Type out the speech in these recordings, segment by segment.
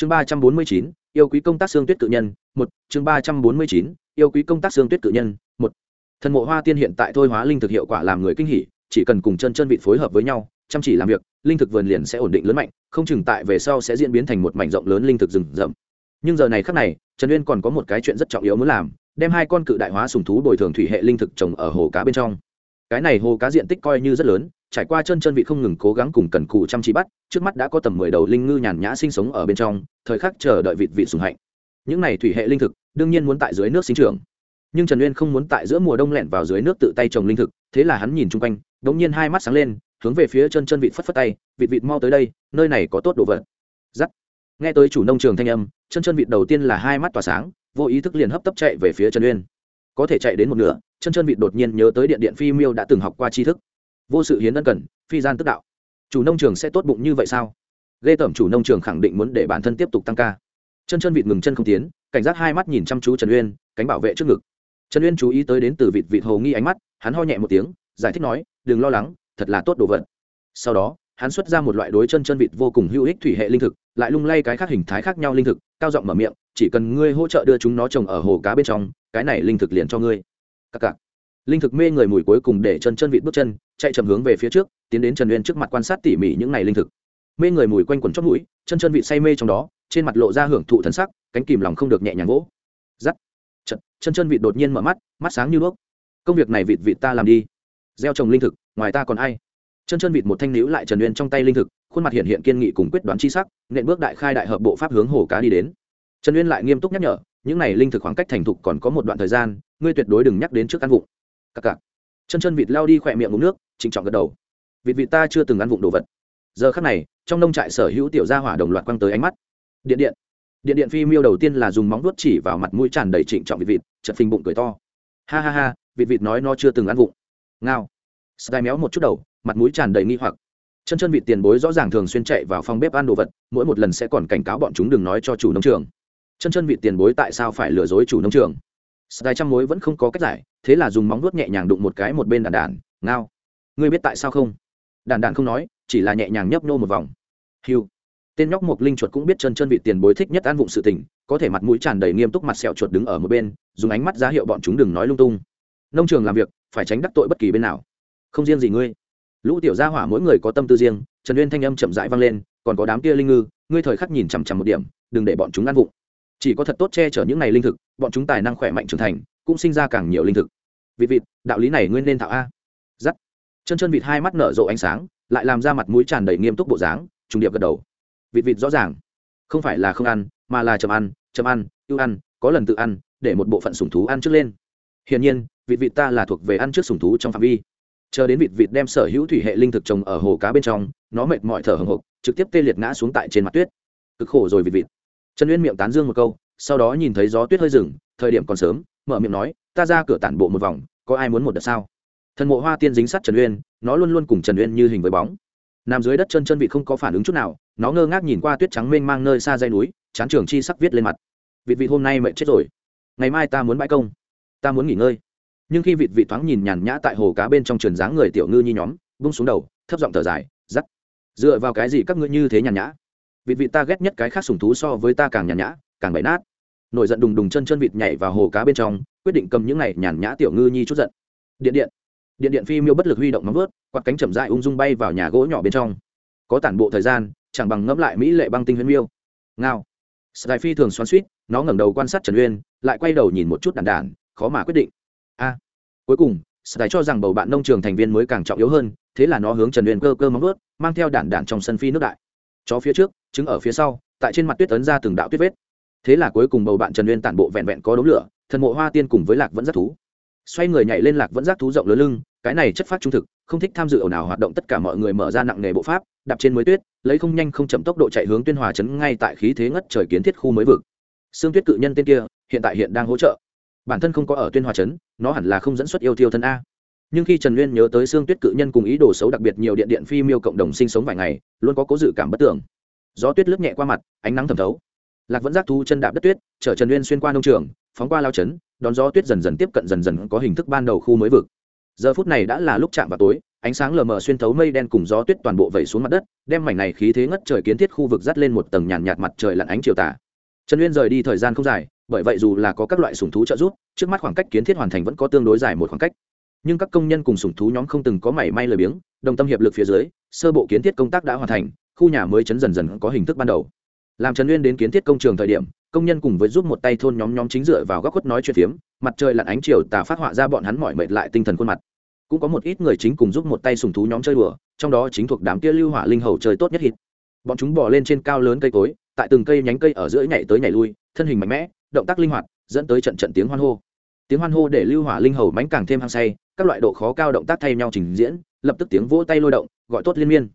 chương ba trăm bốn mươi chín, yêu quý công tác xương tuyết cự nhân, một. Chương ba trăm bốn mươi chín, yêu quý công tác xương tuyết cự nhân, một. Thần mộ hoa tiên hiện tại thôi hóa linh thực hiệu quả làm người kinh hỉ, chỉ cần cùng chân chân vịt phối hợp với nhau, chăm chỉ làm việc, linh thực vườn liền sẽ ổn định lớn mạnh, không chừng tại về sau sẽ diễn biến thành một mảnh rộng lớn linh thực rừng rậm. Nhưng giờ này khác này, trần uyên còn có một cái chuyện rất trọng yếu muốn làm, đem hai con cự đại hóa sùng thú bồi thường thủy hệ linh thực trồng ở hồ cá bên trong. Cái này hồ cá diện tích coi như rất lớn trải qua chân chân vị không ngừng cố gắng cùng cần cù chăm chỉ bắt, trước mắt đã có tầm mười đầu linh ngư nhàn nhã sinh sống ở bên trong, thời khắc chờ đợi vịt vị sùng hạnh. Những này thủy hệ linh thực, đương nhiên muốn tại dưới nước sinh trưởng. Nhưng trần uyên không muốn tại giữa mùa đông lẻn vào dưới nước tự tay trồng linh thực, thế là hắn nhìn chung quanh đ ỗ n g nhiên hai mắt sáng lên, hướng về phía chân chân vịt phất phất tay, vịt vịt mau tới đây, nơi này có tốt đồ vật. Giắt nghe tới chủ nông trường thanh âm, chân chân vịt đầu tiên là hai mắt tỏa sáng, vô ý thức liền hấp tấp chạy về phía trần uyên. Có thể chạy đến một nửa, chân chân vịt đột nhiên nhớ tới điện điện phi miêu đã từng học qua tri thức vô sự hiến ân cần, phi gian tức đạo. Chủ nông trường sẽ tốt bụng như vậy sao? Ghê tởm chủ nông trường khẳng định muốn để bản thân tiếp tục tăng ca. Chân chân vịt ngừng chân không tiến, cảnh giác hai mắt nhìn chăm chú trần uyên, cánh bảo vệ trước ngực. Trần uyên chú ý tới đến từ vịt vịt hồ nghi ánh mắt, hắn ho nhẹ một tiếng, giải thích nói, đừng lo lắng, thật là tốt đồ vật. Sau đó, hắn xuất ra một loại đối chân chân vịt vô cùng hữu ích thủy hệ linh thực, lại lung lay cái khác hình thái khác nhau linh thực, cao giọng mở miệng, chỉ cần ngươi hỗ trợ đưa chúng nó trồng ở hồ cá bên trong, cái này linh thực liền cho ngươi. Cặc cặc linh thực mê người mùi cuối cùng để chân chân vịt bước chân, chạy chậm hướng về phía trước, tiến đến trần uyên trước mặt quan sát tỉ mỉ những này linh thực. Mê người mùi quanh quẩn chót mũi, chân chân vịt say mê trong đó, trên mặt lộ ra hưởng thụ thần sắc, cánh kìm lòng không được nhẹ nhàng gỗ giắt. Chân chân chân vịt đột nhiên mở mắt mắt sáng như đuốc. Công việc này vịt vịt ta làm đi. Gieo trồng linh thực, ngoài ta còn ai? Chân chân vịt một thanh níu lại trần uyên trong tay linh thực, khuôn mặt hiện hiện kiên nghị cùng quyết đoán chi sắc, nện bước đại khai đại hợp bộ pháp hướng hồ cá đi đến. Trần uyên lại nghiêm túc nhắc nhở, những này linh thực khoảng cách thành thục còn có một đoạn thời gian, ngươi tuyệt đối đừng nhắc đến trước ăn vụng cặc cặc. Chân chân vịt lao đi khỏe miệng uống nước, trịnh trọng gật đầu. Vịt vịt ta chưa từng ăn vụng đồ vật. Giờ khắc này, trong nông trại sở hữu tiểu gia hỏa đồng loạt quăng tới ánh mắt. Điện điện. Điện điện phi miêu đầu tiên là dùng móng vuốt chỉ vào mặt mũi tràn đầy trịnh trọng vịt vịt chật phình bụng cười to. Ha ha ha, vịt vịt nói nó chưa từng ăn vụng. Ngao. Sky méo một chút đầu, mặt mũi tràn đầy nghi hoặc. Chân chân vịt tiền bối rõ ràng thường xuyên chạy vào phòng bếp ăn đồ vật, mỗi một lần sẽ còn cảnh cáo bọn chúng đừng nói cho chủ nông trường. Chân chân vịt tiền bối tại sao phải lừa dối chủ nông trường? Sky trăm mối vẫn không có cách giải thế là dùng móng vuốt nhẹ nhàng đụng một cái một bên đàn đàn, ngao, ngươi biết tại sao không? Đàn đàn không nói, chỉ là nhẹ nhàng nhấp nô một vòng. Hiu tên nhóc mục linh chuột cũng biết chân chân vị tiền bối thích nhất an vụng sự tình, có thể mặt mũi tràn đầy nghiêm túc mặt sẹo chuột đứng ở một bên, dùng ánh mắt ra hiệu bọn chúng đừng nói lung tung. Nông trường làm việc, phải tránh đắc tội bất kỳ bên nào. Không riêng gì ngươi. Lũ tiểu gia hỏa mỗi người có tâm tư riêng, trần uyên thanh âm chậm rãi vang lên, còn có đám kia linh ngư, ngươi thời khắc nhìn chằm chằm một điểm, đừng để bọn chúng ăn vụng. Chỉ có thật tốt che chở những này linh thực, bọn chúng tài năng khỏe mạnh trưởng thành cũng sinh ra càng nhiều linh thực. Vịt vịt, đạo lý này nguyên nên thạo a. Giắt. Chân chân vịt hai mắt nở rộ ánh sáng, lại làm ra mặt mũi tràn đầy nghiêm túc bộ dáng, trùng điệp gật đầu. Vịt vịt rõ ràng. Không phải là không ăn, mà là chậm ăn chậm ăn, ưu ăn, có lần tự ăn, để một bộ phận sủng thú ăn trước lên. Hiển nhiên, vịt vịt ta là thuộc về ăn trước sủng thú trong phạm vi. Chờ đến vịt vịt đem sở hữu thủy hệ linh thực trồng ở hồ cá bên trong, nó mệt mỏi thở hồng hộc, trực tiếp tê liệt ngã xuống tại trên mặt tuyết. Cực khổ rồi vịt vịt. Trần uyên miệng tán dương một câu, sau đó nhìn thấy gió tuyết hơi rừng thời điểm còn sớm mở miệng nói, ta ra cửa tản bộ một vòng, có ai muốn một đợt sao? Thần mộ hoa tiên dính sát trần uyên, nó luôn luôn cùng trần uyên như hình với bóng. Nằm dưới đất chân chân vị không có phản ứng chút nào, nó ngơ ngác nhìn qua tuyết trắng mênh mang nơi xa dây núi, chán trường chi sắc viết lên mặt. Vịt vịt hôm nay mệt chết rồi. Ngày mai ta muốn bãi công. Ta muốn nghỉ ngơi. Nhưng khi vịt vịt thoáng nhìn nhàn nhã tại hồ cá bên trong trường dáng người tiểu ngư nhi nhóm bung xuống đầu, thấp giọng thở dài giắt dựa vào cái gì các ngươi như thế nhàn nhã? Vịt vịt ta ghét nhất cái khác sùng thú so với ta càng nhàn nhã, càng bậy nát nổi giận đùng đùng chân chân vịt nhảy vào hồ cá bên trong, quyết định cầm những này nhàn nhã tiểu ngư nhi chút giận. Điện điện. Điện điện phi miêu bất lực huy động móng vớt quạt cánh chậm dại ung dung bay vào nhà gỗ nhỏ bên trong. Có tản bộ thời gian, chẳng bằng ngẫm lại mỹ lệ băng tinh huyên miêu. Ngao. Sài phi thường xoắn suýt nó ngẩng đầu quan sát trần uyên, lại quay đầu nhìn một chút đàn đàn, khó mà quyết định. A. Cuối cùng, sài cho rằng bầu bạn nông trường thành viên mới càng trọng yếu hơn, thế là nó hướng trần uyên cơ cơ móng vớt mang theo đàn đàn trong sân phi nước đại. Chó phía trước, trứng ở phía sau, tại trên mặt tuyết ấn ra từng đạo tuyết vết thế là cuối cùng bầu bạn trần uyên tản bộ vẹn vẹn có đống lửa, thần mộ hoa tiên cùng với lạc vẫn rất thú. Xoay người nhảy lên lạc vẫn giác thú rộng lớn lưng, cái này chất phát trung thực, không thích tham dự ồn ào hoạt động, tất cả mọi người mở ra nặng nghề bộ pháp, đạp trên mới tuyết, lấy không nhanh không chậm tốc độ chạy hướng tuyên hòa chấn ngay tại khí thế ngất trời kiến thiết khu mới vực. Xương tuyết cự nhân tên kia, hiện tại hiện đang hỗ trợ. Bản thân không có ở tuyên hòa chấn nó hẳn là không dẫn xuất yêu tiêu thân a. Nhưng khi trần nguyên nhớ tới xương tuyết cự nhân cùng ý đồ xấu đặc biệt nhiều điện điện phi miêu cộng đồng sinh sống vài ngày, luôn có cố dự cảm bất tưởng. Gió tuyết lướt nhẹ qua mặt, ánh nắng thẩm thấu lạc vẫn giác thu chân đạp đất tuyết, chở trần Uyên xuyên qua nông trường, phóng qua lao chấn đón gió tuyết dần dần tiếp cận dần dần có hình thức ban đầu khu mới vực. Giờ phút này đã là lúc chạm vào tối, ánh sáng lờ mờ xuyên thấu mây đen cùng gió tuyết toàn bộ vẩy xuống mặt đất, đem mảnh này khí thế ngất trời kiến thiết khu vực dắt lên một tầng nhàn nhạt mặt trời lặn ánh chiều tà. Trần uyên rời đi thời gian không dài, bởi vậy dù là có các loại sùng thú trợ giúp, trước mắt khoảng cách kiến thiết hoàn thành vẫn có tương đối dài một khoảng cách. Nhưng các công nhân cùng sùng thú nhóm không từng có mảy may lười biếng, đồng tâm hiệp lực phía dưới, sơ bộ kiến thiết công tác đã hoàn thành, khu nhà mới chấn dần dần có hình thức ban đầu làm trần uyên đến kiến thiết công trường thời điểm, công nhân cùng với giúp một tay thôn nhóm nhóm chính dựa vào góc khuất nói chuyện phiếm, mặt trời lặn ánh chiều tà phát họa ra bọn hắn mỏi mệt lại tinh thần khuôn mặt. Cũng có một ít người chính cùng giúp một tay sùng thú nhóm chơi đùa, trong đó chính thuộc đám kia lưu hỏa linh hầu chơi tốt nhất hít bọn chúng bỏ lên trên cao lớn cây cối, tại từng cây nhánh cây ở giữa nhảy tới nhảy lui, thân hình mạnh mẽ, động tác linh hoạt, dẫn tới trận trận tiếng hoan hô. Tiếng hoan hô để lưu hỏa linh hầu mánh càng thêm hăng say, các loại độ khó cao động tác thay nhau trình diễn, lập tức tiếng vỗ tay lôi động, gọi tốt liên miên.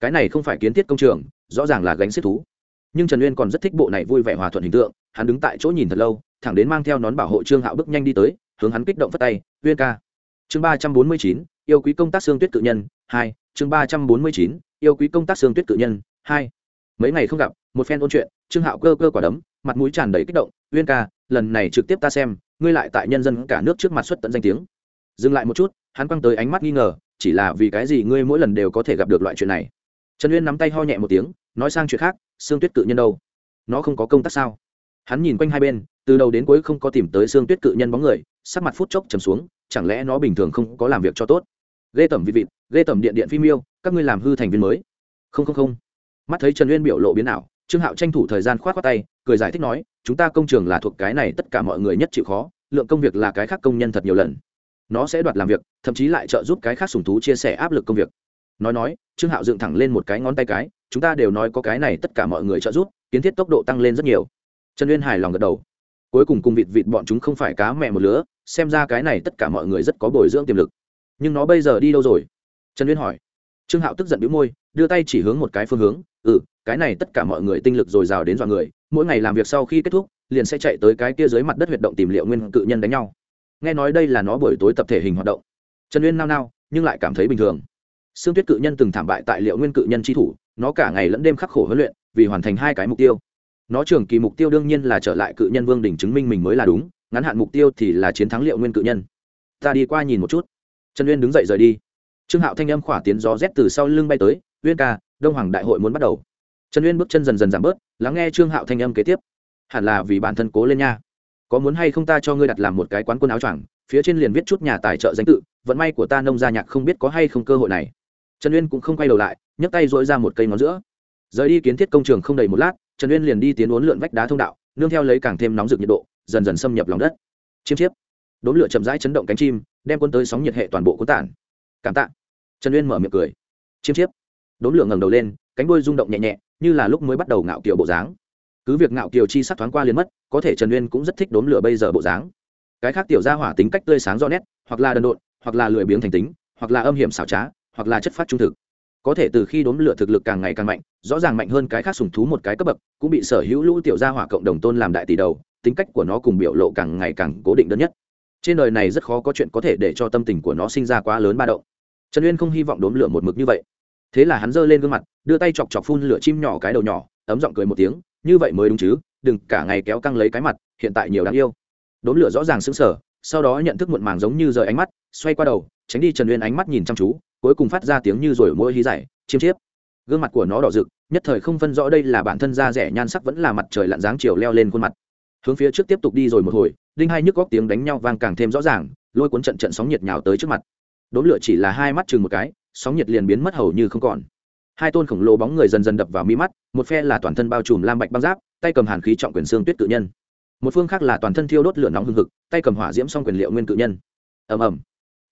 Cái này không phải kiến thiết công trường, rõ ràng là gánh xếp thú nhưng trần uyên còn rất thích bộ này vui vẻ hòa thuận hình tượng hắn đứng tại chỗ nhìn thật lâu thẳng đến mang theo nón bảo hộ trương hạo bước nhanh đi tới hướng hắn kích động phất tay uyên ca chương ba trăm bốn mươi chín yêu quý công tác xương tuyết cự nhân hai chương ba trăm bốn mươi chín yêu quý công tác xương tuyết cự nhân hai mấy ngày không gặp một phen ôn chuyện trương hạo cơ cơ quả đấm mặt mũi tràn đầy kích động uyên ca lần này trực tiếp ta xem ngươi lại tại nhân dân cả nước trước mặt xuất tận danh tiếng dừng lại một chút hắn quăng tới ánh mắt nghi ngờ chỉ là vì cái gì ngươi mỗi lần đều có thể gặp được loại chuyện này trần uyên nắm tay ho nhẹ một tiếng nói sang chuyện khác xương tuyết cự nhân đâu? Nó không có công tác sao? Hắn nhìn quanh hai bên, từ đầu đến cuối không có tìm tới xương tuyết cự nhân bóng người, sắc mặt phút chốc trầm xuống, chẳng lẽ nó bình thường không có làm việc cho tốt? Ghê tẩm vị vịt, ghê tẩm điện điện phim yêu, các ngươi làm hư thành viên mới. Không không không. Mắt thấy trần uyên biểu lộ biến ảo, trương hạo tranh thủ thời gian k h o á t khoác tay, cười giải thích nói, chúng ta công trường là thuộc cái này tất cả mọi người nhất chịu khó, lượng công việc là cái khác công nhân thật nhiều lần. Nó sẽ đoạt làm việc, thậm chí lại trợ giúp cái khác sùng thú chia sẻ áp lực công việc. Nói nói, trương hạo dựng thẳng lên một cái ngón tay cái chúng ta đều nói có cái này tất cả mọi người trợ giúp, kiến thiết tốc độ tăng lên rất nhiều. Trần uyên hài lòng gật đầu. Cuối cùng cùng vịt vịt bọn chúng không phải cá mẹ một lứa, xem ra cái này tất cả mọi người rất có bồi dưỡng tiềm lực. Nhưng nó bây giờ đi đâu rồi? Trần uyên hỏi. Trương hạo tức giận đĩu môi, đưa tay chỉ hướng một cái phương hướng. Ừ cái này tất cả mọi người tinh lực dồi dào đến dọa người, mỗi ngày làm việc sau khi kết thúc, liền sẽ chạy tới cái kia dưới mặt đất huyệt động tìm liệu nguyên cự nhân đánh nhau. Nghe nói đây là nó buổi tối tập thể hình hoạt động. Trần uyên nao nao, nhưng lại cảm thấy bình thường. Sương tuyết cự nhân từng thảm bại tại liệu nguyên cự nhân chi thủ nó cả ngày lẫn đêm khắc khổ huấn luyện, vì hoàn thành hai cái mục tiêu. Nó trường kỳ mục tiêu đương nhiên là trở lại cự nhân vương đỉnh chứng minh mình mới là đúng, ngắn hạn mục tiêu thì là chiến thắng liệu nguyên cự nhân. Ta đi qua nhìn một chút. Trần uyên đứng dậy rời đi. Trương hạo thanh âm khỏa tiến gió rét từ sau lưng bay tới, uyên ca, đông hoàng đại hội muốn bắt đầu. Trần uyên bước chân dần dần giảm bớt, lắng nghe trương hạo thanh âm kế tiếp. Hẳn là vì bản thân cố lên nha. Có muốn hay không ta cho ngươi đặt làm một cái quán quân áo choàng, phía trên liền viết chút nhà tài trợ danh tự, vận may của ta nông gia nhạc không biết có hay không cơ hội này trần uyên cũng không quay đầu lại, nhấc tay dỗi ra một cây ngón giữa. Rời đi kiến thiết công trường không đầy một lát, trần uyên liền đi tiến uốn lượn vách đá thông đạo, nương theo lấy càng thêm nóng rực nhiệt độ, dần dần xâm nhập lòng đất. Chiêm chiếp. Đốn lửa chậm rãi chấn động cánh chim, đem quân tới sóng nhiệt hệ toàn bộ cuốn tản. Cảm tạ. Trần uyên mở miệng cười. Chiêm chiếp. Đốn lửa ngẩng đầu lên, cánh đuôi rung động nhẹ nhẹ, như là lúc mới bắt đầu ngạo kiều bộ dáng. Cứ việc ngạo kiều chi sắc thoáng qua liền mất, có thể trần uyên cũng rất thích đốn lửa bây giờ bộ dáng. Cái khác tiểu gia hỏa tính cách tươi sáng rõ nét, hoặc là đần độn, hoặc là lười biếng thành tính, hoặc là âm hiểm xảo trá hoặc là chất phát trung thực. Có thể từ khi đốn lửa thực lực càng ngày càng mạnh, rõ ràng mạnh hơn cái khác sùng thú một cái cấp bậc, cũng bị sở hữu lũ tiểu gia hỏa cộng đồng tôn làm đại tỷ đầu, tính cách của nó cùng biểu lộ càng ngày càng cố định đơn nhất. Trên đời này rất khó có chuyện có thể để cho tâm tình của nó sinh ra quá lớn ba động. Trần uyên không hy vọng đốn lửa một mực như vậy. Thế là hắn giơ lên gương mặt, đưa tay chọc chọc phun lửa chim nhỏ cái đầu nhỏ, ấm giọng cười một tiếng, như vậy mới đúng chứ, đừng cả ngày kéo căng lấy cái mặt, hiện tại nhiều đáng yêu. Đốn lửa rõ ràng sững sờ, sau đó nhận thức muộn màng giống như rời ánh mắt, xoay qua đầu, tránh đi trần uyên ánh mắt nhìn chăm chú cuối cùng phát ra tiếng như rồi mỗi hí giải chiêm chiếp. Gương mặt của nó đỏ rực, nhất thời không phân rõ đây là bản thân da rẻ nhan sắc vẫn là mặt trời lặn dáng chiều leo lên khuôn mặt. Hướng phía trước tiếp tục đi rồi một hồi, đinh hai nhức góc tiếng đánh nhau vang càng thêm rõ ràng, lôi cuốn trận trận sóng nhiệt nhào tới trước mặt. Đốn lửa chỉ là hai mắt chừng một cái, sóng nhiệt liền biến mất hầu như không còn. Hai tôn khổng lồ bóng người dần dần đập vào mi mắt, một phe là toàn thân bao trùm lam bạch băng giáp, tay cầm hàn khí trọng quyền xương tuyết cự nhân. Một phương khác là toàn thân thiêu đốt lửa nóng hưng hực, tay cầm hỏa diễm song quyền liệu nguyên cự nhân. Ầm ầm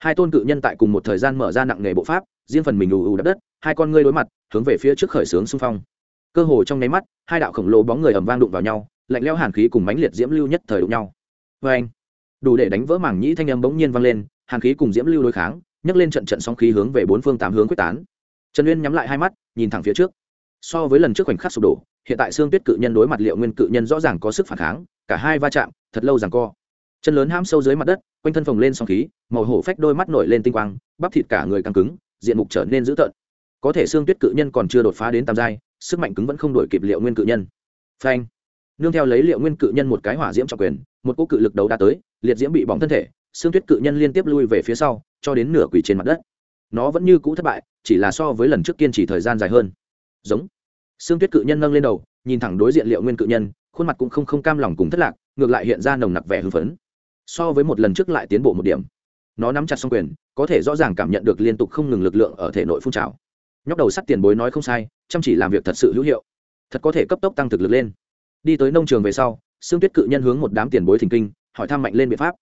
hai tôn cự nhân tại cùng một thời gian mở ra nặng nghề bộ pháp, riêng phần mình ù ù đắp đất, hai con ngươi đối mặt, hướng về phía trước khởi xướng xung phong. Cơ hồ trong nháy mắt, hai đạo khổng lồ bóng người ầm vang đụng vào nhau, lạnh lẽo hàn khí cùng mãnh liệt diễm lưu nhất thời đụng nhau. Vê anh đủ để đánh vỡ mảng nhĩ thanh âm bỗng nhiên vang lên, hàn khí cùng diễm lưu đối kháng, nhấc lên trận trận sóng khí hướng về bốn phương tám hướng quyết tán. Trần uyên nhắm lại hai mắt, nhìn thẳng phía trước. So với lần trước khoảnh khắc sụp đổ, hiện tại xương tuyết cự nhân đối mặt liệu nguyên cự nhân rõ ràng có sức phản kháng, cả hai va chạm, thật lâu rằng co chân lớn ham sâu dưới mặt đất, quanh thân phồng lên sóng khí, màu hổ phách đôi mắt nổi lên tinh quang, bắp thịt cả người căng cứng, diện mục trở nên dữ tợn. Có thể xương tuyết cự nhân còn chưa đột phá đến tam giai, sức mạnh cứng vẫn không đổi kịp liệu nguyên cự nhân. Phanh. Nương theo lấy liệu nguyên cự nhân một cái hỏa diễm trọng quyền, một cỗ cự lực đấu đã tới, liệt diễm bị bỏng thân thể, xương tuyết cự nhân liên tiếp lui về phía sau, cho đến nửa quỷ trên mặt đất. Nó vẫn như cũ thất bại, chỉ là so với lần trước kiên trì thời gian dài hơn. Giống. Xương tuyết cự nhân nâng lên đầu, nhìn thẳng đối diện liệu nguyên cự nhân, khuôn mặt cũng không không cam lòng cùng thất lạc, ngược lại hiện ra nồng nặc vẻ hưng phấn so với một lần trước lại tiến bộ một điểm. Nó nắm chặt xong quyền, có thể rõ ràng cảm nhận được liên tục không ngừng lực lượng ở thể nội phun trào. Nhóc đầu sắt tiền bối nói không sai, chăm chỉ làm việc thật sự hữu hiệu. Thật có thể cấp tốc tăng thực lực lên. Đi tới nông trường về sau xương tuyết cự nhân hướng một đám tiền bối thình kinh, hỏi thăm mạnh lên biện pháp.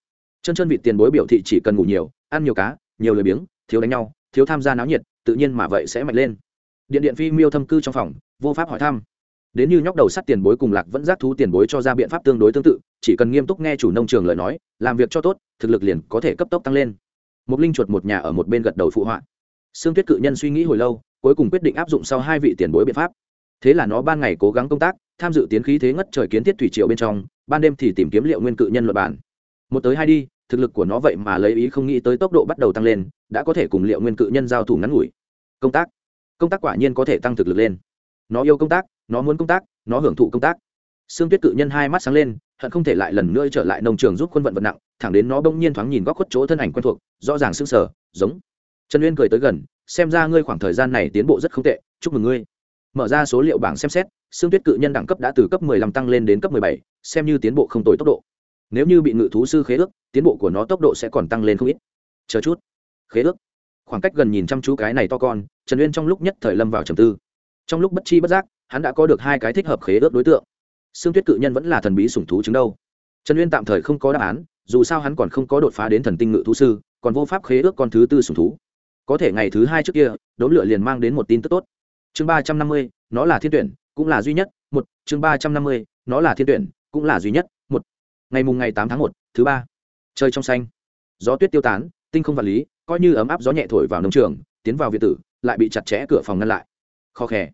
Chân chân vị tiền bối biểu thị chỉ cần ngủ nhiều, ăn nhiều cá, nhiều lười biếng, thiếu đánh nhau, thiếu tham gia náo nhiệt, tự nhiên mà vậy sẽ mạnh lên. Điện điện phi miêu thâm cư trong phòng, vô pháp hỏi thăm đến như nhóc đầu sắt tiền bối cùng lạc vẫn giác thú tiền bối cho ra biện pháp tương đối tương tự, chỉ cần nghiêm túc nghe chủ nông trường lời nói, làm việc cho tốt, thực lực liền có thể cấp tốc tăng lên. Một linh chuột một nhà ở một bên gật đầu phụ họa. Sương tuyết cự nhân suy nghĩ hồi lâu, cuối cùng quyết định áp dụng sau hai vị tiền bối biện pháp. Thế là nó ban ngày cố gắng công tác, tham dự tiến khí thế ngất trời kiến thiết thủy triệu bên trong, ban đêm thì tìm kiếm liệu nguyên cự nhân luật bản. Một tới hai đi, thực lực của nó vậy mà lấy ý không nghĩ tới tốc độ bắt đầu tăng lên, đã có thể cùng liệu nguyên cự nhân giao thủ ngắn ngủi. Công tác. Công tác quả nhiên có thể tăng thực lực lên nó yêu công tác nó muốn công tác nó hưởng thụ công tác Sương Tuyết cự nhân hai mắt sáng lên, hận không thể lại lần nữa trở lại nông trường giúp quân vận vận nặng, thẳng đến nó bỗng nhiên thoáng nhìn góc khuất chỗ thân ảnh quen thuộc, rõ ràng sưng sờ, giống. Trần Uyên cười tới gần, xem ra ngươi khoảng thời gian này tiến bộ rất không tệ, chúc mừng ngươi. Mở ra số liệu bảng xem xét, Sương Tuyết cự nhân đẳng cấp đã từ cấp 15 tăng lên đến cấp 17, xem như tiến bộ không tồi tốc độ. Nếu như bị ngự thú sư khế ước, tiến bộ của nó tốc độ sẽ còn tăng lên không ít. Chờ chút. Khế ước. Khoảng cách gần nhìn chăm chú cái này to con, Trần Uyên trong lúc nhất thời lâm vào trầm tư. Trong lúc bất chi bất giác, hắn đã có được hai cái thích hợp khế ước đối tượng xương Tuyết cự nhân vẫn là thần bí sủng thú chứng đâu. Trần Uyên tạm thời không có đáp án, dù sao hắn còn không có đột phá đến thần tinh ngự thú sư, còn vô pháp khế ước con thứ tư sủng thú. Có thể ngày thứ hai trước kia, đốn lửa liền mang đến một tin tức tốt. Chương ba trăm năm mươi, nó là thiên tuyển, cũng là duy nhất, một, chương ba trăm năm mươi, nó là thiên tuyển, cũng là duy nhất, một. Ngày mùng ngày tám tháng một, thứ ba. Trời trong xanh. Gió tuyết tiêu tán, tinh không vật lý, coi như ấm áp gió nhẹ thổi vào nông trường, tiến vào việt tử, lại bị chặt chẽ cửa phòng ngăn lại. Khó khè.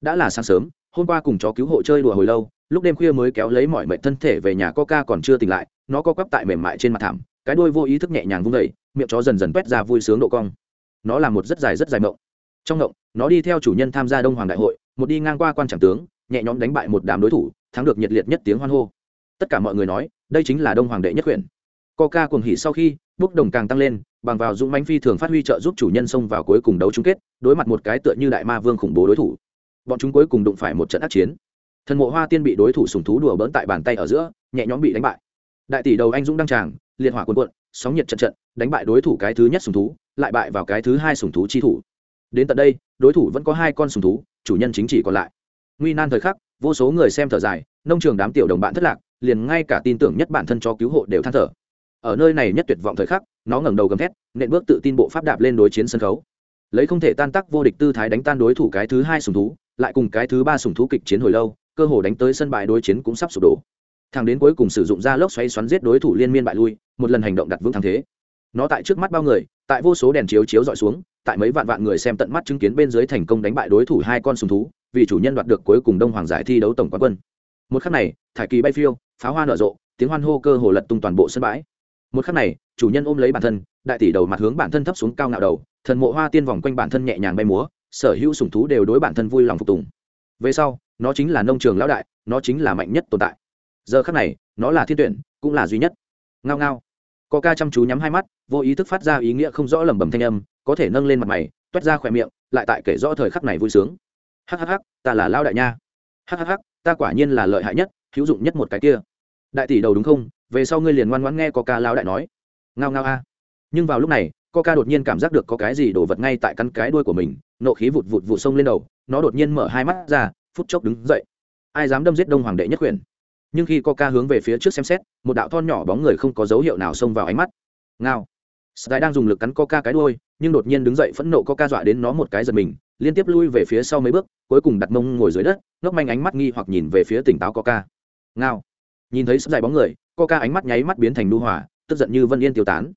Đã là sáng sớm, hôm qua cùng chó cứu hộ chơi đùa hồi lâu, lúc đêm khuya mới kéo lấy mọi mệnh thân thể về nhà coca còn chưa tỉnh lại nó co quắp tại mềm mại trên mặt thảm cái đuôi vô ý thức nhẹ nhàng vung vẩy miệng chó dần dần quét ra vui sướng độ cong. Nó là một rất dài rất dài mộng. Trong mộng nó đi theo chủ nhân tham gia đông hoàng đại hội một đi ngang qua quan tràng tướng nhẹ nhõm đánh bại một đám đối thủ thắng được nhiệt liệt nhất tiếng hoan hô. Tất cả mọi người nói đây chính là đông hoàng đệ nhất quyển coca cuồng hỉ sau khi bốc đồng càng tăng lên bằng vào dũng manh phi thường phát huy trợ giúp chủ nhân xông vào cuối cùng đấu chung kết đối mặt một cái tựa như đại ma vương khủng bố đối thủ bọn chúng cuối cùng đụng phải một trận ác chiến. Thần mộ hoa tiên bị đối thủ sùng thú đùa bỡn tại bàn tay ở giữa, nhẹ nhõm bị đánh bại. Đại tỷ đầu anh dũng đăng tràng, liệt hỏa cuồn cuộn, sóng nhiệt trận trận, đánh bại đối thủ cái thứ nhất sùng thú, lại bại vào cái thứ hai sùng thú chi thủ. Đến tận đây, đối thủ vẫn có hai con sùng thú, chủ nhân chính chỉ còn lại. Nguy nan thời khắc, vô số người xem thở dài, nông trường đám tiểu đồng bạn thất lạc, liền ngay cả tin tưởng nhất bản thân cho cứu hộ đều than thở. Ở nơi này nhất tuyệt vọng thời khắc, nó ngẩng đầu gầm thét, nện bước tự tin bộ pháp đạp lên đối chiến sân khấu. Lấy không thể tan tác vô địch tư thái đánh tan đối thủ cái thứ hai sùng thú lại cùng cái thứ ba sùng thú kịch chiến hồi lâu, cơ hồ đánh tới sân bãi đối chiến cũng sắp sụp đổ. Thằng đến cuối cùng sử dụng ra lốc xoáy xoắn giết đối thủ liên miên bại lui, một lần hành động đặt vững thắng thế. Nó tại trước mắt bao người, tại vô số đèn chiếu chiếu dọi xuống, tại mấy vạn vạn người xem tận mắt chứng kiến bên dưới thành công đánh bại đối thủ hai con sùng thú, vì chủ nhân đoạt được cuối cùng đông hoàng giải thi đấu tổng quán quân. Một khắc này, thải kỳ bay phiêu, pháo hoa nở rộ, tiếng hoan hô cơ hồ lật tung toàn bộ sân bãi. Một khắc này, chủ nhân ôm lấy bản thân, đại tỷ đầu mặt hướng bản thân thấp xuống cao ngạo đầu, thần mộ hoa tiên vòng quanh bản thân nhẹ nhàng bay múa sở hữu sủng thú đều đối bản thân vui lòng phục tùng. Về sau, nó chính là nông trường lão đại, nó chính là mạnh nhất tồn tại. Giờ khắc này, nó là thiên tuyển, cũng là duy nhất. Ngao ngao. Có ca chăm chú nhắm hai mắt, vô ý thức phát ra ý nghĩa không rõ lẩm bẩm thanh âm, có thể nâng lên mặt mày, toét ra khỏe miệng, lại tại kể rõ thời khắc này vui sướng. Hhh ta là lão đại nha. Hhh ta quả nhiên là lợi hại nhất, hữu dụng nhất một cái kia. Đại tỷ đầu đúng không? Về sau ngươi liền ngoan ngoãn nghe có ca lão đại nói. Ngao ngao a. Nhưng vào lúc này coca đột nhiên cảm giác được có cái gì đổ vật ngay tại căn cái đuôi của mình, nộ khí vụt vụt vụt sông lên đầu, nó đột nhiên mở hai mắt ra, phút chốc đứng dậy. Ai dám đâm giết đông hoàng đệ nhất quyền? Nhưng khi coca hướng về phía trước xem xét, một đạo thon nhỏ bóng người không có dấu hiệu nào xông vào ánh mắt. Ngao. Sky đang dùng lực cắn coca cái đuôi, nhưng đột nhiên đứng dậy phẫn nộ coca dọa đến nó một cái giật mình, liên tiếp lui về phía sau mấy bước, cuối cùng đặt mông ngồi dưới đất ngốc manh ánh mắt nghi hoặc nhìn về phía tỉnh táo coca. Ngao. Nhìn thấy sắp dài bóng người, coca ánh mắt nháy mắt biến thành nu hòa, tức giận như vân yên tiêu tán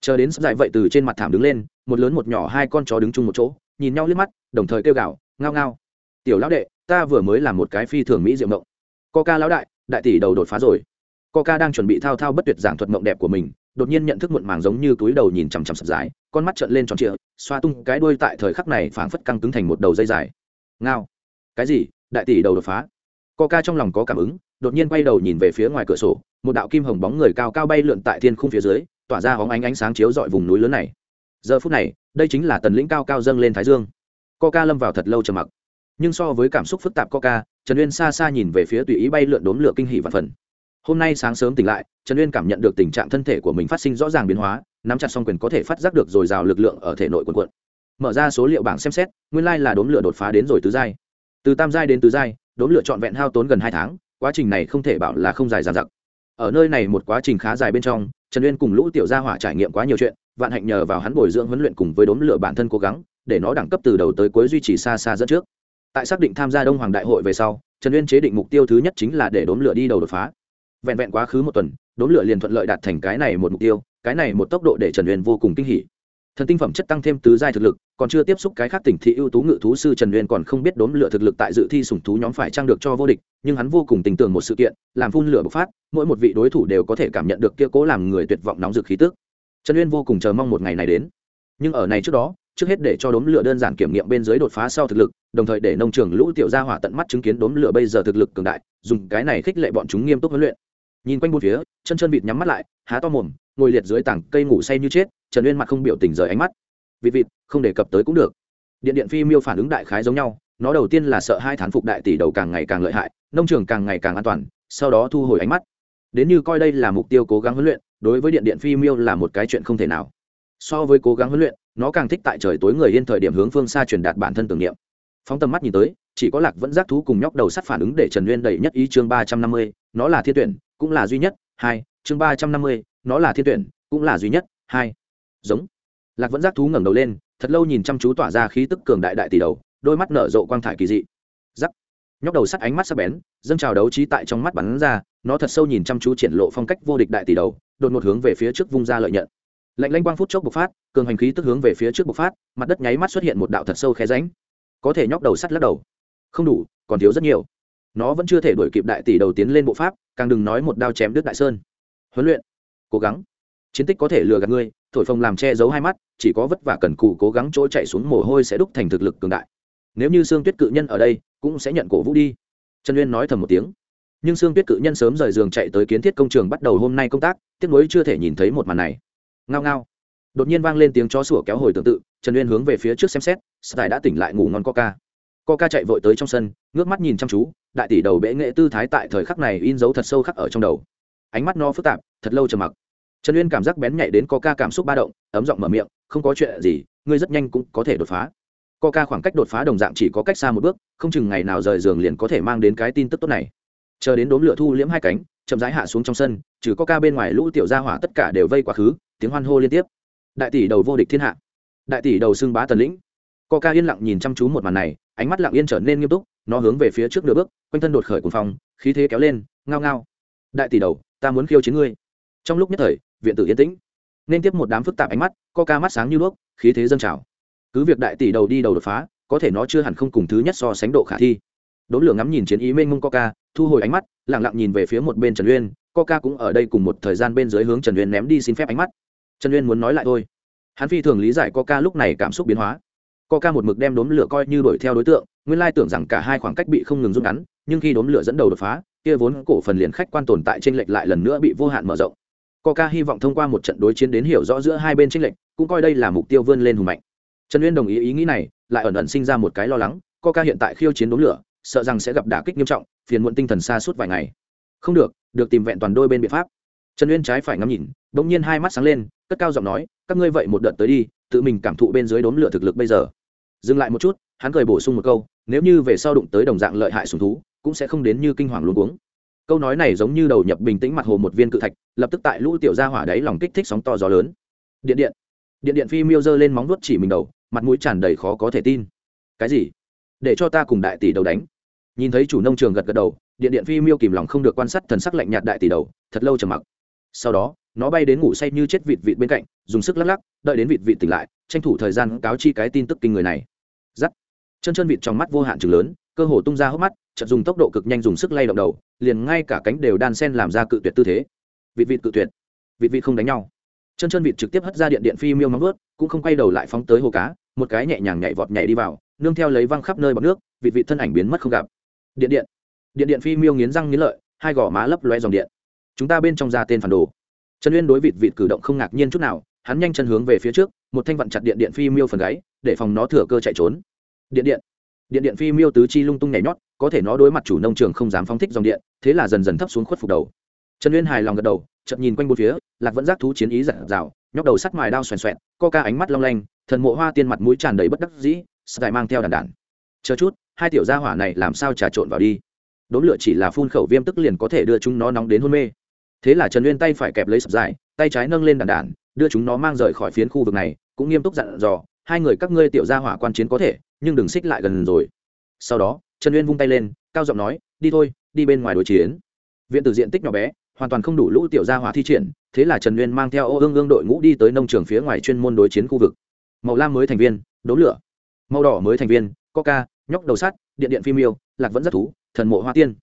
chờ đến sắp dài vậy từ trên mặt thảm đứng lên, một lớn một nhỏ hai con chó đứng chung một chỗ, nhìn nhau liếc mắt, đồng thời kêu gào, ngao ngao. Tiểu lão đệ, ta vừa mới làm một cái phi thường mỹ diệu mộng. Coca lão đại đại tỷ đầu đột phá rồi. Coca đang chuẩn bị thao thao bất tuyệt giảng thuật mộng đẹp của mình, đột nhiên nhận thức muộn màng giống như túi đầu nhìn chằm chằm sập dài, con mắt trợn lên tròn trịa, xoa tung cái đuôi tại thời khắc này phảng phất căng cứng thành một đầu dây dài. Ngao. Cái gì? Đại tỷ đầu đột phá? Coca trong lòng có cảm ứng, đột nhiên quay đầu nhìn về phía ngoài cửa sổ, một đạo kim hồng bóng người cao cao bay lượn tại thiên khung phía dưới tỏa ra hóng ánh ánh sáng chiếu dọi vùng núi lớn này. Giờ phút này, đây chính là tần lĩnh cao cao dâng lên thái dương. Coca lâm vào thật lâu trầm mặc. Nhưng so với cảm xúc phức tạp coca, trần uyên xa xa nhìn về phía tùy ý bay lượn đốn lửa kinh hỷ và phần. Hôm nay sáng sớm tỉnh lại, trần uyên cảm nhận được tình trạng thân thể của mình phát sinh rõ ràng biến hóa, nắm chặt song quyền có thể phát giác được dồi dào lực lượng ở thể nội quần quận mở ra số liệu bảng xem xét, nguyên lai là đốn lửa đột phá đến rồi tứ giai. Từ tam giai đến tứ giai đốn lửa trọn vẹn hao tốn gần hai tháng, quá trình này không thể bảo là không dài dàn dặc. Ở nơi này một quá trình khá dài bên trong trần uyên cùng lũ tiểu gia hỏa trải nghiệm quá nhiều chuyện, vạn hạnh nhờ vào hắn bồi dưỡng huấn luyện cùng với đốn lửa bản thân cố gắng, để nó đẳng cấp từ đầu tới cuối duy trì xa xa dẫn trước. Tại xác định tham gia đông hoàng đại hội về sau, trần uyên chế định mục tiêu thứ nhất chính là để đốn lửa đi đầu đột phá. Vẹn vẹn quá khứ một tuần, đốn lửa liền thuận lợi đạt thành cái này một mục tiêu, cái này một tốc độ để trần uyên vô cùng kinh hỉ thần tinh phẩm chất tăng thêm tứ giai thực lực, còn chưa tiếp xúc cái khác tỉnh thị ưu tú ngự thú sư trần uyên còn không biết đốn lửa thực lực tại dự thi sủng thú nhóm phải trang được cho vô địch, nhưng hắn vô cùng tình tưởng một sự kiện, làm phun lửa bộc phát, mỗi một vị đối thủ đều có thể cảm nhận được kia cố làm người tuyệt vọng nóng rực khí tức. Trần uyên vô cùng chờ mong một ngày này đến. Nhưng ở này trước đó, trước hết để cho đốm lửa đơn giản kiểm nghiệm bên dưới đột phá sau thực lực, đồng thời để nông trường lũ tiểu gia hỏa tận mắt chứng kiến đốm lửa bây giờ thực lực cường đại, dùng cái này khích lệ bọn chúng nghiêm túc huấn luyện. Nhìn quanh bốn phía, chân chân vịt nhắm mắt lại, há to mồm ngồi liệt dưới tảng cây ngủ say như chết, trần uyên mặt không biểu tình rời ánh mắt. Vịt vịt, không đề cập tới cũng được. Điện điện phi miêu phản ứng đại khái giống nhau, nó đầu tiên là sợ hai thán phục đại tỷ đầu càng ngày càng lợi hại, nông trường càng ngày càng an toàn, sau đó thu hồi ánh mắt. Đến như coi đây là mục tiêu cố gắng huấn luyện, đối với điện điện phi miêu là một cái chuyện không thể nào. So với cố gắng huấn luyện, nó càng thích tại trời tối người yên thời điểm hướng phương xa truyền đạt bản thân tưởng niệm. Phóng tầm mắt nhìn tới, chỉ có lạc vẫn giác thú cùng nhóc đầu sắt phản ứng để trần nguyên đầy nhất ý chương ba trăm năm mươi, nó là thiên tuyển, cũng là duy nhất. Hai, chương ba trăm năm mươi nó là thiên tuyển, cũng là duy nhất, hai. Giống. Lạc vẫn giác thú ngẩng đầu lên, thật lâu nhìn chăm chú tỏa ra khí tức cường đại đại tỷ đầu, đôi mắt nở rộ quang thải kỳ dị. Giắc nhóc đầu sắt ánh mắt sắc bén, dâng trào đấu trí tại trong mắt bắn ra, nó thật sâu nhìn chăm chú triển lộ phong cách vô địch đại tỷ đầu, đột một hướng về phía trước vung ra lợi nhận. Lạnh lanh quang phút chốc bộc phát, cường hành khí tức hướng về phía trước bộc phát, mặt đất nháy mắt xuất hiện một đạo thật sâu khe ránh có thể nhóc đầu sắt lắc đầu. Không đủ, còn thiếu rất nhiều. Nó vẫn chưa thể đuổi kịp đại tỷ đầu tiến lên bộ pháp, càng đừng nói một đao chém đứt đại sơn. Huấn luyện cố gắng. Chiến tích có thể lừa gạt ngươi, thổi phồng làm che giấu hai mắt, chỉ có vất vả cần cù cố gắng chỗ chạy xuống mồ hôi sẽ đúc thành thực lực cường đại. Nếu như sương tuyết cự nhân ở đây, cũng sẽ nhận cổ vũ đi. Trần uyên nói thầm một tiếng. Nhưng sương tuyết cự nhân sớm rời giường chạy tới kiến thiết công trường bắt đầu hôm nay công tác, tiếc nuối chưa thể nhìn thấy một màn này. Ngao ngao. Đột nhiên vang lên tiếng chó sủa kéo hồi tương tự, trần uyên hướng về phía trước xem xét, sài đã tỉnh lại ngủ ngon coca. Coca chạy vội tới trong sân, ngước mắt nhìn chăm chú, đại tỷ đầu bệ nghệ tư thái tại thời khắc này in dấu thật sâu khắc ở trong đầu ánh mắt no phức tạp, thật lâu trầm mặc. Trần uyên cảm giác bén nhạy đến coca cảm xúc ba động, ấm giọng mở miệng, không có chuyện gì, ngươi rất nhanh cũng có thể đột phá. Coca khoảng cách đột phá đồng dạng chỉ có cách xa một bước, không chừng ngày nào rời giường liền có thể mang đến cái tin tức tốt này. Chờ đến đốm lửa thu liễm hai cánh, chậm rãi hạ xuống trong sân, trừ coca bên ngoài lũ tiểu gia hỏa tất cả đều vây quá khứ, tiếng hoan hô liên tiếp. Đại tỷ đầu vô địch thiên hạ. Đại tỷ đầu xưng bá tần lĩnh. Coca yên lặng nhìn chăm chú một màn này, ánh mắt lặng yên trở nên nghiêm túc, nó hướng về phía trước nửa bước, quanh thân đột khởi cùng phòng khí thế kéo lên, ngao ngao. Đại tỷ đầu ta muốn khiêu chiến ngươi. Trong lúc nhất thời, viện tử yên tĩnh. Nên tiếp một đám phức tạp ánh mắt coca mắt sáng như đuốc, khí thế dâng trào. Cứ việc đại tỷ đầu đi đầu đột phá, có thể nó chưa hẳn không cùng thứ nhất so sánh độ khả thi. Đốn lửa ngắm nhìn chiến ý mênh mông coca thu hồi ánh mắt, lặng lặng nhìn về phía một bên trần uyên. Coca cũng ở đây cùng một thời gian bên dưới hướng trần uyên ném đi xin phép ánh mắt. Trần uyên muốn nói lại thôi. Hắn phi thường lý giải coca lúc này cảm xúc biến hóa. Coca một mực đem đốn lửa coi như đuổi theo đối tượng, nguyên lai tưởng rằng cả hai khoảng cách bị không ngừng rút ngắn, nhưng khi đốn lửa dẫn đầu đột phá kia vốn cổ phần liền khách quan tồn tại trên lệch lại lần nữa bị vô hạn mở rộng. Coca hy vọng thông qua một trận đối chiến đến hiểu rõ giữa hai bên trên lệch, cũng coi đây là mục tiêu vươn lên hùng mạnh. Trần uyên đồng ý ý nghĩ này, lại ẩn ẩn sinh ra một cái lo lắng, coca hiện tại khiêu chiến đốn lửa, sợ rằng sẽ gặp đả kích nghiêm trọng, phiền muộn tinh thần xa suốt vài ngày. Không được được tìm vẹn toàn đôi bên biện pháp. Trần uyên trái phải ngắm nhìn, bỗng nhiên hai mắt sáng lên, cất cao giọng nói, các ngươi vậy một đợt tới đi, tự mình cảm thụ bên dưới đốn lửa thực lực bây giờ. Dừng lại một chút, hắn cười bổ sung một câu, nếu như về sau đụng tới đồng dạng lợi hại sủng thú cũng sẽ không đến như kinh hoàng luôn cuống. Câu nói này giống như đầu nhập bình tĩnh mặt hồ một viên cự thạch, lập tức tại lũ tiểu ra hỏa đáy lòng kích thích sóng to gió lớn. Điện điện. Điện điện phi miêu giơ lên móng vuốt chỉ mình đầu, mặt mũi tràn đầy khó có thể tin. Cái gì? Để cho ta cùng đại tỷ đầu đánh. Nhìn thấy chủ nông trường gật gật đầu, điện điện phi miêu kìm lòng không được quan sát thần sắc lạnh nhạt đại tỷ đầu, thật lâu trầm mặc. Sau đó, nó bay đến ngủ say như chết vịt vịt bên cạnh, dùng sức lắc lắc, đợi đến vịt vịt tỉnh lại, tranh thủ thời gian cáo chi cái tin tức kinh người này. Giắt chân chân vịt trong mắt vô hạn chừng lớn, cơ hồ tung ra hốc mắt chợt dùng tốc độ cực nhanh dùng sức lay động đầu, liền ngay cả cánh đều đan sen làm ra cự tuyệt tư thế. Vịt vịt cự tuyệt. Vịt vịt không đánh nhau. Chân chân vịt trực tiếp hất ra điện điện phi miêu móng vớt cũng không quay đầu lại phóng tới hồ cá, một cái nhẹ nhàng nhảy vọt nhảy đi vào, nương theo lấy văng khắp nơi bọc nước, vịt vịt thân ảnh biến mất không gặp. Điện điện. Điện điện phi miêu nghiến răng nghiến lợi, hai gò má lấp loe dòng điện. Chúng ta bên trong ra tên phản đồ. Trần uyên đối vịt vịt cử động không ngạc nhiên chút nào, hắn nhanh chân hướng về phía trước, một thanh vặn chặt điện điện phi miêu phần gáy, để phòng nó thừa cơ chạy trốn. Điện điện điện điện phi miêu tứ chi lung tung nhảy nhót, có thể nó đối mặt chủ nông trường không dám phóng thích dòng điện, thế là dần dần thấp xuống khuất phục đầu. Trần uyên hài lòng gật đầu chậm nhìn quanh bốn phía, lạc vẫn giác thú chiến ý giản rào nhóc đầu sắt mài đao xoèn xoẹn, co ca ánh mắt long lanh, thần mộ hoa tiên mặt mũi tràn đầy bất đắc dĩ sài mang theo đàn đản chờ chút, hai tiểu gia hỏa này làm sao trà trộn vào đi? Đốn lửa chỉ là phun khẩu viêm tức liền có thể đưa chúng nó nóng đến hôn mê. Thế là trần uyên tay phải kẹp lấy sập dài, tay trái nâng lên đàn đản đưa chúng nó mang rời khỏi phiến khu vực này, cũng nghiêm túc dặn dò, hai người các ngươi tiểu gia hỏa quan chiến có thể nhưng đừng xích lại gần rồi. Sau đó, trần uyên vung tay lên, cao giọng nói, đi thôi, đi bên ngoài đối chiến. Viện từ diện tích nhỏ bé, hoàn toàn không đủ lũ tiểu gia hỏa thi triển, thế là trần uyên mang theo ô ương ương đội ngũ đi tới nông trường phía ngoài chuyên môn đối chiến khu vực. Màu lam mới thành viên đốn lửa. Màu đỏ mới thành viên, coca, nhóc đầu sắt, điện điện phim yêu, lạc vẫn rất thú, thần mộ hoa tiên.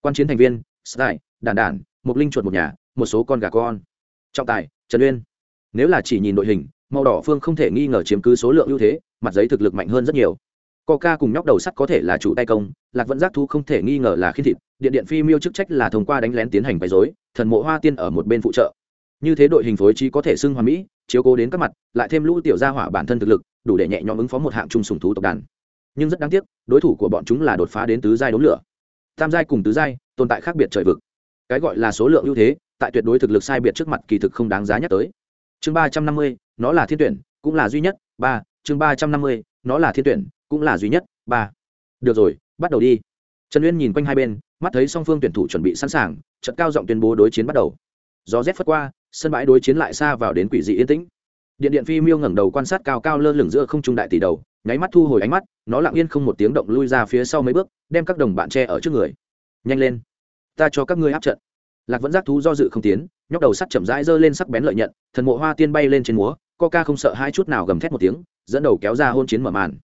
Quan chiến thành viên, sky đàn đản một linh chuột một nhà, một số con gà con. Trọng tài, trần uyên. Nếu là chỉ nhìn đội hình màu đỏ phương không thể nghi ngờ chiếm cứ số lượng ưu thế, mặt giấy thực lực mạnh hơn rất nhiều. Coca cùng nhóc đầu sắt có thể là chủ tay công, lạc vẫn giác thú không thể nghi ngờ là khi thịt, điện điện phi miêu chức trách là thông qua đánh lén tiến hành bày dối thần mộ hoa tiên ở một bên phụ trợ. Như thế đội hình phối trí có thể xưng hoa mỹ, chiếu cố đến các mặt, lại thêm lũ tiểu gia hỏa bản thân thực lực, đủ để nhẹ nhõm ứng phó một hạng trung sùng thú tộc đàn. Nhưng rất đáng tiếc, đối thủ của bọn chúng là đột phá đến tứ giai đốn lửa. Tam giai cùng tứ giai, tồn tại khác biệt trời vực. Cái gọi là số lượng ưu thế, tại tuyệt đối thực lực sai biệt trước mặt kỳ thực không đáng giá nhắc tới. Chương ba trăm năm mươi nó là thiên tuyển, cũng là duy nhất. Ba, chương ba trăm năm mươi, nó là thiên tuyển, cũng là duy nhất. Ba. Được rồi, bắt đầu đi. Trần uyên nhìn quanh hai bên, mắt thấy song phương tuyển thủ chuẩn bị sẵn sàng trận cao giọng tuyên bố đối chiến bắt đầu. Gió rét phất qua, sân bãi đối chiến lại xa vào đến quỷ dị yên tĩnh. Điện điện phi miêu ngẩng đầu quan sát cao cao lơ lửng giữa không trung đại tỷ đầu, nháy mắt thu hồi ánh mắt, nó lặng yên không một tiếng động lui ra phía sau mấy bước, đem các đồng bạn tre ở trước người. Nhanh lên, ta cho các ngươi áp trận. Lạc vẫn giác thú do dự không tiến, nhóc đầu sắt chậm rãi giơ lên sắc bén lợi nhận, thần mộ hoa tiên bay lên trên múa coca không sợ hai chút nào gầm thét một tiếng, dẫn đầu kéo ra hôn chiến mở màn.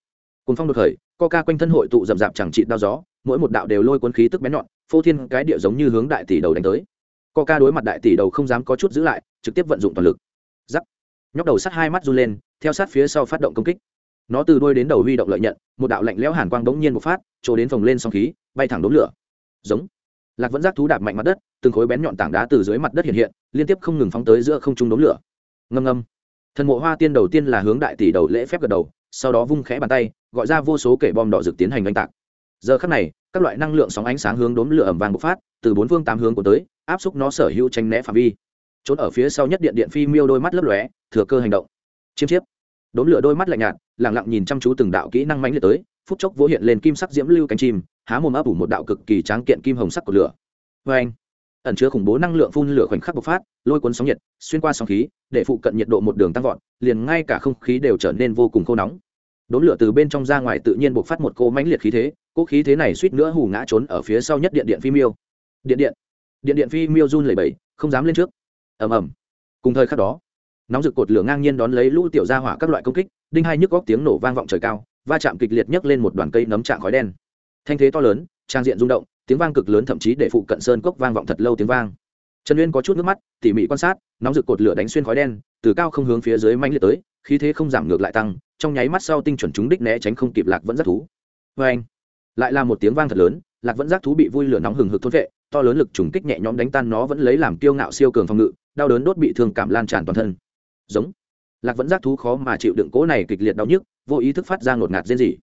Cùng phong đột khởi, coca quanh thân hội tụ rậm rạp chẳng trị đao gió, mỗi một đạo đều lôi cuốn khí tức bén nhọn, phô thiên cái địa giống như hướng đại tỷ đầu đánh tới. Coca đối mặt đại tỷ đầu không dám có chút giữ lại, trực tiếp vận dụng toàn lực. Giắc. Nhóc đầu sắt hai mắt run lên, theo sát phía sau phát động công kích. Nó từ đuôi đến đầu huy động lợi nhận, một đạo lạnh lẽo hàn quang bỗng nhiên bộc phát, trổ đến phồng lên song khí, bay thẳng đốn lửa. Giống. Lạc vẫn giác thú đạp mạnh mặt đất, từng khối bén nhọn tảng đá từ dưới mặt đất hiện hiện, liên tiếp không ngừng phóng tới giữa không trung đốn lửa. Ngâm ngâm thần mộ hoa tiên đầu tiên là hướng đại tỷ đầu lễ phép gật đầu, sau đó vung khẽ bàn tay, gọi ra vô số kể bom đỏ rực tiến hành oanh tạc. Giờ khắc này, các loại năng lượng sóng ánh sáng hướng đốm lửa ẩm vàng bộc phát, từ bốn phương tám hướng của tới, áp xúc nó sở hữu tranh né phạm vi. Trốn ở phía sau nhất điện điện phi miêu đôi mắt lấp lóe, thừa cơ hành động. Chiêm chiếp. Đốn lửa đôi mắt lạnh nhạt lẳng lặng nhìn chăm chú từng đạo kỹ năng mãnh liệt tới, phút chốc vỗ hiện lên kim sắc diễm lưu cánh chim, há mồm áp ủ một đạo cực kỳ tráng kiện kim hồng sắc của lửa. Vê anh ẩn chứa khủng bố năng lượng phun lửa khoảnh khắc bộc phát, lôi cuốn sóng nhiệt, xuyên qua sóng khí, để phụ cận nhiệt độ một đường tăng vọt, liền ngay cả không khí đều trở nên vô cùng khô nóng. Đốn lửa từ bên trong ra ngoài tự nhiên bộc phát một cô mãnh liệt khí thế, cỗ khí thế này suýt nữa hù ngã trốn ở phía sau nhất điện điện phi miêu. Điện điện điện điện phi miêu run lẩy bẩy, không dám lên trước. Ầm ầm. Cùng thời khắc đó, nóng rực cột lửa ngang nhiên đón lấy lũ tiểu gia hỏa các loại công kích, đinh hai nhức góc tiếng nổ vang vọng trời cao, va chạm kịch liệt nhấc lên một đoàn cây nấm trạng khói đen. Thanh thế to lớn, trang diện rung động tiếng vang cực lớn thậm chí để phụ cận sơn cốc vang vọng thật lâu tiếng vang. Trần uyên có chút nước mắt, tỉ mỉ quan sát, nóng rực cột lửa đánh xuyên khói đen, từ cao không hướng phía dưới manh liệt tới, khí thế không giảm ngược lại tăng, trong nháy mắt sau tinh chuẩn chúng đích né tránh không kịp lạc vẫn rất thú. Vê anh lại là một tiếng vang thật lớn, lạc vẫn giác thú bị vui lửa nóng hừng hực thốt vệ, to lớn lực trùng kích nhẹ nhõm đánh tan nó vẫn lấy làm kiêu ngạo siêu cường phòng ngự, đau đớn đốt bị thương cảm lan tràn toàn thân. Giống! Lạc vẫn giác thú khó mà chịu đựng cố này kịch liệt đau nhức, vô ý thức phát ra ngột ngạt riêng gì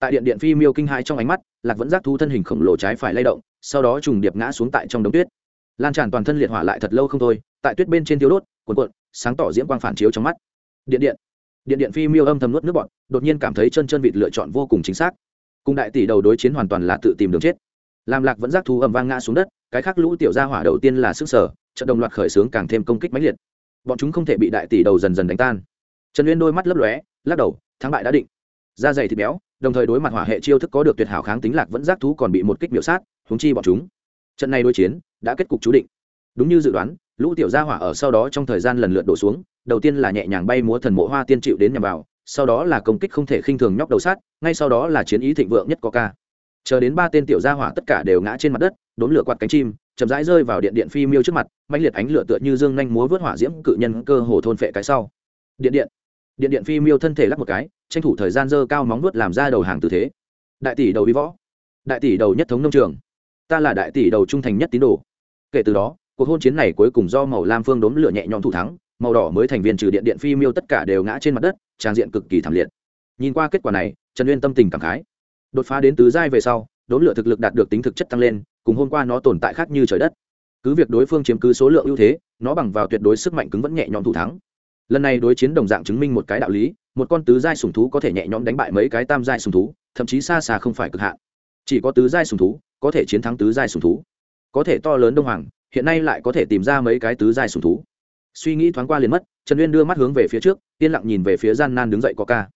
tại điện điện phi miêu kinh hai trong ánh mắt, lạc vẫn giác thu thân hình khổng lồ trái phải lay động, sau đó trùng điệp ngã xuống tại trong đống tuyết. Lan tràn toàn thân liệt hỏa lại thật lâu không thôi, tại tuyết bên trên thiếu đốt, cuộn cuộn, sáng tỏ diễm quang phản chiếu trong mắt. Điện điện điện điện phi miêu âm thầm nuốt nước bọn đột nhiên cảm thấy chân chân vịt lựa chọn vô cùng chính xác. Cùng đại tỷ đầu đối chiến hoàn toàn là tự tìm đường chết. Làm lạc vẫn giác thu ầm vang ngã xuống đất, cái khác lũ tiểu gia hỏa đầu tiên là sức sở, trận đồng loạt khởi xướng càng thêm công kích mãnh liệt. Bọn chúng không thể bị đại tỷ đầu dần dần đánh tan. Trần uyên đôi mắt lấp lóe, lắc đầu, thắng bại đã định. Da dày thịt béo đồng thời đối mặt hỏa hệ chiêu thức có được tuyệt hảo kháng tính lạc vẫn giác thú còn bị một kích biểu sát húng chi bọn chúng. Trận này đối chiến đã kết cục chú định. Đúng như dự đoán, lũ tiểu gia hỏa ở sau đó trong thời gian lần lượt đổ xuống, đầu tiên là nhẹ nhàng bay múa thần mộ hoa tiên chịu đến nhằm vào, sau đó là công kích không thể khinh thường nhóc đầu sát, ngay sau đó là chiến ý thịnh vượng nhất có ca. Chờ đến ba tên tiểu gia hỏa tất cả đều ngã trên mặt đất, đốn lửa quạt cánh chim, chậm rãi rơi vào điện điện phi miêu trước mặt mạnh liệt ánh lửa tựa như dương nhanh múa vớt hỏa diễm cự nhân cơ hồ thôn phệ cái sau. Điện điện. Điện điện phi miêu thân thể lắc một cái tranh thủ thời gian dơ cao móng nuốt làm ra đầu hàng tư thế. Đại tỷ đầu vi võ. Đại tỷ đầu nhất thống nông trường. Ta là đại tỷ đầu trung thành nhất tín đồ. Kể từ đó, cuộc hôn chiến này cuối cùng do màu lam phương đốn lửa nhẹ nhõm thủ thắng, màu đỏ mới thành viên trừ điện điện phi miêu tất cả đều ngã trên mặt đất, trang diện cực kỳ thảm liệt. Nhìn qua kết quả này, trần uyên tâm tình cảm khái. Đột phá đến tứ giai về sau đốn lửa thực lực đạt được tính thực chất tăng lên, cùng hôm qua nó tồn tại khác như trời đất. Cứ việc đối phương chiếm cứ số lượng ưu thế, nó bằng vào tuyệt đối sức mạnh cứng vẫn nhẹ nhõm thủ thắng lần này đối chiến đồng dạng chứng minh một cái đạo lý, một con tứ giai sùng thú có thể nhẹ nhõm đánh bại mấy cái tam giai sùng thú, thậm chí xa xa không phải cực hạn. Chỉ có tứ giai sùng thú có thể chiến thắng tứ giai sùng thú. Có thể to lớn đông hoàng, hiện nay lại có thể tìm ra mấy cái tứ giai sùng thú. Suy nghĩ thoáng qua liền mất, trần uyên đưa mắt hướng về phía trước, yên lặng nhìn về phía gian nan đứng dậy có ca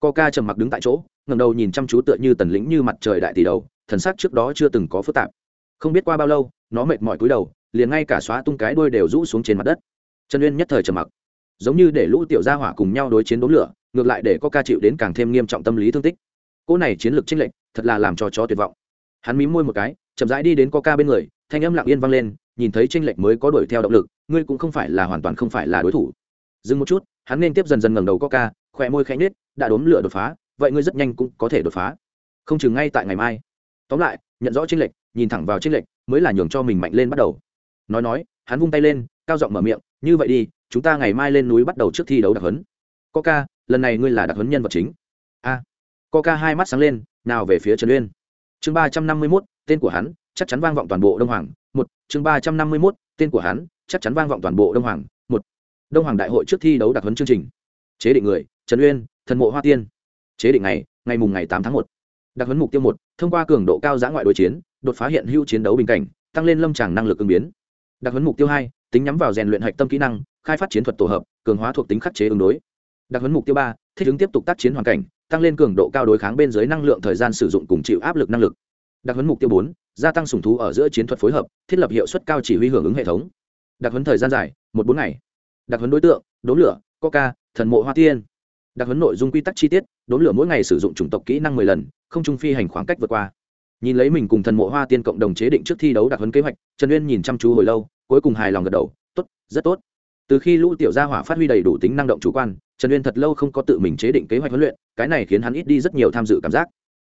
có ca trầm mặc đứng tại chỗ ngầm đầu nhìn chăm chú tựa như tần lĩnh như mặt trời đại tỷ đầu, thần sắc trước đó chưa từng có phức tạp. Không biết qua bao lâu, nó mệt mỏi cúi đầu, liền ngay cả xóa tung cái đuôi đều rũ xuống trên mặt đất. Trần uyên nhất thời trầm mặc giống như để lũ tiểu gia hỏa cùng nhau đối chiến đốn lửa ngược lại để có ca chịu đến càng thêm nghiêm trọng tâm lý thương tích. Cô này chiến lược chênh lệch thật là làm cho chó tuyệt vọng. Hắn mím môi một cái chậm rãi đi đến có ca bên người thanh âm lặng yên vang lên nhìn thấy chênh lệch mới có đuổi theo động lực ngươi cũng không phải là hoàn toàn không phải là đối thủ. Dừng một chút hắn nên tiếp dần dần ngẩng đầu có ca, khỏe môi khẽ nết đã đốn lửa đột phá vậy ngươi rất nhanh cũng có thể đột phá. Không chừng ngay tại ngày mai. Tóm lại nhận rõ chênh lệch nhìn thẳng vào chênh lệch mới là nhường cho mình mạnh lên bắt đầu. Nói nói hắn vung tay lên cao giọng mở miệng như vậy đi chúng ta ngày mai lên núi bắt đầu trước thi đấu đặc huấn. Coca, lần này ngươi là đặc huấn nhân vật chính. A. Coca hai mắt sáng lên, nào về phía trần uyên. Chương ba trăm năm mươi mốt, tên của hắn, chắc chắn vang vọng toàn bộ đông hoàng. Một, chương ba trăm năm mươi mốt, tên của hắn, chắc chắn vang vọng toàn bộ đông hoàng. Một, đông hoàng đại hội trước thi đấu đặc huấn chương trình. Chế định người, trần uyên, thần mộ hoa tiên. Chế định ngày ngày mùng ngày tám tháng một. Đặc huấn mục tiêu một, thông qua cường độ cao giã ngoại đối chiến, đột phá hiện hữu chiến đấu bình cảnh, tăng lên lâm tràng năng lực ứng biến. Đặc huấn mục tiêu hai tính nhắm vào rèn luyện hạch tâm kỹ năng, khai phát chiến thuật tổ hợp, cường hóa thuộc tính khắc chế ứng đối. Đặc huấn mục tiêu ba, thích ứng tiếp tục tác chiến hoàn cảnh, tăng lên cường độ cao đối kháng bên dưới năng lượng thời gian sử dụng cùng chịu áp lực năng lực. Đặc huấn mục tiêu bốn, gia tăng sùng thú ở giữa chiến thuật phối hợp, thiết lập hiệu suất cao chỉ huy hưởng ứng hệ thống. Đặc huấn thời gian dài, một bốn ngày. Đặc huấn đối tượng, đốn lửa, coca, thần mộ hoa tiên. Đặc huấn nội dung quy tắc chi tiết, đốn lửa mỗi ngày sử dụng chủng tộc kỹ năng mười lần, không trung phi hành khoảng cách vượt qua. Nhìn lấy mình cùng thần mộ hoa tiên cộng đồng chế định trước thi đấu đặc huấn kế hoạch, trần uyên nhìn chăm chú hồi lâu cuối cùng hài lòng gật đầu, tốt, rất tốt. Từ khi lũ tiểu gia hỏa phát huy đầy đủ tính năng động chủ quan, trần uyên thật lâu không có tự mình chế định kế hoạch huấn luyện, cái này khiến hắn ít đi rất nhiều tham dự cảm giác.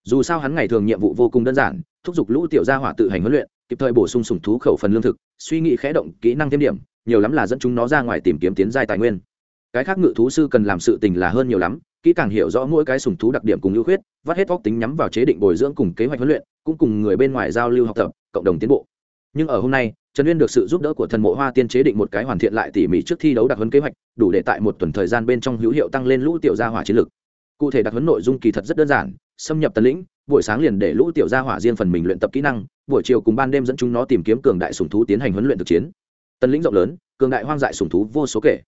Dù sao hắn ngày thường nhiệm vụ vô cùng đơn giản, thúc giục lũ tiểu gia hỏa tự hành huấn luyện, kịp thời bổ sung sủng thú khẩu phần lương thực, suy nghĩ khẽ động kỹ năng thêm điểm, nhiều lắm là dẫn chúng nó ra ngoài tìm kiếm tiến giai tài nguyên. Cái khác ngự thú sư cần làm sự tình là hơn nhiều lắm, kỹ càng hiểu rõ mỗi cái sủng thú đặc điểm cùng ưu khuyết, vắt hết vóc tính nhắm vào chế định bồi dưỡng cùng kế hoạch huấn luyện, cũng cùng người bên ngoài giao lưu học tập, cộng đồng tiến bộ. Nhưng ở hôm nay trần uyên được sự giúp đỡ của thần mộ hoa tiên chế định một cái hoàn thiện lại tỉ mỉ trước thi đấu đặc huấn kế hoạch, đủ để tại một tuần thời gian bên trong hữu hiệu tăng lên lũ tiểu gia hỏa chiến lực. Cụ thể đặc huấn nội dung kỳ thật rất đơn giản, xâm nhập tấn lĩnh, buổi sáng liền để lũ tiểu gia hỏa riêng phần mình luyện tập kỹ năng, buổi chiều cùng ban đêm dẫn chúng nó tìm kiếm cường đại sùng thú tiến hành huấn luyện thực chiến. Tấn lĩnh rộng lớn, cường đại hoang dại sùng thú vô số kể.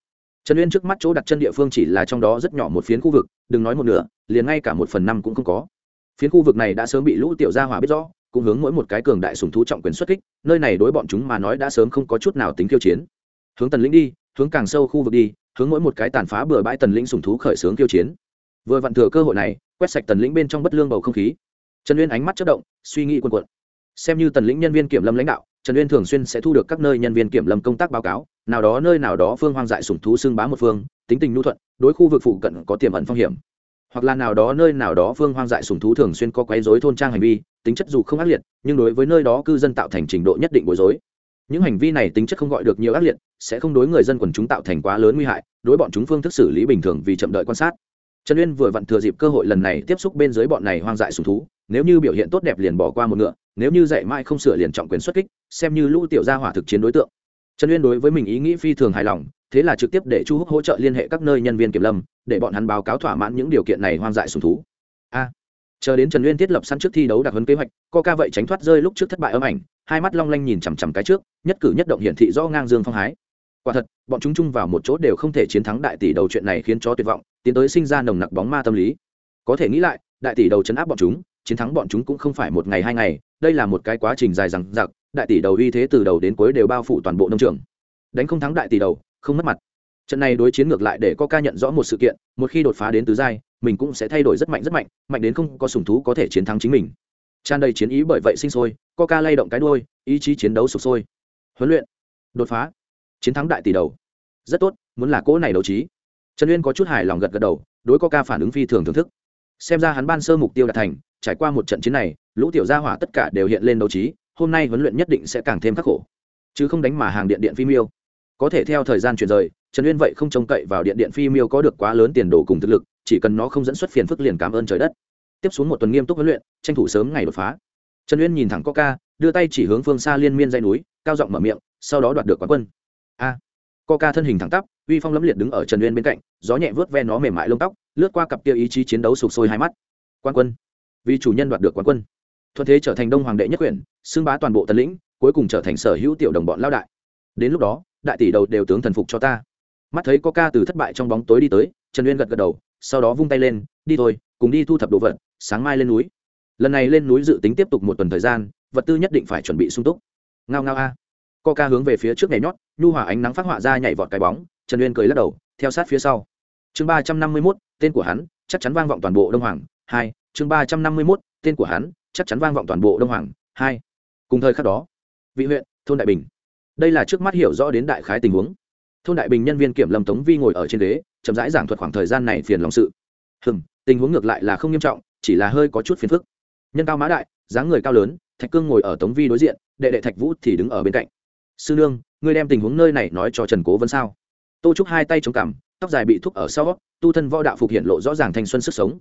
Trần uyên trước mắt chỗ đặt chân địa phương chỉ là trong đó rất nhỏ một phiến khu vực, đừng nói một nửa, liền ngay cả một phần năm cũng không có. Phiến khu vực này đã sớm bị lũ tiểu gia hỏa biết rõ cũng hướng mỗi một cái cường đại sùng thú trọng quyền xuất kích, nơi này đối bọn chúng mà nói đã sớm không có chút nào tính khiêu chiến. Hướng tần lĩnh đi, hướng càng sâu khu vực đi, hướng mỗi một cái tàn phá bừa bãi tần lĩnh sùng thú khởi xướng khiêu chiến. Vừa vặn thừa cơ hội này, quét sạch tần lĩnh bên trong bất lương bầu không khí. Trần uyên ánh mắt chất động, suy nghĩ quần quận xem như tần lĩnh nhân viên kiểm lâm lãnh đạo, trần uyên thường xuyên sẽ thu được các nơi nhân viên kiểm lâm công tác báo cáo, nào đó nơi nào đó phương hoang dại sùng thú xưng bá một phương, tính tình nhu thuận, đối khu vực phụ cận có tiềm ẩn phong hiểm hoặc là nào đó nơi nào đó phương hoang dại sùng thú thường xuyên có quấy rối thôn trang hành vi, tính chất dù không ác liệt, nhưng đối với nơi đó cư dân tạo thành trình độ nhất định bối rối. Những hành vi này tính chất không gọi được nhiều ác liệt, sẽ không đối người dân quần chúng tạo thành quá lớn nguy hại, đối bọn chúng phương thức xử lý bình thường vì chậm đợi quan sát. Trần uyên vừa vặn thừa dịp cơ hội lần này tiếp xúc bên dưới bọn này hoang dại sùng thú, nếu như biểu hiện tốt đẹp liền bỏ qua một ngựa, nếu như dạy mãi không sửa liền trọng quyền xuất kích, xem như lũ tiểu gia hỏa thực chiến đối tượng. Trần uyên đối với mình ý nghĩ phi thường hài lòng, thế là trực tiếp để chu húc hỗ trợ liên hệ các nơi nhân viên kiểm lâm để bọn hắn báo cáo thỏa mãn những điều kiện này hoang dại sùng thú. A, chờ đến trần uyên thiết lập săn trước thi đấu đặc huấn kế hoạch co ca vậy tránh thoát rơi lúc trước thất bại âm ảnh, hai mắt long lanh nhìn chằm chằm cái trước, nhất cử nhất động hiển thị do ngang dương phong hái. Quả thật, bọn chúng chung vào một chỗ đều không thể chiến thắng đại tỷ đầu chuyện này khiến cho tuyệt vọng, tiến tới sinh ra nồng nặc bóng ma tâm lý. Có thể nghĩ lại, đại tỷ đầu chấn áp bọn chúng, chiến thắng bọn chúng cũng không phải một ngày hai ngày, đây là một cái quá trình dài dằng dặc, đại tỷ đầu uy thế từ đầu đến cuối đều bao phủ toàn bộ nông trường. Đánh không thắng đại tỷ đầu, không mất mặt trận này đối chiến ngược lại để có ca nhận rõ một sự kiện, một khi đột phá đến tứ giai, mình cũng sẽ thay đổi rất mạnh rất mạnh mạnh đến không có sùng thú có thể chiến thắng chính mình. Tràn đầy chiến ý bởi vậy sinh sôi, coca lay động cái đôi ý chí chiến đấu sụp sôi. Huấn luyện, đột phá, chiến thắng đại tỷ đầu. Rất tốt, muốn là cỗ này đấu trí. Trần uyên có chút hài lòng gật gật đầu, đối coca phản ứng phi thường thưởng thức. Xem ra hắn ban sơ mục tiêu đạt thành, trải qua một trận chiến này, lũ tiểu gia hỏa tất cả đều hiện lên đấu trí, hôm nay huấn luyện nhất định sẽ càng thêm khắc khổ. Chứ không đánh mà hàng điện điện phim yêu. Có thể theo thời gian chuyển rời trần uyên vậy không trông cậy vào điện điện phi miêu có được quá lớn tiền đồ cùng thực lực, chỉ cần nó không dẫn xuất phiền phức liền cảm ơn trời đất. Tiếp xuống một tuần nghiêm túc huấn luyện, tranh thủ sớm ngày đột phá. Trần uyên nhìn thẳng coca, đưa tay chỉ hướng phương xa liên miên dây núi, cao giọng mở miệng, sau đó đoạt được quán quân. A. Coca thân hình thẳng tắp, uy phong lẫm liệt đứng ở trần uyên bên cạnh, gió nhẹ vớt ve nó mềm mại lông tóc, lướt qua cặp kia ý chí chiến đấu sụp sôi hai mắt. Quan quân. Vì chủ nhân đoạt được quán quân. Thuận thế trở thành đông hoàng đệ nhất quyển xưng bá toàn bộ tần lĩnh, cuối cùng trở thành sở hữu tiểu đồng bọn lao đại. Đến lúc đó, đại tỷ đầu đều tướng thần phục cho ta mắt thấy có ca từ thất bại trong bóng tối đi tới, trần uyên gật gật đầu, sau đó vung tay lên, đi thôi, cùng đi thu thập đồ vật, sáng mai lên núi. Lần này lên núi dự tính tiếp tục một tuần thời gian, vật tư nhất định phải chuẩn bị sung túc. Ngao ngao a. Co ca hướng về phía trước nhảy nhót, nhu hòa ánh nắng phát họa ra nhảy vọt cái bóng, trần uyên cười lắc đầu, theo sát phía sau. Chương ba trăm năm mươi mốt, tên của hắn, chắc chắn vang vọng toàn bộ đông hoàng, hai. Chương ba trăm năm mươi mốt, tên của hắn, chắc chắn vang vọng toàn bộ đông hoàng, hai. Cùng thời khắc đó, vị huyện, thôn đại bình. Đây là trước mắt hiểu rõ đến đại khái tình huống thôn đại bình nhân viên kiểm lâm tống vi ngồi ở trên ghế, chậm rãi giảng thuật khoảng thời gian này phiền lòng sự. Hừm, tình huống ngược lại là không nghiêm trọng, chỉ là hơi có chút phiền phức. Nhân cao mã đại, dáng người cao lớn, thạch cương ngồi ở tống vi đối diện, đệ đệ thạch vũ thì đứng ở bên cạnh. Sư nương, ngươi đem tình huống nơi này nói cho trần cố vấn sao? Tô trúc hai tay chống cằm, tóc dài bị thúc ở sau, tu thân võ đạo phục hiện lộ rõ ràng thanh xuân sức sống.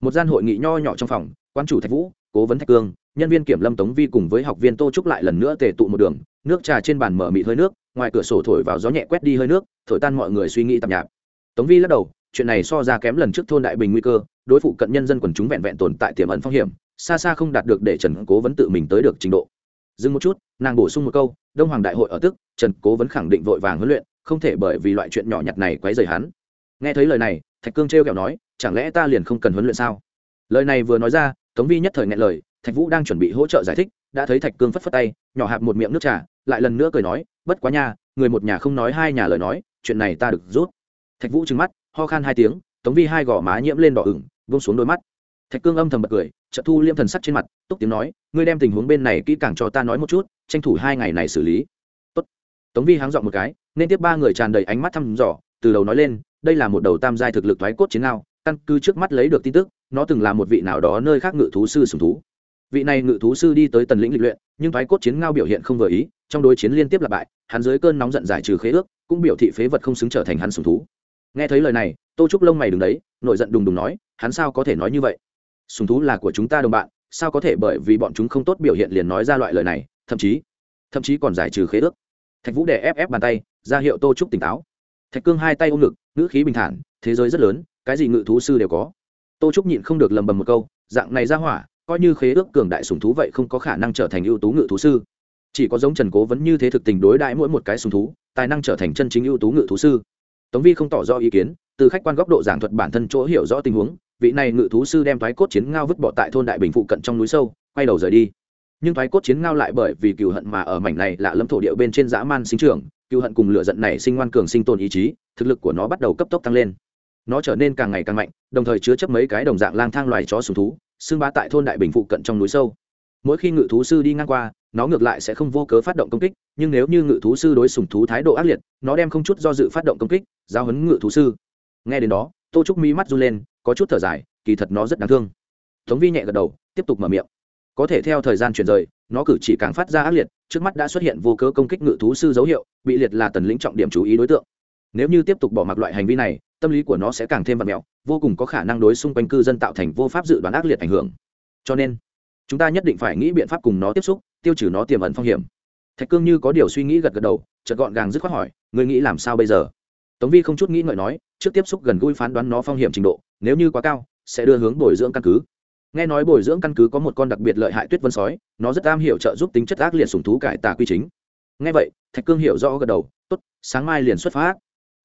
Một gian hội nghị nho nhỏ trong phòng, quan chủ thạch vũ, cố vấn thạch cương nhân viên kiểm lâm tống vi cùng với học viên tô trúc lại lần nữa tề tụ một đường, nước trà trên bàn mở mịt hơi nước, ngoài cửa sổ thổi vào gió nhẹ quét đi hơi nước, thổi tan mọi người suy nghĩ tạp nhạp. Tống vi lắc đầu, chuyện này so ra kém lần trước thôn đại bình nguy cơ, đối phụ cận nhân dân quần chúng vẹn vẹn tồn tại tiềm ẩn phong hiểm, xa xa không đạt được để trần cố vấn tự mình tới được trình độ. Dừng một chút, nàng bổ sung một câu, đông hoàng đại hội ở tức, trần cố vấn khẳng định vội vàng huấn luyện, không thể bởi vì loại chuyện nhỏ nhặt này quấy rầy hắn. Nghe thấy lời này, thạch cương trêu kẹo nói, chẳng lẽ ta liền không cần huấn luyện sao? Lời này vừa nói ra, tống vi nhất thời nghe lời thạch vũ đang chuẩn bị hỗ trợ giải thích, đã thấy thạch cương phất phất tay, nhỏ hạp một miệng nước trà, lại lần nữa cười nói, bất quá nha, người một nhà không nói hai nhà lời nói, chuyện này ta được rút. Thạch vũ trừng mắt, ho khan hai tiếng, tống vi hai gò má nhiễm lên đỏ ửng vung xuống đôi mắt. Thạch cương âm thầm bật cười trợ thu liêm thần sắc trên mặt, túc tiếng nói, ngươi đem tình huống bên này kỹ càng cho ta nói một chút, tranh thủ hai ngày này xử lý. Tốt. tống vi háng dọn một cái, nên tiếp ba người tràn đầy ánh mắt thăm dò, từ đầu nói lên, đây là một đầu tam giai thực lực thoái cốt chiến ngao, căn cứ trước mắt lấy được tin tức, nó từng là một vị nào đó nơi khác ngự thú sư sùng thú vị này ngự thú sư đi tới tần lĩnh lịch luyện, nhưng thoái cốt chiến ngao biểu hiện không vừa ý, trong đối chiến liên tiếp lặp bại, hắn dưới cơn nóng giận giải trừ khế ước, cũng biểu thị phế vật không xứng trở thành hắn sùng thú. Nghe thấy lời này, tô trúc lông mày đứng đấy, nội giận đùng đùng nói, hắn sao có thể nói như vậy? Sùng thú là của chúng ta đồng bạn, sao có thể bởi vì bọn chúng không tốt biểu hiện liền nói ra loại lời này, thậm chí thậm chí còn giải trừ khế ước. Thạch vũ đè ép ép bàn tay, ra hiệu tô trúc tỉnh táo. Thạch cương hai tay ôm ngực, ngữ khí bình thản, thế giới rất lớn, cái gì ngự thú sư đều có? Tô trúc nhịn không được lầm bầm một câu, dạng này ra hỏa coi như khế ước cường đại sùng thú vậy không có khả năng trở thành ưu tú ngự thú sư. Chỉ có giống trần cố vẫn như thế thực tình đối đãi mỗi một cái sùng thú, tài năng trở thành chân chính ưu tú ngự thú sư. Tống vi không tỏ rõ ý kiến, từ khách quan góc độ giảng thuật bản thân chỗ hiểu rõ tình huống, vị này ngự thú sư đem thoái cốt chiến ngao vứt bỏ tại thôn đại bình phụ cận trong núi sâu, quay đầu rời đi. Nhưng thoái cốt chiến ngao lại bởi vì cừu hận mà ở mảnh này lạ lâm thổ địa bên trên dã man sinh trưởng, cừu hận cùng lửa giận này sinh ngoan cường sinh tồn ý chí, thực lực của nó bắt đầu cấp tốc tăng lên. Nó trở nên càng ngày càng mạnh, đồng thời chứa chấp mấy cái đồng dạng lang thang loài chó sùng thú xương bá tại thôn đại bình phụ cận trong núi sâu. Mỗi khi ngự thú sư đi ngang qua, nó ngược lại sẽ không vô cớ phát động công kích, nhưng nếu như ngự thú sư đối sùng thú thái độ ác liệt, nó đem không chút do dự phát động công kích, giao hấn ngự thú sư. Nghe đến đó, tô trúc mi mắt run lên, có chút thở dài, kỳ thật nó rất đáng thương. Tống vi nhẹ gật đầu, tiếp tục mở miệng. Có thể theo thời gian chuyển rời, nó cử chỉ càng phát ra ác liệt, trước mắt đã xuất hiện vô cớ công kích ngự thú sư dấu hiệu, bị liệt là tần lĩnh trọng điểm chú ý đối tượng. Nếu như tiếp tục bỏ mặc loại hành vi này, tâm lý của nó sẽ càng thêm vật mẹo vô cùng có khả năng đối xung quanh cư dân tạo thành vô pháp dự đoán ác liệt ảnh hưởng. Cho nên, chúng ta nhất định phải nghĩ biện pháp cùng nó tiếp xúc, tiêu trừ nó tiềm ẩn phong hiểm. Thạch cương như có điều suy nghĩ gật gật đầu, chợt gọn gàng dứt khoát hỏi, ngươi nghĩ làm sao bây giờ? Tống vi không chút nghĩ ngợi nói, trước tiếp xúc gần gũi phán đoán nó phong hiểm trình độ, nếu như quá cao, sẽ đưa hướng bồi dưỡng căn cứ. Nghe nói bồi dưỡng căn cứ có một con đặc biệt lợi hại tuyết vân sói, nó rất am hiểu trợ giúp tính chất ác liệt sùng thú cải tà quy chính. Nghe vậy, thạch cương hiểu rõ gật đầu, tốt, sáng mai liền xuất phát.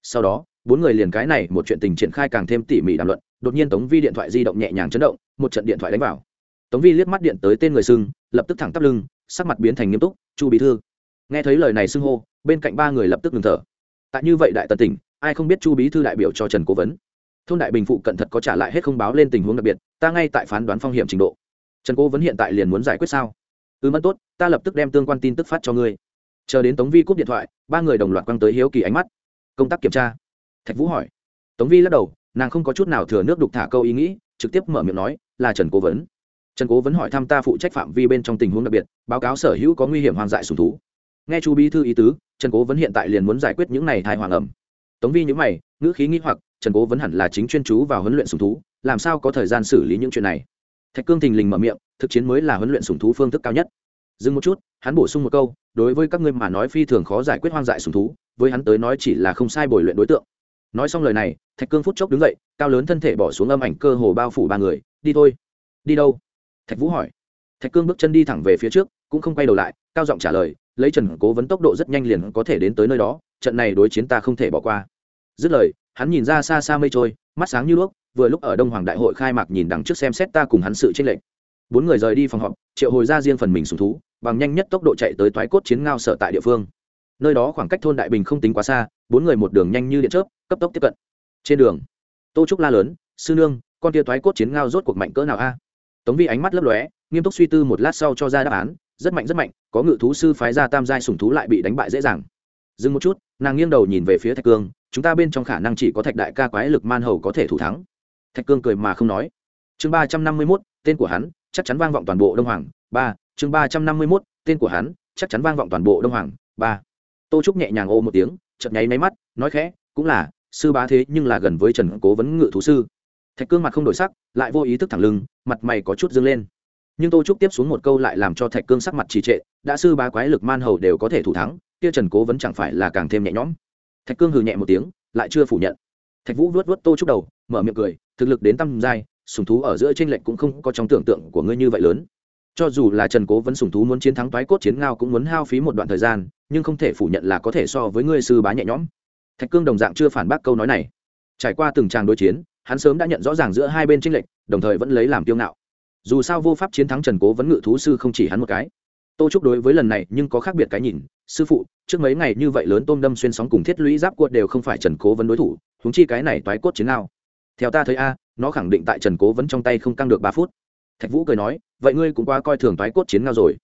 Sau đó bốn người liền cái này một chuyện tình triển khai càng thêm tỉ mỉ đàm luận đột nhiên tống vi điện thoại di động nhẹ nhàng chấn động một trận điện thoại đánh vào. Tống vi liếc mắt điện tới tên người xưng lập tức thẳng tắp lưng sắc mặt biến thành nghiêm túc chu bí thư. Nghe thấy lời này xưng hô bên cạnh ba người lập tức ngừng thở. Tại như vậy đại tần tỉnh ai không biết chu bí thư đại biểu cho trần cố vấn? Thôn đại bình phụ cẩn thật có trả lại hết không báo lên tình huống đặc biệt ta ngay tại phán đoán phong hiểm trình độ. Trần cố vấn hiện tại liền muốn giải quyết sao? Ư ừ, mất tốt ta lập tức đem tương quan tin tức phát cho ngươi. Chờ đến tống vi cúp điện thoại ba người đồng loạt quăng tới hiếu kỳ ánh mắt. Công tác kiểm tra thạch vũ hỏi. Tống vi lắc đầu, nàng không có chút nào thừa nước đục thả câu ý nghĩ, trực tiếp mở miệng nói, là trần cố vấn. Trần cố vấn hỏi thăm ta phụ trách phạm vi bên trong tình huống đặc biệt, báo cáo sở hữu có nguy hiểm hoang dại sùng thú. Nghe chu bí thư ý tứ, trần cố vấn hiện tại liền muốn giải quyết những này thai hoàng ẩm. Tống vi nhữ mày, ngữ khí nghĩ hoặc, trần cố vấn hẳn là chính chuyên chú vào huấn luyện sùng thú, làm sao có thời gian xử lý những chuyện này? Thạch cương thình lình mở miệng, thực chiến mới là huấn luyện sùng thú phương thức cao nhất. Dừng một chút, hắn bổ sung một câu, đối với các ngươi mà nói phi thường khó giải quyết hoang dại sùng thú, với hắn tới nói chỉ là không sai bồi luyện đối tượng nói xong lời này, thạch cương phút chốc đứng dậy, cao lớn thân thể bỏ xuống âm ảnh cơ hồ bao phủ ba người, đi thôi. Đi đâu? Thạch vũ hỏi. Thạch cương bước chân đi thẳng về phía trước, cũng không quay đầu lại, cao giọng trả lời, lấy trần cố vấn tốc độ rất nhanh liền có thể đến tới nơi đó, trận này đối chiến ta không thể bỏ qua. Dứt lời, hắn nhìn ra xa xa mây trôi, mắt sáng như đuốc, vừa lúc ở đông hoàng đại hội khai mạc nhìn đằng trước xem xét ta cùng hắn sự tranh lệch. Bốn người rời đi phòng họp, triệu hồi ra riêng phần mình sùng thú, bằng nhanh nhất tốc độ chạy tới toái cốt chiến ngao sở tại địa phương. Nơi đó khoảng cách thôn đại bình không tính quá xa bốn người một đường nhanh như điện chớp, cấp tốc tiếp cận. Trên đường, tô trúc la lớn, sư nương, con tia toái cốt chiến ngao rốt cuộc mạnh cỡ nào a? Tống vi ánh mắt lấp lóe, nghiêm túc suy tư một lát sau cho ra đáp án, rất mạnh rất mạnh, có ngự thú sư phái ra tam giai sùng thú lại bị đánh bại dễ dàng. Dừng một chút, nàng nghiêng đầu nhìn về phía thạch cương, chúng ta bên trong khả năng chỉ có thạch đại ca quái lực man hầu có thể thủ thắng. Thạch cương cười mà không nói. Chương ba trăm năm mươi mốt, tên của hắn, chắc chắn vang vọng toàn bộ đông hoàng. Ba, chương ba trăm năm mươi mốt, tên của hắn, chắc chắn vang vọng toàn bộ đông hoàng. Ba. Tô trúc nhẹ nhàng ô một tiếng chợt nháy máy mắt, nói khẽ, cũng là, sư bá thế nhưng là gần với trần cố vấn ngự thú sư. Thạch cương mặt không đổi sắc, lại vô ý thức thẳng lưng, mặt mày có chút dâng lên. Nhưng tô trúc tiếp xuống một câu lại làm cho thạch cương sắc mặt trì trệ, đã sư bá quái lực man hầu đều có thể thủ thắng, kia trần cố vẫn chẳng phải là càng thêm nhẹ nhõm? Thạch cương hừ nhẹ một tiếng, lại chưa phủ nhận. Thạch vũ vuốt vuốt tô trúc đầu, mở miệng cười, thực lực đến tăm giai sùng thú ở giữa t r ê n lệch cũng không có trong tưởng tượng của ngươi như vậy lớn cho dù là trần cố vẫn sùng thú muốn chiến thắng toái cốt chiến ngao cũng muốn hao phí một đoạn thời gian, nhưng không thể phủ nhận là có thể so với ngươi sư bá nhẹ nhõm. Thạch cương đồng dạng chưa phản bác câu nói này. Trải qua từng tràng đối chiến, hắn sớm đã nhận rõ ràng giữa hai bên tranh lệch, đồng thời vẫn lấy làm kiêu ngạo. Dù sao vô pháp chiến thắng trần cố vẫn ngự thú sư không chỉ hắn một cái. Tô trúc đối với lần này nhưng có khác biệt cái nhìn, sư phụ, trước mấy ngày như vậy lớn tôm đâm xuyên sóng cùng thiết lũy giáp cuột đều không phải trần cố vấn đối thủ húng chi cái này toái cốt chiến ngao? theo ta thấy a, nó khẳng định tại trần cố vấn trong tay không căng được ba phút thạch vũ cười nói, vậy ngươi cũng quá coi thường toái cốt chiến ngao rồi.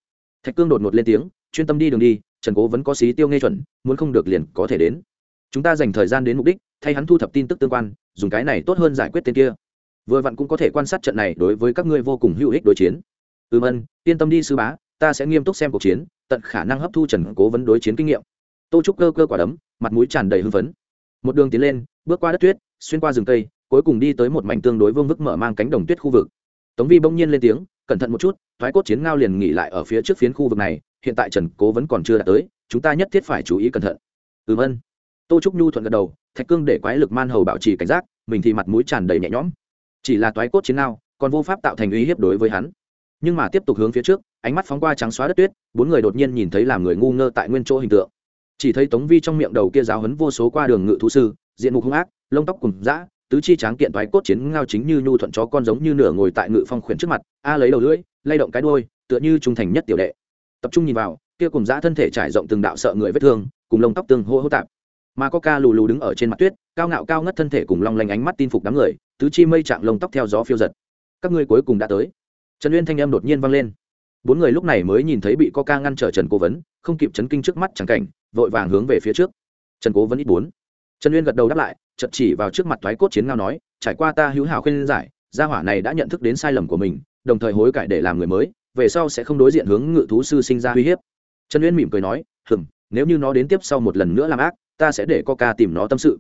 Thạch cương đột ngột lên tiếng, chuyên tâm đi đường đi, trần cố vẫn có xí tiêu nghe chuẩn, muốn không được liền có thể đến. Chúng ta dành thời gian đến mục đích, thay hắn thu thập tin tức tương quan, dùng cái này tốt hơn giải quyết tên kia. Vừa vặn cũng có thể quan sát trận này đối với các ngươi vô cùng hữu ích đối chiến. Ừm ân, yên tâm đi sư bá, ta sẽ nghiêm túc xem cuộc chiến, tận khả năng hấp thu trần cố vấn đối chiến kinh nghiệm. Tô trúc cơ cơ quả đấm, mặt mũi tràn đầy hưng phấn. Một đường tiến lên, bước qua đất tuyết, xuyên qua rừng cây, cuối cùng đi tới một mảnh tương đối vương vức mở mang cánh đồng tuyết khu vực tống vi bỗng nhiên lên tiếng, cẩn thận một chút, thoái cốt chiến ngao liền nghỉ lại ở phía trước phiến khu vực này, hiện tại trần cố vẫn còn chưa đạt tới, chúng ta nhất thiết phải chú ý cẩn thận. Ừm ân. Tô trúc nhu thuận gật đầu, thạch cương để quái lực man hầu bảo trì cảnh giác, mình thì mặt mũi tràn đầy nhẹ nhõm. Chỉ là toái cốt chiến ngao, còn vô pháp tạo thành uy hiếp đối với hắn. Nhưng mà tiếp tục hướng phía trước, ánh mắt phóng qua trắng xóa đất tuyết, bốn người đột nhiên nhìn thấy làm người ngu ngơ tại nguyên chỗ hình tượng. Chỉ thấy tống vi trong miệng đầu kia giáo hấn vô số qua đường ngự thú sư, diện mục hung ác, lông tóc cùng dã tứ chi tráng kiện toái cốt chiến ngao chính như nhu thuận chó con giống như nửa ngồi tại ngự phong khuyển trước mặt, a lấy đầu lưỡi, lay động cái đôi tựa như trung thành nhất tiểu đệ. Tập trung nhìn vào, kia cùng dã thân thể trải rộng từng đạo sợ người vết thương, cùng lông tóc tương hô hô tạp. Mà có ca lù lù đứng ở trên mặt tuyết, cao ngạo cao ngất thân thể cùng long lanh ánh mắt tin phục đám người, tứ chi mây trạng lông tóc theo gió phiêu giật. Các ngươi cuối cùng đã tới. Trần uyên thanh âm đột nhiên vang lên. Bốn người lúc này mới nhìn thấy bị coca ngăn trở trần cố vấn, không kịp chấn kinh trước mắt chẳng cảnh, vội vàng hướng về phía trước. Trần cố vấn ít bốn trần uyên gật đầu đáp lại chật chỉ vào trước mặt thoái cốt chiến ngao nói, trải qua ta hữu hảo khuyên giải, gia hỏa này đã nhận thức đến sai lầm của mình, đồng thời hối cải để làm người mới, về sau sẽ không đối diện hướng ngự thú sư sinh ra uy hiếp. Trần uyên mỉm cười nói hừng nếu như nó đến tiếp sau một lần nữa làm ác, ta sẽ để coca tìm nó tâm sự.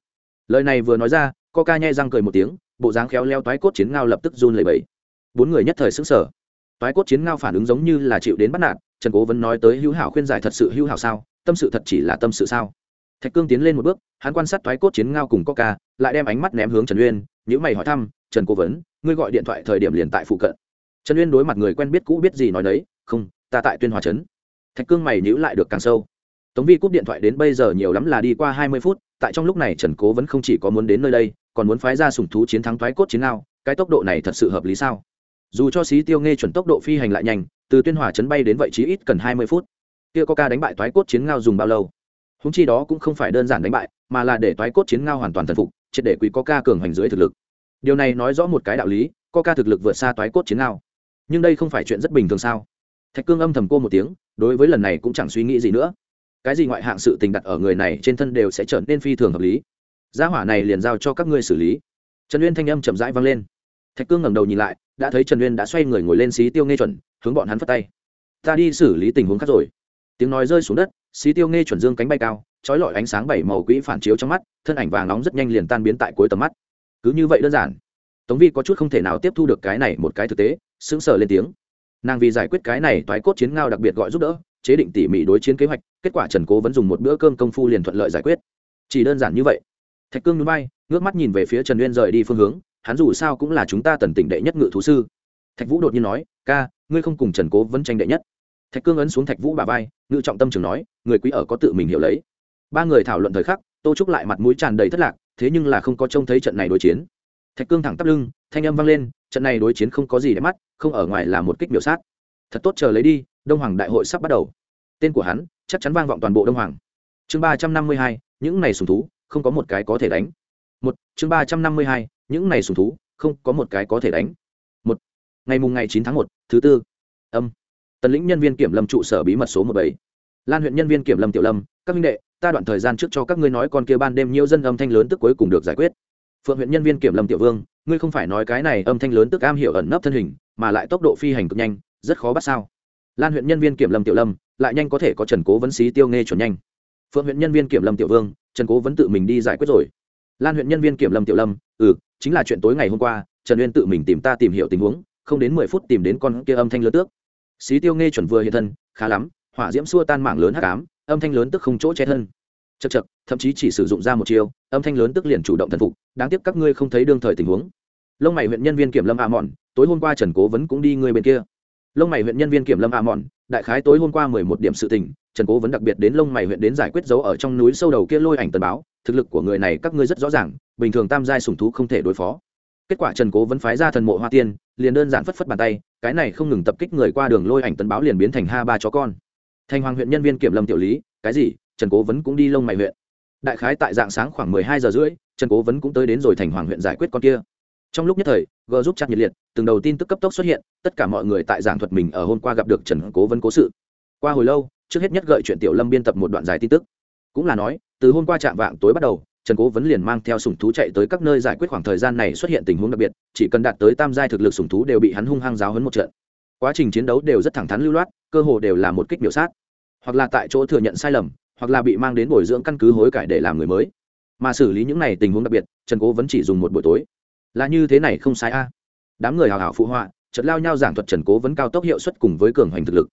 Lời này vừa nói ra, coca nhai răng cười một tiếng, bộ dáng khéo leo toái cốt chiến ngao lập tức run lẩy bẩy. Bốn người nhất thời sững sờ. Toái cốt chiến ngao phản ứng giống như là chịu đến bắt nạt, trần cố vẫn nói tới hữu hảo khuyên giải thật sự hữu hảo sao, tâm sự thật chỉ là tâm sự sao? Thạch cương tiến lên một bước, hắn quan sát Thoái cốt chiến ngao cùng coca, lại đem ánh mắt ném hướng trần uyên nhữ mày hỏi thăm, trần cố vấn, ngươi gọi điện thoại thời điểm liền tại phụ cận. Trần uyên đối mặt người quen biết cũ biết gì nói đấy không, ta tại tuyên hòa trấn. Thạch cương mày nhữ lại được càng sâu. Tống vi cúp điện thoại đến bây giờ nhiều lắm là đi qua hai mươi phút, tại trong lúc này trần cố vẫn không chỉ có muốn đến nơi đây, còn muốn phái ra sùng thú chiến thắng Thoái cốt chiến ngao, cái tốc độ này thật sự hợp lý sao? Dù cho xí tiêu nghe chuẩn tốc độ phi hành lại nhanh, từ tuyên hòa Trấn bay đến vậy chí ít cần hai mươi phút. Kia coca đánh bại Thoái cốt chiến ngao dùng bao lâu? Húng chi đó cũng không phải đơn giản đánh bại, mà là để toái cốt chiến ngao hoàn toàn thần phục, triệt để quý có ca cường hành dưới thực lực. Điều này nói rõ một cái đạo lý, có ca thực lực vượt xa toái cốt chiến ngao. Nhưng đây không phải chuyện rất bình thường sao? Thạch cương âm thầm cô một tiếng, đối với lần này cũng chẳng suy nghĩ gì nữa. Cái gì ngoại hạng sự tình đặt ở người này trên thân đều sẽ trở nên phi thường hợp lý. Gia hỏa này liền giao cho các ngươi xử lý. Trần uyên thanh âm chậm rãi vang lên. Thạch cương ngẩng đầu nhìn lại, đã thấy trần uyên đã xoay người ngồi lên xí tiêu nghe chuẩn, hướng bọn hắn phất tay. Ta đi xử lý tình huống khác rồi tiếng nói rơi xuống đất, xí tiêu nghe chuẩn dương cánh bay cao, trói lọi ánh sáng bảy màu quỹ phản chiếu trong mắt, thân ảnh vàng nóng rất nhanh liền tan biến tại cuối tầm mắt. Cứ như vậy đơn giản. Tống vi có chút không thể nào tiếp thu được cái này một cái thực tế, sững sờ lên tiếng. Nàng vì giải quyết cái này toái cốt chiến ngao đặc biệt gọi giúp đỡ, chế định tỉ mỉ đối chiến kế hoạch, kết quả trần cố vẫn dùng một bữa cơm công phu liền thuận lợi giải quyết. Chỉ đơn giản như vậy. Thạch cương núi bay ngước mắt nhìn về phía trần uyên rời đi phương hướng, hắn dù sao cũng là chúng ta tần tỉnh đệ nhất ngự thú sư. Thạch vũ đột nhiên nói, ca, ngươi không cùng trần cố vẫn tranh đệ nhất thạch cương ấn xuống thạch vũ bà vai, ngự trọng tâm trường nói, người quý ở có tự mình hiểu lấy. Ba người thảo luận thời khắc, tô trúc lại mặt mũi tràn đầy thất lạc, thế nhưng là không có trông thấy trận này đối chiến. Thạch cương thẳng tắp lưng, thanh âm vang lên, trận này đối chiến không có gì để mắt, không ở ngoài là một kích biểu sát. Thật tốt, chờ lấy đi, đông hoàng đại hội sắp bắt đầu. Tên của hắn, chắc chắn vang vọng toàn bộ đông hoàng. Chương ba trăm năm mươi hai, những này sùng thú, không có một cái có thể đánh. Một, chương ba trăm năm mươi hai, những này sùng thú, không có một cái có thể đánh. Một, ngày mùng ngày chín tháng một, thứ tư. Âm tần lĩnh nhân viên kiểm lâm trụ sở bí mật số một bảy. Lan huyện nhân viên kiểm lâm tiểu lâm, các minh đệ, ta đoạn thời gian trước cho các ngươi nói con kia ban đêm nhiều dân âm thanh lớn tức cuối cùng được giải quyết. Phượng huyện nhân viên kiểm lâm tiểu vương, ngươi không phải nói cái này âm thanh lớn tức am hiểu ẩn nấp thân hình, mà lại tốc độ phi hành cực nhanh, rất khó bắt sao. Lan huyện nhân viên kiểm lâm tiểu lâm, lại nhanh có thể có trần cố vấn xí tiêu nghe chuẩn nhanh. Phượng huyện nhân viên kiểm lâm tiểu vương, trần cố vẫn tự mình đi giải quyết rồi. Lan huyện nhân viên kiểm lâm tiểu lâm ừ chính là chuyện tối ngày hôm qua, trần uyên tự mình tìm ta tìm hiểu tình huống, không đến mười phút tìm đến con kia âm thanh lớn tước xí tiêu nghe chuẩn vừa hiện thân, khá lắm, hỏa diễm xua tan mảng lớn hắc ám, âm thanh lớn tức không chỗ che thân. Chật chật thậm chí chỉ sử dụng ra một chiêu, âm thanh lớn tức liền chủ động thần phục, đáng tiếc các ngươi không thấy đương thời tình huống. Lông mày huyện nhân viên kiểm lâm a mòn tối hôm qua trần cố vẫn cũng đi ngươi bên kia. Lông mày huyện nhân viên kiểm lâm a mòn đại khái tối hôm qua mười một điểm sự tình, trần cố vẫn đặc biệt đến lông mày huyện đến giải quyết dấu ở trong núi sâu đầu kia lôi ảnh tần báo, thực lực của người này các ngươi rất rõ ràng, bình thường tam giai sùng thú không thể đối phó. Kết quả trần cố vẫn phái ra thần mộ hoa tiên, liền đơn giản phất phất bàn tay cái này không ngừng tập kích người qua đường lôi ảnh tần báo liền biến thành ha ba chó con. Thành hoàng huyện nhân viên kiểm lâm tiểu lý, cái gì? Trần cố vấn cũng đi lông mày huyện. Đại khái tại dạng sáng khoảng mười hai giờ rưỡi, trần cố vấn cũng tới đến rồi thành hoàng huyện giải quyết con kia. Trong lúc nhất thời g giúp chặt nhiệt liệt, từng đầu tin tức cấp tốc xuất hiện, tất cả mọi người tại giảng thuật mình ở hôm qua gặp được trần cố vấn cố sự. Qua hồi lâu, trước hết nhất gợi chuyện tiểu lâm biên tập một đoạn dài tin tức. Cũng là nói, từ hôm qua trạm vạng tối bắt đầu trần cố vấn liền mang theo sùng thú chạy tới các nơi giải quyết khoảng thời gian này xuất hiện tình huống đặc biệt, chỉ cần đạt tới tam giai thực lực sùng thú đều bị hắn hung hăng giáo hấn một trận. Quá trình chiến đấu đều rất thẳng thắn lưu loát, cơ hồ đều là một kích biểu sát. Hoặc là tại chỗ thừa nhận sai lầm, hoặc là bị mang đến bồi dưỡng căn cứ hối cải để làm người mới. Mà xử lý những này tình huống đặc biệt, trần cố vẫn chỉ dùng một buổi tối. Là như thế này không sai a. Đám người hào hào phụ họa chật lao nhau giảng thuật trần cố vẫn cao tốc hiệu suất cùng với cường hoành thực lực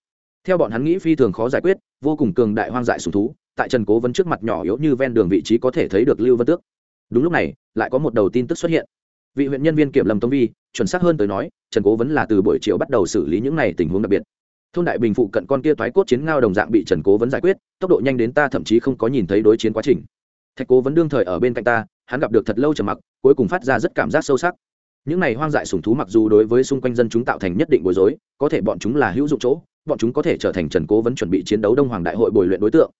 theo bọn hắn nghĩ phi thường khó giải quyết, vô cùng cường đại hoang dại sùng thú, tại trần cố vẫn trước mặt nhỏ yếu như ven đường vị trí có thể thấy được lưu vân tước. Đúng lúc này, lại có một đầu tin tức xuất hiện. Vị huyện nhân viên kiểm lâm tống vi, chuẩn xác hơn tới nói, trần cố vẫn là từ buổi chiều bắt đầu xử lý những này tình huống đặc biệt. Thôn đại bình phụ cận con kia toái cốt chiến ngao đồng dạng bị trần cố vẫn giải quyết, tốc độ nhanh đến ta thậm chí không có nhìn thấy đối chiến quá trình. Thạch cố vẫn đương thời ở bên cạnh ta, hắn gặp được thật lâu trầm mặc, cuối cùng phát ra rất cảm giác sâu sắc. Những này hoang dại sùng thú mặc dù đối với xung quanh dân chúng tạo thành nhất định bối rối, có thể bọn chúng là hữu dụng chỗ bọn chúng có thể trở thành trần cố vấn chuẩn bị chiến đấu đông hoàng đại hội bồi luyện đối tượng.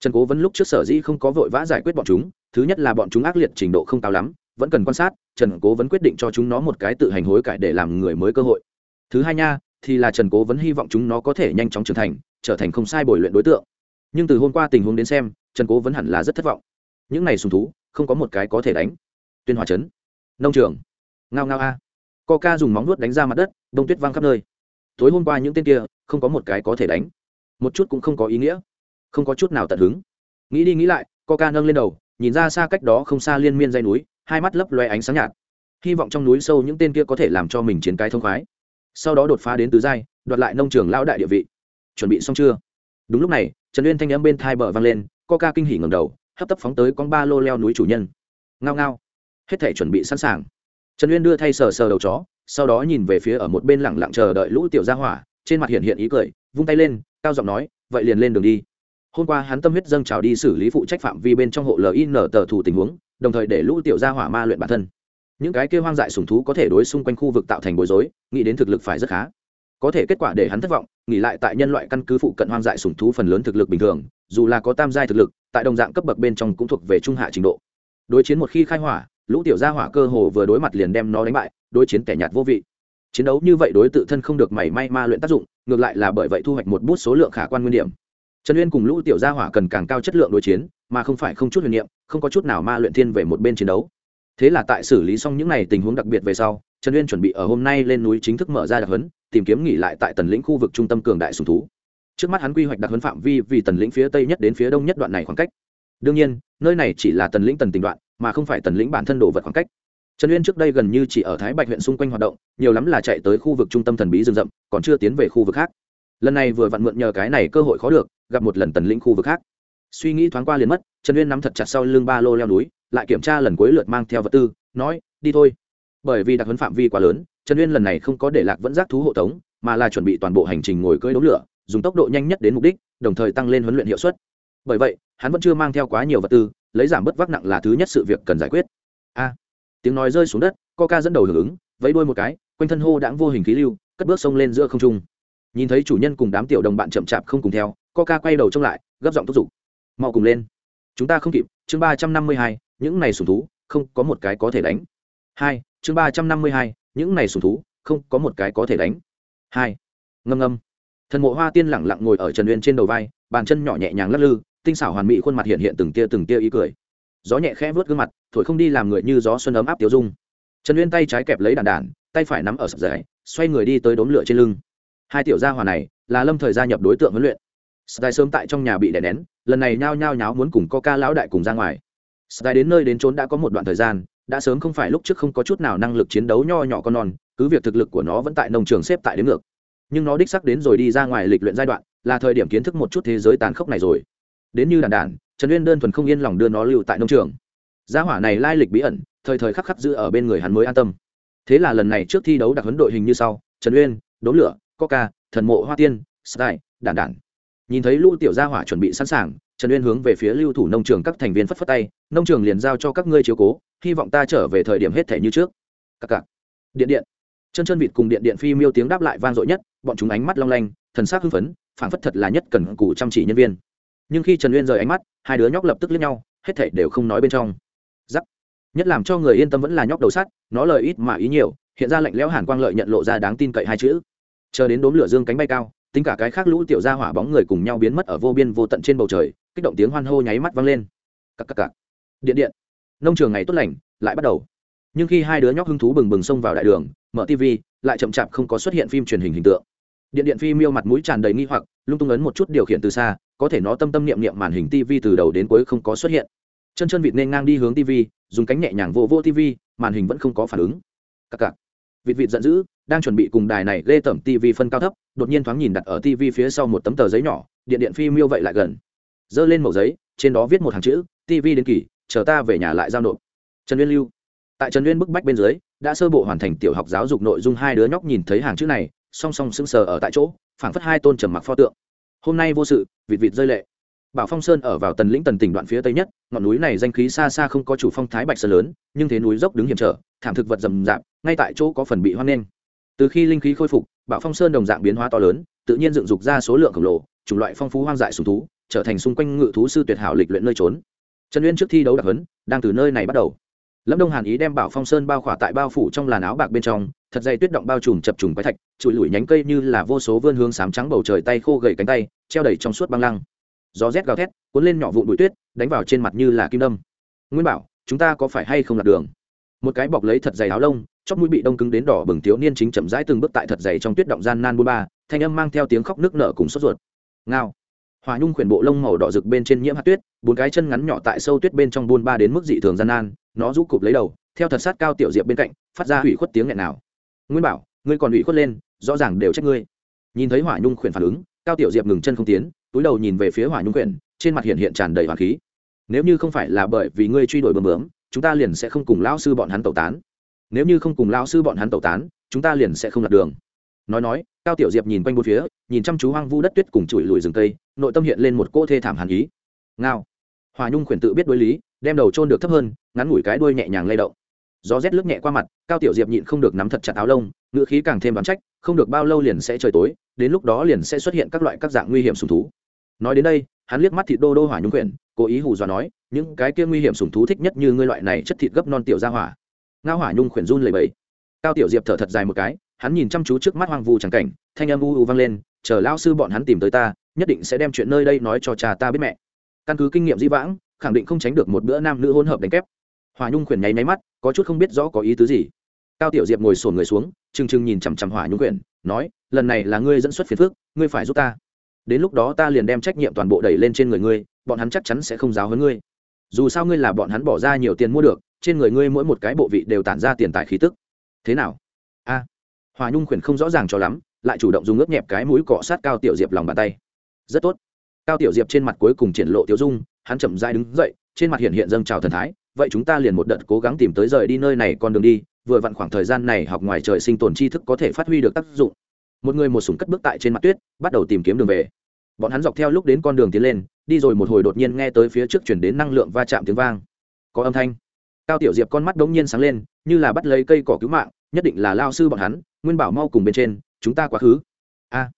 Trần cố vấn lúc trước sở dĩ không có vội vã giải quyết bọn chúng, thứ nhất là bọn chúng ác liệt trình độ không cao lắm, vẫn cần quan sát, trần cố vấn quyết định cho chúng nó một cái tự hành hối cải để làm người mới cơ hội. Thứ hai nha, thì là trần cố vẫn hy vọng chúng nó có thể nhanh chóng trưởng thành, trở thành không sai bồi luyện đối tượng. Nhưng từ hôm qua tình huống đến xem, trần cố vẫn hẳn là rất thất vọng. Những này sùng thú, không có một cái có thể đánh. Tuyên hòa trấn. Nông trường. Ngao ngao a. Co ca dùng móng nuốt đánh ra mặt đất, đông tuyết văng khắp nơi tối hôm qua những tên kia, không có một cái có thể đánh. Một chút cũng không có ý nghĩa. Không có chút nào tận hứng. Nghĩ đi nghĩ lại, coca nâng lên đầu, nhìn ra xa cách đó không xa liên miên dây núi, hai mắt lấp loe ánh sáng nhạt. Hy vọng trong núi sâu những tên kia có thể làm cho mình chiến cái thông khoái. Sau đó đột phá đến tứ giai, đoạt lại nông trường lão đại địa vị. Chuẩn bị xong chưa? Đúng lúc này, trần uyên thanh n m bên thai bờ vang lên, coca kinh hỉ ngầm đầu, hấp tấp phóng tới con ba lô leo núi chủ nhân. Ngao ngao. Hết thể chuẩn bị sẵn sàng. Trần uyên đưa thay sờ sờ đầu chó sau đó nhìn về phía ở một bên lẳng lặng chờ đợi lũ tiểu gia hỏa, trên mặt hiện hiện ý cười, vung tay lên, cao giọng nói, vậy liền lên đường đi. Hôm qua hắn tâm huyết dâng trào đi xử lý phụ trách phạm vi bên trong hộ lin tờ thủ tình huống, đồng thời để lũ tiểu gia hỏa ma luyện bản thân. Những cái kêu hoang dại sùng thú có thể đối xung quanh khu vực tạo thành bối rối, nghĩ đến thực lực phải rất khá. Có thể kết quả để hắn thất vọng, nghỉ lại tại nhân loại căn cứ phụ cận hoang dại sùng thú phần lớn thực lực bình thường, dù là có tam giai thực lực, tại đồng dạng cấp bậc bên trong cũng thuộc về trung hạ trình độ. Đối chiến một khi khai hỏa, lũ tiểu gia hỏa cơ hồ vừa đối mặt liền đem nó đánh bại đối chiến kẻ nhạt vô vị. Chiến đấu như vậy đối tự thân không được mảy may ma luyện tác dụng, ngược lại là bởi vậy thu hoạch một bút số lượng khả quan nguyên điểm. Trần uyên cùng lũ tiểu gia hỏa cần càng cao chất lượng đối chiến, mà không phải không chút huyền niệm, không có chút nào ma luyện thiên về một bên chiến đấu. Thế là tại xử lý xong những n à y tình huống đặc biệt về sau, trần uyên chuẩn bị ở hôm nay lên núi chính thức mở ra đặc huấn, tìm kiếm nghỉ lại tại tần lĩnh khu vực trung tâm cường đại sùng thú. Trước mắt hắn quy hoạch đặc huấn phạm vi vì tần lĩnh phía tây nhất đến phía đông nhất đoạn này khoảng cách. Đương nhiên, nơi này chỉ là tần lĩnh tần tình đoạn, mà không phải tần lĩnh bản thân đồ vật khoảng cách trần uyên trước đây gần như chỉ ở thái bạch huyện xung quanh hoạt động, nhiều lắm là chạy tới khu vực trung tâm thần bí rừng rậm, còn chưa tiến về khu vực khác. Lần này vừa vặn mượn nhờ cái này cơ hội khó được, gặp một lần tần lĩnh khu vực khác. Suy nghĩ thoáng qua liền mất, trần uyên nắm thật chặt sau lưng ba lô leo núi, lại kiểm tra lần cuối lượt mang theo vật tư, nói, đi thôi. Bởi vì đặc huấn phạm vi quá lớn, trần uyên lần này không có để lạc vẫn giác thú hộ tống, mà là chuẩn bị toàn bộ hành trình ngồi cưỡi đống lửa, dùng tốc độ nhanh nhất đến mục đích, đồng thời tăng lên huấn luyện hiệu suất. Bởi vậy, hắn vẫn chưa mang theo quá nhiều vật tư, lấy giảm bớt vác nặng là thứ nhất sự việc cần giải quyết. A! Tiếng nói rơi xuống đất, coca dẫn đầu hưởng ứng, vẫy đuôi một cái, quanh thân hô đãng vô hình khí lưu, cất bước sông lên giữa không trung. Nhìn thấy chủ nhân cùng đám tiểu đồng bạn chậm chạp không cùng theo, coca quay đầu trông lại, gấp giọng thúc giục. Mau cùng lên. Chúng ta không kịp, chương ba trăm năm mươi hai, những này sùng thú, không có một cái có thể đánh. Hai, chương ba trăm năm mươi hai, những này sùng thú, không có một cái có thể đánh. Hai, ngâm ngâm. Thần mộ hoa tiên lẳng lặng ngồi ở trần uyên trên đầu vai, bàn chân nhỏ nhẹ nhàng lắc lư, tinh xảo hoàn mỹ khuôn mặt hiện hiện từng tia từng tia ý cười gió nhẹ khẽ vớt gương mặt, thổi không đi làm người như gió xuân ấm áp tiêu dung. Trần uyên tay trái kẹp lấy đàn đàn tay phải nắm ở sập giải xoay người đi tới đốn lửa trên lưng. Hai tiểu gia hòa này, là lâm thời gia nhập đối tượng huấn luyện. Stai sớm tại trong nhà bị đè nén, lần này nhao nhao nháo muốn cùng coca lão đại cùng ra ngoài. Stai đến nơi đến trốn đã có một đoạn thời gian, đã sớm không phải lúc trước không có chút nào năng lực chiến đấu nho nhỏ con non, cứ việc thực lực của nó vẫn tại nông trường xếp tại đến ngược. Nhưng nó đích sắc đến rồi đi ra ngoài lịch luyện giai đoạn, là thời điểm kiến thức một chút thế giới tàn khốc này rồi. Đến như đàn đàn trần uyên đơn thuần không yên lòng đưa nó lưu tại nông trường. Gia hỏa này lai lịch bí ẩn, thời thời khắc khắc giữ ở bên người hắn mới an tâm. Thế là lần này trước thi đấu đặc huấn đội hình như sau, trần uyên đốn lửa, coca, thần mộ, hoa tiên style đản đản. Nhìn thấy lũ tiểu gia hỏa chuẩn bị sẵn sàng, trần uyên hướng về phía lưu thủ nông trường các thành viên phất phất tay, nông trường liền giao cho các ngươi chiếu cố, hy vọng ta trở về thời điểm hết thể như trước. Các cạc. Điện điện. Chân chân vịt cùng điện điện phi miêu tiếng đáp lại vang dội nhất, bọn chúng ánh mắt long lanh, thần sắc hưng phấn, phảng phất thật là nhất cần cù chăm chỉ nhân viên. Nhưng khi trần uyên rời ánh mắt hai đứa nhóc lập tức liếc nhau, hết thảy đều không nói bên trong. Giắc nhất làm cho người yên tâm vẫn là nhóc đầu sắt, nó lời ít mà ý nhiều, hiện ra lạnh lẽo hàn quang lợi nhận lộ ra đáng tin cậy hai chữ. Chờ đến đốm lửa dương cánh bay cao, tính cả cái khác lũ tiểu ra hỏa bóng người cùng nhau biến mất ở vô biên vô tận trên bầu trời, kích động tiếng hoan hô nháy mắt vang lên. Cặc cặc cặc. Điện điện. Nông trường ngày tốt lành, lại bắt đầu. Nhưng khi hai đứa nhóc hứng thú bừng bừng xông vào đại đường, mở tv lại chậm chạp không có xuất hiện phim truyền hình hình tượng. Điện điện phi miêu mặt mũi tràn đầy nghi hoặc lung tung ấn một chút điều khiển từ xa, có thể nó tâm tâm niệm niệm màn hình tv từ đầu đến cuối không có xuất hiện. Chân chân vịt nên ngang đi hướng tv dùng cánh nhẹ nhàng vô vô tv màn hình vẫn không có phản ứng. Cặc cặc. Vịt vịt giận dữ, đang chuẩn bị cùng đài này lê tẩm tv phân cao thấp, đột nhiên thoáng nhìn đặt ở tv phía sau một tấm tờ giấy nhỏ, điện điện phi miêu vậy lại gần. Giơ lên mẩu giấy, trên đó viết một hàng chữ tv đến kỳ, chờ ta về nhà lại giao nộp. Trần uyên lưu. Tại trần uyên bức bách bên dưới, đã sơ bộ hoàn thành tiểu học giáo dục nội dung, hai đứa nhóc nhìn thấy hàng chữ này, song song sững sờ ở tại chỗ phảng phất hai tôn trầm mặc pho tượng. Hôm nay vô sự, vịt vịt rơi lệ. Bảo phong sơn ở vào tần lĩnh tần tỉnh đoạn phía tây nhất, ngọn núi này danh khí xa xa không có chủ phong thái bạch sơn lớn, nhưng thế núi dốc đứng hiểm trở, thảm thực vật rầm rạp, ngay tại chỗ có phần bị hoang nghênh từ khi linh khí khôi phục, bảo phong sơn đồng dạng biến hóa to lớn, tự nhiên dựng dục ra số lượng khổng lồ, chủng loại phong phú hoang dại sùng thú, trở thành xung quanh ngự thú sư tuyệt hảo lịch luyện nơi trốn. Trần uyên trước thi đấu đặc hấn đang từ nơi này bắt đầu lâm đông hàn ý đem bảo phong sơn bao khỏa tại bao phủ trong làn áo bạc bên trong, thật dày tuyết động bao trùm chập trùng quái thạch, trụi lủi nhánh cây như là vô số vươn hướng sám trắng bầu trời tay khô gầy cánh tay, treo đầy trong suốt băng lăng. Gió rét gào thét, cuốn lên nhỏ vụn bụi tuyết, đánh vào trên mặt như là kim đâm. Nguyên bảo, chúng ta có phải hay không lạc đường? Một cái bọc lấy thật dày áo lông, chóp mũi bị đông cứng đến đỏ bừng thiếu niên chính chậm rãi từng bước tại thật dày trong tuyết động gian nan bôn ba, thanh âm mang theo tiếng khóc nước nở cùng sốt ruột. Ngao hòa nhung khuyển bộ lông màu đỏ rực bên trên nhiễm hạt tuyết, bốn cái chân ngắn nhỏ tại sâu tuyết bên trong buôn ba đến mức dị thường gian nan, nó rũ cụp lấy đầu, theo thật sát cao tiểu diệp bên cạnh, phát ra ủy khuất tiếng nghẹn nào. Nguyên bảo, ngươi còn ủy khuất lên, rõ ràng đều trách ngươi. Nhìn thấy hỏa nhung khuyển phản ứng, cao tiểu diệp ngừng chân không tiến, túi đầu nhìn về phía hỏa nhung khuyển, trên mặt hiện hiện tràn đầy hoàng khí. Nếu như không phải là bởi vì ngươi truy đuổi bơm bướm, chúng ta liền sẽ không cùng lão sư bọn hắn tẩu tán. Nếu như không cùng lão sư bọn hắn tẩu tán, chúng ta liền sẽ không lạc đường nói nói, cao tiểu diệp nhìn quanh bốn phía, nhìn chăm chú hoang vu đất tuyết cùng chùi lùi rừng cây, nội tâm hiện lên một cỗ thê thảm hàn ý. Ngao. Hòa nhung khuyển tự biết đối lý, đem đầu trôn được thấp hơn, ngắn ngủi cái đuôi nhẹ nhàng lay động. Gió rét lướt nhẹ qua mặt, cao tiểu diệp nhịn không được nắm thật chặt áo lông ngựa khí càng thêm đoán trách, không được bao lâu liền sẽ trời tối, đến lúc đó liền sẽ xuất hiện các loại các dạng nguy hiểm sùng thú. Nói đến đây, hắn liếc mắt thịt đô đô hỏa nhung quyển cố ý hù dọa nói, những cái kia nguy hiểm sùng thú thích nhất như ngươi loại này chất thịt gấp non tiểu ra hỏa. Ngao hỏa nhung khuyển run lầy bẫy cao tiểu diệp thở thật dài một cái hắn nhìn chăm chú trước mắt hoang vu chẳng cảnh thanh âm u u vang lên chờ lao sư bọn hắn tìm tới ta nhất định sẽ đem chuyện nơi đây nói cho cha ta biết mẹ. Căn cứ kinh nghiệm di vãng khẳng định không tránh được một bữa nam nữ hỗn hợp đánh kép. Hòa nhung khuyển nháy máy mắt có chút không biết rõ có ý tứ gì. Cao tiểu diệp ngồi sổn người xuống trừng trừng nhìn chằm chằm hỏa nhung quyển, nói lần này là ngươi dẫn xuất phiền phước ngươi phải giúp ta. Đến lúc đó ta liền đem trách nhiệm toàn bộ đẩy lên trên người ngươi bọn hắn chắc chắn sẽ không giáo hơn ngươi. Dù sao ngươi là bọn hắn bỏ ra nhiều tiền mua được trên người ngươi mỗi một cái bộ vị đều tản ra tiền tài khí tức. Thế nào? A hòa nhung khuyển không rõ ràng cho lắm, lại chủ động dùng ướp nhẹp cái mũi cọ sát cao tiểu diệp lòng bàn tay. Rất tốt. Cao tiểu diệp trên mặt cuối cùng triển lộ tiểu dung, hắn chậm dai đứng dậy, trên mặt hiện hiện dâng trào thần thái, vậy chúng ta liền một đợt cố gắng tìm tới rời đi nơi này con đường đi, vừa vặn khoảng thời gian này học ngoài trời sinh tồn tri thức có thể phát huy được tác dụng. Một người một súng cất bước tại trên mặt tuyết, bắt đầu tìm kiếm đường về. Bọn hắn dọc theo lúc đến con đường tiến lên, đi rồi một hồi đột nhiên nghe tới phía trước chuyển đến năng lượng va chạm tiếng vang. Có âm thanh. Cao tiểu diệp con mắt đ ỗ n g nhiên sáng lên, như là bắt lấy cây cỏ cứu mạng, nhất định là lao sư bọn hắn nguyên bảo mau cùng bên trên, chúng ta quá khứ. A.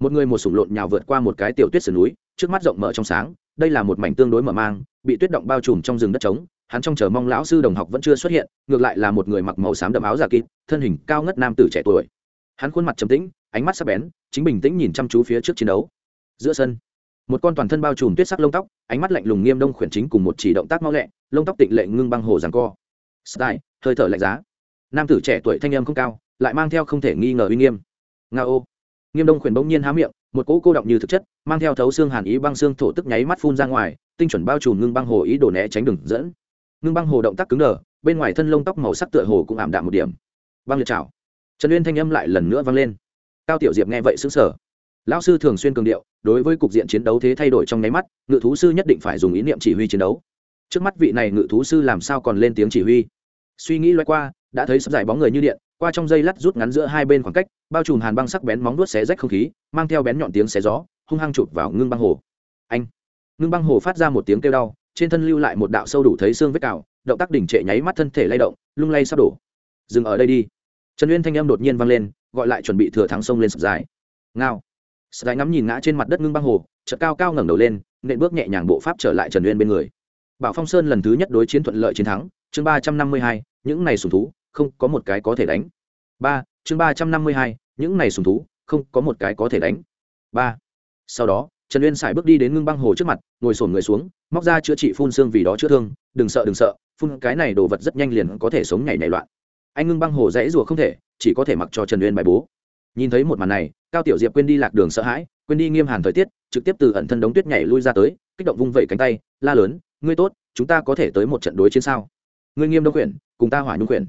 Một người một sủng lộn nhào vượt qua một cái tiểu tuyết sườn núi, trước mắt rộng mở trong sáng, đây là một mảnh tương đối mở mang, bị tuyết động bao trùm trong rừng đất trống, hắn trong chờ mong lão sư đồng học vẫn chưa xuất hiện, ngược lại là một người mặc màu xám đậm áo giả kịp thân hình cao ngất nam tử trẻ tuổi. Hắn khuôn mặt trầm tĩnh, ánh mắt sắc bén, chính bình tĩnh nhìn chăm chú phía trước chiến đấu. Giữa sân, một con toàn thân bao trùm tuyết sắc lông tóc, ánh mắt lạnh lùng nghiêm đông khuyển chính cùng một chỉ động tác mau lẹ, lông tóc tịnh lệ ngưng băng hồ rằng co. Style, hơi thở lạnh giá. Nam tử trẻ tuổi thanh âm không cao lại mang theo không thể nghi ngờ uy nghiêm. Nga ô. Nghiêm đông khuyển bỗng nhiên há miệng, một cỗ cô động như thực chất, mang theo thấu xương hàn ý băng xương thổ tức nháy mắt phun ra ngoài, tinh chuẩn bao trùm ngưng băng hồ ý đổ né tránh đường dẫn. Ngưng băng hồ động tác cứng đờ, bên ngoài thân lông tóc màu sắc tựa hồ cũng ảm đạm một điểm. Băng liệt chảo trần uyên thanh âm lại lần nữa vang lên. Cao tiểu diệp nghe vậy xứng sở lão sư thường xuyên cường điệu, đối với cục diện chiến đấu thế thay đổi trong nháy mắt, ngự thú sư nhất định phải dùng ý niệm chỉ huy chiến đấu. Trước mắt vị này ngự thú sư làm sao còn lên tiếng chỉ huy? Suy nghĩ loay qua, đã thấy sắp giải bóng người như điện qua trong dây lát rút ngắn giữa hai bên khoảng cách, bao trùm hàn băng sắc bén móng đuốt xé rách không khí, mang theo bén nhọn tiếng xé gió, hung hăng chụp vào ngưng băng hồ. Anh! Ngưng băng hồ phát ra một tiếng kêu đau, trên thân lưu lại một đạo sâu đủ thấy xương vết cào, động tác đỉnh trệ nháy mắt thân thể lay động, lung lay sắp đổ. Dừng ở đây đi. Trần uyên thanh âm đột nhiên vang lên, gọi lại chuẩn bị thừa thắng sông lên sập dài. Ngao! Sập dài ngắm nhìn ngã trên mặt đất ngưng băng hồ, chợt cao cao ngẩng đầu lên, nện bước nhẹ nhàng bộ pháp trở lại trần uyên bên người. Bảo phong sơn lần thứ nhất đối chiến thuận lợi chiến thắng, chương ba trăm năm mươi hai, những này sùng thú không có một cái có thể đánh. Ba, chương ba trăm năm mươi hai, những này sùng thú, không có một cái có thể đánh. Ba, sau đó, trần uyên sải bước đi đến ngưng băng hồ trước mặt, ngồi sổn người xuống, móc ra chữa trị phun xương vì đó chữa thương, đừng sợ đừng sợ, phun cái này đồ vật rất nhanh liền có thể sống nhảy nảy loạn. Anh ngưng băng hồ dãy rùa không thể, chỉ có thể mặc cho trần uyên bài bố. Nhìn thấy một màn này, cao tiểu diệp quên đi lạc đường sợ hãi, quên đi nghiêm hàn thời tiết, trực tiếp từ ẩn thân đống tuyết nhảy lui ra tới, kích động vung vẩy cánh tay, la lớn, ngươi tốt, chúng ta có thể tới một trận đối chiến sao? Ngươi nghiêm đông quyển, cùng ta hỏa nhung quyển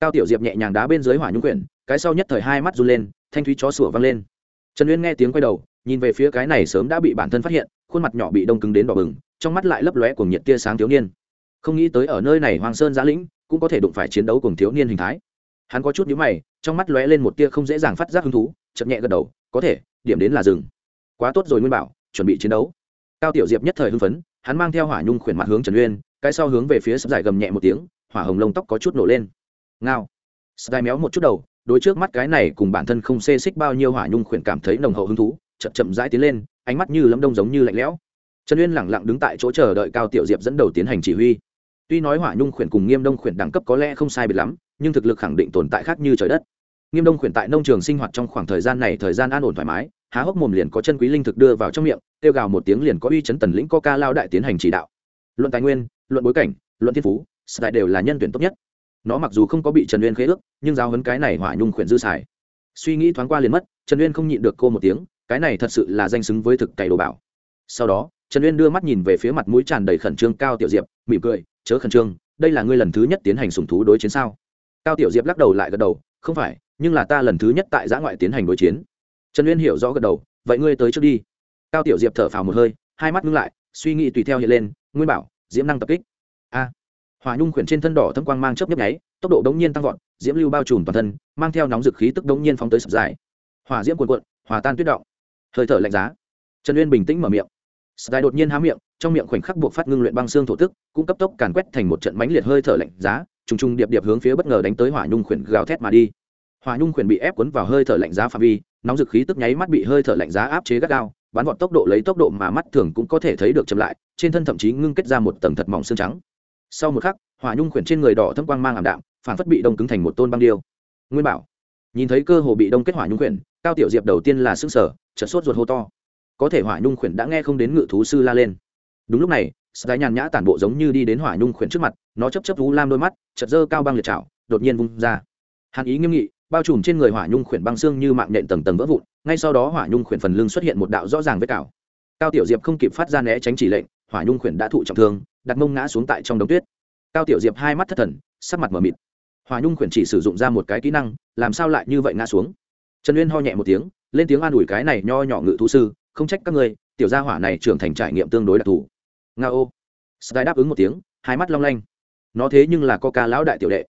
cao tiểu diệp nhẹ nhàng đá bên dưới hỏa nhung quyển, cái sau nhất thời hai mắt run lên, thanh thúy chó sủa vang lên. Trần uyên nghe tiếng quay đầu, nhìn về phía cái này sớm đã bị bản thân phát hiện, khuôn mặt nhỏ bị đông cứng đến đỏ bừng, trong mắt lại lấp lóe cùng nhiệt tia sáng thiếu niên. Không nghĩ tới ở nơi này hoàng sơn giã lĩnh, cũng có thể đụng phải chiến đấu cùng thiếu niên hình thái. Hắn có chút nhíu mày, trong mắt lóe lên một tia không dễ dàng phát giác hứng thú chậm nhẹ gật đầu, có thể, điểm đến là rừng quá tốt rồi nguyên bảo, chuẩn bị chiến đấu. Cao tiểu diệp nhất thời hưng phấn, hắn mang theo hỏa nhung khuyển mặt hướng trần uyên, cái sau hướng về phía sắp giải gầm nhẹ một tiếng, hỏa hồng lông tóc có chút nổ lên ngao. Sky méo một chút đầu, đối trước mắt cái này cùng bản thân không xê xích bao nhiêu hỏa nhung khuyển cảm thấy nồng hậu hứng thú, chậm chậm rãi tiến lên, ánh mắt như lấm đông giống như lạnh lẽo. Trần uyên lẳng lặng đứng tại chỗ chờ đợi cao tiểu diệp dẫn đầu tiến hành chỉ huy. Tuy nói hỏa nhung khuyển cùng nghiêm đông khuyển đẳng cấp có lẽ không sai biệt lắm, nhưng thực lực khẳng định tồn tại khác như trời đất. Nghiêm đông khuyển tại nông trường sinh hoạt trong khoảng thời gian này thời gian an ổn thoải mái, há hốc mồm liền có chân quý linh thực đưa vào trong miệng tiêu gào một tiếng liền có uy chấn tần lĩnh coca lao đại tiến hành chỉ đạo. Luận tài nguyên, luận bối cảnh, luận thiên phú đại đều là nhân tuyển tốt nhất nó mặc dù không có bị trần uyên khế ước nhưng giáo hấn cái này hỏa nhung khuyển dư xài. Suy nghĩ thoáng qua liền mất trần uyên không nhịn được cô một tiếng cái này thật sự là danh xứng với thực cày đồ bảo. Sau đó trần uyên đưa mắt nhìn về phía mặt mũi tràn đầy khẩn trương cao tiểu diệp mỉm cười chớ khẩn trương đây là ngươi lần thứ nhất tiến hành sùng thú đối chiến sao? Cao tiểu diệp lắc đầu lại gật đầu không phải nhưng là ta lần thứ nhất tại giã ngoại tiến hành đối chiến. Trần uyên hiểu rõ gật đầu vậy ngươi tới trước đi. Cao tiểu diệp thở phào một hơi hai mắt ngưng lại suy nghĩ tùy theo hiện lên nguyên bảo diễm năng tập kích. A à, Hòa nhung khuyển trên thân đỏ thâm quang mang chớp nhấp nháy, tốc độ đống nhiên tăng vọt, diễm lưu bao trùm toàn thân, mang theo nóng dực khí tức đống nhiên phóng tới sập dài. Hỏa diễm cuồn cuộn, hòa tan tuyết động. Hơi thở lạnh giá. Trần uyên bình tĩnh mở miệng. Sài đột nhiên há miệng, trong miệng khoảnh khắc buộc phát ngưng luyện băng xương thổ tức, cũng cấp tốc càn quét thành một trận mãnh liệt hơi thở lạnh giá, trùng trùng điệp điệp hướng phía bất ngờ đánh tới hỏa nhung khuyển gào thét mà đi. Hỏa nhung khuyển bị ép cuốn vào hơi thở lạnh giá phạm vi, nóng dực khí tức nháy mắt bị hơi thở lạnh giá áp chế gắt gao, bắn vọt tốc độ lấy tốc độ mà mắt thường cũng có thể thấy được chậm lại, trên thân thậm chí ngưng kết ra một tầng thật mỏng xương trắng sau một khắc, hỏa nhung khuyển trên người đỏ thâm quang mang ảm đạm phản phất bị đông cứng thành một tôn băng điêu. Nguyên bảo. Nhìn thấy cơ hồ bị đông kết hỏa nhung khuyển, cao tiểu diệp đầu tiên là xương sở chợt sốt ruột hô to. Có thể hỏa nhung khuyển đã nghe không đến ngự thú sư la lên. Đúng lúc này sky nhàn nhã tản bộ giống như đi đến hỏa nhung khuyển trước mặt, nó chấp chấp vú lam đôi mắt chật dơ cao băng liệt chảo, đột nhiên vung ra. Hàn ý nghiêm nghị, bao trùm trên người hỏa nhung khuyển băng xương như mạng nhện tầng tầng vỡ vụn, ngay sau đó hỏa nhung khuyển phần lưng xuất hiện một đạo rõ ràng với cào. Cao tiểu diệp không kịp phát ra né tránh chỉ lệnh, hỏa nhung khuyển đã thụ trọng thương đặt mông ngã xuống tại trong đống tuyết. Cao tiểu diệp hai mắt thất thần, sắc mặt m ở mịt. Hòa nhung khuyển chỉ sử dụng ra một cái kỹ năng, làm sao lại như vậy ngã xuống? Trần uyên ho nhẹ một tiếng, lên tiếng an ủi cái này nho nhỏ ngự thú sư, không trách các ngươi, tiểu gia hỏa này trưởng thành trải nghiệm tương đối đặc thù. Nga ô. Sky đáp ứng một tiếng, hai mắt long lanh. Nó thế nhưng là coca lão đại tiểu đệ.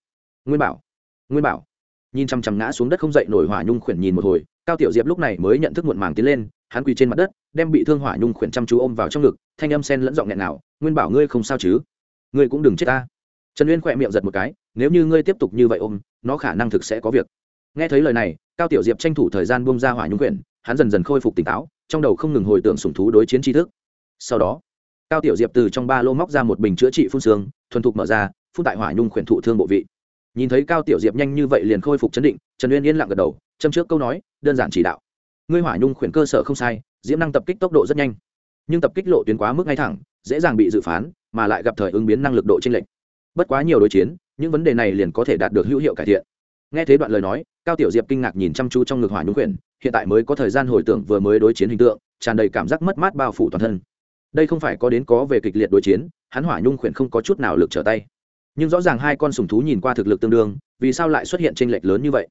Nguyên bảo. Nguyên bảo nhìn chằm chằm ngã xuống đất không dậy nổi hỏa nhung khuyển nhìn một hồi, cao tiểu diệp lúc này mới nhận thức muộn màng tiến lên, hắn quỳ trên mặt đất, đem bị thương hỏa nhung khuyển chăm chú ôm vào trong ngực, thanh âm sen lẫn giọng nghẹn nào, nguyên bảo ngươi không sao chứ? Ngươi cũng đừng chết ta. Trần uyên khỏe miệng giật một cái, nếu như ngươi tiếp tục như vậy ôm, nó khả năng thực sẽ có việc. Nghe thấy lời này, cao tiểu diệp tranh thủ thời gian buông ra hỏa nhung khuyển, hắn dần dần khôi phục tỉnh táo, trong đầu không ngừng hồi tưởng sủng thú đối chiến tri thức. Sau đó, cao tiểu diệp từ trong ba lô móc ra một bình chữa trị phun xương, thuần thục mở ra, phun tại hỏa nhung khuyển thụ thương bộ vị nhìn thấy cao tiểu diệp nhanh như vậy liền khôi phục chấn định, trần uyên yên lặng gật đầu, châm trước câu nói, đơn giản chỉ đạo. Ngươi hỏa nhung khuyển cơ sở không sai, diễm năng tập kích tốc độ rất nhanh. Nhưng tập kích lộ tuyến quá mức ngay thẳng, dễ dàng bị dự phán, mà lại gặp thời ứng biến năng lực độ chênh lệch. Bất quá nhiều đối chiến, những vấn đề này liền có thể đạt được hữu hiệu cải thiện. Nghe thế đoạn lời nói, cao tiểu diệp kinh ngạc nhìn chăm chú trong ngực hỏa nhung khuyển, hiện tại mới có thời gian hồi tưởng vừa mới đối chiến hình tượng, tràn đầy cảm giác mất mát bao phủ toàn thân. Đây không phải có đến có về kịch liệt đối chiến, hắn hỏa nhung khuyển không có chút nào lực trở tay nhưng rõ ràng hai con sùng thú nhìn qua thực lực tương đương, vì sao lại xuất hiện tranh lệch lớn như vậy?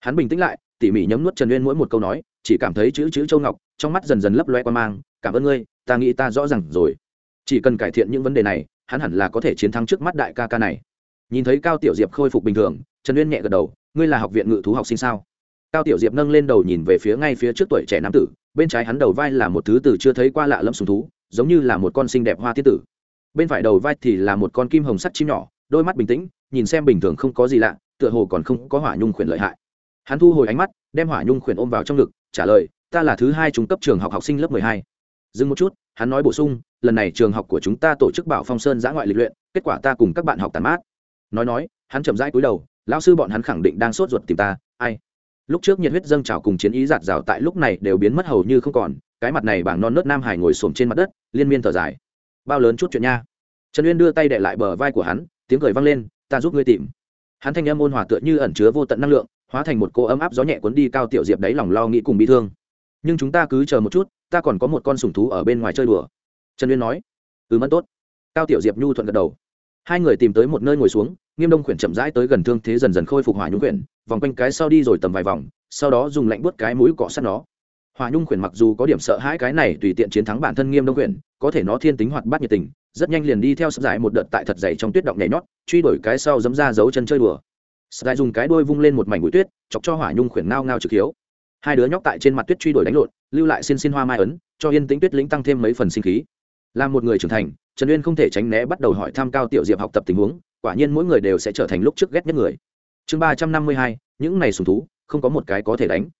Hắn bình tĩnh lại, tỉ mỉ nhấm nuốt trần uyên mỗi một câu nói, chỉ cảm thấy chữ chữ châu ngọc trong mắt dần dần lấp loe qua mang, cảm ơn ngươi, ta nghĩ ta rõ ràng rồi. Chỉ cần cải thiện những vấn đề này, hắn hẳn là có thể chiến thắng trước mắt đại ca ca này. Nhìn thấy cao tiểu diệp khôi phục bình thường, trần uyên nhẹ gật đầu, ngươi là học viện ngự thú học sinh sao? Cao tiểu diệp nâng lên đầu nhìn về phía ngay phía trước tuổi trẻ nam tử, bên trái hắn đầu vai là một thứ từ chưa thấy qua lạ lâm sùng thú, giống như là một con xinh đẹp hoa tiết tử. Bên phải đầu vai thì là một con kim hồng sắt chim nhỏ đôi mắt bình tĩnh, nhìn xem bình thường không có gì lạ, tựa hồ còn không có hỏa nhung khuyển lợi hại. Hắn thu hồi ánh mắt, đem hỏa nhung khuyển ôm vào trong ngực, trả lời, ta là thứ hai trung cấp trường học học sinh lớp mười hai. Dừng một chút, hắn nói bổ sung, lần này trường học của chúng ta tổ chức bảo phong sơn giã ngoại lịch luyện, kết quả ta cùng các bạn học tàn mát. Nói nói, hắn chậm rãi cúi đầu, lão sư bọn hắn khẳng định đang sốt ruột tìm ta, ai? Lúc trước nhiệt huyết dâng trào cùng chiến ý giạt rào tại lúc này đều biến mất hầu như không còn, cái mặt này bảng non nớt nam hải ngồi xổm trên mặt đất, liên miên thở dài. Bao lớn chút chuyện nha. Trần uyên đưa tay đệ lại bờ vai của hắn tiếng cười vang lên, ta giúp ngươi tìm. Hắn thanh âm ôn hòa tựa như ẩn chứa vô tận năng lượng, hóa thành một cô ấm áp gió nhẹ cuốn đi cao tiểu diệp đáy lòng lo nghĩ cùng bị thương. Nhưng chúng ta cứ chờ một chút, ta còn có một con sủng thú ở bên ngoài chơi đùa. Trần uyên nói. Ừ mất tốt. Cao tiểu diệp nhu thuận gật đầu. Hai người tìm tới một nơi ngồi xuống, nghiêm đông khuyển chậm rãi tới gần thương thế dần dần khôi phục hỏa nhung khuyển, vòng quanh cái sau đi rồi tầm vài vòng, sau đó dùng lạnh buốt cái mũi cọ sát nó. Hỏa nhung khuyển mặc dù có điểm sợ hãi cái này tùy tiện chiến thắng bản thân nghiêm đông khuyển, có thể nó thiên tính hoạt bát nhiệt tình rất nhanh liền đi theo sập dài một đợt tại thật dày trong tuyết động nhảy nhót, truy đuổi cái sau dấm ra giấu chân chơi đùa. Sắp dùng cái đuôi vung lên một mảnh bụi tuyết, chọc cho hỏa nhung khuyển ngao ngao trực hiếu. Hai đứa nhóc tại trên mặt tuyết truy đuổi đánh lộn, lưu lại xin xin hoa mai ấn, cho yên tĩnh tuyết lĩnh tăng thêm mấy phần sinh khí. Làm một người trưởng thành, trần uyên không thể tránh né bắt đầu hỏi tham cao tiểu diệp học tập tình huống, quả nhiên mỗi người đều sẽ trở thành lúc trước ghét nhất người. Chương ba trăm năm mươi hai, những này sùng thú, không có một cái có thể đánh.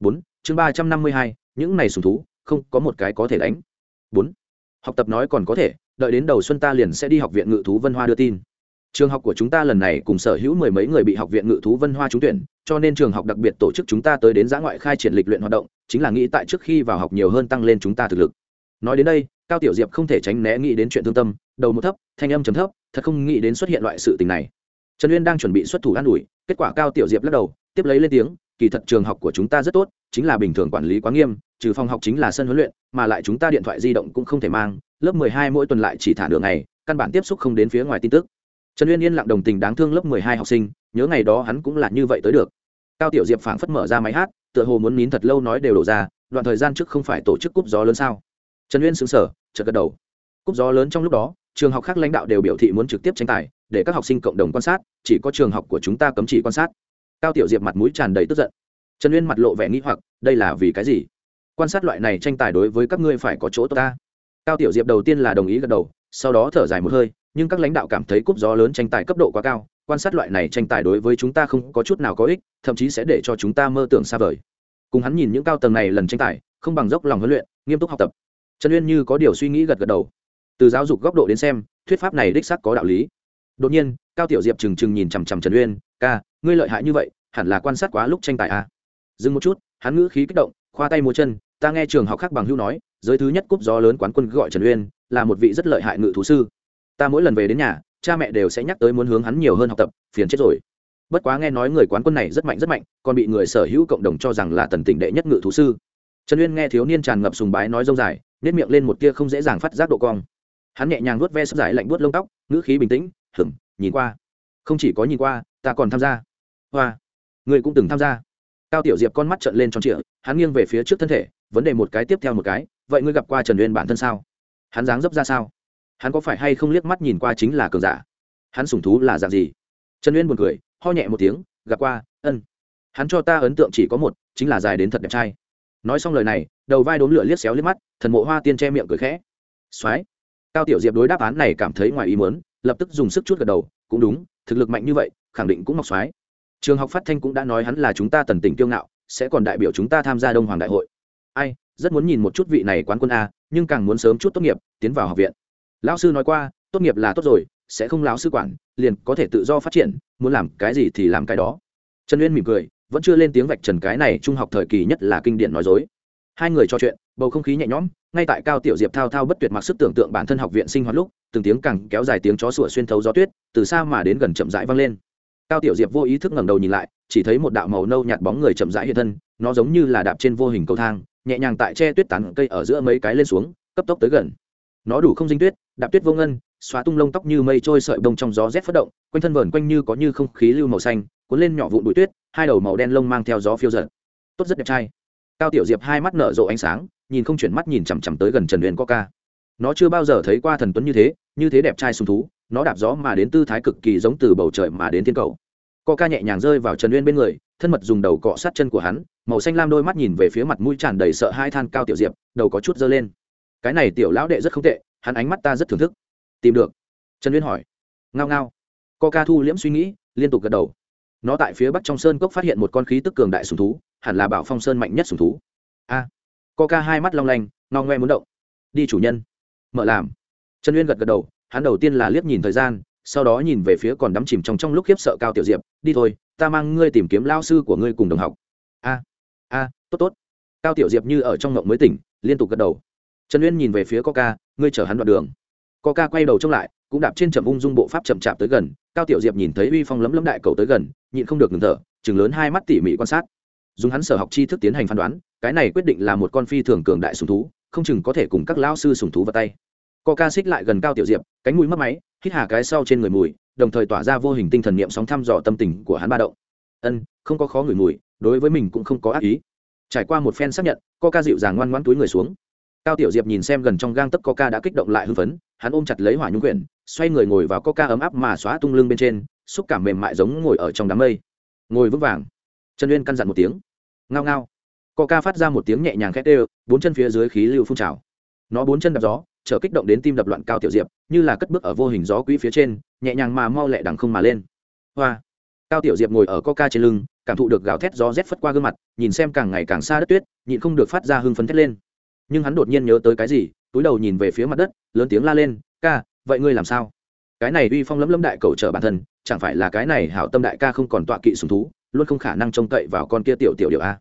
Bốn, chương ba trăm năm mươi hai, những này sùng thú, không có một cái có thể đánh. Bốn, học tập nói còn có thể đợi đến đầu xuân ta liền sẽ đi học viện ngự thú vân hoa đưa tin. Trường học của chúng ta lần này cùng sở hữu mười mấy người bị học viện ngự thú vân hoa trúng tuyển, cho nên trường học đặc biệt tổ chức chúng ta tới đến giã ngoại khai triển lịch luyện hoạt động, chính là nghĩ tại trước khi vào học nhiều hơn tăng lên chúng ta thực lực. Nói đến đây, cao tiểu diệp không thể tránh né nghĩ đến chuyện thương tâm, đầu một thấp, thanh âm chấm thấp, thật không nghĩ đến xuất hiện loại sự tình này. Trần uyên đang chuẩn bị xuất thủ an ủi, kết quả cao tiểu diệp lắc đầu, tiếp lấy lên tiếng, kỳ thật trường học của chúng ta rất tốt, chính là bình thường quản lý quá nghiêm, trừ phòng học chính là sân huấn luyện, mà lại chúng ta điện thoại di động cũng không thể mang lớp mười hai mỗi tuần lại chỉ thả nửa ngày, căn bản tiếp xúc không đến phía ngoài tin tức. Trần uyên yên lặng đồng tình đáng thương lớp mười hai học sinh, nhớ ngày đó hắn cũng là như vậy tới được. Cao tiểu diệp phảng phất mở ra máy hát, tựa hồ muốn nín thật lâu nói đều đổ ra, đoạn thời gian trước không phải tổ chức cúp gió lớn sao? Trần uyên xứng sở chợt gật đầu. Cúp gió lớn trong lúc đó, trường học khác lãnh đạo đều biểu thị muốn trực tiếp tranh tài, để các học sinh cộng đồng quan sát, chỉ có trường học của chúng ta cấm chỉ quan sát. Cao tiểu diệp mặt mũi tràn đầy tức giận. Trần uyên mặt lộ vẻ nghĩ hoặc, đây là vì cái gì? Quan sát loại này tranh tài đối với các ngươi phải có chỗ tốt ta cao tiểu diệp đầu tiên là đồng ý gật đầu, sau đó thở dài một hơi, nhưng các lãnh đạo cảm thấy cúp gió lớn tranh tài cấp độ quá cao, quan sát loại này tranh tài đối với chúng ta không có chút nào có ích, thậm chí sẽ để cho chúng ta mơ tưởng xa vời. Cùng hắn nhìn những cao tầng này lần tranh tài, không bằng dốc lòng huấn luyện, nghiêm túc học tập. Trần uyên như có điều suy nghĩ gật gật đầu. Từ giáo dục góc độ đến xem, thuyết pháp này đích xác có đạo lý. Đột nhiên, cao tiểu diệp trừng trừng nhìn chằm chằm trần uyên, ca, ngươi lợi hại như vậy, hẳn là quan sát quá lúc tranh tài à. dừng một chút, hắn ngữ khí kích động khoa tay múa chân, ta nghe trường học khác bằng hữu nói, giới thứ nhất cúp gió lớn quán quân gọi trần uyên, là một vị rất lợi hại ngự thú sư. Ta mỗi lần về đến nhà, cha mẹ đều sẽ nhắc tới muốn hướng hắn nhiều hơn học tập, phiền chết rồi. Bất quá nghe nói người quán quân này rất mạnh rất mạnh, còn bị người sở hữu cộng đồng cho rằng là tần tỉnh đệ nhất ngự thú sư. Trần uyên nghe thiếu niên tràn ngập sùng bái nói dông dài nếp miệng lên một tia không dễ dàng phát giác độ cong. Hắn nhẹ nhàng vuốt ve sấp dài lạnh vuốt lông tóc, ngữ khí bình tĩnh, hửm, nhìn qua. Không chỉ có nhìn qua, ta còn tham gia. Hoa, người cũng từng tham gia cao tiểu diệp con mắt trợn lên tròn trịa, hắn nghiêng về phía trước thân thể, vấn đề một cái tiếp theo một cái, vậy ngươi gặp qua trần uyên bản thân sao? Hắn dáng dấp ra sao? Hắn có phải hay không liếc mắt nhìn qua chính là cường giả? Hắn sủng thú là dạng gì? Trần uyên buồn cười, ho nhẹ một tiếng, gặp qua, ân. Hắn cho ta ấn tượng chỉ có một, chính là dài đến thật đẹp trai. Nói xong lời này, đầu vai đốm lửa liếc xéo liếc mắt, thần mộ hoa tiên che miệng cười khẽ. Soái cao tiểu diệp đối đáp án này cảm thấy ngoài ý muốn, lập tức dùng sức chút gật đầu, cũng đúng, thực lực mạnh như vậy, khẳng định cũng mọc soái trường học phát thanh cũng đã nói hắn là chúng ta tần tỉnh kiêu ngạo, sẽ còn đại biểu chúng ta tham gia đông hoàng đại hội. Ai, rất muốn nhìn một chút vị này quán quân a, nhưng càng muốn sớm chút tốt nghiệp, tiến vào học viện. Lão sư nói qua, tốt nghiệp là tốt rồi, sẽ không lão sư quản, liền có thể tự do phát triển, muốn làm cái gì thì làm cái đó. Trần uyên mỉm cười, vẫn chưa lên tiếng vạch trần cái này trung học thời kỳ nhất là kinh điển nói dối. Hai người trò chuyện, bầu không khí nhẹ nhõm, ngay tại cao tiểu diệp thao thao bất tuyệt mặc sức tưởng tượng bản thân học viện sinh hoạt lúc, từng tiếng càng kéo dài tiếng chó sủa xuyên thấu gió tuyết, từ xa mà đến gần chậm rãi vang lên cao tiểu diệp vô ý thức ngẩng đầu nhìn lại, chỉ thấy một đạo màu nâu nhạt bóng người chậm rãi hiện thân, nó giống như là đạp trên vô hình cầu thang, nhẹ nhàng tại che tuyết tán cây ở giữa mấy cái lên xuống, cấp tốc tới gần. Nó đủ không dinh tuyết, đạp tuyết vô ngân, xóa tung lông tóc như mây trôi sợi bông trong gió rét phất động, quanh thân vờn quanh như có như không khí lưu màu xanh, cuốn lên nhỏ vụn bụi tuyết, hai đầu màu đen lông mang theo gió phiêu giật tốt rất đẹp trai. Cao tiểu diệp hai mắt nở rộ ánh sáng, nhìn không chuyển mắt nhìn chằm chằm tới gần trần huyền coca. Nó chưa bao giờ thấy qua thần tuấn như thế như thế đẹp trai sung thú, nó đạp gió mà đến tư thái cực kỳ giống từ bầu trời mà đến thiên cầu coca nhẹ nhàng rơi vào trần uyên bên người thân mật dùng đầu cọ sát chân của hắn màu xanh lam đôi mắt nhìn về phía mặt mũi tràn đầy sợ hai than cao tiểu diệp đầu có chút dơ lên. Cái này tiểu lão đệ rất không tệ hắn ánh mắt ta rất thưởng thức. Tìm được. Trần uyên hỏi. Ngao ngao. Coca thu liễm suy nghĩ liên tục gật đầu. Nó tại phía bắc trong sơn cốc phát hiện một con khí tức cường đại sùng thú hẳn là bảo phong sơn mạnh nhất sùng thú. A. À, coca hai mắt long lanh no ngoe muốn động. Đi chủ nhân. Mở làm. Trần uyên gật gật đầu hắn đầu tiên là liếc nhìn thời gian sau đó nhìn về phía còn đắm chìm trong trong lúc khiếp sợ cao tiểu diệp đi thôi ta mang ngươi tìm kiếm lao sư của ngươi cùng đồng học a à, a à, tốt tốt cao tiểu diệp như ở trong ngộng mới tỉnh liên tục gật đầu trần uyên nhìn về phía coca ngươi chở hắn đoạn đường coca quay đầu trông lại cũng đạp trên chậm ung dung bộ pháp chậm chạp tới gần cao tiểu diệp nhìn thấy uy phong lấm lấm đại cầu tới gần nhịn không được ngừng thở chừng lớn hai mắt tỉ mỉ quan sát dùng hắn sở học tri thức tiến hành phán đoán cái này quyết định là một con phi thường cường đại sùng thú không chừng có thể cùng các lao sư sùng thú vào tay coca xích lại gần cao tiểu diệp cánh mũi mất máy hít hà cái sau trên người mùi, đồng thời tỏa ra vô hình tinh thần niệm sóng thăm dò tâm tình của hắn ba động. Ân, không có khó ngửi mùi, đối với mình cũng không có ác ý. Trải qua một phen xác nhận, coca dịu dàng ngoan ngoãn túi người xuống. Cao tiểu diệp nhìn xem gần trong gang tấc coca đã kích động lại hưng phấn, hắn ôm chặt lấy hỏa nhung quyển, xoay người ngồi vào coca ấm áp mà xóa tung lưng bên trên, xúc cảm mềm mại giống ngồi ở trong đám mây. Ngồi vững vàng. Trần uyên căn dặn một tiếng. Ngao ngao. Coca phát ra một tiếng nhẹ nhàng khét ê bốn chân phía dưới khí lưu phun trào. Nó bốn chân đạp gió chở kích động đến tim đập loạn cao tiểu diệp, như là cất bước ở vô hình gió quỹ phía trên, nhẹ nhàng mà mau lẹ đằng không mà lên. Hoa! Cao tiểu diệp ngồi ở coca trên lưng, cảm thụ được gào thét gió rét phất qua gương mặt, nhìn xem càng ngày càng xa đất tuyết, nhịn không được phát ra hưng phấn thét lên. Nhưng hắn đột nhiên nhớ tới cái gì, túi đầu nhìn về phía mặt đất, lớn tiếng la lên, ca, vậy ngươi làm sao? Cái này uy phong lấm lấm đại cầu trở bản thân, chẳng phải là cái này hảo tâm đại ca không còn tọa kỵ sùng thú, luôn không khả năng trông cậy vào con kia tiểu tiểu điệu a.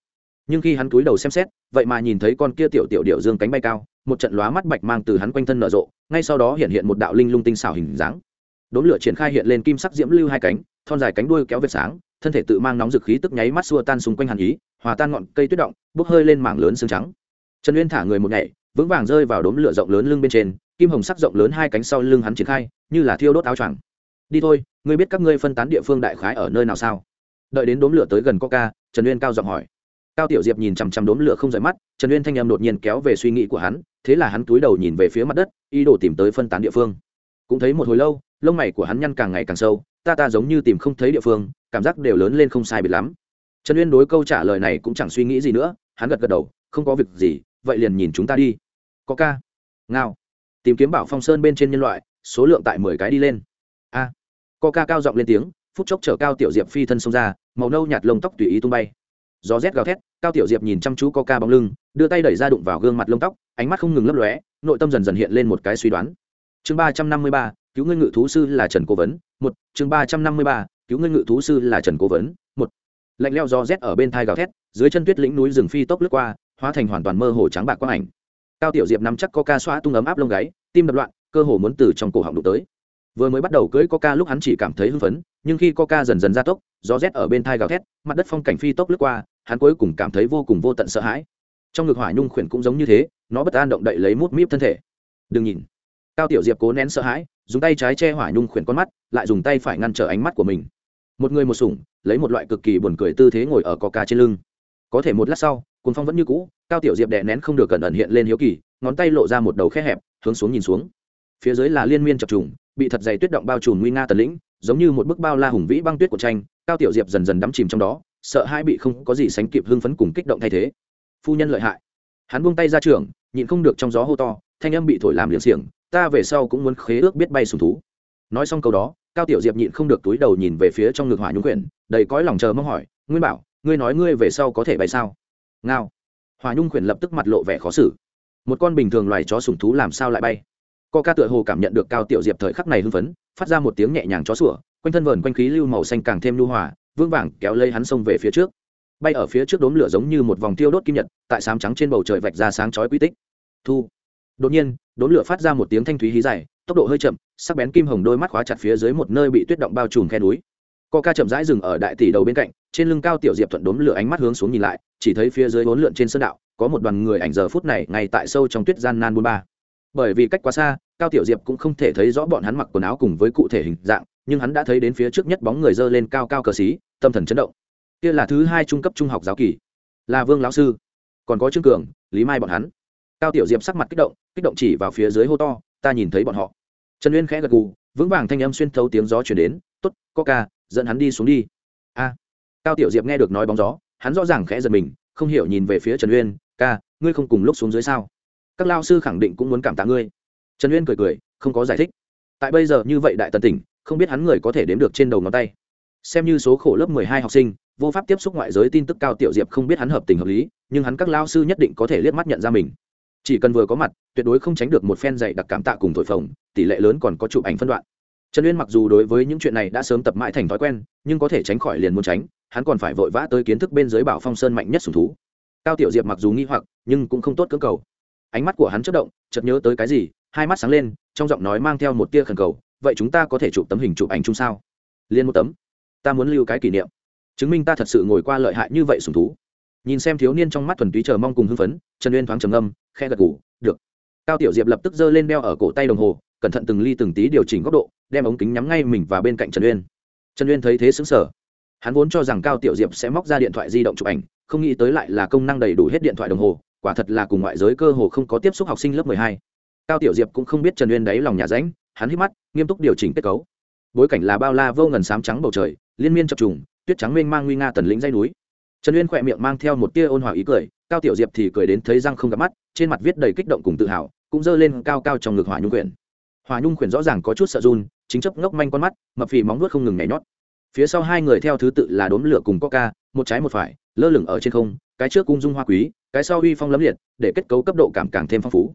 Nhưng khi hắn túi đầu xem xét, vậy mà nhìn thấy con kia tiểu tiểu điệu dương cánh bay cao một trận lóa mắt bạch mang từ hắn quanh thân nở rộ, ngay sau đó hiện hiện một đạo linh lung tinh xảo hình dáng. Đốn lửa triển khai hiện lên kim sắc diễm lưu hai cánh, thon dài cánh đuôi kéo vệt sáng, thân thể tự mang nóng dực khí tức nháy mắt xua tan xung quanh hàn ý, hòa tan ngọn cây tuyết động, bốc hơi lên mảng lớn xương trắng. Trần uyên thả người một nhảy, vững vàng rơi vào đốm lửa rộng lớn lưng bên trên, kim hồng sắc rộng lớn hai cánh sau lưng hắn triển khai, như là thiêu đốt áo choàng. Đi thôi, ngươi biết các ngươi phân tán địa phương đại khái ở nơi nào sao? Đợi đến đốm lửa tới gần coca, trần uyên cao giọng hỏi. Cao tiểu diệp nhìn chằm chằm đốm lửa không rời mắt trần uyên thanh em đột nhiên kéo về suy nghĩ của hắn, thế là hắn túi đầu nhìn về phía mặt đất, ý đồ tìm tới phân tán địa phương. Cũng thấy một hồi lâu, lông mày của hắn nhăn càng ngày càng sâu, ta ta giống như tìm không thấy địa phương, cảm giác đều lớn lên không sai biệt lắm. Trần uyên đối câu trả lời này cũng chẳng suy nghĩ gì nữa, hắn gật gật đầu, không có việc gì, vậy liền nhìn chúng ta đi. Có ca. Ngao. Tìm kiếm bảo phong sơn bên trên nhân loại, số lượng tại mười cái đi lên. A. À. có ca cao giọng lên tiếng, phút chốc chở cao tiểu diệp phi thân xông ra, màu nâu nhạt lông tóc tùy ý tung bay gió rét gào thét, cao tiểu diệp nhìn chăm chú coca bóng lưng, đưa tay đẩy ra đụng vào gương mặt lông tóc, ánh mắt không ngừng lấp lóe, nội tâm dần dần hiện lên một cái suy đoán. Chương ba trăm năm mươi ba, cứu ngươi ngự thú sư là trần cố vấn, một. Chương ba trăm năm mươi ba, cứu ngươi ngự thú sư là trần cố vấn, một. Lạnh leo gió rét ở bên thai gào thét, dưới chân tuyết lĩnh núi rừng phi tốc lướt qua, hóa thành hoàn toàn mơ hồ trắng bạc quang ảnh. Cao tiểu diệp nắm chắc coca xoa tung ấm áp lông gáy, tim đập loạn, cơ hồ muốn từ trong cổ họng đụng tới. Vừa mới bắt đầu cưỡi coca lúc hắn chỉ cảm thấy hưng phấn, nhưng khi coca dần dần gia tốc, gió rét ở bên thai gào thét, mặt đất phong cảnh phi tốc lướt qua hắn cuối cùng cảm thấy vô cùng vô tận sợ hãi. Trong ngực hỏa nhung khuyển cũng giống như thế, nó bất an động đậy lấy mút míp thân thể. Đừng nhìn. Cao tiểu diệp cố nén sợ hãi, dùng tay trái che hỏa nhung khuyển con mắt, lại dùng tay phải ngăn trở ánh mắt của mình. Một người một sủng, lấy một loại cực kỳ buồn cười tư thế ngồi ở coca trên lưng. Có thể một lát sau, cuồng phong vẫn như cũ, cao tiểu diệp đè nén không được cẩn ẩn hiện lên hiếu kỳ, ngón tay lộ ra một đầu khe hẹp, hướng xuống nhìn xuống. Phía dưới là liên miên chập trùng, bị thật dày tuyết động bao trùm nguy nga tần lĩnh, giống như một bức bao la hùng vĩ băng tuyết của tranh, cao tiểu diệp dần dần đắm chìm trong đó sợ hai bị không có gì sánh kịp hưng phấn cùng kích động thay thế. Phu nhân lợi hại. Hắn buông tay ra trường, nhịn không được trong gió hô to, thanh âm bị thổi làm liệng xiềng, ta về sau cũng muốn khế ước biết bay sùng thú. Nói xong câu đó, cao tiểu diệp nhịn không được túi đầu nhìn về phía trong ngực hỏa nhung quyển, đầy cõi lòng chờ mong hỏi, nguyên bảo, ngươi nói ngươi về sau có thể bay sao? Ngao. Hỏa nhung quyển lập tức mặt lộ vẻ khó xử. Một con bình thường loài chó sùng thú làm sao lại bay? Co ca tựa hồ cảm nhận được cao tiểu diệp thời khắc này hưng phấn, phát ra một tiếng nhẹ nhàng chó sủa, quanh thân vờn quanh khí lưu màu xanh càng thêm lưu hòa vương vàng kéo lấy hắn xông về phía trước. Bay ở phía trước đốm lửa giống như một vòng tiêu đốt kim nhật, tại sám trắng trên bầu trời vạch ra sáng chói quy tích. Thu. Đột nhiên, đốm lửa phát ra một tiếng thanh thúy hí dài, tốc độ hơi chậm, sắc bén kim hồng đôi mắt khóa chặt phía dưới một nơi bị tuyết động bao trùm khe núi. Co ca chậm rãi dừng ở đại tỷ đầu bên cạnh, trên lưng cao tiểu diệp thuận đốm lửa ánh mắt hướng xuống nhìn lại, chỉ thấy phía dưới bốn lượn trên sơn đạo, có một đoàn người ảnh giờ phút này ngay tại sâu trong tuyết gian nan buôn ba. Bởi vì cách quá xa cao tiểu diệp cũng không thể thấy rõ bọn hắn mặc quần áo cùng với cụ thể hình dạng, nhưng hắn đã thấy đến phía trước nhất bóng người dơ lên cao cao cờ xí, tâm thần chấn động. Kia là thứ hai trung cấp trung học giáo kỳ. Là vương lão sư. Còn có trương cường, lý mai bọn hắn. Cao tiểu diệp sắc mặt kích động kích động chỉ vào phía dưới hô to, ta nhìn thấy bọn họ. Trần uyên khẽ gật gù, vững vàng thanh âm xuyên thấu tiếng gió chuyển đến t ố t có ca, dẫn hắn đi xuống đi. A. Cao tiểu diệp nghe được nói bóng gió, hắn rõ ràng khẽ giật mình, không hiểu nhìn về phía trần uyên, ca, ngươi không cùng lúc xuống dưới sao? Các lao sư khẳng định cũng muốn cảm tạ ngươi trần uyên cười cười, không có giải thích. Tại bây giờ như vậy đại tần tỉnh, không biết hắn người có thể đếm được trên đầu ngón tay. Xem như số khổ lớp mười hai học sinh, vô pháp tiếp xúc ngoại giới tin tức cao tiểu diệp không biết hắn hợp tình hợp lý, nhưng hắn các lao sư nhất định có thể liếc mắt nhận ra mình. Chỉ cần vừa có mặt, tuyệt đối không tránh được một phen dạy đặc cảm tạ cùng thổi phồng, tỷ lệ lớn còn có chụp ảnh phân đoạn. Trần uyên mặc dù đối với những chuyện này đã sớm tập mãi thành thói quen, nhưng có thể tránh khỏi liền muốn tránh, hắn còn phải vội vã tới kiến thức bên dưới bảo phong sơn mạnh nhất sùng thú. Cao tiểu diệp mặc dù nghi hoặc, nhưng cũng không tốt cưỡng cầu. Ánh mắt của hắn chất động, chợt nhớ tới cái gì hai mắt sáng lên, trong giọng nói mang theo một tia khẩn cầu, vậy chúng ta có thể chụp tấm hình chụp ảnh chung sao? Liên một tấm. Ta muốn lưu cái kỷ niệm. Chứng minh ta thật sự ngồi qua lợi hại như vậy sùng thú. Nhìn xem thiếu niên trong mắt thuần túy chờ mong cùng hưng phấn, trần uyên thoáng trầm âm khe gật ngủ được. Cao tiểu diệp lập tức giơ lên đeo ở cổ tay đồng hồ, cẩn thận từng ly từng tí điều chỉnh góc độ, đem ống kính nhắm ngay mình và bên cạnh trần uyên. Trần uyên thấy thế xứng sở hắn vốn cho rằng cao tiểu diệp sẽ móc ra điện thoại di động chụp ảnh, không nghĩ tới lại là công năng đầy đủ hết điện thoại đồng hồ, quả thật là cùng ngoại giới cơ hồ không có tiếp xúc học sinh lớp mười hai cao tiểu diệp cũng không biết trần uyên đáy lòng nhà ránh hắn hít mắt, nghiêm túc điều chỉnh kết cấu. Bối cảnh là bao la vô ngần sám trắng bầu trời, liên miên chập trùng, tuyết trắng mênh mang nguy nga tần lĩnh dây núi. Trần uyên khỏe miệng mang theo một tia ôn hòa ý cười, cao tiểu diệp thì cười đến thấy răng không gặp mắt, trên mặt viết đầy kích động cùng tự hào, cũng giơ lên cao cao trong ngực hỏa nhung quyển. Hỏa nhung quyển rõ ràng có chút sợ run, chính chấp ngốc manh con mắt, mập phì móng nuốt không ngừng nhảy nhót. Phía sau hai người theo thứ tự là đốm lửa cùng coca, một trái một phải, lơ lửng ở trên không, cái trước cung dung hoa quý, cái sau uy phong lấm liệt, để kết cấu cấp độ cảm càng thêm phong phú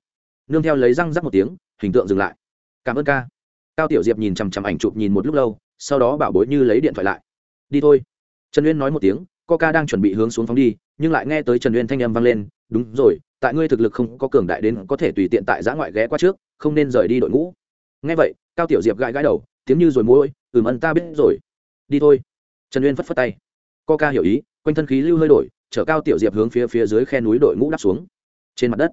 nương theo lấy răng rắc một tiếng, hình tượng dừng lại. Cảm ơn ca. Cao tiểu diệp nhìn chằm chằm ảnh chụp nhìn một lúc lâu, sau đó bảo bối như lấy điện thoại lại. Đi thôi. Trần uyên nói một tiếng, coca đang chuẩn bị hướng xuống phóng đi, nhưng lại nghe tới trần uyên thanh âm vang lên, đúng rồi, tại ngươi thực lực không có cường đại đến có thể tùy tiện tại giã ngoại ghé qua trước, không nên rời đi đội ngũ. Nghe vậy, cao tiểu diệp gãi gãi đầu, tiếng như rồi môi ừm ân ta biết rồi. Đi thôi. Trần uyên phất phất tay. Coca hiểu ý, quanh thân khí lưu hơi đổi, chở cao tiểu diệp hướng phía phía dưới khe núi đội ngũ đáp xuống. Trên mặt đất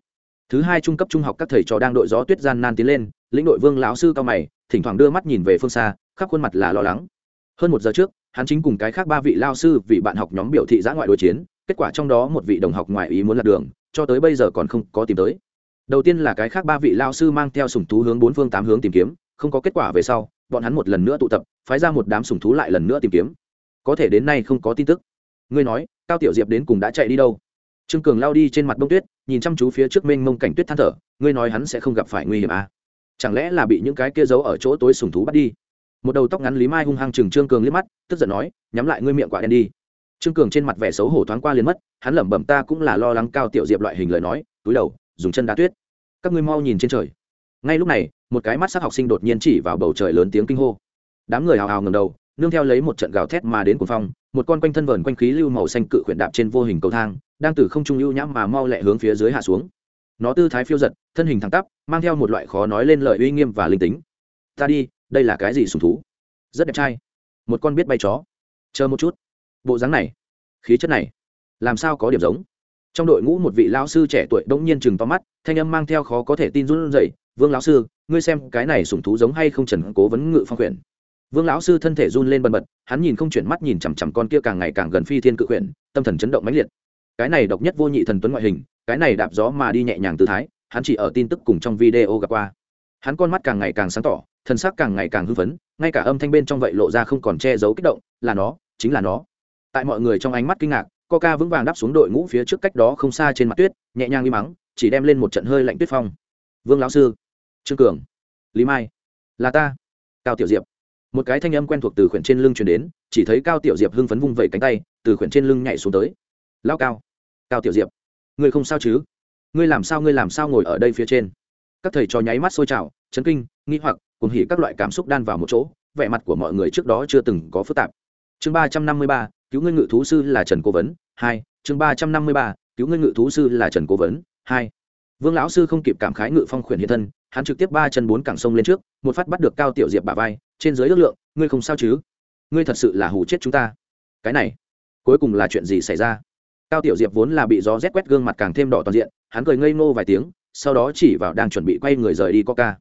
thứ hai trung cấp trung học các thầy trò đang đội gió tuyết gian nan tiến lên, lĩnh đội vương lão sư cao mày, thỉnh thoảng đưa mắt nhìn về phương xa, khắp khuôn mặt là lo lắng. Hơn một giờ trước, hắn chính cùng cái khác ba vị lao sư vì bạn học nhóm biểu thị giã ngoại đối chiến, kết quả trong đó một vị đồng học ngoại ý muốn lạc đường, cho tới bây giờ còn không có tìm tới. Đầu tiên là cái khác ba vị lao sư mang theo sùng thú hướng bốn phương tám hướng tìm kiếm, không có kết quả về sau, bọn hắn một lần nữa tụ tập, phái ra một đám sùng thú lại lần nữa tìm kiếm. Có thể đến nay không có tin tức. Ngươi nói, cao tiểu diệp đến cùng đã chạy đi đâu? Trương cường lao đi trên mặt bông tuyết nhìn chăm chú phía trước mênh mông cảnh tuyết than thở, ngươi nói hắn sẽ không gặp phải nguy hiểm à? chẳng lẽ là bị những cái kia giấu ở chỗ tối sùng thú bắt đi? Một đầu tóc ngắn lý mai hung hăng chừng trương cường liếc mắt, tức giận nói, nhắm lại ngươi miệng quả đen đi. Trương cường trên mặt vẻ xấu hổ thoáng qua liền mất, hắn lẩm bẩm ta cũng là lo lắng cao tiểu diệp loại hình lời nói, túi đầu, dùng chân đá tuyết. Các ngươi mau nhìn trên trời. Ngay lúc này, một cái mắt sắc học sinh đột nhiên chỉ vào bầu trời lớn tiếng kinh hô. Đám người hào hào ngầm đầu, nương theo lấy một trận gào thét mà đến cuồng phong, một con quanh thân vờn quanh khí lưu màu xanh cự khuyển đạp trên vô hình cầu thang đang từ không trung ưu nhãm mà mau lẹ hướng phía dưới hạ xuống. Nó tư thái phiêu giật, thân hình thẳng tắp, mang theo một loại khó nói lên lời uy nghiêm và linh tính. Ta đi, đây là cái gì sùng thú? Rất đẹp trai. Một con biết bay chó. Chờ một chút. Bộ dáng này, khí chất này, làm sao có điểm giống? Trong đội ngũ một vị lão sư trẻ tuổi đống nhiên chừng to mắt, thanh âm mang theo khó có thể tin run rẩy. Vương lão sư, ngươi xem cái này sủng thú giống hay không? Trần cố vấn ngự phong quyển vương lão sư thân thể run lên bần bật, hắn nhìn không chuyển mắt nhìn chằm chằm con kia càng ngày càng gần phi thiên cự quyển tâm thần chấn động mãnh liệt cái này độc nhất vô nhị thần tuấn ngoại hình, cái này đạp gió mà đi nhẹ nhàng tự thái, hắn chỉ ở tin tức cùng trong video gặp qua. Hắn con mắt càng ngày càng sáng tỏ thân xác càng ngày càng hưng phấn, ngay cả âm thanh bên trong vậy lộ ra không còn che giấu kích động, là nó, chính là nó. Tại mọi người trong ánh mắt kinh ngạc, coca vững vàng đáp xuống đội ngũ phía trước cách đó không xa trên mặt tuyết, nhẹ nhàng đi mắng, chỉ đem lên một trận hơi lạnh tuyết phong. Vương lão sư, trương cường, lý mai, là ta, cao tiểu diệp. Một cái thanh âm quen thuộc từ khuyển trên lưng chuyển đến, chỉ thấy cao tiểu diệp hưng phấn vung vẩy cánh tay, từ khuyển trên lưng nhảy xuống tới lao cao. Cao tiểu diệp. Ngươi không sao chứ? Ngươi làm sao, ngươi làm sao ngồi ở đây phía trên? Các thầy trò nháy mắt sôi trào, chấn kinh, nghi hoặc, cùng hỉ các loại cảm xúc đan vào một chỗ, vẻ mặt của mọi người trước đó chưa từng có phức tạp. Chương ba trăm năm mươi ba, cứu ngươi ngự thú sư là trần cố vấn, hai. Chương ba trăm năm mươi ba, cứu ngươi ngự thú sư là trần cố vấn, hai. Vương lão sư không kịp cảm khái ngự phong khuyển hiện thân, hắn trực tiếp ba chân bốn cẳng sông lên trước, một phát bắt được cao tiểu diệp bà vai, trên dưới ước lượng, ngươi không sao chứ? Ngươi thật sự là hù chết chúng ta. Cái này, cuối cùng là chuyện gì xảy ra? Cao tiểu diệp vốn là bị gió rét quét gương mặt càng thêm đỏ toàn diện, hắn cười ngây ngô vài tiếng, sau đó chỉ vào đang chuẩn bị quay người rời đi coca.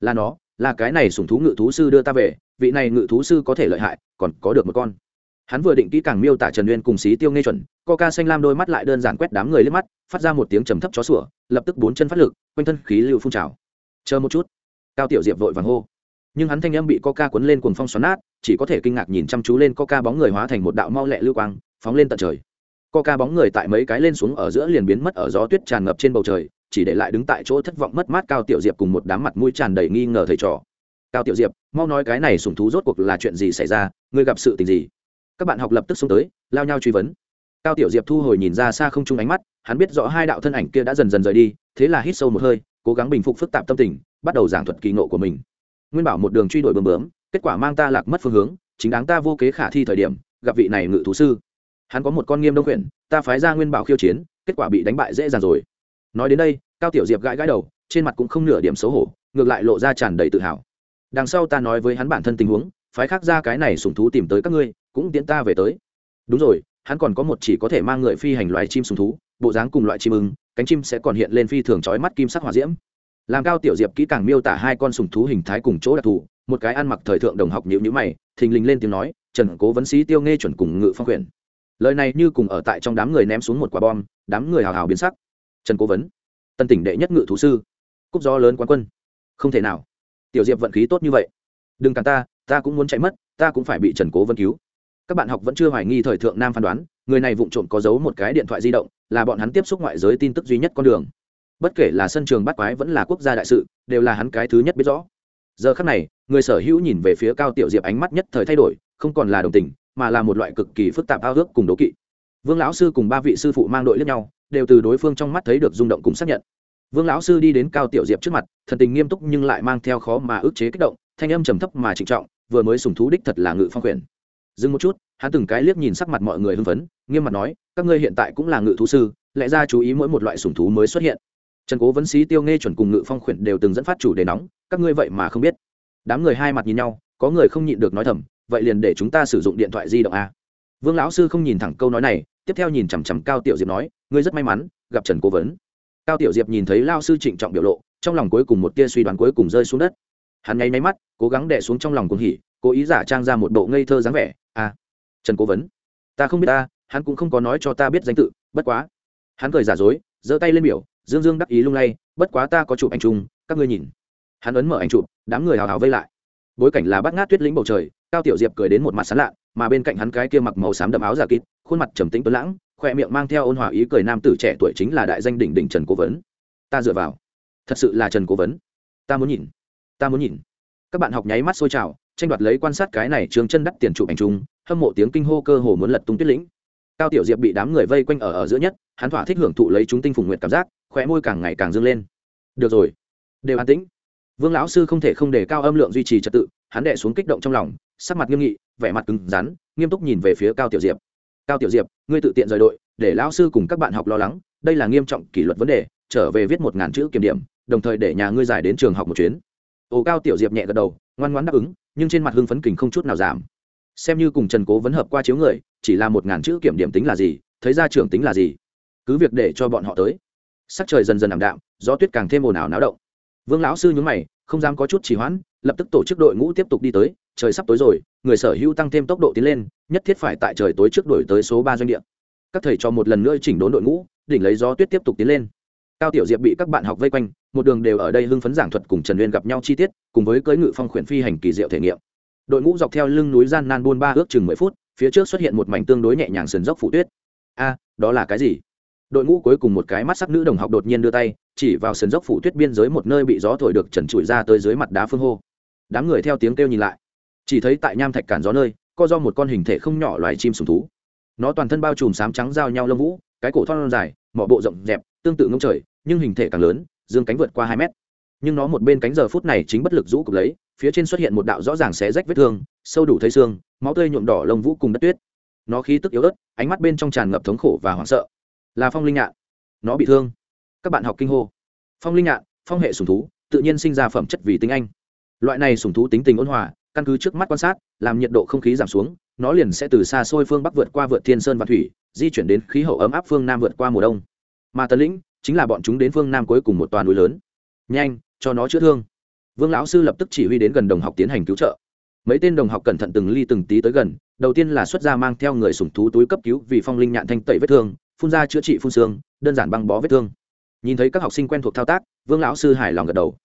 Là nó, là cái này sủng thú ngự thú sư đưa ta về, vị này ngự thú sư có thể lợi hại, còn có được một con. Hắn vừa định kỹ càng miêu tả trần uyên cùng xí tiêu nghe chuẩn, coca xanh lam đôi mắt lại đơn giản quét đám người lên mắt, phát ra một tiếng trầm thấp chó sủa, lập tức bốn chân phát lực, quanh thân khí lưu phun trào. Chờ một chút. Cao tiểu diệp vội vàng hô. Nhưng hắn thanh âm bị coca cuốn lên cuồng phong xoắn nát, chỉ có thể kinh ngạc nhìn chăm chú lên coca bóng người hóa thành một đạo mau lẹ lưu quang, phóng lên tận trời coca bóng người tại mấy cái lên xuống ở giữa liền biến mất ở gió tuyết tràn ngập trên bầu trời, chỉ để lại đứng tại chỗ thất vọng mất mát cao tiểu diệp cùng một đám mặt mũi tràn đầy nghi ngờ thầy trò. Cao tiểu diệp, mau nói cái này sủng thú rốt cuộc là chuyện gì xảy ra? Ngươi gặp sự tình gì? Các bạn học lập tức xuống tới, lao nhau truy vấn. Cao tiểu diệp thu hồi nhìn ra xa không chung ánh mắt, hắn biết rõ hai đạo thân ảnh kia đã dần dần rời đi, thế là hít sâu một hơi, cố gắng bình phục phức tạp tâm tình, bắt đầu giảng thuật kỳ ngộ của mình. Nguyên bảo một đường truy đuổi bướm bướm, kết quả mang ta lạc mất phương hướng, chính đáng ta vô kế khả thi thời điểm, gặp vị này ngự thú sư hắn có một con nghiêm đông quyển ta phái ra nguyên bảo khiêu chiến, kết quả bị đánh bại dễ dàng rồi. Nói đến đây, cao tiểu diệp gãi gãi đầu, trên mặt cũng không nửa điểm xấu hổ, ngược lại lộ ra tràn đầy tự hào. Đằng sau ta nói với hắn bản thân tình huống, phái khác ra cái này sùng thú tìm tới các ngươi, cũng tiến ta về tới. Đúng rồi, hắn còn có một chỉ có thể mang người phi hành loài chim sùng thú, bộ dáng cùng loại chim ưng, cánh chim sẽ còn hiện lên phi thường trói mắt kim sắc hỏa diễm. Làm cao tiểu diệp kỹ càng miêu tả hai con sùng thú hình thái cùng chỗ đặc thù, một cái ăn mặc thời thượng đồng học nhịu nhữ mày, thình lình lên tiếng nói, trần cố vấn sĩ tiêu nghe chuẩn cùng ngự phong quyền lời này như cùng ở tại trong đám người ném xuống một quả bom, đám người hào hào biến sắc. Trần cố vấn, tân tỉnh đệ nhất ngự thủ sư cúc gió lớn quán quân. Không thể nào. Tiểu diệp vận khí tốt như vậy. Đừng cản ta ta cũng muốn chạy mất, ta cũng phải bị trần cố vấn cứu. Các bạn học vẫn chưa hoài nghi thời thượng nam phán đoán, người này vụng trộm có giấu một cái điện thoại di động, là bọn hắn tiếp xúc ngoại giới tin tức duy nhất con đường. Bất kể là sân trường bắt quái vẫn là quốc gia đại sự, đều là hắn cái thứ nhất biết rõ. Giờ khắc này, người sở hữu nhìn về phía cao tiểu diệp ánh mắt nhất thời thay đổi, không còn là đồng tình mà là một loại cực kỳ phức tạp ao ước cùng đố kỵ. Vương lão sư cùng ba vị sư phụ mang đội lẫn nhau, đều từ đối phương trong mắt thấy được rung động cùng xác nhận. Vương lão sư đi đến cao tiểu diệp trước mặt, thần tình nghiêm túc nhưng lại mang theo khó mà ức chế kích động, thanh âm trầm thấp mà trịnh trọng, vừa mới sùng thú đích thật là ngự phong quyền. Dừng một chút, hắn từng cái liếc nhìn sắc mặt mọi người hưng phấn, nghiêm mặt nói, các ngươi hiện tại cũng là ngự thú sư, lẽ ra chú ý mỗi một loại sùng thú mới xuất hiện. Trần cố vấn sĩ tiêu nghe chuẩn cùng ngự phong khuyển đều từng dẫn phát chủ đề nóng, các ngươi vậy mà không biết. Đám người hai mặt nhìn nhau, có người không nhịn được nói thầm vậy liền để chúng ta sử dụng điện thoại di động a. Vương lão sư không nhìn thẳng câu nói này, tiếp theo nhìn chằm chằm cao tiểu diệp nói, ngươi rất may mắn, gặp trần cố vấn. Cao tiểu diệp nhìn thấy lao sư trịnh trọng biểu lộ, trong lòng cuối cùng một tia suy đoán cuối cùng rơi xuống đất. Hắn nháy máy mắt, cố gắng đẻ xuống trong lòng cuồng hỉ, cố ý giả trang ra một bộ ngây thơ dáng vẻ à trần cố vấn, ta không biết ta, hắn cũng không có nói cho ta biết danh tự, bất quá. Hắn cười giả dối, giơ tay lên biểu, dương dương đắc ý lung lay, bất quá ta có chụp ảnh chung, các ngươi nhìn. Hắn ấn mở ảnh chụp, đám người hào hào vây lại bối cảnh là bát ngát tuyết lĩnh bầu trời, cao tiểu diệp cười đến một mặt sán lạ, mà bên cạnh hắn cái kia mặc màu xám đậm áo giả kít khuôn mặt trầm tĩnh tuấn lãng, khoe miệng mang theo ôn hòa ý cười nam tử trẻ tuổi chính là đại danh đỉnh đỉnh trần cố vấn. Ta dựa vào. Thật sự là trần cố vấn. Ta muốn nhìn. Ta muốn nhìn. Các bạn học nháy mắt xôi trào, tranh đoạt lấy quan sát cái này trường chân đắt tiền chụp ảnh chung, hâm mộ tiếng kinh hô cơ hồ muốn lật tung tuyết lĩnh. Cao tiểu diệp bị đám người vây quanh ở ở giữa nhất, hắn thỏa thích hưởng thụ lấy chúng tinh phùng nguyện cảm giác khóe môi càng ngày càng dâng lên. Được rồi. Đều an tĩnh vương lão sư không thể không để cao âm lượng duy trì trật tự, hắn đẻ xuống kích động trong lòng, sắc mặt nghiêm nghị, vẻ mặt cứng rắn, nghiêm túc nhìn về phía cao tiểu diệp. Cao tiểu diệp, ngươi tự tiện rời đội, để lão sư cùng các bạn học lo lắng, đây là nghiêm trọng kỷ luật vấn đề, trở về viết một ngàn chữ kiểm điểm, đồng thời để nhà ngươi giải đến trường học một chuyến. Ồ, cao tiểu diệp nhẹ gật đầu, ngoan ngoãn đáp ứng, nhưng trên mặt hưng phấn kình không chút nào giảm. Xem như cùng trần cố vấn hợp qua chiếu người, chỉ là một ngàn chữ kiểm điểm tính là gì, thấy ra trưởng tính là gì, cứ việc để cho bọn họ tới. Sắc trời dần dần ảm đạm, gió tuyết càng thêm ồn ào náo động vương lão sư nhún mày, không dám có chút trì hoãn, lập tức tổ chức đội ngũ tiếp tục đi tới, trời sắp tối rồi, người sở hữu tăng thêm tốc độ tiến lên, nhất thiết phải tại trời tối trước đổi tới số ba doanh địa. Các thầy cho một lần nữa chỉnh đốn đội ngũ, đỉnh lấy gió tuyết tiếp tục tiến lên. Cao tiểu diệp bị các bạn học vây quanh, một đường đều ở đây hưng phấn giảng thuật cùng trần uyên gặp nhau chi tiết, cùng với cưỡi ngự phong khuyển phi hành kỳ diệu thể nghiệm. Đội ngũ dọc theo lưng núi gian nan buôn ba ước chừng mười phút, phía trước xuất hiện một mảnh tương đối nhẹ nhàng sườn dốc phủ tuyết. A, đó là cái gì? Đội ngũ cuối cùng một cái mắt sắc nữ đồng học đột nhiên đưa tay chỉ vào sườn dốc phủ tuyết biên giới một nơi bị gió thổi được trần trụi ra tới dưới mặt đá phương hô. Đám người theo tiếng kêu nhìn lại. Chỉ thấy tại nham thạch cản gió nơi, co do một con hình thể không nhỏ loài chim sùng thú. Nó toàn thân bao trùm sám trắng giao nhau lông vũ, cái cổ thon dài, mỏ bộ rộng dẹp tương tự ngông trời, nhưng hình thể càng lớn, dương cánh vượt qua hai mét. Nhưng nó một bên cánh giờ phút này chính bất lực rũ cục lấy, phía trên xuất hiện một đạo rõ ràng xé rách vết thương, sâu đủ thấy xương, máu tươi nhuộm đỏ lông vũ cùng đất tuyết. Nó khí tức yếu ớt, ánh mắt bên trong tràn ngập thống khổ và hoảng sợ. Là phong linh nhạn nó bị thương các bạn học kinh hô. Phong linh nhạn, phong hệ sùng thú, tự nhiên sinh ra phẩm chất vì tính anh. Loại này sùng thú tính tình ôn hòa, căn cứ trước mắt quan sát, làm nhiệt độ không khí giảm xuống, nó liền sẽ từ xa xôi phương bắc vượt qua vượt thiên sơn và thủy, di chuyển đến khí hậu ấm áp phương nam vượt qua mùa đông. Mà tấn lĩnh chính là bọn chúng đến phương nam cuối cùng một toàn núi lớn. Nhanh, cho nó chữa thương. Vương lão sư lập tức chỉ huy đến gần đồng học tiến hành cứu trợ. Mấy tên đồng học cẩn thận từng ly từng tí tới gần, đầu tiên là xuất gia mang theo người sủng thú túi cấp cứu vì phong linh nhạn thanh tẩy vết thương, phun ra chữa trị phun xương, đơn giản băng bó vết thương nhìn thấy các học sinh quen thuộc thao tác, vương lão sư hài lòng gật đầu.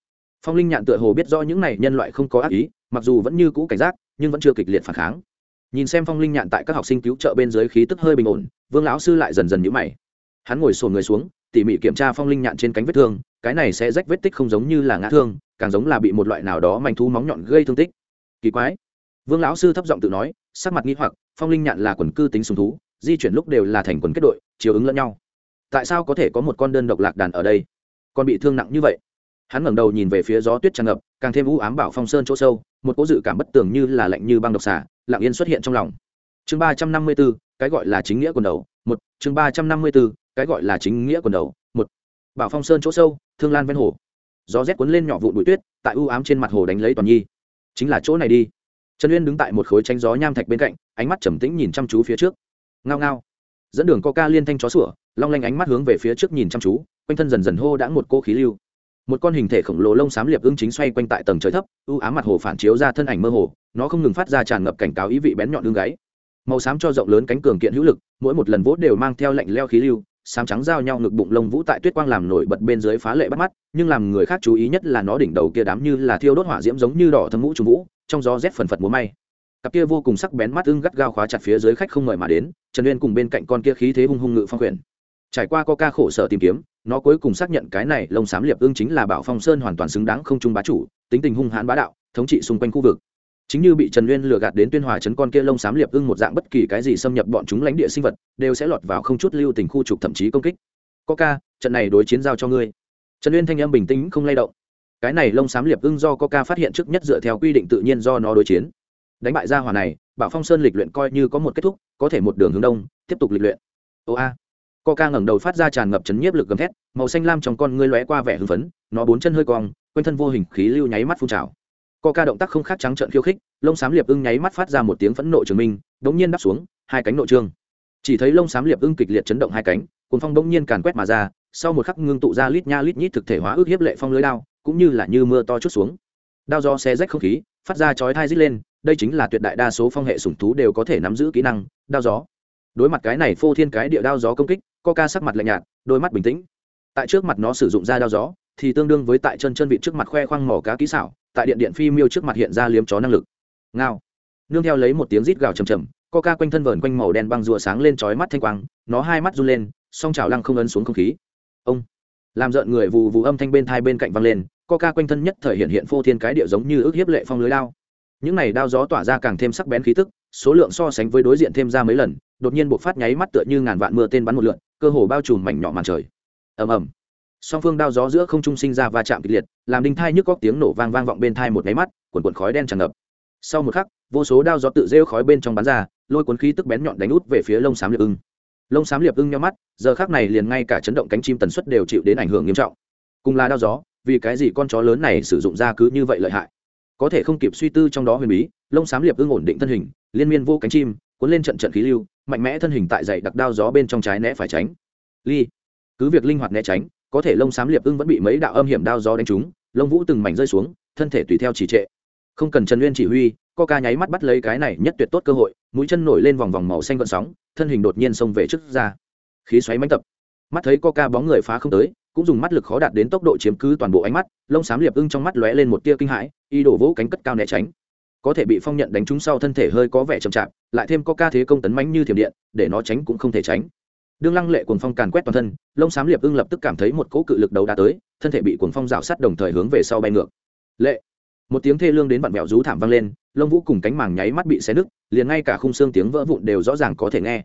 Phong linh nhạn tựa hồ biết rõ những này nhân loại không có ác ý, mặc dù vẫn như cũ cảnh giác, nhưng vẫn chưa kịch liệt phản kháng. Nhìn xem phong linh nhạn tại các học sinh cứu trợ bên dưới khí tức hơi bình ổn, vương lão sư lại dần dần nhũ mày. Hắn ngồi sồn người xuống, tỉ mỉ kiểm tra phong linh nhạn trên cánh vết thương, cái này sẽ rách vết tích không giống như là ngã thương, càng giống là bị một loại nào đó manh thú móng nhọn gây thương tích. Kỳ quái. Vương lão sư thấp giọng tự nói, sắc mặt nghĩ hoặc, phong linh nhạn là quần cư tính sùng thú, di chuyển lúc đều là thành quần kết đội, chiều ứng lẫn nhau tại sao có thể có một con đơn độc lạc đàn ở đây? Còn bị thương nặng như vậy. Hắn ngẩng đầu nhìn về phía gió tuyết tràn ngập, càng thêm u ám bảo phong sơn chỗ sâu, một cỗ dự cảm bất tường như là lạnh như băng độc xả, lặng yên xuất hiện trong lòng. Chương ba trăm năm mươi b ố cái gọi là chính nghĩa quần đầu, một. Chương ba trăm năm mươi b ố cái gọi là chính nghĩa quần đầu, một. Bảo phong sơn chỗ sâu, thương lan ven hồ. Gió rét cuốn lên nhỏ vụ bụi tuyết, tại u ám trên mặt hồ đánh lấy toàn nhi. Chính là chỗ này đi. Trần uyên đứng tại một khối tranh gió nham thạch bên cạnh, ánh mắt trầm tĩnh nhìn chăm chú phía trước. Ngao ngao dẫn đường coca liên thanh chó sủa, long lanh ánh mắt hướng về phía trước nhìn chăm chú, quanh thân dần dần hô đã một cô khí lưu. Một con hình thể khổng lồ lông xám liệp ưng chính xoay quanh tại tầng trời thấp ưu ám mặt hồ phản chiếu ra thân ảnh mơ hồ, nó không ngừng phát ra tràn ngập cảnh cáo ý vị bén nhọn đương gáy. Màu xám cho rộng lớn cánh cường kiện hữu lực, mỗi một lần vỗ đều mang theo lạnh leo khí lưu, xám trắng giao nhau ngực bụng lông vũ tại tuyết quang làm nổi bật bên dưới phá lệ bắt mắt, nhưng làm người khác chú ý nhất là nó đỉnh đầu kia đám như là thiêu đốt hỏa diễm giống như đỏ thâm mũ trùng vũ, trong gió rét phần phật múa may cặp kia vô cùng sắc bén mắt ưng gắt gao khóa chặt phía dưới khách không mời mà đến, trần uyên cùng bên cạnh con kia khí thế hung hung ngự phong quyển trải qua có ca khổ sở tìm kiếm, nó cuối cùng xác nhận cái này lông xám liệp ưng chính là bảo phong sơn hoàn toàn xứng đáng không trung bá chủ, tính tình hung hãn bá đạo, thống trị xung quanh khu vực. Chính như bị trần uyên lừa gạt đến tuyên hòa chấn con kia lông xám liệp ưng một dạng bất kỳ cái gì xâm nhập bọn chúng lãnh địa sinh vật, đều sẽ lọt vào không chút lưu tình khu trục thậm chí công kích. Có ca trận này đối chiến giao cho ngươi. Trần uyên thanh em bình tĩnh không lay động. Cái này lông xám liệp ưng do coca phát hiện trước nhất dựa theo quy định tự nhiên do nó đối chiến đánh bại gia hỏa này, bảo phong sơn lịch luyện coi như có một kết thúc, có thể một đường hướng đông, tiếp tục lịch luyện. Ô a. Coca ngẩng đầu phát ra tràn ngập chấn nhiếp lực gầm thét, màu xanh lam trong con ngươi lóe qua vẻ hưng phấn, nó bốn chân hơi cong, quanh thân vô hình khí lưu nháy mắt phun trào. Coca động tác không khác trắng trợn khiêu khích, lông xám liệp ưng nháy mắt phát ra một tiếng phẫn nộ trường minh, đống nhiên đáp xuống, hai cánh nội trương. Chỉ thấy lông xám liệp ưng kịch liệt chấn động hai cánh cuốn phong đống nhiên càn quét mà ra, sau một khắc ngưng tụ ra lít nha lít nhít thực thể hóa ước hiếp lệ phong lưới đao, cũng như là như mưa to chút xuống. Đao do xe rách không khí, phát ra chói thai rít lên đây chính là tuyệt đại đa số phong hệ sủng thú đều có thể nắm giữ kỹ năng, đao gió. Đối mặt cái này phô thiên cái địa đao gió công kích, coca sắc mặt lạnh nhạt, đôi mắt bình tĩnh. Tại trước mặt nó sử dụng ra đao gió, thì tương đương với tại chân chân vị trước mặt khoe khoang mỏ cá kỹ xảo, tại điện điện phi miêu trước mặt hiện ra liếm chó năng lực. Ngao. Nương theo lấy một tiếng rít gào trầm trầm, coca quanh thân vờn quanh màu đen băng rùa sáng lên chói mắt thanh quang, nó hai mắt run lên, song chảo lăng không ấn xuống không khí. Ông. Làm rợn người vù vù âm thanh bên thai bên cạnh văng lên, coca quanh thân nhất thời hiện hiện phô thiên cái địa giống như ước hiếp lệ phong lưới lao những này đao gió tỏa ra càng thêm sắc bén khí tức, số lượng so sánh với đối diện thêm ra mấy lần, đột nhiên buộc phát nháy mắt tựa như ngàn vạn mưa tên bắn một lượn, cơ hồ bao trùm mảnh nhỏ màn trời. Ầm ầm. Song phương đao gió giữa không trung sinh ra va chạm kịch liệt, làm đinh thai nhức góc tiếng nổ vang vang vọng bên thai một nháy mắt quần quần khói đen tràn ngập. Sau một khắc, vô số đao gió tự rêu khói bên trong bắn ra, lôi cuốn khí tức bén nhọn đánh út về phía lông xám liệp ưng. Lông xám liệp ưng nhau mắt, giờ khác này liền ngay cả chấn động cánh chim tần suất đều chịu đến ảnh hưởng nghiêm trọng. Cùng là đao gió, vì cái gì con chó lớn này sử dụng ra cứ như vậy lợi hại? Có thể không kịp suy tư trong đó huyền bí, lông xám liệp ưng ổn định thân hình, liên miên vô cánh chim, cuốn lên trận trận khí lưu, mạnh mẽ thân hình tại dậy đặc đao gió bên trong trái né phải tránh. Ly, cứ việc linh hoạt né tránh, có thể lông xám liệp ưng vẫn bị mấy đạo âm hiểm đao gió đánh trúng, lông vũ từng mảnh rơi xuống, thân thể tùy theo chỉ trệ. Không cần trần uyên chỉ huy coca nháy mắt bắt lấy cái này nhất tuyệt tốt cơ hội, mũi chân nổi lên vòng vòng màu xanh gợn sóng, thân hình đột nhiên xông về trước ra. Khí xoáy mánh tập. Mắt thấy coca bóng người phá không tới cũng dùng mắt lực khó đạt đến tốc độ chiếm cứ toàn bộ ánh mắt, lông xám liệp ưng trong mắt lóe lên một tia kinh hãi, y đổ vỗ cánh cất cao né tránh. Có thể bị phong nhận đánh trúng sau thân thể hơi có vẻ chậm chạp, lại thêm có ca thế công tấn mãnh như thiểm điện, để nó tránh cũng không thể tránh. Đương lăng lệ cuồng phong càn quét toàn thân, lông xám liệp ưng lập tức cảm thấy một cỗ cự lực đầu đá tới, thân thể bị cuồng phong rào sát đồng thời hướng về sau bay ngược. Lệ. Một tiếng thê lương đến vặn vẹo rú thảm vang lên, lông vũ cùng cánh màng nháy mắt bị xé nứt, liền ngay cả khung xương tiếng vỡ vụn đều rõ ràng có thể nghe.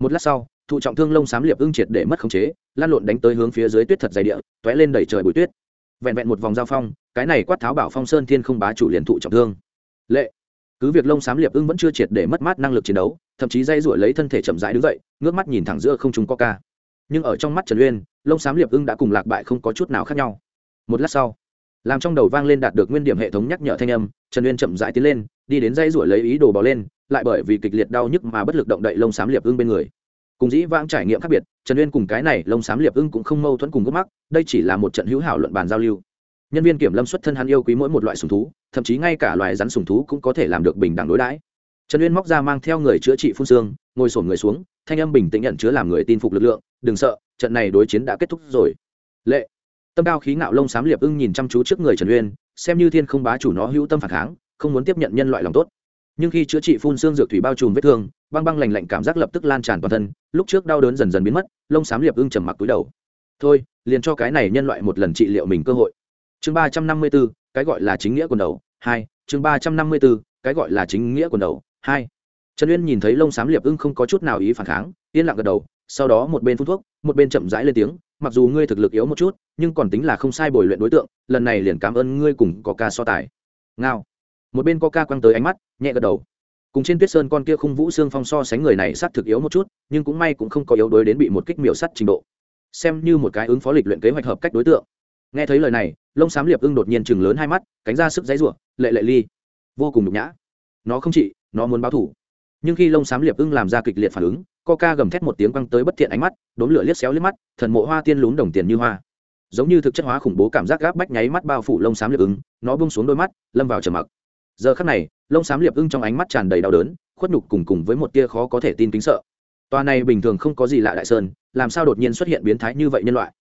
Một lát sau thụ trọng thương lông xám liệp ưng triệt để mất khống chế, lan lộn đánh tới hướng phía dưới tuyết thật dày địa t lên đẩy trời bụi tuyết. Vẹn vẹn một vòng giao phong, cái này quát tháo bảo phong sơn thiên không bá chủ liền thụ trọng thương. Lệ. Cứ việc lông xám liệp ưng vẫn chưa triệt để mất mát năng lực chiến đấu, thậm chí dây ruổi lấy thân thể chậm rãi đứng dậy, ngước mắt nhìn thẳng giữa không trung coca nhưng ở trong mắt trần uyên, lông xám liệp ưng đã cùng lạc bại không có chút nào khác nhau. Một lát sau, làm trong đầu vang lên đạt được nguyên điểm hệ thống nhắc nhở thanh âm, trần uyên chậm rãi tiến lên, đi đến dây ruổi lấy ý đồ bò lên, lại bởi vì kịch liệt đau nhức mà bất lực động đậy lông xám liệp ưng bên người cùng dĩ vãng trải nghiệm khác biệt, trần uyên cùng cái này lông xám liệp ưng cũng không mâu thuẫn cùng gốc mắc, đây chỉ là một trận hữu hảo luận bàn giao lưu. Nhân viên kiểm lâm xuất thân hắn yêu quý mỗi một loại sùng thú, thậm chí ngay cả loài rắn sùng thú cũng có thể làm được bình đẳng đối đãi. Trần uyên móc ra mang theo người chữa trị phun xương, ngồi sổn người xuống, thanh âm bình tĩnh nhận chứa làm người tin phục lực lượng, đừng sợ, trận này đối chiến đã kết thúc rồi. Lệ. Tâm cao khí ngạo lông xám liệp ưng nhìn chăm chú trước người trần uyên, xem như thiên không bá chủ nó hữu tâm phản kháng, không muốn tiếp nhận nhân loại lòng tốt. Nhưng khi chữa trị phun xương dược thủy bao trùm vết thương băng băng lành lạnh cảm giác lập tức lan tràn toàn thân, lúc trước đau đớn dần dần biến mất, lông xám liệp ưng trầm mặc túi đầu. Thôi, liền cho cái này nhân loại một lần trị liệu mình cơ hội. Chương ba trăm năm mươi b ố cái gọi là chính nghĩa quần đầu, hai, chương ba trăm năm mươi b ố cái gọi là chính nghĩa quần đầu, hai. Trần uyên nhìn thấy lông xám liệp ưng không có chút nào ý phản kháng, yên lặng gật đầu, sau đó một bên phun thuốc, một bên chậm rãi lên tiếng, mặc dù ngươi thực lực yếu một chút, nhưng còn tính là không sai bồi luyện đối tượng, lần này liền cảm ơn ngươi cùng có ca so tài. Ngao. Một bên có ca quăng tới ánh mắt, nhẹ gật đầu cùng trên tuyết sơn con kia khung vũ xương phong so sánh người này sát thực yếu một chút, nhưng cũng may cũng không có yếu đuối đến bị một kích miểu sắt trình độ. Xem như một cái ứng phó lịch luyện kế hoạch hợp cách đối tượng. Nghe thấy lời này lông xám liệp ưng đột nhiên chừng lớn hai mắt, cánh ra sức dãy rủa, lệ lệ ly, vô cùng nhục nhã. Nó không trị nó muốn báo thủ. Nhưng khi lông xám liệp ưng làm ra kịch liệt phản ứng, coca gầm thét một tiếng quăng tới bất thiện ánh mắt đốn lửa liếc xéo liếc mắt, thần mộ hoa tiên lún đồng tiền như hoa. Giống như thực chất hóa khủng bố cảm giác gáp bách nháy mắt bao phủ lông xám liệp ưng, nó bung xuống đôi mắt, lâm vào trầm mặc giờ khắc này, lông xám liệp ưng trong ánh mắt tràn đầy đau đớn, khuất nhục cùng cùng với một tia khó có thể tin kính sợ. Toa này bình thường không có gì lạ đại sơn, làm sao đột nhiên xuất hiện biến thái như vậy nhân loại?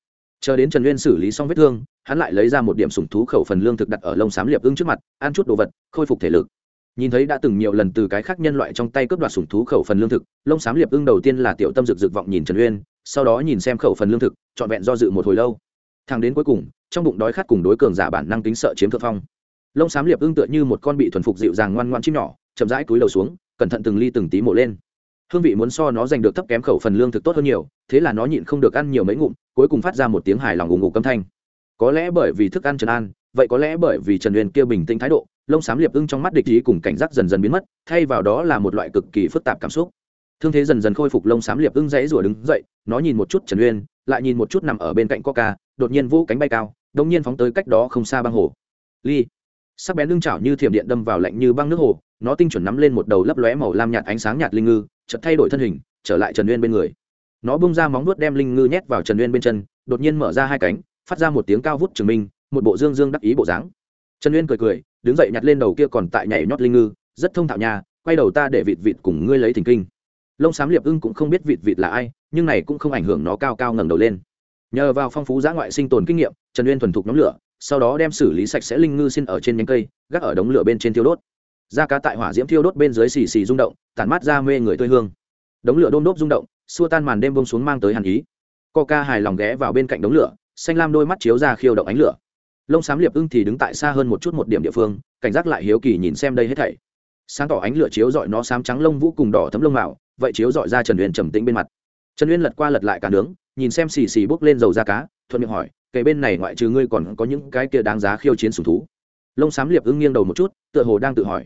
Chờ đến trần nguyên xử lý xong vết thương, hắn lại lấy ra một điểm sủng thú khẩu phần lương thực đặt ở lông xám liệp ưng trước mặt, ăn chút đồ vật, khôi phục thể lực. Nhìn thấy đã từng nhiều lần từ cái khác nhân loại trong tay cướp đoạt sủng thú khẩu phần lương thực, lông xám liệp ưng đầu tiên là tiểu tâm rực rực vọng nhìn trần uyên sau đó nhìn xem khẩu phần lương thực, trọn vẹn do dự một hồi lâu. Thang đến cuối cùng, trong bụng đói khát cùng đối cường giả bản năng tính sợ chiếm thượng phong lông xám liệp ưng tựa như một con bị thuần phục dịu dàng ngoan ngoan chim nhỏ, chậm rãi cúi đầu xuống, cẩn thận từng ly từng tí mổ lên. Hương vị muốn so nó giành được thấp kém khẩu phần lương thực tốt hơn nhiều, thế là nó nhịn không được ăn nhiều mấy ngụm, cuối cùng phát ra một tiếng hài lòng ủng ngủ câm thanh. Có lẽ bởi vì thức ăn trần an, vậy có lẽ bởi vì trần uyên kia bình tĩnh thái độ, lông xám liệp ưng trong mắt địch ý cùng cảnh giác dần dần biến mất, thay vào đó là một loại cực kỳ phức tạp cảm xúc. Thương thế dần dần khôi phục lông xám liệp ưng dãy rủa đứng dậy, nó nhìn một chút trần uyên, lại nhìn một chút nằm ở bên cạnh coca, đột nhiên vũ cánh bay cao, đột nhiên phóng tới cách đó không xa băng hồ. Ly sắc bén lưng chảo như thiểm điện đâm vào lạnh như băng nước hồ, nó tinh chuẩn nắm lên một đầu lấp lóe màu lam nhạt ánh sáng nhạt linh ngư, chợt thay đổi thân hình, trở lại trần uyên bên người. Nó bung ra móng nuốt đem linh ngư nhét vào trần uyên bên chân, đột nhiên mở ra hai cánh, phát ra một tiếng cao vút chứng minh, một bộ dương dương đắc ý bộ dáng. Trần uyên cười cười, đứng dậy nhặt lên đầu kia còn tại nhảy nhót linh ngư, rất thông thạo nhà quay đầu ta để vịt vịt cùng ngươi lấy thỉnh kinh. Lông xám liệp ưng cũng không biết vịt vịt là ai, nhưng này cũng không ảnh hưởng nó cao cao ngẩng đầu lên. Nhờ vào phong phú giã ngoại sinh tồn kinh nghiệm, trần uyên thuần thục nhóm lửa sau đó đem xử lý sạch sẽ linh ngư xin ở trên nhánh cây, gác ở đống lửa bên trên thiêu đốt. Da cá tại hỏa diễm thiêu đốt bên dưới xì xì rung động, tản mát ra mê người tươi hương. Đống lửa đôm đốp rung động, xua tan màn đêm bông xuống mang tới hàn ý. Coca hài lòng ghé vào bên cạnh đống lửa, xanh lam đôi mắt chiếu ra khiêu động ánh lửa. Lông xám liệp ưng thì đứng tại xa hơn một chút một điểm địa phương, cảnh giác lại hiếu kỳ nhìn xem đây hết thảy. Sáng tỏ ánh lửa chiếu dọi nó xám trắng lông vũ cùng đỏ thấm lông mạo, vậy chiếu dọi ra trần uyên trầm tĩnh bên mặt. Trần uyên lật qua lật lại cả nướng, nhìn xem xì xì bốc lên dầu da cá, thuận miệng hỏi kể bên này ngoại trừ ngươi còn có những cái kia đáng giá khiêu chiến sùng thú. Lông xám liệp ưng nghiêng đầu một chút, tựa hồ đang tự hỏi.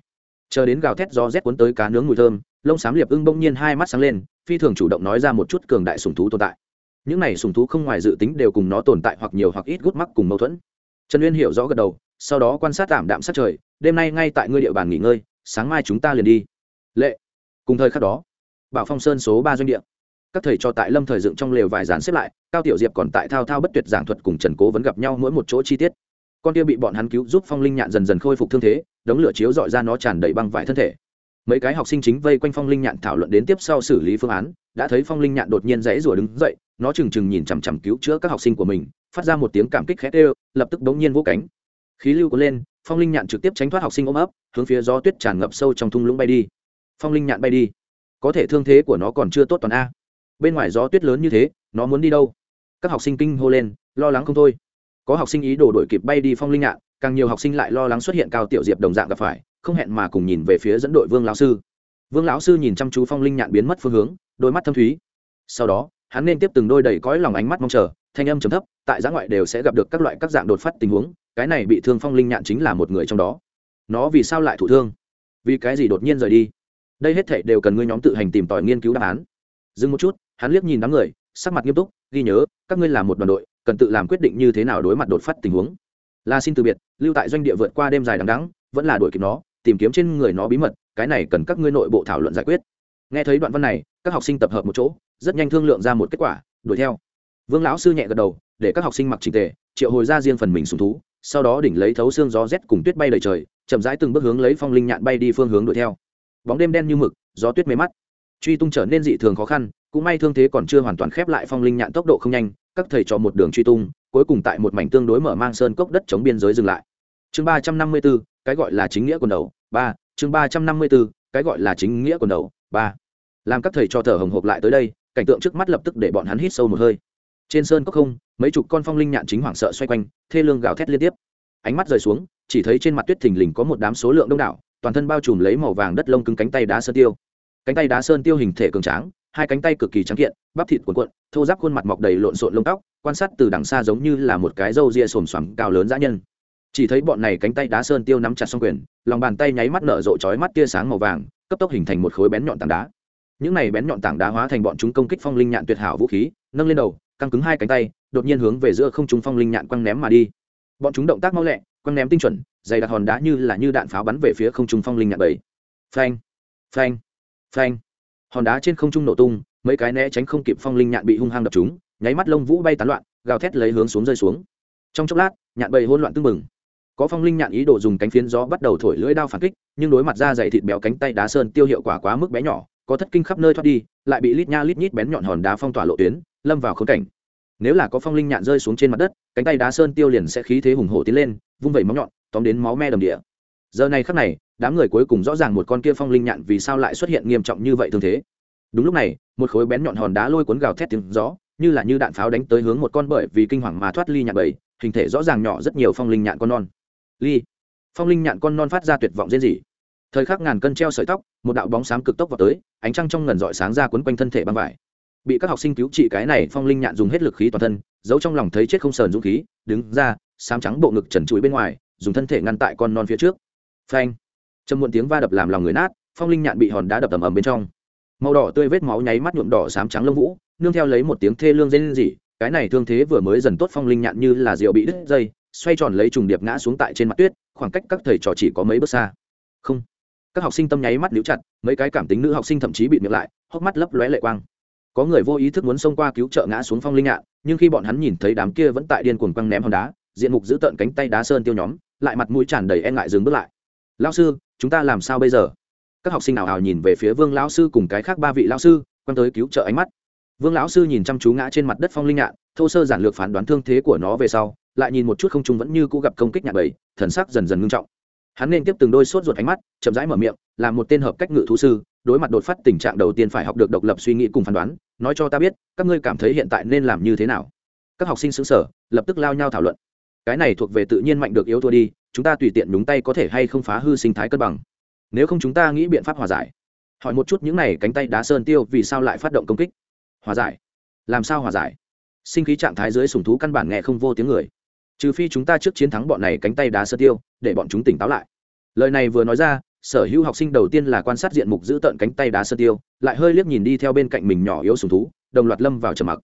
Chờ đến gào thét gió rét cuốn tới cá nướng mùi thơm, lông xám liệp ưng bỗng nhiên hai mắt sáng lên, phi thường chủ động nói ra một chút cường đại sùng thú tồn tại. Những này sùng thú không ngoài dự tính đều cùng nó tồn tại hoặc nhiều hoặc ít gút mắc cùng mâu thuẫn. Trần uyên hiểu rõ gật đầu, sau đó quan sát tạm đạm sát trời, đêm nay ngay tại ngươi địa bàn nghỉ ngơi, sáng mai chúng ta liền đi. Lệ. Cùng thời khắc đó, bảo phong sơn số ba doanh địa các thầy cho tại lâm thời dựng trong lều vài dàn xếp lại, cao tiểu diệp còn tại thao thao bất tuyệt giảng thuật cùng trần cố vẫn gặp nhau mỗi một chỗ chi tiết. Con kia bị bọn hắn cứu giúp phong linh nhạn dần dần khôi phục thương thế, đống lửa chiếu dọi ra nó tràn đầy băng vải thân thể. Mấy cái học sinh chính vây quanh phong linh nhạn thảo luận đến tiếp sau xử lý phương án, đã thấy phong linh nhạn đột nhiên dãy rủa đứng dậy, nó trừng trừng nhìn chằm chằm cứu chữa các học sinh của mình, phát ra một tiếng cảm kích khét ê lập tức đống nhiên vỗ cánh. Khí lưu có lên, phong linh nhạn trực tiếp tránh thoát học sinh ôm ấp, hướng phía gió tuyết tràn ngập sâu trong thung lũng bay đi. Phong linh nhạn bay đi. Có thể thương thế của nó còn chưa tốt toàn a bên ngoài gió tuyết lớn như thế, nó muốn đi đâu? Các học sinh kinh hô lên, lo lắng không thôi. Có học sinh ý đồ đổi kịp bay đi phong linh nhạn càng nhiều học sinh lại lo lắng xuất hiện cao tiểu diệp đồng dạng gặp phải, không hẹn mà cùng nhìn về phía dẫn đội vương lão sư. Vương lão sư nhìn chăm chú phong linh nhạn biến mất phương hướng, đôi mắt thâm thúy. Sau đó, hắn nên tiếp từng đôi đầy cõi lòng ánh mắt mong chờ, thanh âm trầm thấp, tại giã ngoại đều sẽ gặp được các loại các dạng đột phát tình huống, cái này bị thương phong linh nhạn chính là một người trong đó. Nó vì sao lại thụ thương? Vì cái gì đột nhiên rời đi? Đây hết thể đều cần ngươi nhóm tự hành tìm tòi nghiên cứu đáp án. Dừng một chút hắn liếc nhìn đám người, sắc mặt nghiêm túc, ghi nhớ, các ngươi là một đoàn đội, cần tự làm quyết định như thế nào đối mặt đột phát tình huống. Là xin từ biệt, lưu tại doanh địa vượt qua đêm dài đằng đắng vẫn là đuổi kịp nó, tìm kiếm trên người nó bí mật, cái này cần các ngươi nội bộ thảo luận giải quyết. Nghe thấy đoạn văn này, các học sinh tập hợp một chỗ, rất nhanh thương lượng ra một kết quả, đuổi theo. Vương lão sư nhẹ gật đầu, để các học sinh mặc trình tề, triệu hồi ra riêng phần mình sùng thú, sau đó đỉnh lấy thấu xương gió rét cùng tuyết bay đầy trời, chậm rãi từng bước hướng lấy phong linh nhạn bay đi phương hướng đuổi theo. Bóng đêm đen như mực, gió tuyết mê mắt truy tung trở nên dị thường khó khăn, cũng may thương thế còn chưa hoàn toàn khép lại phong linh nhạn tốc độ không nhanh, các thầy cho một đường truy tung, cuối cùng tại một mảnh tương đối mở mang sơn cốc đất chống biên giới dừng lại. Chương ba trăm năm mươi b ố cái gọi là chính nghĩa quần đầu, ba, chương ba trăm năm mươi b ố cái gọi là chính nghĩa quần đầu, ba. Làm các thầy cho thở hồng hộc lại tới đây, cảnh tượng trước mắt lập tức để bọn hắn hít sâu một hơi. Trên sơn cốc không, mấy chục con phong linh nhạn chính hoảng sợ xoay quanh, thê lương gào thét liên tiếp. Ánh mắt rời xuống, chỉ thấy trên mặt tuyết thình lình có một đám số lượng đông đảo, toàn thân bao trùm lấy màu vàng đất lông cứng cánh tay đá sơn tiêu cánh tay đá sơn tiêu hình thể cường tráng, hai cánh tay cực kỳ trắng kiện, bắp thịt cuộn cuộn, thô giáp khuôn mặt mọc đầy lộn xộn lông tóc, quan sát từ đằng xa giống như là một cái râu ria xồm xoàm cao lớn dã nhân. Chỉ thấy bọn này cánh tay đá sơn tiêu nắm chặt xong quyền, lòng bàn tay nháy mắt nở rộ chói mắt tia sáng màu vàng, cấp tốc hình thành một khối bén nhọn tảng đá. Những này bén nhọn tảng đá hóa thành bọn chúng công kích phong linh nhạn tuyệt hảo vũ khí, nâng lên đầu, căng cứng hai cánh tay, đột nhiên hướng về giữa không trung phong linh nhạn quăng ném mà đi. Bọn chúng động tác mau lẹ, quăng ném tinh chuẩn, dày đặc hòn đá như là như đạn pháo bắn về phía không trung phong linh nhạn bảy. Phanh phanh phanh. Hòn đá trên không trung nổ tung, mấy cái né tránh không kịp phong linh nhạn bị hung hăng đập chúng, nháy mắt lông vũ bay tán loạn, gào thét lấy hướng xuống rơi xuống. Trong chốc lát, nhạn bầy hỗn loạn tưng bừng. Có phong linh nhạn ý đồ dùng cánh phiến gió bắt đầu thổi lưỡi đao phản kích, nhưng đối mặt ra dày thịt béo cánh tay đá sơn tiêu hiệu quả quá mức bé nhỏ, có thất kinh khắp nơi thoát đi, lại bị lít nha lít nhít bén nhọn hòn đá phong tỏa lộ tuyến, lâm vào khốn cảnh. Nếu là có phong linh nhạn rơi xuống trên mặt đất, cánh tay đá sơn tiêu liền sẽ khí thế hùng hổ tiến lên, vung vẩy móng nhọn, tóm đến máu me đầm địa. Giờ này khắc này đám người cuối cùng rõ ràng một con kia phong linh nhạn vì sao lại xuất hiện nghiêm trọng như vậy thường thế. Đúng lúc này, một khối bén nhọn hòn đá lôi cuốn gào thét tiếng gió, như là như đạn pháo đánh tới hướng một con bởi vì kinh hoàng mà thoát ly nhạn bầy, hình thể rõ ràng nhỏ rất nhiều phong linh nhạn con non. Ly. Phong linh nhạn con non phát ra tuyệt vọng riêng gì thời khắc ngàn cân treo sợi tóc, một đạo bóng xám cực tốc vào tới, ánh trăng trong ngần dọi sáng ra quấn quanh thân thể băng vải. Bị các học sinh cứu trị cái này phong linh nhạn dùng hết lực khí toàn thân, giấu trong lòng thấy chết không sờn dũng khí, đứng ra sám trắng bộ ngực trần trụi bên ngoài, dùng thân thể ngăn tại con non phía trước. Phanh trầm muộn tiếng va đập làm lòng người nát, phong linh nhạn bị hòn đá đập ầm ầm bên trong. Màu đỏ tươi vết máu nháy mắt nhuộm đỏ sám trắng lông vũ, nương theo lấy một tiếng thê lương dây lên gì cái này thương thế vừa mới dần tốt phong linh nhạn như là rượu bị đứt dây, xoay tròn lấy trùng điệp ngã xuống tại trên mặt tuyết, khoảng cách các thầy trò chỉ có mấy bước xa. Không. Các học sinh tâm nháy mắt níu chặt, mấy cái cảm tính nữ học sinh thậm chí bị miệng lại, hốc mắt lấp lóe lệ quang. Có người vô ý thức muốn xông qua cứu trợ ngã xuống phong linh nhạn, nhưng khi bọn hắn nhìn thấy đám kia vẫn tại điên cuồng quăng ném hòn đá, diện mục giữ tợn cánh tay đá sơn tiêu nhóm, lại mặt mũi tràn đầy e ngại dừng bước lại. Lao sư chúng ta làm sao bây giờ? Các học sinh nào hào nhìn về phía vương lão sư cùng cái khác ba vị lão sư, quan tới cứu trợ ánh mắt. Vương lão sư nhìn chăm chú ngã trên mặt đất phong linh nhạn, thô sơ giản lược phán đoán thương thế của nó về sau, lại nhìn một chút không trung vẫn như cũ gặp công kích nhạn bầy, thần sắc dần dần ngưng trọng. Hắn nên tiếp từng đôi sốt ruột ánh mắt, chậm rãi mở miệng, là một tên hợp cách ngự thú sư, đối mặt đột phát tình trạng đầu tiên phải học được độc lập suy nghĩ cùng phán đoán, nói cho ta biết, các ngươi cảm thấy hiện tại nên làm như thế nào? Các học sinh xứng sở lập tức lao nhau thảo luận. Cái này thuộc về tự nhiên mạnh được yếu thua đi chúng ta tùy tiện nhúng tay có thể hay không phá hư sinh thái cân bằng. Nếu không chúng ta nghĩ biện pháp hòa giải. Hỏi một chút những này cánh tay đá sơn tiêu vì sao lại phát động công kích? Hòa giải. Làm sao hòa giải? Sinh khí trạng thái dưới sùng thú căn bản nghe không vô tiếng người. Trừ phi chúng ta trước chiến thắng bọn này cánh tay đá sơn tiêu, để bọn chúng tỉnh táo lại. Lời này vừa nói ra, sở hữu học sinh đầu tiên là quan sát diện mục giữ tợn cánh tay đá sơn tiêu, lại hơi liếc nhìn đi theo bên cạnh mình nhỏ yếu sùng thú, đồng loạt lâm vào trầm mặc.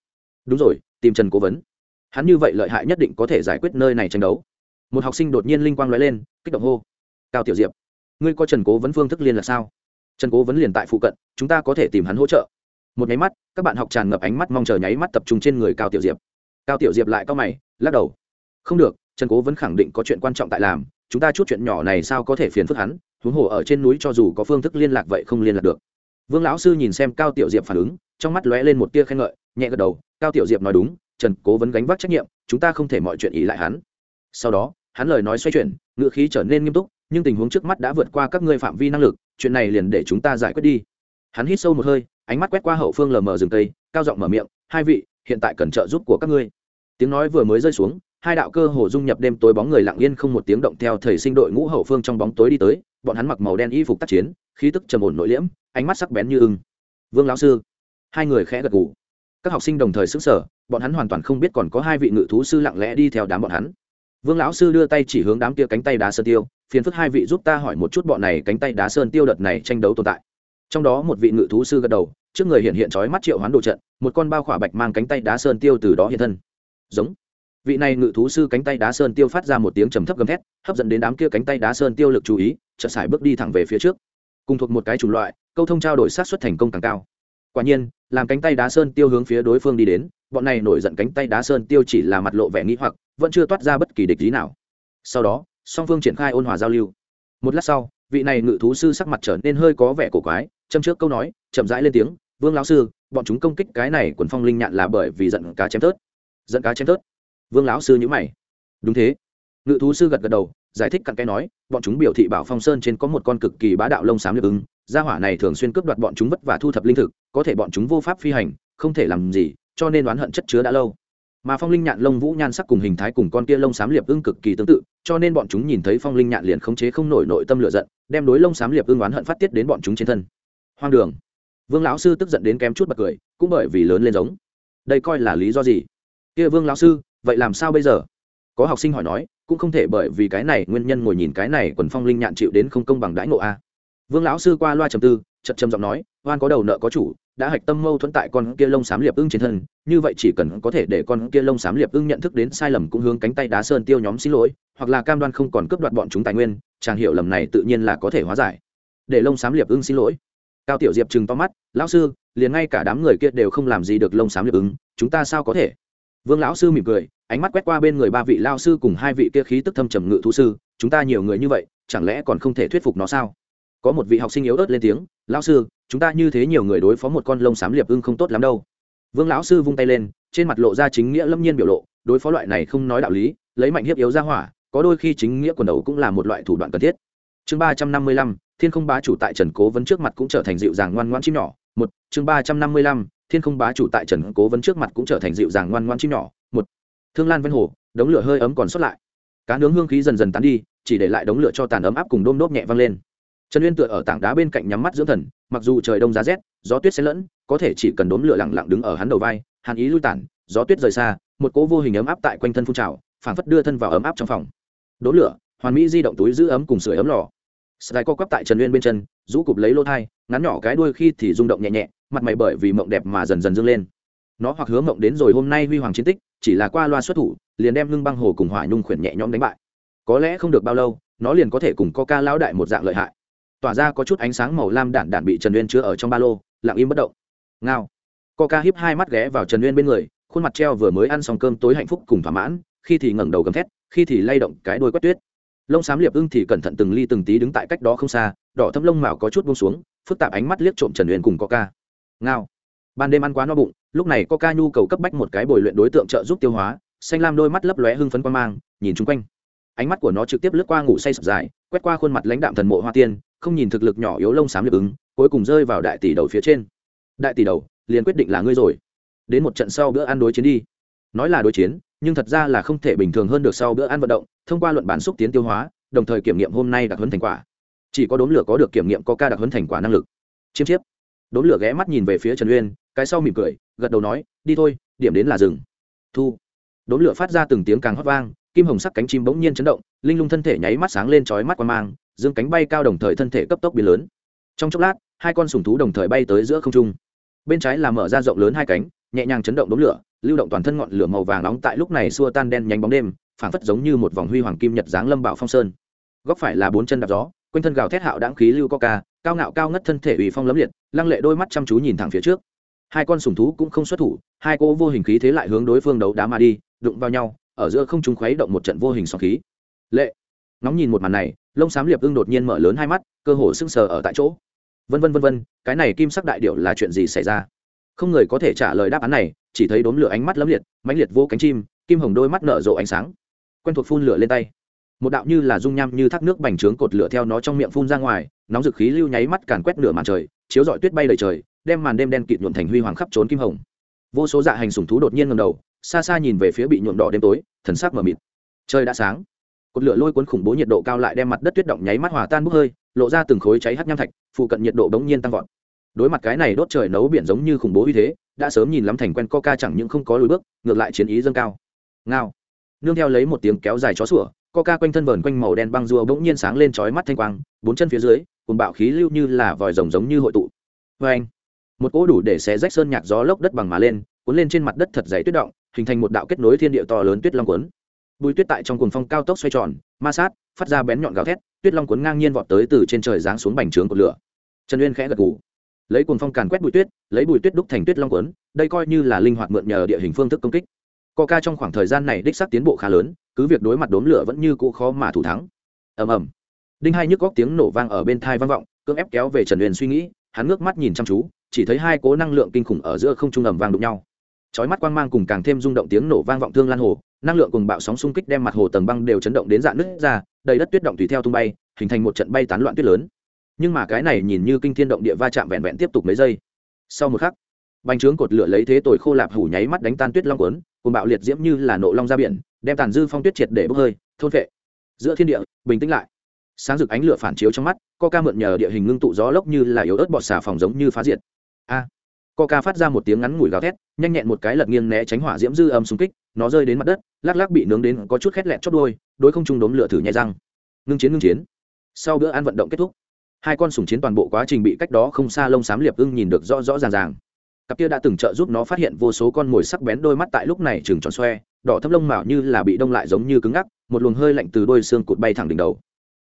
Đúng rồi, tìm trần cố vấn. Hắn như vậy lợi hại nhất định có thể giải quyết nơi này tranh đấu một học sinh đột nhiên linh quang lóe lên, kích động hô. Cao tiểu diệp, ngươi có trần cố vấn phương thức liên là sao? Trần cố vấn liền tại phụ cận, chúng ta có thể tìm hắn hỗ trợ. Một nháy mắt, các bạn học tràn ngập ánh mắt mong chờ nháy mắt tập trung trên người cao tiểu diệp. Cao tiểu diệp lại cao mày, lắc đầu. Không được, trần cố vẫn khẳng định có chuyện quan trọng tại làm, chúng ta chút chuyện nhỏ này sao có thể phiền phức hắn, huống hồ ở trên núi cho dù có phương thức liên lạc vậy không liên lạc được. Vương lão sư nhìn xem cao tiểu diệp phản ứng, trong mắt lóe lên một tia khen ngợi, nhẹ gật đầu. Cao tiểu diệp nói đúng, trần cố vẫn gánh vác trách nhiệm, chúng ta không thể mọi chuyện ý lại hắn. Sau đó hắn lời nói xoay chuyển ngựa khí trở nên nghiêm túc, nhưng tình huống trước mắt đã vượt qua các ngươi phạm vi năng lực, chuyện này liền để chúng ta giải quyết đi. Hắn hít sâu một hơi, ánh mắt quét qua hậu phương lờ mờ rừng tây cao giọng mở miệng, hai vị, hiện tại cần trợ giúp của các ngươi. Tiếng nói vừa mới rơi xuống, hai đạo cơ hồ dung nhập đêm tối bóng người lặng yên không một tiếng động theo thầy sinh đội ngũ hậu phương trong bóng tối đi tới, bọn hắn mặc màu đen y phục tác chiến, khí tức trầm ổn nội liễm, ánh mắt sắc bén như ưng. Vương lão sư. Hai người khẽ gật gù. Các học sinh đồng thời sững sở bọn hắn hoàn toàn không biết còn có hai vị ngự thú sư lặng lẽ đi theo đám bọn hắn vương lão sư đưa tay chỉ hướng đám kia cánh tay đá sơn tiêu, phiền phức hai vị giúp ta hỏi một chút bọn này cánh tay đá sơn tiêu đợt này tranh đấu tồn tại. Trong đó một vị ngự thú sư gật đầu, trước người hiện hiện trói mắt triệu hoán đồ trận, một con bao khỏa bạch mang cánh tay đá sơn tiêu từ đó hiện thân. Giống. Vị này ngự thú sư cánh tay đá sơn tiêu phát ra một tiếng trầm thấp gầm thét, hấp dẫn đến đám kia cánh tay đá sơn tiêu lực chú ý, chợt sải bước đi thẳng về phía trước. Cùng thuộc một cái chủng loại, câu thông trao đổi sát xuất thành công càng cao quả nhiên, làm cánh tay đá sơn tiêu hướng phía đối phương đi đến, bọn này nổi giận cánh tay đá sơn tiêu chỉ là mặt lộ vẻ nghĩ hoặc, vẫn chưa toát ra bất kỳ địch lý nào. Sau đó, song phương triển khai ôn hòa giao lưu. Một lát sau, vị này ngự thú sư sắc mặt trở nên hơi có vẻ cổ quái, châm trước câu nói, chậm rãi lên tiếng, vương lão sư, bọn chúng công kích cái này quần phong linh nhạn là bởi vì giận cá chém tớt giận cá chém tớt vương lão sư nhữ mày. Đúng thế. Ngự thú sư gật gật đầu, giải thích cặn cái nói, bọn chúng biểu thị bảo phong sơn trên có một con cực kỳ bá đạo lông xám liệp ứng gia hỏa này thường xuyên cướp đoạt bọn chúng vất vả thu thập linh thực, có thể bọn chúng vô pháp phi hành, không thể làm gì, cho nên oán hận chất chứa đã lâu. Mà phong linh nhạn lông vũ nhan sắc cùng hình thái cùng con kia lông xám liệp ưng cực kỳ tương tự, cho nên bọn chúng nhìn thấy phong linh nhạn liền khống chế không nổi nội tâm lửa giận, đem đối lông xám liệp ưng oán hận phát tiết đến bọn chúng trên thân. Hoang đường. Vương lão sư tức giận đến kém chút bật cười, cũng bởi vì lớn lên giống. Đây coi là lý do gì? Kia vương lão sư, vậy làm sao bây giờ? Có học sinh hỏi nói, cũng không thể bởi vì cái này nguyên nhân ngồi nhìn cái này quần phong linh nhạn chịu đến không công bằng đãi ngộ a vương lão sư qua loa trầm tư chật trầm giọng nói, oan có đầu nợ có chủ, đã hạch tâm mâu thuẫn tại con kia lông xám liệp ưng trên thân, như vậy chỉ cần có thể để con kia lông xám liệp ưng nhận thức đến sai lầm cũng hướng cánh tay đá sơn tiêu nhóm xin lỗi, hoặc là cam đoan không còn cướp đoạt bọn chúng tài nguyên, chàng hiểu lầm này tự nhiên là có thể hóa giải. Để lông xám liệp ưng xin lỗi. Cao tiểu diệp chừng to mắt, lão sư, liền ngay cả đám người kia đều không làm gì được lông xám liệp ưng, chúng ta sao có thể? Vương lão sư mỉm cười, ánh mắt quét qua bên người ba vị lao sư cùng hai vị kia khí tức thâm trầm ngự thú sư, chúng ta nhiều người như vậy, chẳng lẽ còn không thể thuyết phục nó sao? Có một vị học sinh yếu ớt lên tiếng, lão sư, chúng ta như thế nhiều người đối phó một con lông xám liệp ưng không tốt lắm đâu. Vương lão sư vung tay lên, trên mặt lộ ra chính nghĩa lâm nhiên biểu lộ, đối phó loại này không nói đạo lý, lấy mạnh hiếp yếu ra hỏa, có đôi khi chính nghĩa quần đầu cũng là một loại thủ đoạn cần thiết. Chương ba trăm năm mươi lăm, thiên không bá chủ tại trần cố vấn trước mặt cũng trở thành dịu dàng ngoan ngoan chim nhỏ. Một, chương ba trăm năm mươi lăm, thiên không bá chủ tại trần cố vấn trước mặt cũng trở thành dịu dàng ngoan ngoan chim nhỏ. Một, thương lan ven hồ, đống lửa hơi ấm còn sót lại. Cá nướng hương khí dần dần tán đi, chỉ để lại đống lửa cho tàn ấm áp cùng đôm nốt nhẹ văng lên trần uyên tựa ở tảng đá bên cạnh nhắm mắt dưỡng thần, mặc dù trời đông giá rét, gió tuyết xen lẫn, có thể chỉ cần đốm lửa lẳng lặng đứng ở hắn đầu vai, hàn ý lui tản, gió tuyết rời xa, một cỗ vô hình ấm áp tại quanh thân phun trào, phảng phất đưa thân vào ấm áp trong phòng. Đốn lửa, hoàn mỹ di động túi giữ ấm cùng sưởi ấm lò. Sài co quắp tại trần uyên bên chân, rũ cụp lấy lỗ thai, ngắn nhỏ cái đuôi khi thì rung động nhẹ nhẹ, mặt mày bởi vì mộng đẹp mà dần dần dâng lên. Nó hoặc hướng mộng đến rồi hôm nay huy hoàng chiến tích, chỉ là qua loa xuất thủ, liền đem lưng băng hồ cùng hỏa nhung khuyển nhẹ nhõm đánh bại. Có lẽ không được bao lâu, nó liền có thể cùng coca lão đại một dạng lợi hại tỏa ra có chút ánh sáng màu lam đạn đạn bị trần uyên chứa ở trong ba lô, lặng im bất động. Ngao. Coca híp hai mắt ghé vào trần uyên bên người, khuôn mặt treo vừa mới ăn xong cơm tối hạnh phúc cùng thỏa mãn, khi thì ngẩng đầu gầm thét, khi thì lay động cái đôi quét tuyết. Lông xám liệp ưng thì cẩn thận từng ly từng tí đứng tại cách đó không xa, đỏ thâm lông màu có chút buông xuống, phức tạp ánh mắt liếc trộm trần uyên cùng coca. Ngao. Ban đêm ăn quá no bụng, lúc này coca nhu cầu cấp bách một cái bồi luyện đối tượng trợ giúp tiêu hóa, xanh lam đôi mắt lấp lóe hưng phấn quan mang, nhìn chung quanh. Ánh mắt của nó trực tiếp lướt qua ngủ say sập dài, quét qua khuôn mặt lãnh đạm thần mộ hoa tiên không nhìn thực lực nhỏ yếu lông xám liệp ứng, cuối cùng rơi vào đại tỷ đầu phía trên. Đại tỷ đầu, liền quyết định là ngươi rồi. Đến một trận sau bữa ăn đối chiến đi. Nói là đối chiến, nhưng thật ra là không thể bình thường hơn được sau bữa ăn vận động, thông qua luận bản xúc tiến tiêu hóa, đồng thời kiểm nghiệm hôm nay đặc huấn thành quả. Chỉ có đốm lửa có được kiểm nghiệm có ca đặc huấn thành quả năng lực. Chiêm chiếp. Đốm lửa ghé mắt nhìn về phía trần uyên, cái sau mỉm cười, gật đầu nói, đi thôi, điểm đến là rừng thu. Đốm lửa phát ra từng tiếng càng hót vang kim hồng sắc cánh chim bỗng nhiên chấn động, linh lung thân thể nháy mắt sáng lên trói mắt qua mang, dương cánh bay cao đồng thời thân thể cấp tốc biến lớn. Trong chốc lát, hai con sùng thú đồng thời bay tới giữa không trung. Bên trái là mở ra rộng lớn hai cánh, nhẹ nhàng chấn động đốm lửa, lưu động toàn thân ngọn lửa màu vàng nóng tại lúc này xua tan đen nhánh bóng đêm, phảng phất giống như một vòng huy hoàng kim nhật dáng lâm bảo phong sơn. Góc phải là bốn chân đạp gió, quanh thân gào thét hạo đáng khí lưu coca cao ngạo cao ngất thân thể ủy phong lấm liệt, lăng lệ đôi mắt chăm chú nhìn thẳng phía trước. Hai con sùng thú cũng không xuất thủ, hai cỗ vô hình khí thế lại hướng đối phương đấu đá mà đi, đụng vào nhau ở giữa không chúng khuấy động một trận vô hình sóng khí. Lệ. Nóng nhìn một màn này, lông xám liệp ưng đột nhiên mở lớn hai mắt, cơ hồ sưng sờ ở tại chỗ. Vân vân vân vân, cái này kim sắc đại điệu là chuyện gì xảy ra? Không người có thể trả lời đáp án này, chỉ thấy đốm lửa ánh mắt lấm liệt, mãnh liệt vô cánh chim, kim hồng đôi mắt nở rộ ánh sáng. Quen thuộc phun lửa lên tay. Một đạo như là dung nham như thác nước bành trướng cột lửa theo nó trong miệng phun ra ngoài, nóng dực khí lưu nháy mắt càn quét nửa màn trời, chiếu rọi tuyết bay đầy trời, đem màn đêm đen kịt nhuộm thành huy hoàng khắp trốn kim hồng. Vô số dạ hành sùng thú đột nhiên ngầm đầu xa xa nhìn về phía bị nhuộm đỏ đêm tối, thần sắc mờ mịt. Trời đã sáng. Cột lửa lôi cuốn khủng bố nhiệt độ cao lại đem mặt đất tuyết động nháy mắt hòa tan bốc hơi, lộ ra từng khối cháy hắt nham thạch, phụ cận nhiệt độ bỗng nhiên tăng vọt. Đối mặt cái này đốt trời nấu biển giống như khủng bố uy thế, đã sớm nhìn lắm thành quen coca chẳng những không có lùi bước, ngược lại chiến ý dâng cao. Ngao. Nương theo lấy một tiếng kéo dài chó sủa coca quanh thân vờn quanh màu đen băng rùa bỗng nhiên sáng lên chói mắt thanh quang, bốn chân phía dưới cùng bạo khí lưu như là vòi rồng giống như hội tụ. Vê anh một cỗ đủ để xé rách sơn nhạc gió lốc đất bằng mà lên, cuốn lên trên mặt đất thật dày tuyết động hình thành một đạo kết nối thiên địa to lớn tuyết long cuốn. Bùi tuyết tại trong cuồng phong cao tốc xoay tròn, ma sát, phát ra bén nhọn gào thét, tuyết long cuốn ngang nhiên vọt tới từ trên trời giáng xuống bành trướng của lửa. Trần uyên khẽ gật gù. Lấy cuồng phong càn quét bụi tuyết, lấy bụi tuyết đúc thành tuyết long cuốn, đây coi như là linh hoạt mượn nhờ địa hình phương thức công kích. Coca trong khoảng thời gian này đích xác tiến bộ khá lớn, cứ việc đối mặt đốm lửa vẫn như cũ khó mà thủ thắng. Ầm ầm. Đinh hai nhức góc tiếng nổ vang ở bên thai vang vọng, cưỡng ép kéo về trần uyên suy nghĩ, hắn ngước mắt nhìn chăm chú, chỉ thấy hai cố năng lượng kinh khủng ở giữa không trung ầm vang đụng nhau chói mắt quang mang cùng càng thêm rung động tiếng nổ vang vọng thương lan hồ, năng lượng cùng bạo sóng xung kích đem mặt hồ tầng băng đều chấn động đến dạng nứt ra, đầy đất tuyết động tùy theo tung bay, hình thành một trận bay tán loạn tuyết lớn. Nhưng mà cái này nhìn như kinh thiên động địa va chạm vẹn vẹn tiếp tục mấy giây. Sau một khắc, bành trướng cột lửa lấy thế tồi khô lạp hủ nháy mắt đánh tan tuyết long cuốn cùng bạo liệt diễm như là nộ long ra biển, đem tàn dư phong tuyết triệt để bốc hơi, thôn vệ giữa thiên địa, bình tĩnh lại. Sáng rực ánh lửa phản chiếu trong mắt, co ca mượn nhờ địa hình ngưng tụ gió lốc như là yếu ớt bọt xà phòng giống như phá diệt. A! Coca phát ra một tiếng ngắn ngủi gào thét, nhanh nhẹn một cái lật nghiêng né tránh hỏa diễm dư âm xung kích, nó rơi đến mặt đất, lắc lắc bị nướng đến có chút khét lẹt chót đôi, đối không trung đốm lửa thử nhẹ răng. Ngưng chiến ngưng chiến. Sau bữa ăn vận động kết thúc, hai con sủng chiến toàn bộ quá trình bị cách đó không xa lông xám liệp ưng nhìn được rõ rõ ràng ràng. Cặp kia đã từng trợ giúp nó phát hiện vô số con mồi sắc bén đôi mắt tại lúc này trừng tròn xoe, đỏ thâm lông mạo như là bị đông lại giống như cứng ngắc, một luồng hơi lạnh từ đôi xương cụt bay thẳng đỉnh đầu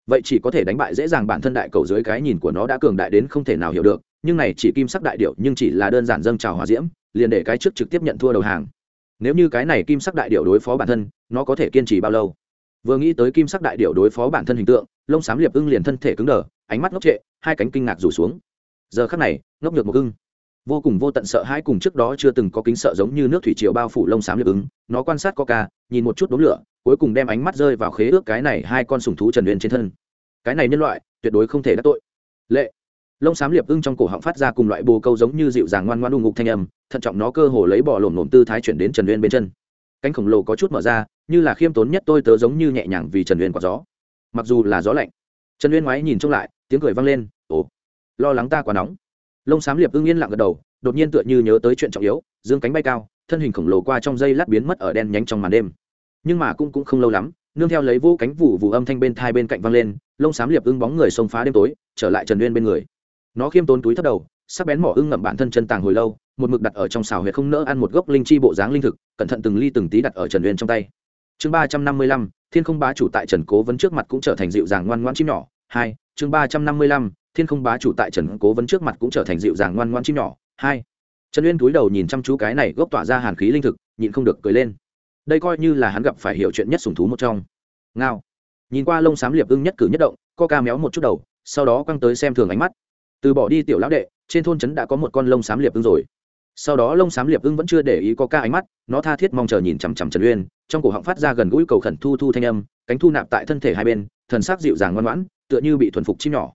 vậy chỉ có thể đánh bại dễ dàng bản thân đại cầu dưới cái nhìn của nó đã cường đại đến không thể nào hiểu được, nhưng này chỉ kim sắc đại điệu nhưng chỉ là đơn giản dâng trào hòa diễm, liền để cái trước trực tiếp nhận thua đầu hàng. Nếu như cái này kim sắc đại điệu đối phó bản thân, nó có thể kiên trì bao lâu? Vừa nghĩ tới kim sắc đại điệu đối phó bản thân hình tượng, lông xám liệp ưng liền thân thể cứng đờ, ánh mắt ngốc trệ, hai cánh kinh ngạc rủ xuống. Giờ khắc này, ngốc nhược một ưng vô cùng vô tận sợ hãi cùng trước đó chưa từng có kính sợ giống như nước thủy triều bao phủ lông xám liệp ứng, nó quan sát coca, nhìn một chút đốm lửa, cuối cùng đem ánh mắt rơi vào khế ước cái này hai con sùng thú trần huyền trên thân. Cái này nhân loại, tuyệt đối không thể đắc tội. Lệ. Lông xám liệp ưng trong cổ họng phát ra cùng loại bồ câu giống như dịu dàng ngoan ngoan đu ngục thanh âm, thận trọng nó cơ hồ lấy bỏ lổm lổm tư thái chuyển đến trần uyên bên chân. Cánh khổng lồ có chút mở ra, như là khiêm tốn nhất tôi tớ giống như nhẹ nhàng vì trần uyên có gió. Mặc dù là gió lạnh, trần uyên ngoái nhìn trông lại, tiếng cười vang lên, ồ, lo lắng ta quá nóng lông xám liệp ưng yên lặng gật đầu, đột nhiên tựa như nhớ tới chuyện trọng yếu, dương cánh bay cao, thân hình khổng lồ qua trong dây lát biến mất ở đen nhánh trong màn đêm. Nhưng mà cũng cũng không lâu lắm, nương theo lấy vô cánh vụ vụ âm thanh bên thai bên cạnh vang lên, lông xám liệp ưng bóng người xông phá đêm tối, trở lại trần uyên bên người. Nó khiêm tốn túi thấp đầu, sắc bén mỏ ưng ngậm bản thân chân tàng hồi lâu, một mực đặt ở trong xào huyệt không nỡ ăn một gốc linh chi bộ dáng linh thực, cẩn thận từng ly từng tí đặt ở trần uyên trong tay. Chương ba trăm năm mươi lăm, thiên không bá chủ tại trần cố vấn trước mặt cũng trở thành dịu dàng ngoan ngoan chim nhỏ. Hai, chương ba trăm năm mươi lăm thiên không bá chủ tại trần cố vấn trước mặt cũng trở thành dịu dàng ngoan ngoan chim nhỏ. Hai, trần uyên túi đầu nhìn chăm chú cái này gốc tỏa ra hàn khí linh thực, nhịn không được cười lên. Đây coi như là hắn gặp phải hiểu chuyện nhất sùng thú một trong. Ngao, nhìn qua lông xám liệp ưng nhất cử nhất động, co ca méo một chút đầu, sau đó quăng tới xem thường ánh mắt. Từ bỏ đi tiểu lão đệ, trên thôn trấn đã có một con lông xám liệp ưng rồi. Sau đó lông xám liệp ưng vẫn chưa để ý có ca ánh mắt, nó tha thiết mong chờ nhìn chằm chằm trần uyên, trong cổ họng phát ra gần gũi cầu khẩn thu thu thanh âm, cánh thu nạp tại thân thể hai bên, thần sắc dịu dàng ngoan ngoãn, tựa như bị thuần phục chim nhỏ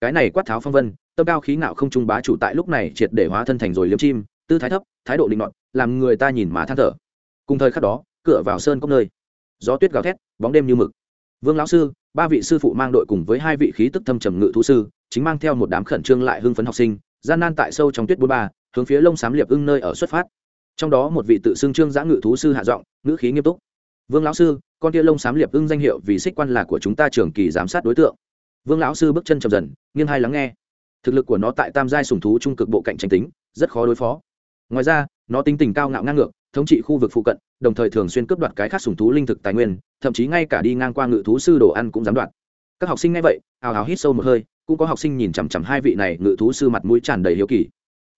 cái này quát tháo phong vân, tâm cao khí ngạo không trung bá chủ tại lúc này triệt để hóa thân thành rồi liếm chim, tư thái thấp, thái độ định nọt, làm người ta nhìn mà than thở. Cùng thời khắc đó, cửa vào sơn cốc nơi, gió tuyết gào thét, bóng đêm như mực. Vương lão sư, ba vị sư phụ mang đội cùng với hai vị khí tức thâm trầm ngự thú sư, chính mang theo một đám khẩn trương lại hưng phấn học sinh, gian nan tại sâu trong tuyết bốn ba, hướng phía lông xám liệp ưng nơi ở xuất phát. Trong đó một vị tự xưng trương giã ngự thú sư hạ giọng, ngữ khí nghiêm túc. Vương lão sư, con tia lông xám liệp ưng danh hiệu vì xích quan là của chúng ta trường kỳ giám sát đối tượng vương lão sư bước chân chậm dần, nghiêng hai lắng nghe. Thực lực của nó tại tam giai sùng thú trung cực bộ cạnh tranh tính, rất khó đối phó. Ngoài ra, nó tính tình cao ngạo ngang ngược, thống trị khu vực phụ cận, đồng thời thường xuyên cướp đoạt cái khác sùng thú linh thực tài nguyên, thậm chí ngay cả đi ngang qua ngự thú sư đồ ăn cũng dám đoạt các học sinh nghe vậy ào ào hít sâu một hơi, cũng có học sinh nhìn chằm chằm hai vị này ngự thú sư mặt mũi tràn đầy hiếu kỳ.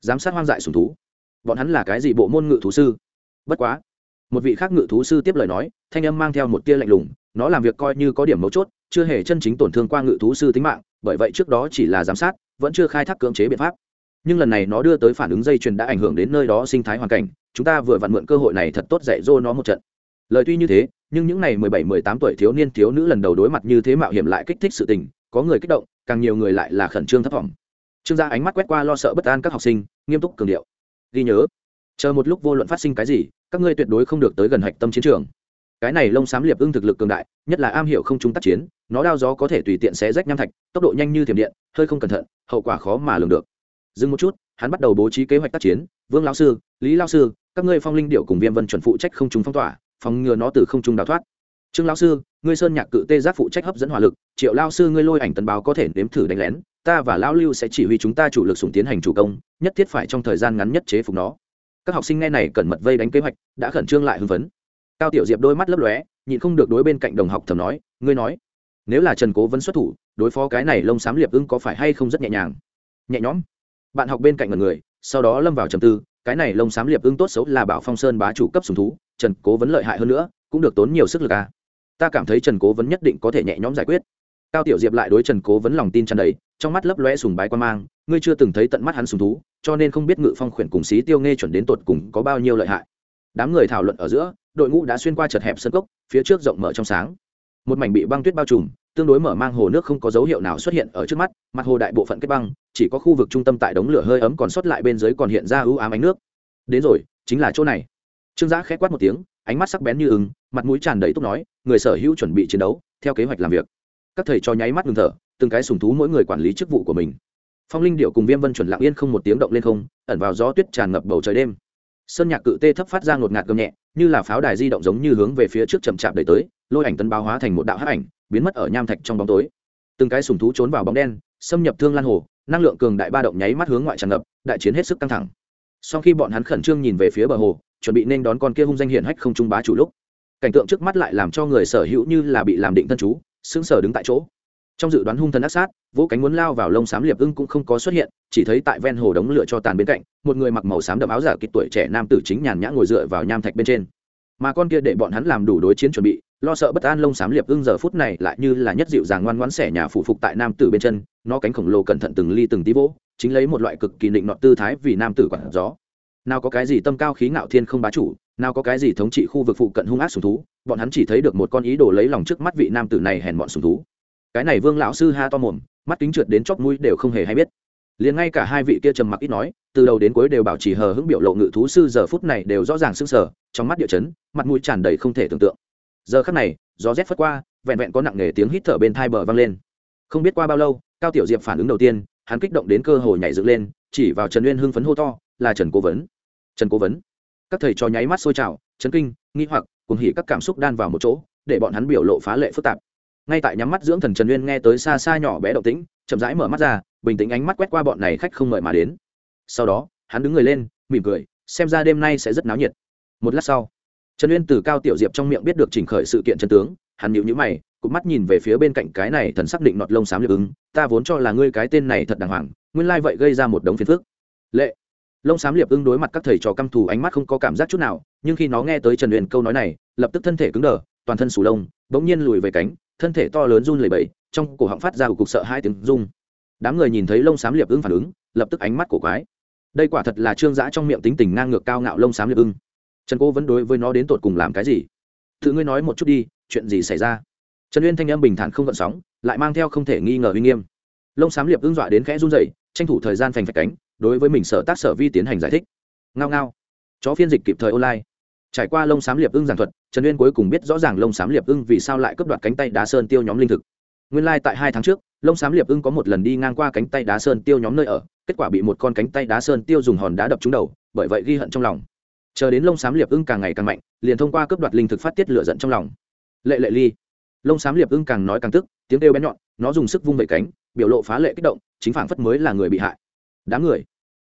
Giám sát hoang dại sùng thú. Bọn hắn là cái gì bộ môn ngự thú sư? Bất quá. Một vị khác ngự thú sư tiếp lời nói, thanh âm mang theo một tia lạnh lùng, nó làm việc coi như có điểm mấu chốt chưa hề chân chính tổn thương qua ngự thú sư tính mạng, bởi vậy trước đó chỉ là giám sát, vẫn chưa khai thác cưỡng chế biện pháp. Nhưng lần này nó đưa tới phản ứng dây chuyền đã ảnh hưởng đến nơi đó sinh thái hoàn cảnh, chúng ta vừa vặn mượn cơ hội này thật tốt dạy dỗ nó một trận. Lời tuy như thế, nhưng những ngày mười bảy, mười tám tuổi thiếu niên, thiếu nữ lần đầu đối mặt như thế mạo hiểm lại kích thích sự tình, có người kích động, càng nhiều người lại là khẩn trương thấp thỏm. Trương gia ánh mắt quét qua lo sợ bất an các học sinh, nghiêm túc cường điệu. Ghi nhớ, chờ một lúc vô luận phát sinh cái gì, các ngươi tuyệt đối không được tới gần hạch tâm chiến trường. Cái này lông xám liệp ưng thực lực cường đại, nhất là am hiểu không trung tác chiến nó đao gió có thể tùy tiện xé rách nham thạch, tốc độ nhanh như thiểm điện, hơi không cẩn thận, hậu quả khó mà lường được. Dừng một chút, hắn bắt đầu bố trí kế hoạch tác chiến. Vương lão sư, lý lão sư, các ngươi phong linh điệu cùng viêm vân chuẩn phụ trách không trung phong tỏa, phòng ngừa nó từ không trung đào thoát. Trương lão sư, ngươi sơn nhạc cự tê giác phụ trách hấp dẫn hỏa lực, triệu lao sư ngươi lôi ảnh tần báo có thể nếm thử đánh lén, ta và lão lưu sẽ chỉ huy chúng ta chủ lực sùng tiến hành chủ công, nhất thiết phải trong thời gian ngắn nhất chế phục nó. Các học sinh nghe này cần mật vây đánh kế hoạch, đã khẩn trương lại hưng phấn. Cao tiểu diệp đôi mắt lấp lóe, nhịn không được đối bên cạnh đồng học thầm nói, ngươi nói nếu là trần cố vẫn xuất thủ, đối phó cái này lông xám liệp ưng có phải hay không rất nhẹ nhàng? Nhẹ nhõm. Bạn học bên cạnh một người, sau đó lâm vào trầm tư, cái này lông xám liệp ưng tốt xấu là bảo phong sơn bá chủ cấp sùng thú, trần cố vấn lợi hại hơn nữa, cũng được tốn nhiều sức lực à. ta cảm thấy trần cố vấn nhất định có thể nhẹ nhõm giải quyết. Cao tiểu diệp lại đối trần cố vấn lòng tin tràn đầy, trong mắt lấp loe sùng bái quan mang, ngươi chưa từng thấy tận mắt hắn sùng thú, cho nên không biết ngự phong khuyển cùng xí tiêu nghe chuẩn đến tột cùng có bao nhiêu lợi hại. Đám người thảo luận ở giữa, đội ngũ đã xuyên qua chật hẹp sân cốc, phía trước rộng mở trong sáng một mảnh bị băng tuyết bao trùm, tương đối mở mang hồ nước không có dấu hiệu nào xuất hiện ở trước mắt, mặt hồ đại bộ phận kết băng, chỉ có khu vực trung tâm tại đống lửa hơi ấm còn sót lại bên dưới còn hiện ra ưu ám ánh nước. Đến rồi, chính là chỗ này. Trương giã khẽ quát một tiếng, ánh mắt sắc bén như ứng mặt mũi tràn đầy túc nói, người sở hữu chuẩn bị chiến đấu, theo kế hoạch làm việc. Các thầy cho nháy mắt ngừng thở, từng cái sùng thú mỗi người quản lý chức vụ của mình. Phong linh điệu cùng viêm vân chuẩn lặng yên không một tiếng động lên không, ẩn vào gió tuyết tràn ngập bầu trời đêm sơn nhạc cự tê thấp phát ra ngột ngạt gầm nhẹ, như là pháo đài di động giống như hướng về phía trước chậm chạp đẩy tới, lôi ảnh tân báo hóa thành một đạo hắc ảnh, biến mất ở nham thạch trong bóng tối. Từng cái sùng thú trốn vào bóng đen, xâm nhập thương lan hồ, năng lượng cường đại ba động nháy mắt hướng ngoại tràn ngập, đại chiến hết sức căng thẳng. Sau khi bọn hắn khẩn trương nhìn về phía bờ hồ, chuẩn bị nên đón con kia hung danh hiển hách không trung bá chủ lúc, cảnh tượng trước mắt lại làm cho người sở hữu như là bị làm định thân chú, sững sờ đứng tại chỗ trong dự đoán hung thần ác sát, vỗ cánh muốn lao vào lông xám liệp ưng cũng không có xuất hiện, chỉ thấy tại ven hồ đống lửa cho tàn bên cạnh, một người mặc màu xám đậm áo giả kịch tuổi trẻ nam tử chính nhàn nhã ngồi dựa vào nham thạch bên trên. Mà con kia để bọn hắn làm đủ đối chiến chuẩn bị, lo sợ bất an lông xám liệp ưng giờ phút này lại như là nhất dịu dàng ngoan ngoãn xẻ nhà phụ phục tại nam tử bên chân, nó cánh khổng lồ cẩn thận từng ly từng tí vỗ, chính lấy một loại cực kỳ định nọ tư thái vì nam tử quản gió. Nào có cái gì tâm cao khí ngạo thiên không bá chủ, nào có cái gì thống trị khu vực phụ cận hung ác sùng thú, bọn hắn chỉ thấy được một con ý đồ lấy lòng trước mắt vị nam tử này hèn bọn sùng thú cái này vương lão sư ha to mồm, mắt kính trượt đến chóp mũi đều không hề hay biết. Liền ngay cả hai vị kia trầm mặc ít nói, từ đầu đến cuối đều bảo trì hờ hững biểu lộ ngự thú sư giờ phút này đều rõ ràng sưng sờ, trong mắt địa chấn, mặt mũi tràn đầy không thể tưởng tượng. Giờ khắc này, gió rét phất qua, vẹn vẹn có nặng nề tiếng hít thở bên thai bờ vang lên. Không biết qua bao lâu, cao tiểu diệp phản ứng đầu tiên, hắn kích động đến cơ hồ nhảy dựng lên, chỉ vào trần uyên hưng phấn hô to, là trần cố vấn. Trần cố vấn? Các thầy cho nháy mắt sôi trào, chấn kinh, nghi hoặc cùng hỉ các cảm xúc đan vào một chỗ, để bọn hắn biểu lộ phá lệ phức tạp ngay tại nhắm mắt dưỡng thần trần uyên nghe tới xa xa nhỏ bé động tĩnh, chậm rãi mở mắt ra, bình tĩnh ánh mắt quét qua bọn này khách không mời mà đến. Sau đó, hắn đứng người lên, mỉm cười, xem ra đêm nay sẽ rất náo nhiệt. Một lát sau, trần uyên từ cao tiểu diệp trong miệng biết được trình khởi sự kiện chân tướng, hắn nhịu nhữ mày, cụp mắt nhìn về phía bên cạnh cái này thần xác định nọt lông xám lực ứng, ta vốn cho là ngươi cái tên này thật đàng hoàng, nguyên lai vậy gây ra một đống phiền phức. Lệ. Lông xám liệp ưng đối mặt các thầy trò căm thù ánh mắt không có cảm giác chút nào, nhưng khi nó nghe tới trần uyên câu nói này, lập tức thân thể cứng đờ toàn thân sù lông, bỗng nhiên lùi về cánh, thân thể to lớn run lẩy bẩy, trong cổ họng phát ra một cục sợ hai tiếng rung. Đám người nhìn thấy lông xám liệp ưng phản ứng, lập tức ánh mắt cổ quái. Đây quả thật là trương giã trong miệng tính tình ngang ngược cao ngạo lông xám liệp ưng. Trần cô vẫn đối với nó đến tột cùng làm cái gì? Tự ngươi nói một chút đi, chuyện gì xảy ra? Trần uyên thanh âm bình thản không gợn sóng, lại mang theo không thể nghi ngờ uy nghiêm. Lông xám liệp ưng dọa đến khẽ run rẩy, tranh thủ thời gian phành phạch cánh, đối với mình sở tác sở vi tiến hành giải thích. Ngao ngao. Chó phiên dịch kịp thời online trải qua lông xám liệp ưng giảng thuật, trần uyên cuối cùng biết rõ ràng lông xám liệp ưng vì sao lại cướp đoạt cánh tay đá sơn tiêu nhóm linh thực. Nguyên lai、like、tại hai tháng trước, lông xám liệp ưng có một lần đi ngang qua cánh tay đá sơn tiêu nhóm nơi ở, kết quả bị một con cánh tay đá sơn tiêu dùng hòn đá đập trúng đầu, bởi vậy ghi hận trong lòng. Chờ đến lông xám liệp ưng càng ngày càng mạnh, liền thông qua cướp đoạt linh thực phát tiết lựa giận trong lòng. Lệ lệ ly. Lông xám liệp ưng càng nói càng tức, tiếng kêu bén nhọn, nó dùng sức vung vẩy cánh, biểu lộ phá lệ kích động, chính phản phất mới là người bị hại. Đám người.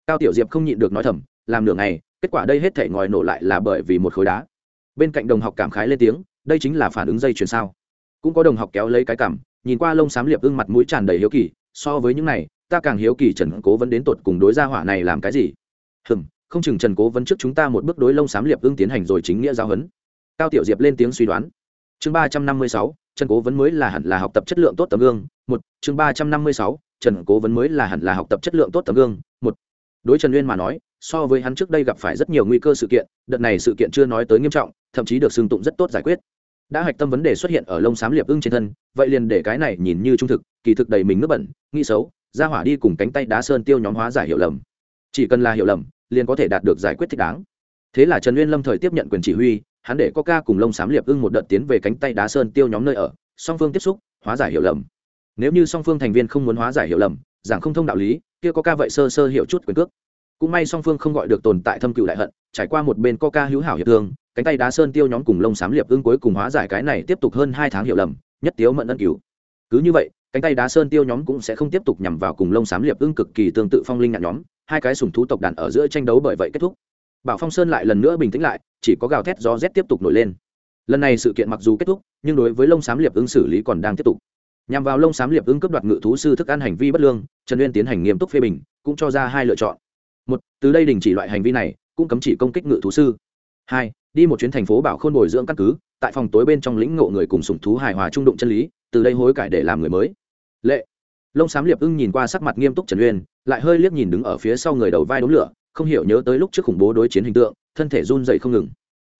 Cao tiểu diệp không nhịn được nói thầm, làm nửa ngày kết quả đây hết thể ngòi nổ lại là bởi vì một khối đá. Bên cạnh đồng học cảm khái lên tiếng, đây chính là phản ứng dây chuyền sao. Cũng có đồng học kéo lấy cái cảm nhìn qua lông xám liệp ưng mặt mũi tràn đầy hiếu kỳ, so với những này, ta càng hiếu kỳ trần cố vẫn đến tột cùng đối gia hỏa này làm cái gì. Hừm, không chừng trần cố vấn trước chúng ta một bước đối lông xám liệp ưng tiến hành rồi chính nghĩa giáo huấn. Cao tiểu diệp lên tiếng suy đoán. Chương ba trăm năm mươi sáu, trần cố vấn mới là hẳn là học tập chất lượng tốt tấm gương. Một, chương ba trăm năm mươi sáu, trần cố vấn mới là hẳn là học tập chất lượng tốt tấm gương. Một, đối trần uyên mà nói so với hắn trước đây gặp phải rất nhiều nguy cơ sự kiện, đợt này sự kiện chưa nói tới nghiêm trọng, thậm chí được xưng tụng rất tốt giải quyết. Đã hạch tâm vấn đề xuất hiện ở lông xám liệp ưng trên thân, vậy liền để cái này nhìn như trung thực, kỳ thực đầy mình nước bẩn, nghĩ xấu, ra hỏa đi cùng cánh tay đá sơn tiêu nhóm hóa giải hiểu lầm. Chỉ cần là hiểu lầm, liền có thể đạt được giải quyết thích đáng. Thế là trần uyên lâm thời tiếp nhận quyền chỉ huy, hắn để coca cùng lông xám liệp ưng một đợt tiến về cánh tay đá sơn tiêu nhóm nơi ở, song phương tiếp xúc, hóa giải hiểu lầm. Nếu như song phương thành viên không muốn hóa giải hiểu lầm, giảng không thông đạo lý, kia có ca vậy sơ sơ hiểu chút quyền cước cũng may song phương không gọi được tồn tại thâm cựu đại hận, trải qua một bên coca hữu hảo hiệp thương, cánh tay đá sơn tiêu nhóm cùng lông xám liệp ưng cuối cùng hóa giải cái này tiếp tục hơn hai tháng hiểu lầm, nhất tiếu mận ân cứu cứ như vậy, cánh tay đá sơn tiêu nhóm cũng sẽ không tiếp tục nhằm vào cùng lông xám liệp ưng cực kỳ tương tự phong linh nhạn nhóm, hai cái sùng thú tộc đàn ở giữa tranh đấu bởi vậy kết thúc. Bảo phong sơn lại lần nữa bình tĩnh lại, chỉ có gào thét gió rét tiếp tục nổi lên. Lần này sự kiện mặc dù kết thúc, nhưng đối với lông xám liệp ưng xử lý còn đang tiếp tục. Nhằm vào lông xám liệp ưng cướp đoạt ngự thú sư thức ăn hành vi bất lương, trần uyên tiến hành nghiêm túc phê bình, cũng cho ra hai lựa chọn một, từ đây đình chỉ loại hành vi này, cũng cấm chỉ công kích ngự thú sư. Hai, đi một chuyến thành phố bảo khôn bồi dưỡng căn cứ, tại phòng tối bên trong lĩnh ngộ người cùng sùng thú hài hòa trung đụng chân lý, từ đây hối cải để làm người mới. Lệ. Lông xám liệp ưng nhìn qua sắc mặt nghiêm túc trần uyên, lại hơi liếc nhìn đứng ở phía sau người đầu vai đống lửa, không hiểu nhớ tới lúc trước khủng bố đối chiến hình tượng, thân thể run dậy không ngừng.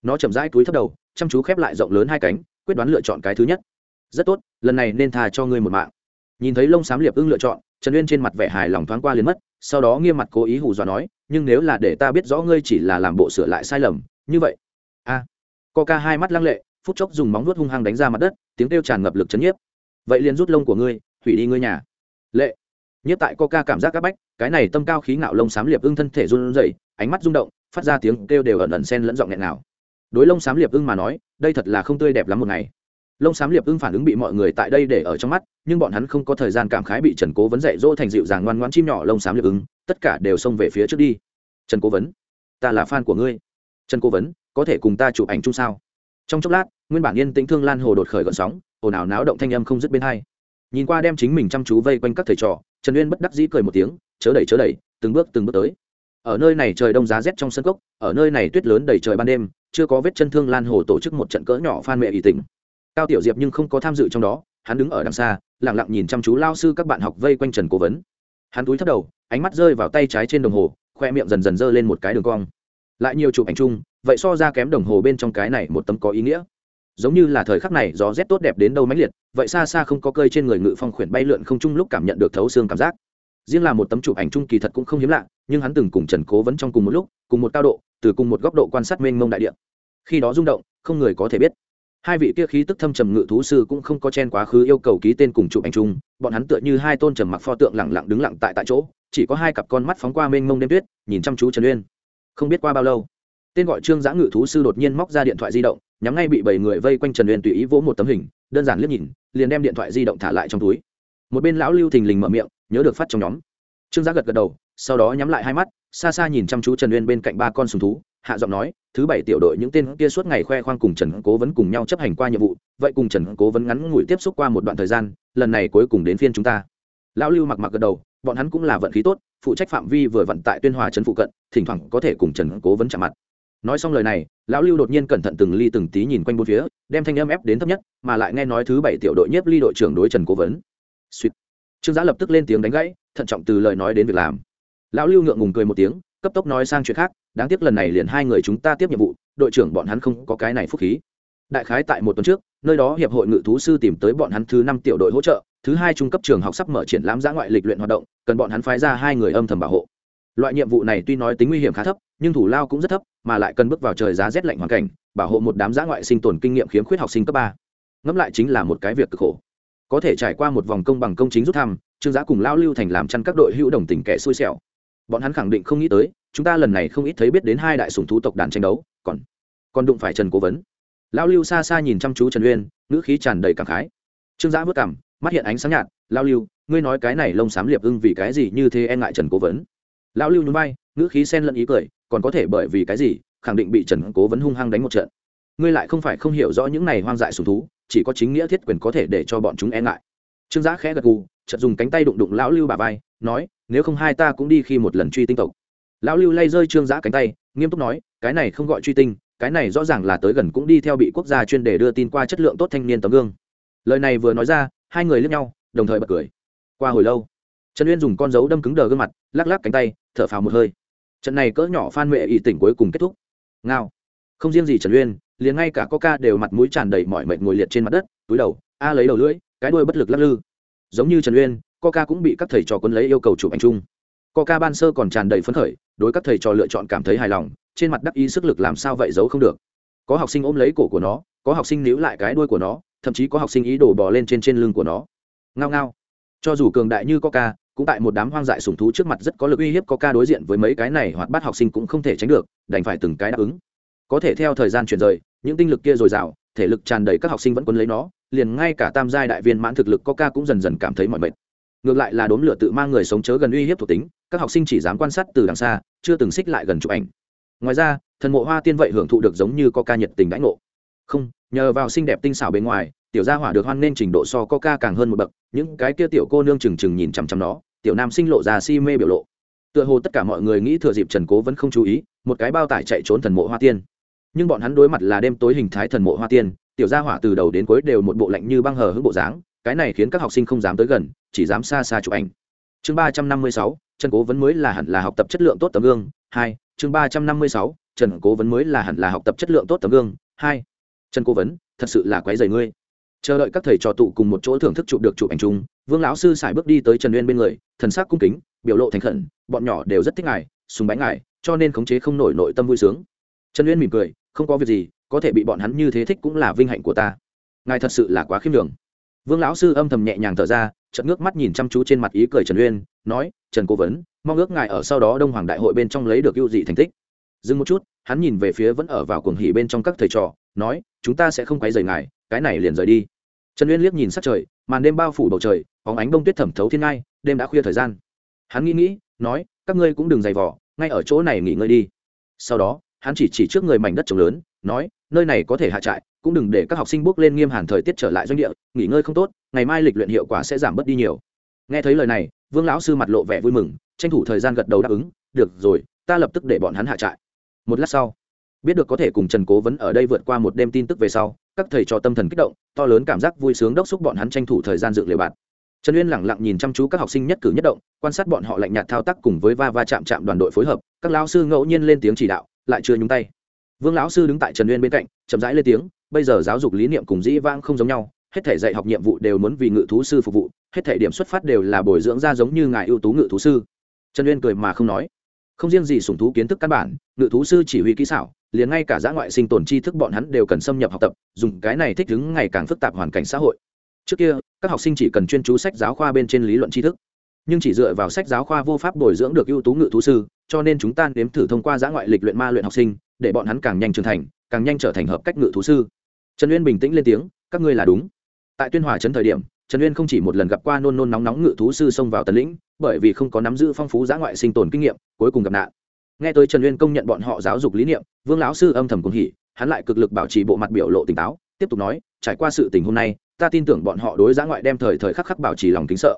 Nó chậm rãi túi thấp đầu, chăm chú khép lại rộng lớn hai cánh, quyết đoán lựa chọn cái thứ nhất. Rất tốt, lần này nên tha cho ngươi một mạng. Nhìn thấy lông xám liệp ưng lựa chọn, trần uyên trên mặt vẻ hài lòng thoáng qua liền mất sau đó nghiêm mặt cố ý hù dọa nói nhưng nếu là để ta biết rõ ngươi chỉ là làm bộ sửa lại sai lầm như vậy. A. À, coca hai mắt lăng lệ phút chốc dùng móng vuốt hung hăng đánh ra mặt đất tiếng kêu tràn ngập lực chấn nhiếp. Vậy liền rút lông của ngươi hủy đi ngươi nhà. Lệ. Nhất tại coca cảm giác các bách cái này tâm cao khí ngạo lông xám liệp ưng thân thể run rẩy ánh mắt rung động phát ra tiếng kêu đều ẩn ẩn xen lẫn giọng nghẹn nào đối lông xám liệp ưng mà nói đây thật là không tươi đẹp lắm một ngày lông xám liệp ưng phản ứng bị mọi người tại đây để ở trong mắt, nhưng bọn hắn không có thời gian cảm khái bị trần cố vấn dạy dỗ thành dịu dàng ngoan ngoãn chim nhỏ lông xám liệp ưng, tất cả đều xông về phía trước đi. Trần cố vấn, ta là fan của ngươi. Trần cố vấn, có thể cùng ta chụp ảnh chung sao? Trong chốc lát, nguyên bản yên tĩnh thương lan hồ đột khởi gợn sóng, ồn ào náo động thanh âm không dứt bên hai. Nhìn qua đem chính mình chăm chú vây quanh các thầy trò, trần uyên bất đắc dĩ cười một tiếng, chớ đẩy chớ đẩy, từng bước từng bước tới. Ở nơi này trời đông giá rét trong sân cốc, ở nơi này tuyết lớn đầy trời ban đêm, chưa có vết chân thương lan hồ tổ chức một trận cỡ nhỏ phan mẹ ý tình cao tiểu diệp nhưng không có tham dự trong đó, hắn đứng ở đằng xa lẳng lặng nhìn chăm chú lao sư các bạn học vây quanh trần cố vấn. Hắn túi thấp đầu, ánh mắt rơi vào tay trái trên đồng hồ, khoe miệng dần dần dơ lên một cái đường cong. Lại nhiều chụp ảnh chung, vậy so ra kém đồng hồ bên trong cái này một tấm có ý nghĩa. Giống như là thời khắc này gió rét tốt đẹp đến đâu mãnh liệt, vậy xa xa không có cơi trên người ngự phong khuyển bay lượn không chung lúc cảm nhận được thấu xương cảm giác. Riêng là một tấm chụp ảnh chung kỳ thật cũng không hiếm lạ, nhưng hắn từng cùng trần cố vấn trong cùng một lúc, cùng một cao độ, từ cùng một góc độ quan sát mênh mông đại địa. Khi đó rung động, không người có thể biết hai vị kia khí tức thâm trầm ngự thú sư cũng không có chen quá khứ yêu cầu ký tên cùng chụp ảnh chung, bọn hắn tựa như hai tôn trầm mặc pho tượng lẳng lặng đứng lặng tại tại chỗ, chỉ có hai cặp con mắt phóng qua mênh mông đêm tuyết, nhìn chăm chú trần uyên. Không biết qua bao lâu, tên gọi trương giã ngự thú sư đột nhiên móc ra điện thoại di động, nhắm ngay bị bảy người vây quanh trần uyên tùy ý vỗ một tấm hình, đơn giản liếc nhìn, liền đem điện thoại di động thả lại trong túi. Một bên lão lưu thình lình mở miệng, nhớ được phát trong nhóm. Trương giã gật gật đầu, sau đó nhắm lại hai mắt, xa xa nhìn chăm chú trần uyên bên cạnh ba con sùng thú hạ giọng nói, thứ bảy tiểu đội những tên kia suốt ngày khoe khoang cùng trần cố vấn cùng nhau chấp hành qua nhiệm vụ, vậy cùng trần cố vấn ngắn ngủi tiếp xúc qua một đoạn thời gian, lần này cuối cùng đến phiên chúng ta. Lão lưu mặc mặc gật đầu, bọn hắn cũng là vận khí tốt, phụ trách phạm vi vừa vận tại tuyên hòa trấn phụ cận, thỉnh thoảng có thể cùng trần cố vấn chạm mặt. Nói xong lời này, lão lưu đột nhiên cẩn thận từng ly từng tí nhìn quanh bốn phía, đem thanh âm ép đến thấp nhất, mà lại nghe nói thứ bảy tiểu đội nhiếp ly đội trưởng đối trần cố vấn. Suýt trương giã lập tức lên tiếng đánh gãy, thận trọng từ lời nói đến việc làm. Lão lưu ngượng ngùng cười một tiếng, cấp tốc nói sang chuyện khác đáng tiếc lần này liền hai người chúng ta tiếp nhiệm vụ, đội trưởng bọn hắn không có cái này phúc khí. Đại khái tại một tuần trước, nơi đó hiệp hội ngự thú sư tìm tới bọn hắn thứ năm tiểu đội hỗ trợ, thứ hai trung cấp trường học sắp mở triển lãm giã ngoại lịch luyện hoạt động, cần bọn hắn phái ra hai người âm thầm bảo hộ. Loại nhiệm vụ này tuy nói tính nguy hiểm khá thấp, nhưng thủ lao cũng rất thấp, mà lại cần bước vào trời giá rét lạnh hoàn cảnh, bảo hộ một đám giã ngoại sinh tồn kinh nghiệm khiếm khuyết học sinh cấp ba. Ngẫm lại chính là một cái việc cực khổ. Có thể trải qua một vòng công bằng công chính rút thăm, trương giá cùng lao lưu thành làm chăn các đội hữu đồng tình kẻ xui xẻo. Bọn hắn khẳng định không nghĩ tới chúng ta lần này không ít thấy biết đến hai đại sùng thú tộc đàn tranh đấu, còn còn đụng phải trần cố vấn. Lao lưu xa xa nhìn chăm chú trần uyên, ngữ khí tràn đầy cảm khái. Trương giã vất cảm, mắt hiện ánh sáng nhạt lao lưu, ngươi nói cái này lông xám liệp ưng vì cái gì như thế e ngại trần cố vấn? Lao lưu nhún bay ngữ khí sen lẫn ý cười, còn có thể bởi vì cái gì, khẳng định bị trần cố vấn hung hăng đánh một trận? Ngươi lại không phải không hiểu rõ những này hoang dại sùng thú, chỉ có chính nghĩa thiết quyền có thể để cho bọn chúng e ngại. Trương giã khẽ gật gù, chợt dùng cánh tay đụng đụng lão lưu bà vai, nói, nếu không hai ta cũng đi khi một lần truy tinh tộc lão lưu lay rơi trương giã cánh tay, nghiêm túc nói, cái này không gọi truy tinh, cái này rõ ràng là tới gần cũng đi theo bị quốc gia chuyên đề đưa tin qua chất lượng tốt thanh niên tấm gương. Lời này vừa nói ra, hai người lướt nhau, đồng thời bật cười. Qua hồi lâu, trần uyên dùng con dấu đâm cứng đờ gương mặt, lắc lắc cánh tay, thở phào một hơi. Trận này cỡ nhỏ phan mệ ỵ tỉnh cuối cùng kết thúc. Ngao. Không riêng gì trần uyên, liền ngay cả coca đều mặt mũi tràn đầy mọi mệt ngồi liệt trên mặt đất, túi đầu, a lấy đầu lưỡi, cái đuôi bất lực lắc lư. Giống như trần uyên, coca cũng bị các thầy trò quân lấy yêu cầu chụp ảnh chung. Coca ban sơ còn tràn đầy phấn khởi đối các thầy trò lựa chọn cảm thấy hài lòng, trên mặt đắc ý sức lực làm sao vậy giấu không được. Có học sinh ôm lấy cổ của nó, có học sinh níu lại cái đuôi của nó, thậm chí có học sinh ý đồ bò lên trên trên lưng của nó. Ngao ngao. Cho dù cường đại như coca, cũng tại một đám hoang dại sùng thú trước mặt rất có lực uy hiếp coca đối diện với mấy cái này hoặc bắt học sinh cũng không thể tránh được, đành phải từng cái đáp ứng. Có thể theo thời gian chuyển rời, những tinh lực kia dồi dào, thể lực tràn đầy các học sinh vẫn quấn lấy nó, liền ngay cả tam giai đại viên mãn thực lực coca cũng dần dần cảm thấy mỏi mệt. Ngược lại là đốm lửa tự mang người sống chớ gần uy hiếp thuộc tính các học sinh chỉ dám quan sát từ đằng xa, chưa từng xích lại gần chụp ảnh. Ngoài ra, thần mộ hoa tiên vậy hưởng thụ được giống như coca nhiệt tình đãi ngộ. Không, nhờ vào xinh đẹp tinh xảo bên ngoài, tiểu gia hỏa được hoan nên trình độ so coca càng hơn một bậc, những cái kia tiểu cô nương trừng trừng nhìn chằm chằm nó, tiểu nam sinh lộ ra si mê biểu lộ. Tựa hồ tất cả mọi người nghĩ thừa dịp trần cố vẫn không chú ý, một cái bao tải chạy trốn thần mộ hoa tiên. Nhưng bọn hắn đối mặt là đêm tối hình thái thần mộ hoa tiên, tiểu gia hỏa từ đầu đến cuối đều một bộ lạnh như băng hờ hững bộ dáng, cái này khiến các học sinh không dám tới gần, chỉ dám xa xa chụp ảnh. Chương ba trăm năm mươi sáu trần cố vấn mới là hẳn là học tập chất lượng tốt tấm gương. Hai, chương ba trăm năm mươi sáu, trần cố vấn mới là hẳn là học tập chất lượng tốt tấm gương. Hai, trần cố vấn, thật sự là quái dày ngươi. Chờ đợi các thầy trò tụ cùng một chỗ thưởng thức chụp được chụp ảnh chung, vương lão sư xài bước đi tới trần uyên bên người, thần sắc cung kính, biểu lộ thành khẩn, bọn nhỏ đều rất thích ngài, sùng bánh ngài, cho nên khống chế không nổi nội tâm vui sướng. Trần uyên mỉm cười, không có việc gì, có thể bị bọn hắn như thế thích cũng là vinh hạnh của ta. Ngài thật sự là quá khiêm đường vương lão sư âm thầm nhẹ nhàng thở ra chợt ngước mắt nhìn chăm chú trên mặt ý cười trần uyên, nói, trần cố vấn, mong ước ngài ở sau đó đông hoàng đại hội bên trong lấy được ưu dị thành tích. Dừng một chút, hắn nhìn về phía vẫn ở vào cuồng hỉ bên trong các thầy trò, nói, chúng ta sẽ không quấy rầy ngài, cái này liền rời đi. Trần uyên liếc nhìn sắc trời, màn đêm bao phủ bầu trời, bóng ánh bông tuyết thẩm thấu thiên ngai, đêm đã khuya thời gian. Hắn nghĩ nghĩ, nói, các ngươi cũng đừng giày vỏ ngay ở chỗ này nghỉ ngơi đi. Sau đó, hắn chỉ chỉ trước người mảnh đất trồng lớn, nói, nơi này có thể hạ trại cũng đừng để các học sinh bước lên nghiêm hàn thời tiết trở lại doanh địa, nghỉ ngơi không tốt, ngày mai lịch luyện hiệu quả sẽ giảm bớt đi nhiều. Nghe thấy lời này, vương lão sư mặt lộ vẻ vui mừng, tranh thủ thời gian gật đầu đáp ứng, được rồi, ta lập tức để bọn hắn hạ trại. Một lát sau, biết được có thể cùng trần cố vấn ở đây vượt qua một đêm tin tức về sau, các thầy trò tâm thần kích động, to lớn cảm giác vui sướng đốc xúc bọn hắn tranh thủ thời gian dựng liều bạt. Trần uyên lẳng lặng nhìn chăm chú các học sinh nhất cử nhất động, quan sát bọn họ lạnh nhạt thao tác cùng với va va chạm chạm đoàn đội phối hợp, các lão sư ngẫu nhiên lên tiếng chỉ đạo, lại chưa nhúng tay. Vương lão sư đứng tại trần uyên bên cạnh, chậm rãi lên tiếng bây giờ giáo dục lý niệm cùng dĩ vãng không giống nhau, hết thể dạy học nhiệm vụ đều muốn vì ngự thú sư phục vụ, hết thể điểm xuất phát đều là bồi dưỡng ra giống như ngài ưu tú ngự thú sư. Trần uyên cười mà không nói. Không riêng gì sủng thú kiến thức căn bản, ngự thú sư chỉ huy kỹ xảo, liền ngay cả giã ngoại sinh tồn tri thức bọn hắn đều cần xâm nhập học tập, dùng cái này thích ứng ngày càng phức tạp hoàn cảnh xã hội. Trước kia, các học sinh chỉ cần chuyên chú sách giáo khoa bên trên lý luận tri thức. Nhưng chỉ dựa vào sách giáo khoa vô pháp bồi dưỡng được ưu tú ngự thú sư, cho nên chúng ta nếm thử thông qua giã ngoại lịch luyện ma luyện học sinh, để bọn hắn càng nhanh trưởng thành, càng nhanh trở thành hợp cách ngự thú sư trần uyên bình tĩnh lên tiếng, các ngươi là đúng. Tại tuyên hòa trấn thời điểm, trần uyên không chỉ một lần gặp qua nôn nôn nóng nóng ngự thú sư xông vào tần lĩnh, bởi vì không có nắm giữ phong phú giã ngoại sinh tồn kinh nghiệm, cuối cùng gặp nạn. Nghe tới trần uyên công nhận bọn họ giáo dục lý niệm, vương lão sư âm thầm cùng hỉ, hắn lại cực lực bảo trì bộ mặt biểu lộ tỉnh táo, tiếp tục nói, trải qua sự tình hôm nay, ta tin tưởng bọn họ đối giã ngoại đem thời thời khắc khắc bảo trì lòng kính sợ.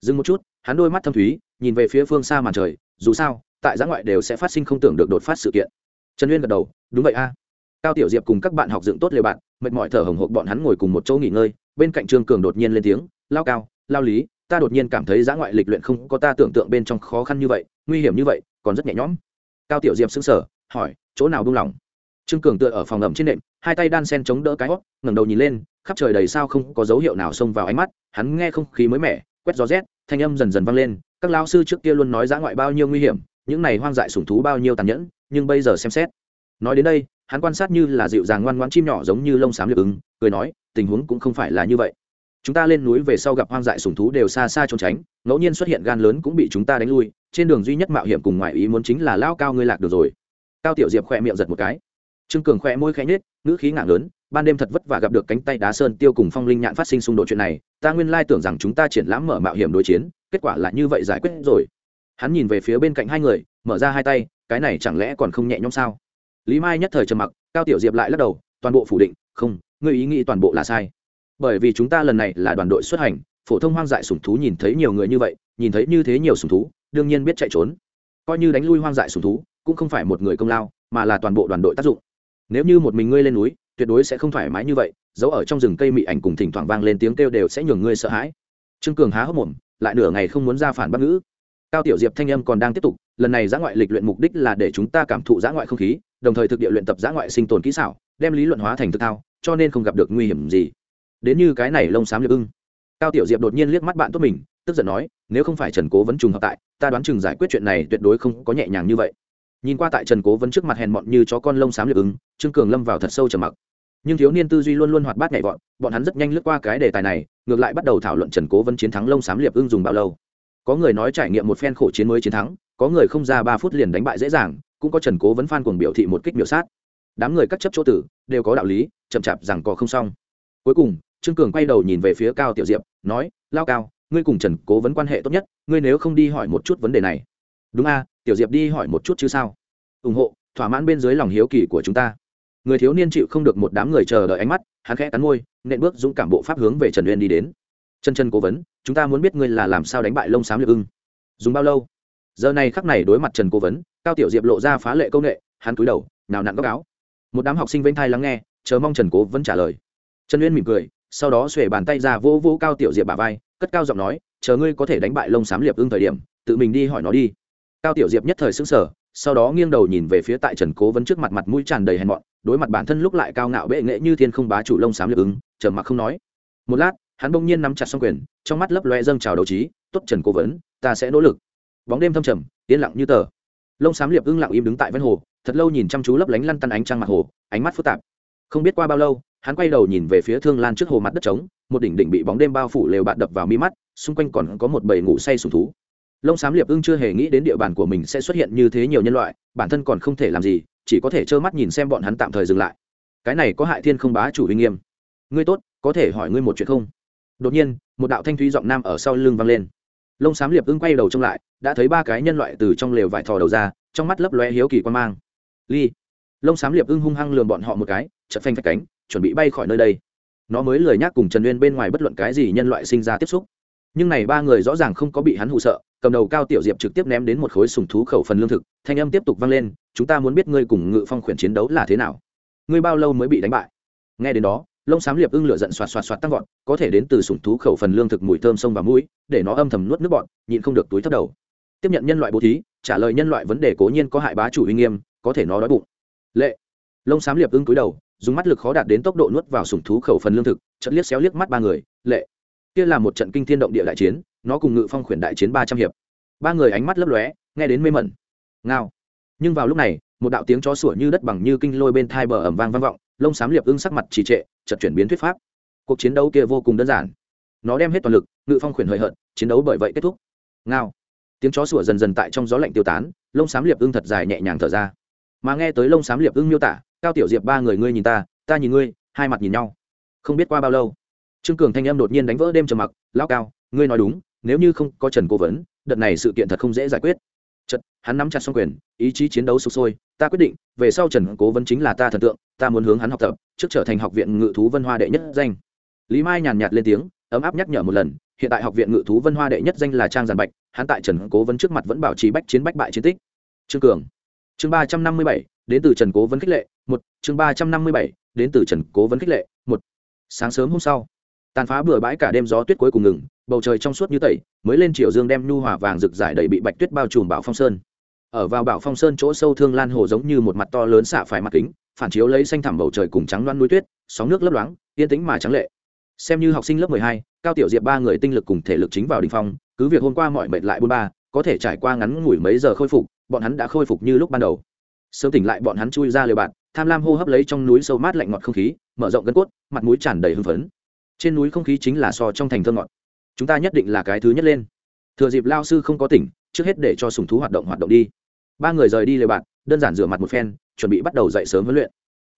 Dừng một chút, hắn đôi mắt thâm thúy, nhìn về phía phương xa màn trời, dù sao, tại giã ngoại đều sẽ phát sinh không tưởng được đột phát sự kiện. Trần uyên gật đầu, đúng vậy a. Cao tiểu diệp cùng các bạn học dựng tốt lều bạn mệt mỏi thở hồng hộc bọn hắn ngồi cùng một chỗ nghỉ ngơi, bên cạnh trương cường đột nhiên lên tiếng, lao cao, lao lý, ta đột nhiên cảm thấy giã ngoại lịch luyện không có ta tưởng tượng bên trong khó khăn như vậy, nguy hiểm như vậy, còn rất nhẹ nhõm. Cao tiểu diệp xứng sở hỏi, chỗ nào buông lỏng? Trương cường tựa ở phòng ẩm trên nệm, hai tay đan sen chống đỡ cái hót ngẩng đầu nhìn lên, khắp trời đầy sao không có dấu hiệu nào xông vào ánh mắt, hắn nghe không khí mới mẻ, quét gió rét, thanh âm dần dần vang lên, các lao sư trước kia luôn nói giã ngoại bao nhiêu nguy hiểm, những này hoang dại sủng thú bao nhiêu tàn nhẫn, nhưng bây giờ xem xét. Nói đến đây hắn quan sát như là dịu dàng ngoan ngoãn chim nhỏ giống như lông xám liệp ứng, cười nói, tình huống cũng không phải là như vậy. Chúng ta lên núi về sau gặp hoang dại sùng thú đều xa xa trốn tránh, ngẫu nhiên xuất hiện gan lớn cũng bị chúng ta đánh lui, trên đường duy nhất mạo hiểm cùng ngoại ý muốn chính là lao cao ngươi lạc được rồi. Cao tiểu diệp khỏe miệng giật một cái. Trương cường khỏe môi khẽ nhết ngữ khí ngạc lớn, ban đêm thật vất vả gặp được cánh tay đá sơn tiêu cùng phong linh nhạn phát sinh xung đột chuyện này, ta nguyên lai tưởng rằng chúng ta triển lãm mở mạo hiểm đối chiến, kết quả là như vậy giải quyết rồi. Hắn nhìn về phía bên cạnh hai người, mở ra hai tay, cái này chẳng lẽ còn không nhẹ nhõm sao? Lý mai nhất thời trầm mặc, cao tiểu diệp lại lắc đầu, toàn bộ phủ định, không, ngươi ý nghĩ toàn bộ là sai. Bởi vì chúng ta lần này là đoàn đội xuất hành, phổ thông hoang dại sủng thú nhìn thấy nhiều người như vậy, nhìn thấy như thế nhiều sủng thú, đương nhiên biết chạy trốn. Coi như đánh lui hoang dại sùng thú, cũng không phải một người công lao, mà là toàn bộ đoàn đội tác dụng. Nếu như một mình ngươi lên núi, tuyệt đối sẽ không thoải mái như vậy, giấu ở trong rừng cây mị ảnh cùng thỉnh thoảng vang lên tiếng kêu đều sẽ nhường ngươi sợ hãi. Trương cường há hốc mồm, lại nửa ngày không muốn ra phản bác ngữ cao tiểu diệp thanh âm còn đang tiếp tục, lần này giã ngoại lịch luyện mục đích là để chúng ta cảm thụ giã ngoại không khí, đồng thời thực địa luyện tập giã ngoại sinh tồn kỹ xảo, đem lý luận hóa thành thực thao, cho nên không gặp được nguy hiểm gì. Đến như cái này lông xám liệp ưng. Cao tiểu diệp đột nhiên liếc mắt bạn tốt mình, tức giận nói, nếu không phải trần cố vấn trùng hợp tại, ta đoán chừng giải quyết chuyện này tuyệt đối không có nhẹ nhàng như vậy. Nhìn qua tại trần cố vấn trước mặt hèn mọn như chó con lông xám liệp ứng trương cường lâm vào thật sâu trầm mặc. Nhưng thiếu niên tư duy luôn luôn hoạt bát nhảy vọt, bọn hắn rất nhanh lướt qua cái đề tài này, ngược lại bắt đầu thảo luận trần cố vấn chiến thắng lông xám liệp ưng dùng bao lâu có người nói trải nghiệm một phen khổ chiến mới chiến thắng, có người không ra ba phút liền đánh bại dễ dàng, cũng có trần cố vấn phan cuồng biểu thị một kích biểu sát. Đám người cắt chấp chỗ tử, đều có đạo lý, chậm chạp rằng có không xong. Cuối cùng, trương cường quay đầu nhìn về phía cao tiểu diệp, nói, lao cao, ngươi cùng trần cố vấn quan hệ tốt nhất, ngươi nếu không đi hỏi một chút vấn đề này. Đúng a, tiểu diệp đi hỏi một chút chứ sao? Ủng hộ, thỏa mãn bên dưới lòng hiếu kỳ của chúng ta. Người thiếu niên chịu không được một đám người chờ đợi ánh mắt, hắn khẽ cắn môi, nện bước dũng cảm bộ pháp hướng về trần uyên đi đến chân chân cố vấn, chúng ta muốn biết ngươi là làm sao đánh bại lông xám liệp ưng. Dùng bao lâu? Giờ này khắc này đối mặt trần cố vấn, cao tiểu diệp lộ ra phá lệ công nghệ, hắn cúi đầu, nào nặn góc áo. Một đám học sinh vênh thai lắng nghe, chờ mong trần cố vẫn trả lời. Trần uyên mỉm cười, sau đó xuề bàn tay ra vỗ vỗ cao tiểu diệp bà vai, cất cao giọng nói, chờ ngươi có thể đánh bại lông xám liệp ưng thời điểm, tự mình đi hỏi nó đi. Cao tiểu diệp nhất thời xứng sở sau đó nghiêng đầu nhìn về phía tại trần cố vấn trước mặt mặt mũi tràn đầy hèn mọn, đối mặt bản thân lúc lại cao ngạo bệ nghệ như thiên không bá chủ lông xám liệp ứng trầm mặc không nói. Một lát hắn bỗng nhiên nắm chặt xong quyền, trong mắt lấp loe dâng trào đầu trí, tốt, trần cố vấn, ta sẽ nỗ lực. Bóng đêm thâm trầm, yên lặng như tờ. Lông xám liệp ưng lặng im đứng tại ven hồ, thật lâu nhìn chăm chú lấp lánh lăn tăn ánh trăng mặt hồ, ánh mắt phức tạp. Không biết qua bao lâu, hắn quay đầu nhìn về phía thương lan trước hồ mặt đất trống, một đỉnh đỉnh bị bóng đêm bao phủ lều bạn đập vào mi mắt, xung quanh còn có một bầy ngủ say sùng thú. Lông xám liệp ưng chưa hề nghĩ đến địa bàn của mình sẽ xuất hiện như thế nhiều nhân loại, bản thân còn không thể làm gì, chỉ có thể trơ mắt nhìn xem bọn hắn tạm thời dừng lại. Cái này có hại thiên không bá chủ uy nghiêm. Ngươi tốt, có thể hỏi ngươi một chuyện không? Đột nhiên, một đạo thanh thúy giọng nam ở sau lưng vang lên. Lông xám liệp ưng quay đầu trông lại, đã thấy ba cái nhân loại từ trong lều vải thò đầu ra, trong mắt lấp lóe hiếu kỳ quan mang. Ly. Lông xám liệp ưng hung hăng lườm bọn họ một cái chật phanh phách cánh, chuẩn bị bay khỏi nơi đây. Nó mới lười nhác cùng trần uyên bên ngoài bất luận cái gì nhân loại sinh ra tiếp xúc. Nhưng này ba người rõ ràng không có bị hắn hụ sợ, cầm đầu cao tiểu diệp trực tiếp ném đến một khối sùng thú khẩu phần lương thực, thanh âm tiếp tục vang lên, chúng ta muốn biết ngươi cùng ngự phong khuyển chiến đấu là thế nào? Ngươi bao lâu mới bị đánh bại? Nghe đến đó lông xám liệp ưng lửa giận xoạt xoạt xoạt tăng vọt, có thể đến từ sủng thú khẩu phần lương thực mùi thơm sông và mũi, để nó âm thầm nuốt nước bọn nhịn không được túi thất đầu. Tiếp nhận nhân loại bố thí, trả lời nhân loại vấn đề cố nhiên có hại bá chủ uy nghiêm, có thể nó đói bụng. Lệ. Lông xám liệp ưng túi đầu, dùng mắt lực khó đạt đến tốc độ nuốt vào sủng thú khẩu phần lương thực trận liếc xéo liếc mắt ba người. Lệ. Kia là một trận kinh thiên động địa đại chiến, nó cùng ngự phong khuyển đại chiến ba trăm hiệp. Ba người ánh mắt lấp lóe, nghe đến mê mẩn. Ngao. Nhưng vào lúc này, một đạo tiếng chó sủa như đất bằng như kinh lôi bên thai bờ ẩm vang vang vọng lông xám liệp ưng sắc mặt trì trệ chật chuyển biến thuyết pháp. Cuộc chiến đấu kia vô cùng đơn giản. Nó đem hết toàn lực, ngự phong khuyển hời hợt, chiến đấu bởi vậy kết thúc. Ngao. Tiếng chó sủa dần dần tại trong gió lạnh tiêu tán, lông xám liệp ưng thật dài nhẹ nhàng thở ra. Mà nghe tới lông xám liệp ưng miêu tả, cao tiểu diệp ba người ngươi nhìn ta ta nhìn ngươi, hai mặt nhìn nhau. Không biết qua bao lâu, trương cường thanh em đột nhiên đánh vỡ đêm trầm mặc lao cao, ngươi nói đúng, nếu như không có trần cố vấn, đợt này sự kiện thật không dễ giải quyết chật, hắn nắm chặt xong quyền, ý chí chiến đấu sụp sôi, ta quyết định, về sau trần cố vấn chính là ta thần tượng, ta muốn hướng hắn học tập, trước trở thành học viện ngự thú vân hoa đệ nhất danh. Lý mai nhàn nhạt lên tiếng, ấm áp nhắc nhở một lần, hiện tại học viện ngự thú vân hoa đệ nhất danh là trang giàn bạch, hắn tại trần cố vấn trước mặt vẫn bảo trì bách chiến bách bại chiến tích. Trương cường. Chương ba trăm năm mươi bảy, đến từ trần cố vấn khích lệ, một. Chương ba trăm năm mươi bảy, đến từ trần cố vấn khích lệ, một. Sáng sớm hôm sau, tàn phá bừa bãi cả đêm gió tuyết cuối cùng ngừng bầu trời trong suốt như tẩy, mới lên chiều dương đem nhu hòa vàng rực rải đầy bị bạch tuyết bao trùm bảo phong sơn. Ở vào bảo phong sơn chỗ sâu thương lan hồ giống như một mặt to lớn xả phải mặt kính, phản chiếu lấy xanh thẳm bầu trời cùng trắng loan núi tuyết, sóng nước lấp loáng, yên tĩnh mà trắng lệ. Xem như học sinh lớp mười hai, cao tiểu diệp ba người tinh lực cùng thể lực chính vào đỉnh phong, cứ việc hôm qua mọi mệt lại buôn ba, có thể trải qua ngắn ngủi mấy giờ khôi phục, bọn hắn đã khôi phục như lúc ban đầu. Sớm tỉnh lại bọn hắn chui ra lều bạn, tham lam hô hấp lấy trong núi sâu mát lạnh ngọt không khí, mở rộng gân cốt, mặt mũi tràn đầy hưng phấn. Trên núi không khí chính là so trong thành thơ ngọt chúng ta nhất định là cái thứ nhất lên. Thừa dịp lao sư không có tỉnh, trước hết để cho sùng thú hoạt động hoạt động đi. Ba người rời đi lều bạn, đơn giản rửa mặt một phen, chuẩn bị bắt đầu dậy sớm huấn luyện.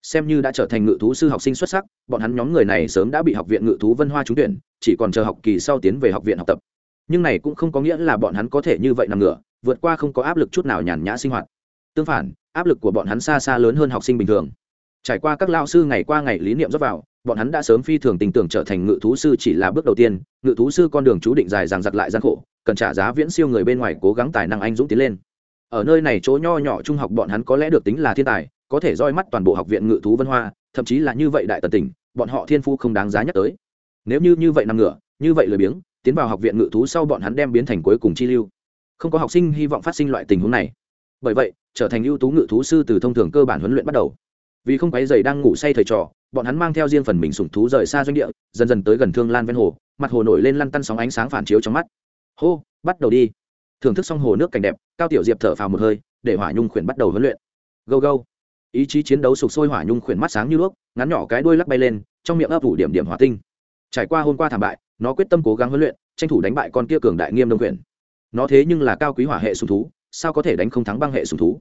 Xem như đã trở thành ngự thú sư học sinh xuất sắc, bọn hắn nhóm người này sớm đã bị học viện ngự thú vân hoa trúng tuyển, chỉ còn chờ học kỳ sau tiến về học viện học tập. Nhưng này cũng không có nghĩa là bọn hắn có thể như vậy nằm ngửa, vượt qua không có áp lực chút nào nhàn nhã sinh hoạt. Tương phản, áp lực của bọn hắn xa xa lớn hơn học sinh bình thường. Trải qua các lao sư ngày qua ngày lý niệm dốc vào bọn hắn đã sớm phi thường tình tưởng trở thành ngự thú sư chỉ là bước đầu tiên, ngự thú sư con đường chú định dài dằng giặc lại gian khổ, cần trả giá viễn siêu người bên ngoài cố gắng tài năng anh dũng tiến lên. Ở nơi này chỗ nho nhỏ trung học bọn hắn có lẽ được tính là thiên tài, có thể roi mắt toàn bộ học viện ngự thú vân hoa, thậm chí là như vậy đại tần tỉnh, bọn họ thiên phu không đáng giá nhắc tới. Nếu như như vậy nằm ngửa, như vậy lười biếng, tiến vào học viện ngự thú sau bọn hắn đem biến thành cuối cùng chi lưu. Không có học sinh hy vọng phát sinh loại tình huống này. Bởi vậy, trở thành ưu tú ngự thú sư từ thông thường cơ bản huấn luyện bắt đầu. Vì không quấy giày đang ngủ say thời trò bọn hắn mang theo riêng phần mình sủng thú rời xa doanh địa, dần dần tới gần thương lan ven hồ, mặt hồ nổi lên lăn tăn sóng ánh sáng phản chiếu trong mắt. Hô, bắt đầu đi. Thưởng thức xong hồ nước cảnh đẹp, cao tiểu diệp thở phào một hơi, để hỏa nhung khuyển bắt đầu huấn luyện. Go go. Ý chí chiến đấu sục sôi hỏa nhung khuyển mắt sáng như đuốc, ngắn nhỏ cái đuôi lắc bay lên, trong miệng ấp ủ điểm điểm hỏa tinh. Trải qua hôm qua thảm bại, nó quyết tâm cố gắng huấn luyện, tranh thủ đánh bại con kia cường đại nghiêm đông khuyển. Nó thế nhưng là cao quý hỏa hệ sùng thú, sao có thể đánh không thắng băng hệ sùng thú?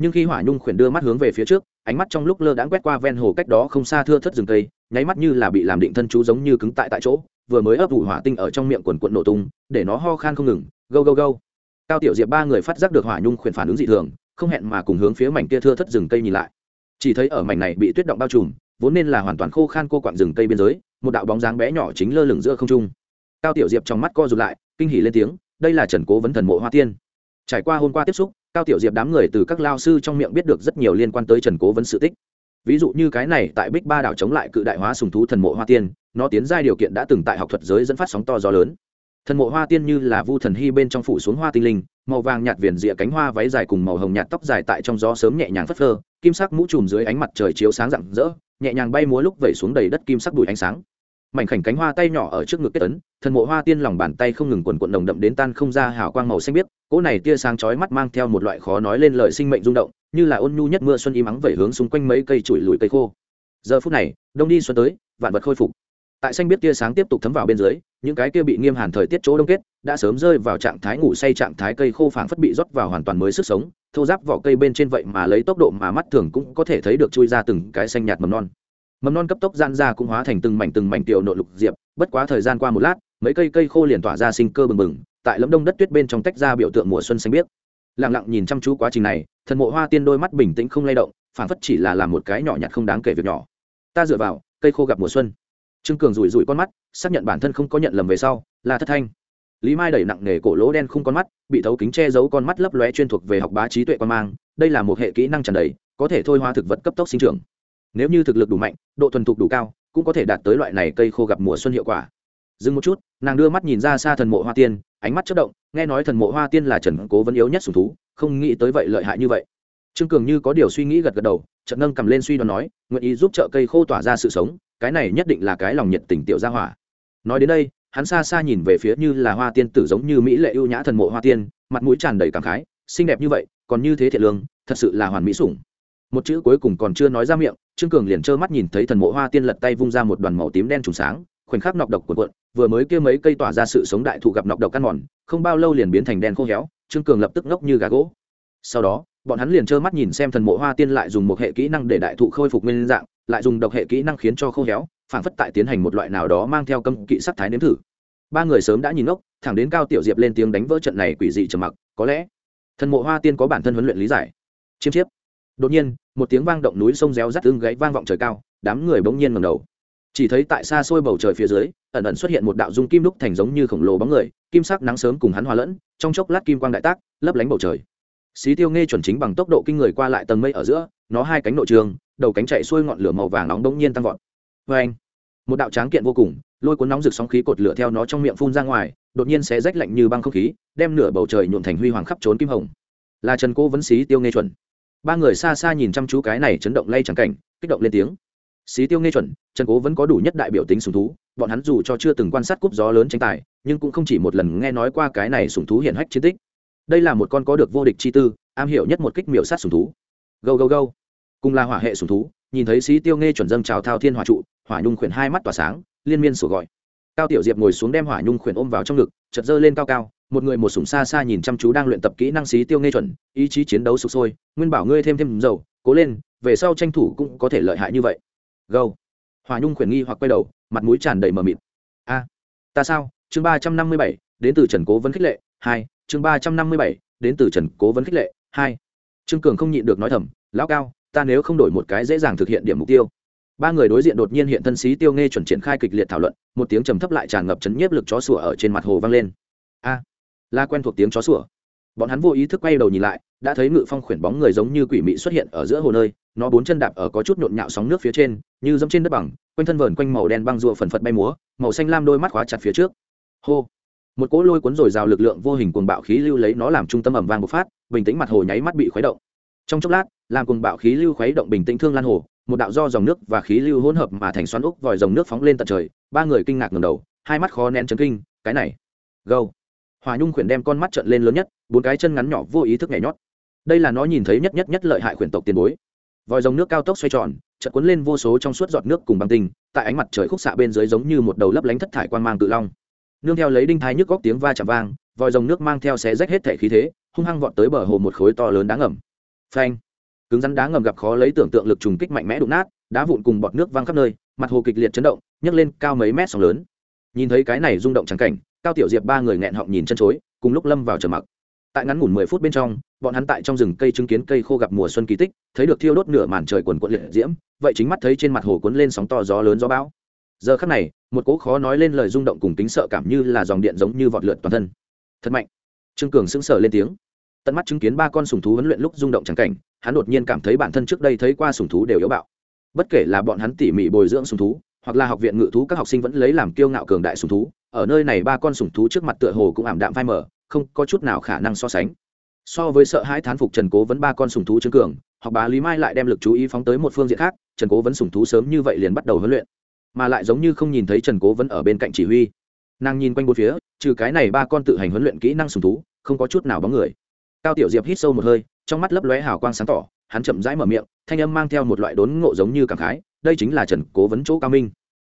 Nhưng khi hỏa nhung khuyển đưa mắt hướng về phía trước, ánh mắt trong lúc lơ đãng quét qua ven hồ cách đó không xa thưa thất rừng cây, nháy mắt như là bị làm định thân chú giống như cứng tại tại chỗ, vừa mới ấp ủ hỏa tinh ở trong miệng quần quận nổ tung, để nó ho khan không ngừng, gâu gâu gâu. cao tiểu diệp ba người phát giác được hỏa nhung khuyển phản ứng dị thường, không hẹn mà cùng hướng phía mảnh kia thưa thất rừng cây nhìn lại. Chỉ thấy ở mảnh này bị tuyết động bao trùm, vốn nên là hoàn toàn khô khan cô quặng rừng cây biên giới, một đạo bóng dáng bé nhỏ chính lơ lửng giữa không trung. Cao tiểu diệp trong mắt co rụt lại, kinh hỉ lên tiếng, đây là trần cố vấn thần mộ hoa tiên. Trải qua hôm qua tiếp xúc cao tiểu diệp đám người từ các lao sư trong miệng biết được rất nhiều liên quan tới trần cố vấn sự tích. Ví dụ như cái này, tại bích ba đảo chống lại cự đại hóa sùng thú thần mộ hoa tiên, nó tiến ra điều kiện đã từng tại học thuật giới dẫn phát sóng to gió lớn. Thần mộ hoa tiên như là vu thần hy bên trong phủ xuống hoa tinh linh, màu vàng nhạt viền rịa cánh hoa váy dài cùng màu hồng nhạt tóc dài tại trong gió sớm nhẹ nhàng phất phơ, kim sắc mũ trùm dưới ánh mặt trời chiếu sáng rạng rỡ, nhẹ nhàng bay múa lúc vẩy xuống đầy đất kim sắc bụi ánh sáng mảnh khảnh cánh hoa tay nhỏ ở trước ngực kết ấn, thần mộ hoa tiên lòng bàn tay không ngừng quần quận đồng đậm đến tan không ra hào quang màu xanh biếc, cỗ này tia sáng chói mắt mang theo một loại khó nói lên lời sinh mệnh rung động, như là ôn nhu nhất mưa xuân im ắng vẩy hướng xung quanh mấy cây chùi lùi cây khô. Giờ phút này, đông đi xuân tới, vạn vật khôi phục. Tại xanh biết tia sáng tiếp tục thấm vào bên dưới, những cái kia bị nghiêm hàn thời tiết chỗ đông kết, đã sớm rơi vào trạng thái ngủ say trạng thái cây khô phảng phất bị rót vào hoàn toàn mới sức sống, thô giáp vỏ cây bên trên vậy mà lấy tốc độ mà mắt thường cũng có thể thấy được chui ra từng cái xanh nhạt mầm non mầm non cấp tốc gian ra cũng hóa thành từng mảnh từng mảnh tiểu nội lục diệp, bất quá thời gian qua một lát, mấy cây cây khô liền tỏa ra sinh cơ bừng bừng, tại lấm đông đất tuyết bên trong tách ra biểu tượng mùa xuân xanh biếc. Lặng lặng nhìn chăm chú quá trình này, thần mộ hoa tiên đôi mắt bình tĩnh không lay động phản phất chỉ là làm một cái nhỏ nhặt không đáng kể việc nhỏ. Ta dựa vào, cây khô gặp mùa xuân. Trương cường rủi rủi con mắt, xác nhận bản thân không có nhận lầm về sau, là thất thanh. Lý mai đẩy nặng nề cổ lỗ đen khung con mắt, bị thấu kính che giấu con mắt lấp lóe chuyên thuộc về học bá trí tuệ quan mang, đây là một hệ kỹ năng tràn đầy, có thể thôi hoa thực vật cấp tốc sinh trưởng nếu như thực lực đủ mạnh, độ thuần thục đủ cao, cũng có thể đạt tới loại này cây khô gặp mùa xuân hiệu quả. Dừng một chút, nàng đưa mắt nhìn ra xa thần mộ hoa tiên, ánh mắt chất động, nghe nói thần mộ hoa tiên là trần cố vấn yếu nhất sùng thú, không nghĩ tới vậy lợi hại như vậy. Trương cường như có điều suy nghĩ gật gật đầu trận nâng cầm lên suy đoán nói, nguyện ý giúp trợ cây khô tỏa ra sự sống, cái này nhất định là cái lòng nhiệt tình tiểu gia hỏa. Nói đến đây, hắn xa xa nhìn về phía như là hoa tiên tử giống như mỹ lệ ưu nhã thần mộ hoa tiên, mặt mũi tràn đầy cảm khái, xinh đẹp như vậy, còn như thế thiệt lương, thật sự là hoàn mỹ sủng. Một chữ cuối cùng còn chưa nói ra miệng trương cường liền trơ mắt nhìn thấy thần mộ hoa tiên lật tay vung ra một đoàn màu tím đen trùng sáng, khoảnh khắc nọc độc cuộn cuộn, vừa mới kia mấy cây tỏa ra sự sống đại thụ gặp nọc độc căn mòn, không bao lâu liền biến thành đen khô héo, trương cường lập tức ngốc như gà gỗ. Sau đó, bọn hắn liền trơ mắt nhìn xem thần mộ hoa tiên lại dùng một hệ kỹ năng để đại thụ khôi phục nguyên dạng, lại dùng độc hệ kỹ năng khiến cho khô héo phản phất tại tiến hành một loại nào đó mang theo cấm kỵ sắc thái nếm thử. Ba người sớm đã nhìn ngốc, thẳng đến cao tiểu diệp lên tiếng đánh vỡ trận này quỷ dị trầm mặc, có lẽ thần mộ hoa tiên có bản thân huấn luyện lý giải. Chiêm chiếp đột nhiên, một tiếng vang động núi sông réo rắt tương gãy vang vọng trời cao, đám người bỗng nhiên ngầm đầu. Chỉ thấy tại xa xôi bầu trời phía dưới, ẩn ẩn xuất hiện một đạo dung kim đúc thành giống như khổng lồ bóng người, kim sắc nắng sớm cùng hắn hòa lẫn, trong chốc lát kim quang đại tác, lấp lánh bầu trời. Xí tiêu nghe chuẩn chính bằng tốc độ kinh người qua lại tầng mây ở giữa, nó hai cánh nội trường, đầu cánh chạy xuôi ngọn lửa màu vàng nóng đống nhiên tăng vọt. Vê anh một đạo tráng kiện vô cùng, lôi cuốn nóng rực sóng khí cột lửa theo nó trong miệng phun ra ngoài, đột nhiên sẽ rách lạnh như băng không khí, đem nửa bầu trời nhuộn thành huy hoàng khắp trốn kim hồng. Là trần cố vấn xí tiêu nghe chuẩn ba người xa xa nhìn chăm chú cái này chấn động lay chẳng cảnh, kích động lên tiếng. Xí tiêu nghe chuẩn, trần cố vẫn có đủ nhất đại biểu tính sùng thú, bọn hắn dù cho chưa từng quan sát cúp gió lớn tranh tài, nhưng cũng không chỉ một lần nghe nói qua cái này sùng thú hiển hách chiến tích. Đây là một con có được vô địch chi tư, am hiểu nhất một kích miểu sát sùng thú. Gâu gâu gâu. Cùng là hỏa hệ sùng thú, nhìn thấy xí tiêu nghe chuẩn dâng trào thao thiên hỏa trụ, hỏa nhung khuyển hai mắt tỏa sáng, liên miên sủa gọi. Cao tiểu diệp ngồi xuống đem hỏa nhung khuyển ôm vào trong ngực chật dơ lên cao cao một người một sủng xa xa nhìn chăm chú đang luyện tập kỹ năng xí tiêu nghe chuẩn, ý chí chiến đấu sục sôi, nguyên bảo ngươi thêm thêm dầu, cố lên, về sau tranh thủ cũng có thể lợi hại như vậy. Gâu. Hòa nhung khuyển nghi hoặc quay đầu, mặt mũi tràn đầy mờ mịt. A, ta sao? Chương ba trăm năm mươi bảy, đến từ trần cố vấn khích lệ, hai, chương ba trăm năm mươi bảy, đến từ trần cố vấn khích lệ, hai. Trương cường không nhịn được nói thầm, lão cao, ta nếu không đổi một cái dễ dàng thực hiện điểm mục tiêu. Ba người đối diện đột nhiên hiện thân xí tiêu nghe chuẩn triển khai kịch liệt thảo luận, một tiếng trầm thấp lại tràn ngập chấn nhiếp lực chó sủa ở trên mặt hồ vang lên. A là quen thuộc tiếng chó sủa. Bọn hắn vô ý thức quay đầu nhìn lại, đã thấy ngự phong khuyển bóng người giống như quỷ mị xuất hiện ở giữa hồ nơi, nó bốn chân đạp ở có chút nhộn nhạo sóng nước phía trên, như dẫm trên đất bằng, quanh thân vờn quanh màu đen băng rụa phần phật bay múa, màu xanh lam đôi mắt khóa chặt phía trước. Hô! Một cỗ lôi cuốn rồi rào lực lượng vô hình cuồng bạo khí lưu lấy nó làm trung tâm ẩm vang một phát, bình tĩnh mặt hồ nháy mắt bị khuấy động. Trong chốc lát, làm cuồng bạo khí lưu khuấy động bình tĩnh thương lan hồ, một đạo do dòng nước và khí lưu hỗn hợp mà thành xoắn úc vòi dòng nước phóng lên tận trời, ba người kinh ngạc ngầm đầu, hai mắt khó nén chấn kinh, cái này, gâu hòa nhung khuyển đem con mắt trợn lên lớn nhất, bốn cái chân ngắn nhỏ vô ý thức nhảy nhót. Đây là nó nhìn thấy nhất nhất nhất lợi hại khuyển tộc tiền bối. Vòi dòng nước cao tốc xoay tròn, chợt cuốn lên vô số trong suốt giọt nước cùng băng tinh, tại ánh mặt trời khúc xạ bên dưới giống như một đầu lấp lánh thất thải quan mang tự long. Nương theo lấy đinh thái nhức góc tiếng va chạm vang, vòi dòng nước mang theo xé rách hết thể khí thế, hung hăng vọt tới bờ hồ một khối to lớn đá ngầm. Phanh! Cứng rắn đá ngầm gặp khó lấy tưởng tượng lực trùng kích mạnh mẽ đụng nát, đá vụn cùng bọt nước văng khắp nơi, mặt hồ kịch liệt chấn động, nhấc lên cao mấy mét sóng lớn nhìn thấy cái này rung động trắng cảnh, cao tiểu diệp ba người nghẹn họng nhìn chân chối, cùng lúc lâm vào trầm mặc. Tại ngắn ngủn mười phút bên trong, bọn hắn tại trong rừng cây chứng kiến cây khô gặp mùa xuân kỳ tích, thấy được thiêu đốt nửa màn trời quần quận liệt diễm, vậy chính mắt thấy trên mặt hồ cuốn lên sóng to gió lớn gió bão. Giờ khắc này, một cố khó nói lên lời rung động cùng tính sợ cảm như là dòng điện giống như vọt lượn toàn thân. Thật mạnh. Trương cường sững sờ lên tiếng. Tận mắt chứng kiến ba con sùng thú huấn luyện lúc rung động trắng cảnh, hắn đột nhiên cảm thấy bản thân trước đây thấy qua sùng thú đều yếu bạo. Bất kể là bọn hắn tỉ mỉ bồi dưỡng sùng thú hoặc là học viện ngự thú các học sinh vẫn lấy làm kiêu ngạo cường đại sùng thú, ở nơi này ba con sùng thú trước mặt tựa hồ cũng ảm đạm phai mờ, không có chút nào khả năng so sánh. So với sợ hãi thán phục trần cố vẫn ba con sùng thú chứng cường, học bá lý mai lại đem lực chú ý phóng tới một phương diện khác, trần cố vẫn sùng thú sớm như vậy liền bắt đầu huấn luyện, mà lại giống như không nhìn thấy trần cố vẫn ở bên cạnh chỉ huy. Nàng nhìn quanh bốn phía, trừ cái này ba con tự hành huấn luyện kỹ năng sùng thú, không có chút nào bóng người. Cao tiểu diệp hít sâu một hơi, trong mắt lấp lóe hào quang sáng tỏ, hắn chậm rãi mở miệng, thanh âm mang theo một loại đốn ngộ giống như cảm khái đây chính là trần cố vấn chỗ cao minh.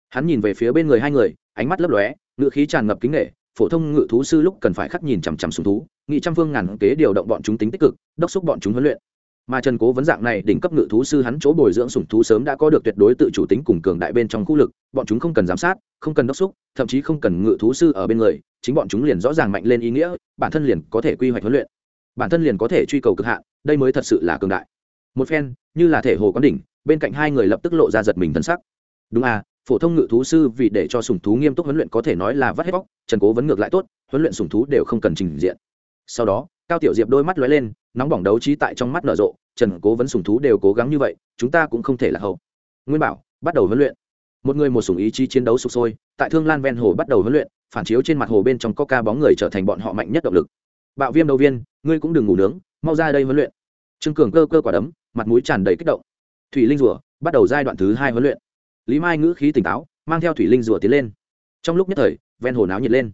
Hắn nhìn về phía bên người hai người, ánh mắt lấp lóe ngự khí tràn ngập kính nghệ phổ thông ngự thú sư lúc cần phải khắc nhìn chằm chằm xuống thú, nghị trăm phương ngàn kế điều động bọn chúng tính tích cực, đốc xúc bọn chúng huấn luyện. Mà trần cố vấn dạng này đỉnh cấp ngự thú sư hắn chỗ bồi dưỡng sủng thú sớm đã có được tuyệt đối tự chủ tính cùng cường đại bên trong khu lực, bọn chúng không cần giám sát, không cần đốc xúc thậm chí không cần ngự thú sư ở bên người, chính bọn chúng liền rõ ràng mạnh lên ý nghĩa, bản thân liền có thể quy hoạch huấn luyện. Bản thân liền có thể truy cầu cực hạn, đây mới thật sự là cường đại. Một phen, như là thể hồ quán đỉnh bên cạnh hai người lập tức lộ ra giật mình thân sắc. Đúng à phổ thông ngự thú sư vì để cho sùng thú nghiêm túc huấn luyện có thể nói là vắt hết bóc, trần cố vẫn ngược lại tốt, huấn luyện sùng thú đều không cần trình diện. Sau đó, cao tiểu diệp đôi mắt lóe lên, nóng bỏng đấu trí tại trong mắt nở rộ, trần cố vấn sùng thú đều cố gắng như vậy, chúng ta cũng không thể là hậu. Nguyên bảo, bắt đầu huấn luyện. Một người một sùng ý chí chiến đấu sục sôi, tại thương lan ven hồ bắt đầu huấn luyện, phản chiếu trên mặt hồ bên trong coca bóng người trở thành bọn họ mạnh nhất động lực. Bạo viêm đầu viên, ngươi cũng đừng ngủ nướng, mau ra đây huấn luyện. Trương cường cơ cơ quả đấm, mặt mũi tràn đầy kích động thủy linh rùa, bắt đầu giai đoạn thứ hai huấn luyện. Lý mai ngữ khí tỉnh táo, mang theo thủy linh rùa tiến lên. Trong lúc nhất thời, ven hồ náo nhiệt lên.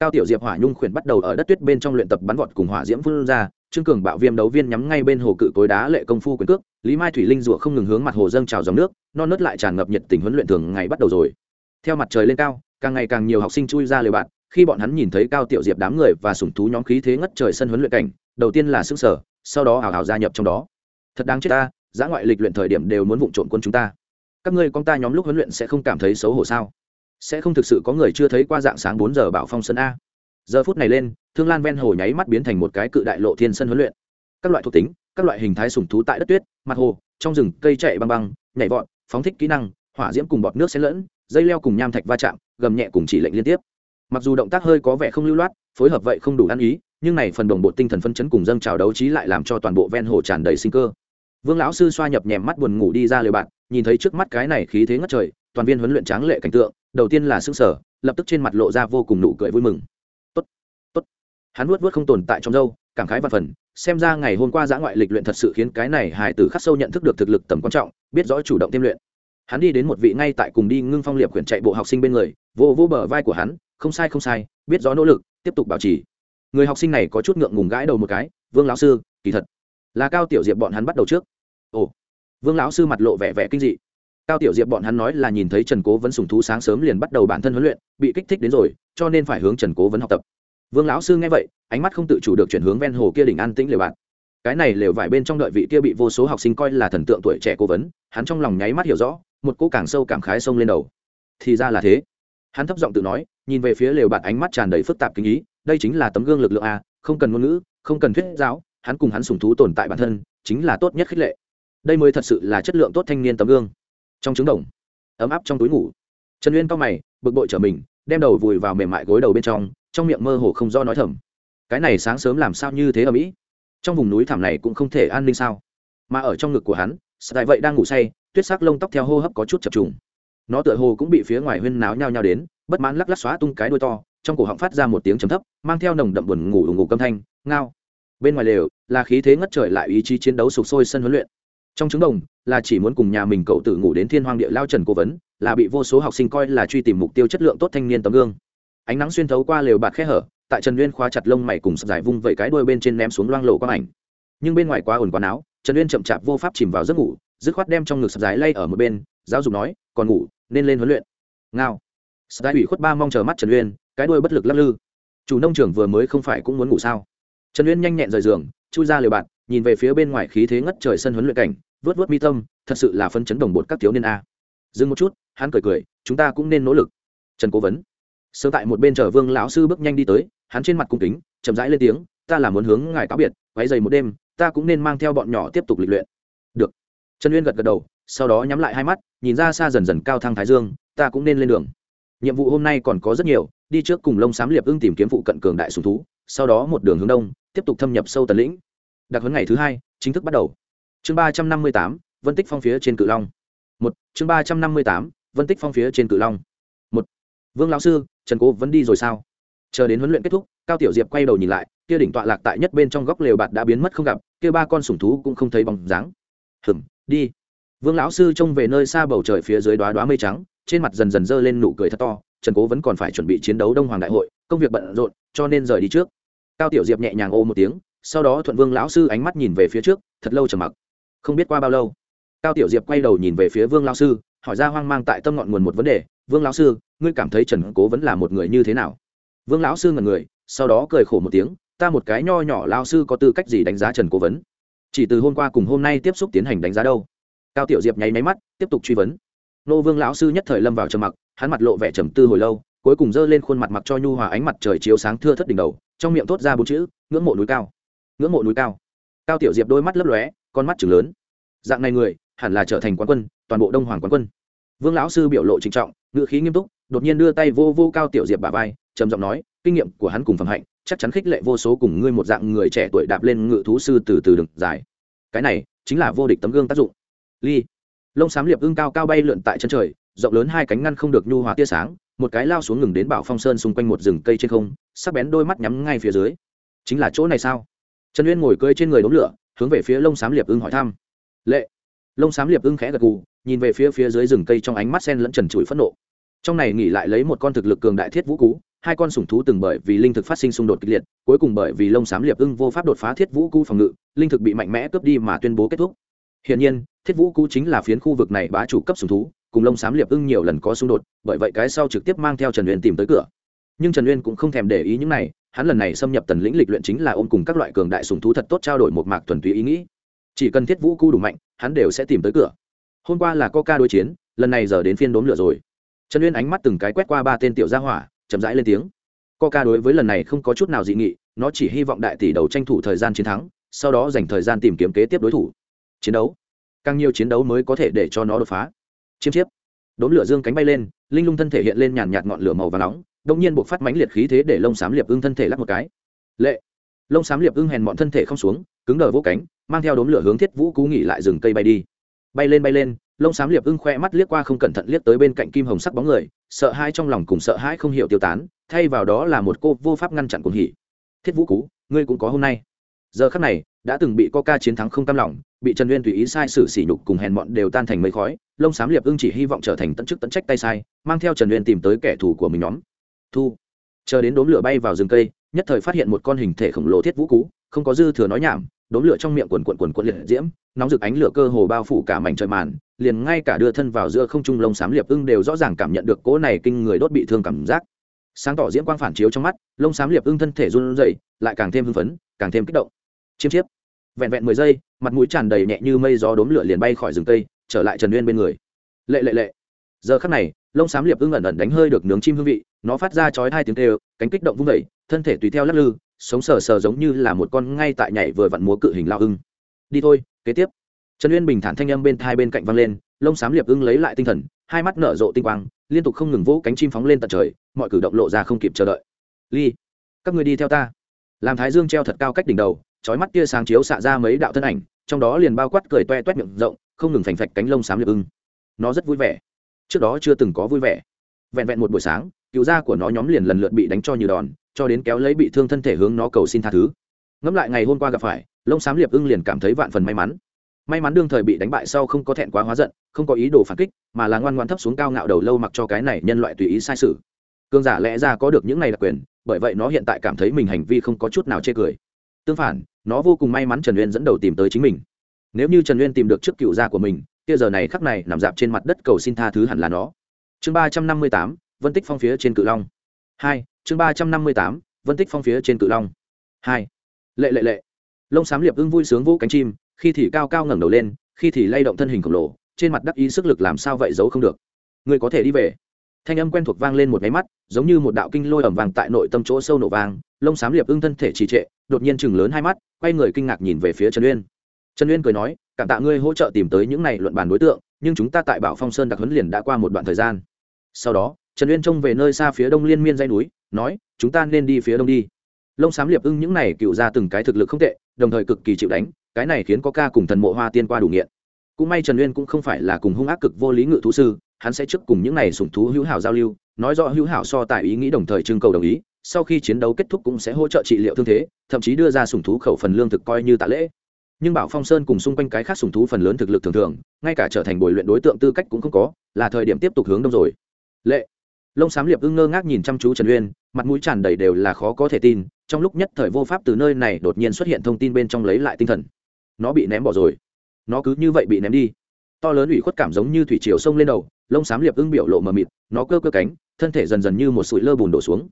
Cao tiểu diệp hỏa nhung khuyển bắt đầu ở đất tuyết bên trong luyện tập bắn vọt cùng hỏa diễm phương ra, trương cường bạo viêm đấu viên nhắm ngay bên hồ cự cối đá lệ công phu quyền cước, lý mai thủy linh rùa không ngừng hướng mặt hồ dâng trào dòng nước, non nớt lại tràn ngập nhiệt tình huấn luyện thường ngày bắt đầu rồi. Theo mặt trời lên cao, càng ngày càng nhiều học sinh chui ra lều bạn, khi bọn hắn nhìn thấy cao tiểu diệp đám người và sủng thú nhóm khí thế ngất trời sân huấn luyện cảnh, đầu tiên là xương sở sau đó hào hào gia nhập trong đó. Thật đáng chết ta giã ngoại lịch luyện thời điểm đều muốn vụ trộm quân chúng ta. Các ngươi con ta nhóm lúc huấn luyện sẽ không cảm thấy xấu hổ sao? Sẽ không thực sự có người chưa thấy qua dạng sáng bốn giờ bảo phong sân a? Giờ phút này lên, thương lan ven hồ nháy mắt biến thành một cái cự đại lộ thiên sân huấn luyện. Các loại thuộc tính, các loại hình thái sùng thú tại đất tuyết, mặt hồ, trong rừng, cây chạy băng băng, nhảy vọt, phóng thích kỹ năng, hỏa diễm cùng bọt nước xen lẫn, dây leo cùng nham thạch va chạm, gầm nhẹ cùng chỉ lệnh liên tiếp. Mặc dù động tác hơi có vẻ không lưu loát, phối hợp vậy không đủ ăn ý, nhưng này phần đồng bộ tinh thần phân chấn cùng dâng trào đấu trí lại làm cho toàn bộ ven hồ tràn đầy sinh cơ vương lão sư xoa nhập nhèm mắt buồn ngủ đi ra lều bạn, nhìn thấy trước mắt cái này khí thế ngất trời, toàn viên huấn luyện tráng lệ cảnh tượng, đầu tiên là xương sở lập tức trên mặt lộ ra vô cùng nụ cười vui mừng. Tốt tốt. Hắn nuốt vớt không tồn tại trong dâu cảm khái và phần, xem ra ngày hôm qua giã ngoại lịch luyện thật sự khiến cái này hài tử khắc sâu nhận thức được thực lực tầm quan trọng, biết rõ chủ động tiêm luyện. Hắn đi đến một vị ngay tại cùng đi ngưng phong liệp quyển chạy bộ học sinh bên người, vô vô bờ vai của hắn, không sai không sai, biết rõ nỗ lực, tiếp tục bảo trì. Người học sinh này có chút ngượng ngùng gãi đầu một cái, vương lão sư, kỳ thật là cao tiểu diệp bọn hắn bắt đầu trước ồ. Vương lão sư mặt lộ vẻ vẻ kinh dị. Cao tiểu diệp bọn hắn nói là nhìn thấy trần cố vấn sùng thú sáng sớm liền bắt đầu bản thân huấn luyện, bị kích thích đến rồi, cho nên phải hướng trần cố vấn học tập. Vương lão sư nghe vậy, ánh mắt không tự chủ được chuyển hướng ven hồ kia đỉnh an tĩnh lều bạn. Cái này lều vải bên trong đợi vị kia bị vô số học sinh coi là thần tượng tuổi trẻ cố vấn, hắn trong lòng nháy mắt hiểu rõ, một cỗ càng sâu cảm khái sông lên đầu. Thì ra là thế. Hắn thấp giọng tự nói, nhìn về phía lều bạn ánh mắt tràn đầy phức tạp kinh ý, đây chính là tấm gương lực lượng a, không cần ngôn ngữ, không cần thuyết giáo, hắn cùng hắn sùng thú tồn tại bản thân, chính là tốt nhất khích lệ đây mới thật sự là chất lượng tốt thanh niên tấm gương. Trong trứng đồng, ấm áp trong túi ngủ. Trần uyên cao mày, bực bội trở mình, đem đầu vùi vào mềm mại gối đầu bên trong trong miệng mơ hồ không do nói thầm. Cái này sáng sớm làm sao như thế ở mỹ? Trong vùng núi thảm này cũng không thể an ninh sao? Mà ở trong ngực của hắn tại vậy đang ngủ say, tuyết sắc lông tóc theo hô hấp có chút chập trùng. Nó tựa hồ cũng bị phía ngoài huyên náo nhao nhao đến, bất mãn lắc lắc xóa tung cái đuôi to, trong cổ họng phát ra một tiếng trầm thấp, mang theo nồng đậm buồn ngủ ngủ câm thanh, ngao. Bên ngoài lều, là khí thế ngất trời lại ý chí chiến đấu sục sôi sân huấn luyện trong trứng đồng, là chỉ muốn cùng nhà mình cậu tự ngủ đến thiên hoang địa lao trần cố vấn, là bị vô số học sinh coi là truy tìm mục tiêu chất lượng tốt thanh niên tấm gương. Ánh nắng xuyên thấu qua lều bạt khe hở, tại trần uyên khóa chặt lông mày cùng sập dài vung vẩy cái đuôi bên trên ném xuống loang lộ quang ảnh. Nhưng bên ngoài quá ồn quá náo, trần uyên chậm chạp vô pháp chìm vào giấc ngủ, dứt khoát đem trong ngực sập dài lay ở một bên, giáo dục nói, còn ngủ, nên lên huấn luyện. Ngao. Sập dài ủy khuất ba mong chờ mắt trần uyên, cái đuôi bất lực lắc lư. Chủ nông trường vừa mới không phải cũng muốn ngủ sao? Trần uyên nhanh nhẹn rời giường, chui ra lều bạt, nhìn về phía bên ngoài khí thế ngất trời sân huấn luyện cảnh vớt vớt mi tâm, thật sự là phân chấn đồng bột các thiếu niên a. Dừng một chút, hắn cười cười, chúng ta cũng nên nỗ lực. Trần cố vấn. Sớm tại một bên chờ vương lão sư bước nhanh đi tới, hắn trên mặt cung kính, chậm rãi lên tiếng, ta là muốn hướng ngài cáo biệt váy dày một đêm, ta cũng nên mang theo bọn nhỏ tiếp tục lịch luyện. Được. Trần uyên gật gật đầu, sau đó nhắm lại hai mắt, nhìn ra xa dần dần cao thăng thái dương, ta cũng nên lên đường. Nhiệm vụ hôm nay còn có rất nhiều, đi trước cùng lông xám liệp ưng tìm kiếm phụ cận cường đại sùng thú, sau đó một đường hướng đông, tiếp tục thâm nhập sâu tần lĩnh. Đặc huấn ngày thứ hai, chính thức bắt đầu chương ba trăm năm mươi tám, vân tích phong phía trên cự long. Một, chương ba trăm năm mươi tám, vân tích phong phía trên cự long. Một, vương lão sư, trần cố vẫn đi rồi sao? Chờ đến huấn luyện kết thúc, cao tiểu diệp quay đầu nhìn lại, kia đỉnh tọa lạc tại nhất bên trong góc lều bạt đã biến mất không gặp, kia ba con sủng thú cũng không thấy bóng dáng. Hừm đi. Vương lão sư trông về nơi xa bầu trời phía dưới đoá đoá mây trắng, trên mặt dần dần dơ lên nụ cười thật to, trần cố vẫn còn phải chuẩn bị chiến đấu đông hoàng đại hội, công việc bận rộn, cho nên rời đi trước. Cao tiểu diệp nhẹ nhàng ô một tiếng, sau đó thuận vương lão sư ánh mắt nhìn về phía trước, thật lâu trầm mặc không biết qua bao lâu. Cao tiểu diệp quay đầu nhìn về phía vương lão sư, hỏi ra hoang mang tại tâm ngọn nguồn một vấn đề, vương lão sư, ngươi cảm thấy trần cố vẫn là một người như thế nào? Vương lão sư ngần người, sau đó cười khổ một tiếng, ta một cái nho nhỏ lao sư có tư cách gì đánh giá trần cố vấn? Chỉ từ hôm qua cùng hôm nay tiếp xúc tiến hành đánh giá đâu. Cao tiểu diệp nháy máy mắt, tiếp tục truy vấn. Nô vương lão sư nhất thời lâm vào trầm mặc, hắn mặt lộ vẻ trầm tư hồi lâu, cuối cùng giơ lên khuôn mặt mặc cho nhu hòa ánh mặt trời chiếu sáng thưa thất đỉnh đầu, trong miệng thốt ra bốn chữ, ngưỡng mộ núi cao. Ngưỡng mộ núi cao. Cao tiểu diệp đôi mắt lấp lóe con mắt chừng lớn. Dạng này người, hẳn là trở thành quán quân, toàn bộ đông hoàng quán quân. Vương lão sư biểu lộ trịnh trọng, ngữ khí nghiêm túc, đột nhiên đưa tay vô vô cao tiểu diệp bà vai, trầm giọng nói, kinh nghiệm của hắn cùng phẩm hạnh, chắc chắn khích lệ vô số cùng ngươi một dạng người trẻ tuổi đạp lên ngự thú sư từ từ đường dài. Cái này chính là vô địch tấm gương tác dụng. Ly, lông xám liệp ưng cao cao bay lượn tại chân trời, rộng lớn hai cánh ngăn không được nhu hòa tia sáng, một cái lao xuống ngừng đến bảo phong sơn xung quanh một rừng cây trên không, sắc bén đôi mắt nhắm ngay phía dưới. Chính là chỗ này sao? Trần uyên ngồi cơi trên người đống lửa hướng về phía lông xám liệp ưng hỏi thăm. Lệ. Lông xám liệp ưng khẽ gật gù, nhìn về phía phía dưới rừng cây trong ánh mắt sen lẫn trần trụi phẫn nộ. Trong này nghỉ lại lấy một con thực lực cường đại thiết vũ cú, hai con sủng thú từng bởi vì linh thực phát sinh xung đột kịch liệt, cuối cùng bởi vì lông xám liệp ưng vô pháp đột phá thiết vũ cú phòng ngự, linh thực bị mạnh mẽ cướp đi mà tuyên bố kết thúc. Hiển nhiên, thiết vũ cú chính là phiến khu vực này bá chủ cấp sủng thú, cùng lông xám liệp ưng nhiều lần có xung đột, bởi vậy cái sau trực tiếp mang theo trần uyên tìm tới cửa. Nhưng trần uyên cũng không thèm để ý những này hắn lần này xâm nhập tần lĩnh lịch luyện chính là ôm cùng các loại cường đại sùng thú thật tốt trao đổi một mạc thuần túy ý nghĩ. Chỉ cần thiết vũ cu đủ mạnh, hắn đều sẽ tìm tới cửa. Hôm qua là coca đối chiến, lần này giờ đến phiên đốn lửa rồi. Trần uyên ánh mắt từng cái quét qua ba tên tiểu gia hỏa, chậm rãi lên tiếng. Coca đối với lần này không có chút nào dị nghị, nó chỉ hy vọng đại tỷ đầu tranh thủ thời gian chiến thắng, sau đó dành thời gian tìm kiếm kế tiếp đối thủ. Chiến đấu. Càng nhiều chiến đấu mới có thể để cho nó đột phá. Chiêm chiếp. Đốn lửa dương cánh bay lên, linh lung thân thể hiện lên nhàn nhạt ngọn lửa màu và nóng đông nhiên buộc phát mãnh liệt khí thế để lông xám liệp ưng thân thể lắc một cái. Lệ! Lông xám liệp ưng hèn mọn thân thể không xuống, cứng đờ vỗ cánh, mang theo đốm lửa hướng thiết vũ cú nghỉ lại rừng cây bay đi. Bay lên bay lên, lông xám liệp ưng khoe mắt liếc qua không cẩn thận liếc tới bên cạnh kim hồng sắc bóng người, sợ hãi trong lòng cùng sợ hãi không hiểu tiêu tán, thay vào đó là một cô vô pháp ngăn chặn cùng hỉ. Thiết vũ cú, ngươi cũng có hôm nay. Giờ khắc này, đã từng bị coca chiến thắng không tam lòng, bị trần uyên tùy ý sai sử sỉ nhục cùng hèn mọn đều tan thành mây khói, lông xám liệp ưng chỉ hy vọng trở thành tận chức tận trách tay sai, mang theo trần uyên tìm tới kẻ thù của mình nhóm thu. Chờ đến đốm lửa bay vào rừng cây, nhất thời phát hiện một con hình thể khổng lồ thiết vũ cú không có dư thừa nói nhảm, đốm lửa trong miệng quần quần quần quần liệt diễm, nóng rực ánh lửa cơ hồ bao phủ cả mảnh trời màn, liền ngay cả đưa thân vào giữa không trung lông xám liệp ưng đều rõ ràng cảm nhận được cỗ này kinh người đốt bị thương cảm giác. Sáng tỏ diễm quang phản chiếu trong mắt, lông xám liệp ưng thân thể run rẩy, lại càng thêm hưng phấn, càng thêm kích động. Chiêm chiếp. Vẹn vẹn mười giây, mặt mũi tràn đầy nhẹ như mây gió đốm lửa liền bay khỏi rừng cây, trở lại trần uyên bên người. Lệ lệ lệ. Giờ khắc này, lông xám liệp ưng ẩn ẩn đánh hơi được nướng chim hương vị nó phát ra chói hai tiếng kêu, cánh kích động vung vẩy thân thể tùy theo lắc lư, sống sờ sờ giống như là một con ngay tại nhảy vừa vặn múa cự hình lao ưng. Đi thôi, kế tiếp. Trần uyên bình thản thanh âm bên thai bên cạnh văng lên, lông xám liệp ưng lấy lại tinh thần, hai mắt nở rộ tinh quang, liên tục không ngừng vỗ cánh chim phóng lên tận trời, mọi cử động lộ ra không kịp chờ đợi. Ly, các người đi theo ta. Làm thái dương treo thật cao cách đỉnh đầu, chói mắt tia sáng chiếu xạ ra mấy đạo thân ảnh, trong đó liền bao quát cười toe toét miệng rộng, không ngừng phành phạch cánh lông xám liệp ưng. Nó rất vui vẻ. Trước đó chưa từng có vui vẻ. Vẹn vẹn một buổi sáng cựu gia của nó nhóm liền lần lượt bị đánh cho như đòn, cho đến kéo lấy bị thương thân thể hướng nó cầu xin tha thứ. Ngẫm lại ngày hôm qua gặp phải lông xám liệp ưng liền cảm thấy vạn phần may mắn. May mắn đương thời bị đánh bại sau không có thẹn quá hóa giận, không có ý đồ phản kích, mà là ngoan ngoan thấp xuống cao ngạo đầu lâu mặc cho cái này nhân loại tùy ý sai sự. Cương giả lẽ ra có được những này đặc quyền, bởi vậy nó hiện tại cảm thấy mình hành vi không có chút nào chê cười. Tương phản, nó vô cùng may mắn trần uyên dẫn đầu tìm tới chính mình. Nếu như trần uyên tìm được trước cựu gia của mình, kia giờ này khắc này nằm dạp trên mặt đất cầu xin tha thứ hẳn là nó. Chương ba trăm năm mươi tám vân tích phong phía trên cự long. Hai, chương ba trăm năm mươi tám, vân tích phong phía trên cự long. Hai, lệ lệ lệ. Lông xám liệp ưng vui sướng vũ cánh chim, khi thì cao cao ngẩng đầu lên, khi thì lay động thân hình khổng lồ, trên mặt đắc ý sức lực làm sao vậy giấu không được. Người có thể đi về. Thanh âm quen thuộc vang lên một máy mắt, giống như một đạo kinh lôi ẩm vàng tại nội tâm chỗ sâu nổ vang, lông xám liệp ưng thân thể trì trệ, đột nhiên chừng lớn hai mắt, quay người kinh ngạc nhìn về phía trần uyên. Trần uyên cười nói, cảm tạ ngươi hỗ trợ tìm tới những này luận bàn đối tượng, nhưng chúng ta tại bảo phong sơn đặc huấn liền đã qua một đoạn thời gian. Sau đó trần uyên trông về nơi xa phía đông liên miên dây núi, nói, chúng ta nên đi phía đông đi. Lông xám liệp ưng những này cựu ra từng cái thực lực không tệ, đồng thời cực kỳ chịu đánh, cái này khiến có ca cùng thần mộ hoa tiên qua đủ nghiện. Cũng may trần uyên cũng không phải là cùng hung ác cực vô lý ngự thú sư, hắn sẽ trước cùng những này sủng thú hữu hảo giao lưu, nói rõ hữu hảo so tại ý nghĩ đồng thời trưng cầu đồng ý, sau khi chiến đấu kết thúc cũng sẽ hỗ trợ trị liệu thương thế, thậm chí đưa ra sủng thú khẩu phần lương thực coi như tạ lễ. Nhưng bảo phong sơn cùng xung quanh cái khác sủng thú phần lớn thực lực thường thường, ngay cả trở thành bồi luyện đối tượng tư cách cũng không có, là thời điểm tiếp tục hướng đông rồi. Lệ lông xám liệp ưng ngơ ngác nhìn chăm chú trần uyên, mặt mũi tràn đầy đều là khó có thể tin, trong lúc nhất thời vô pháp từ nơi này đột nhiên xuất hiện thông tin bên trong lấy lại tinh thần. Nó bị ném bỏ rồi. Nó cứ như vậy bị ném đi. To lớn ủy khuất cảm giống như thủy triều sông lên đầu, lông xám liệp ưng biểu lộ mờ mịt, nó cơ cơ cánh, thân thể dần dần như một sụi lơ bùn đổ xuống.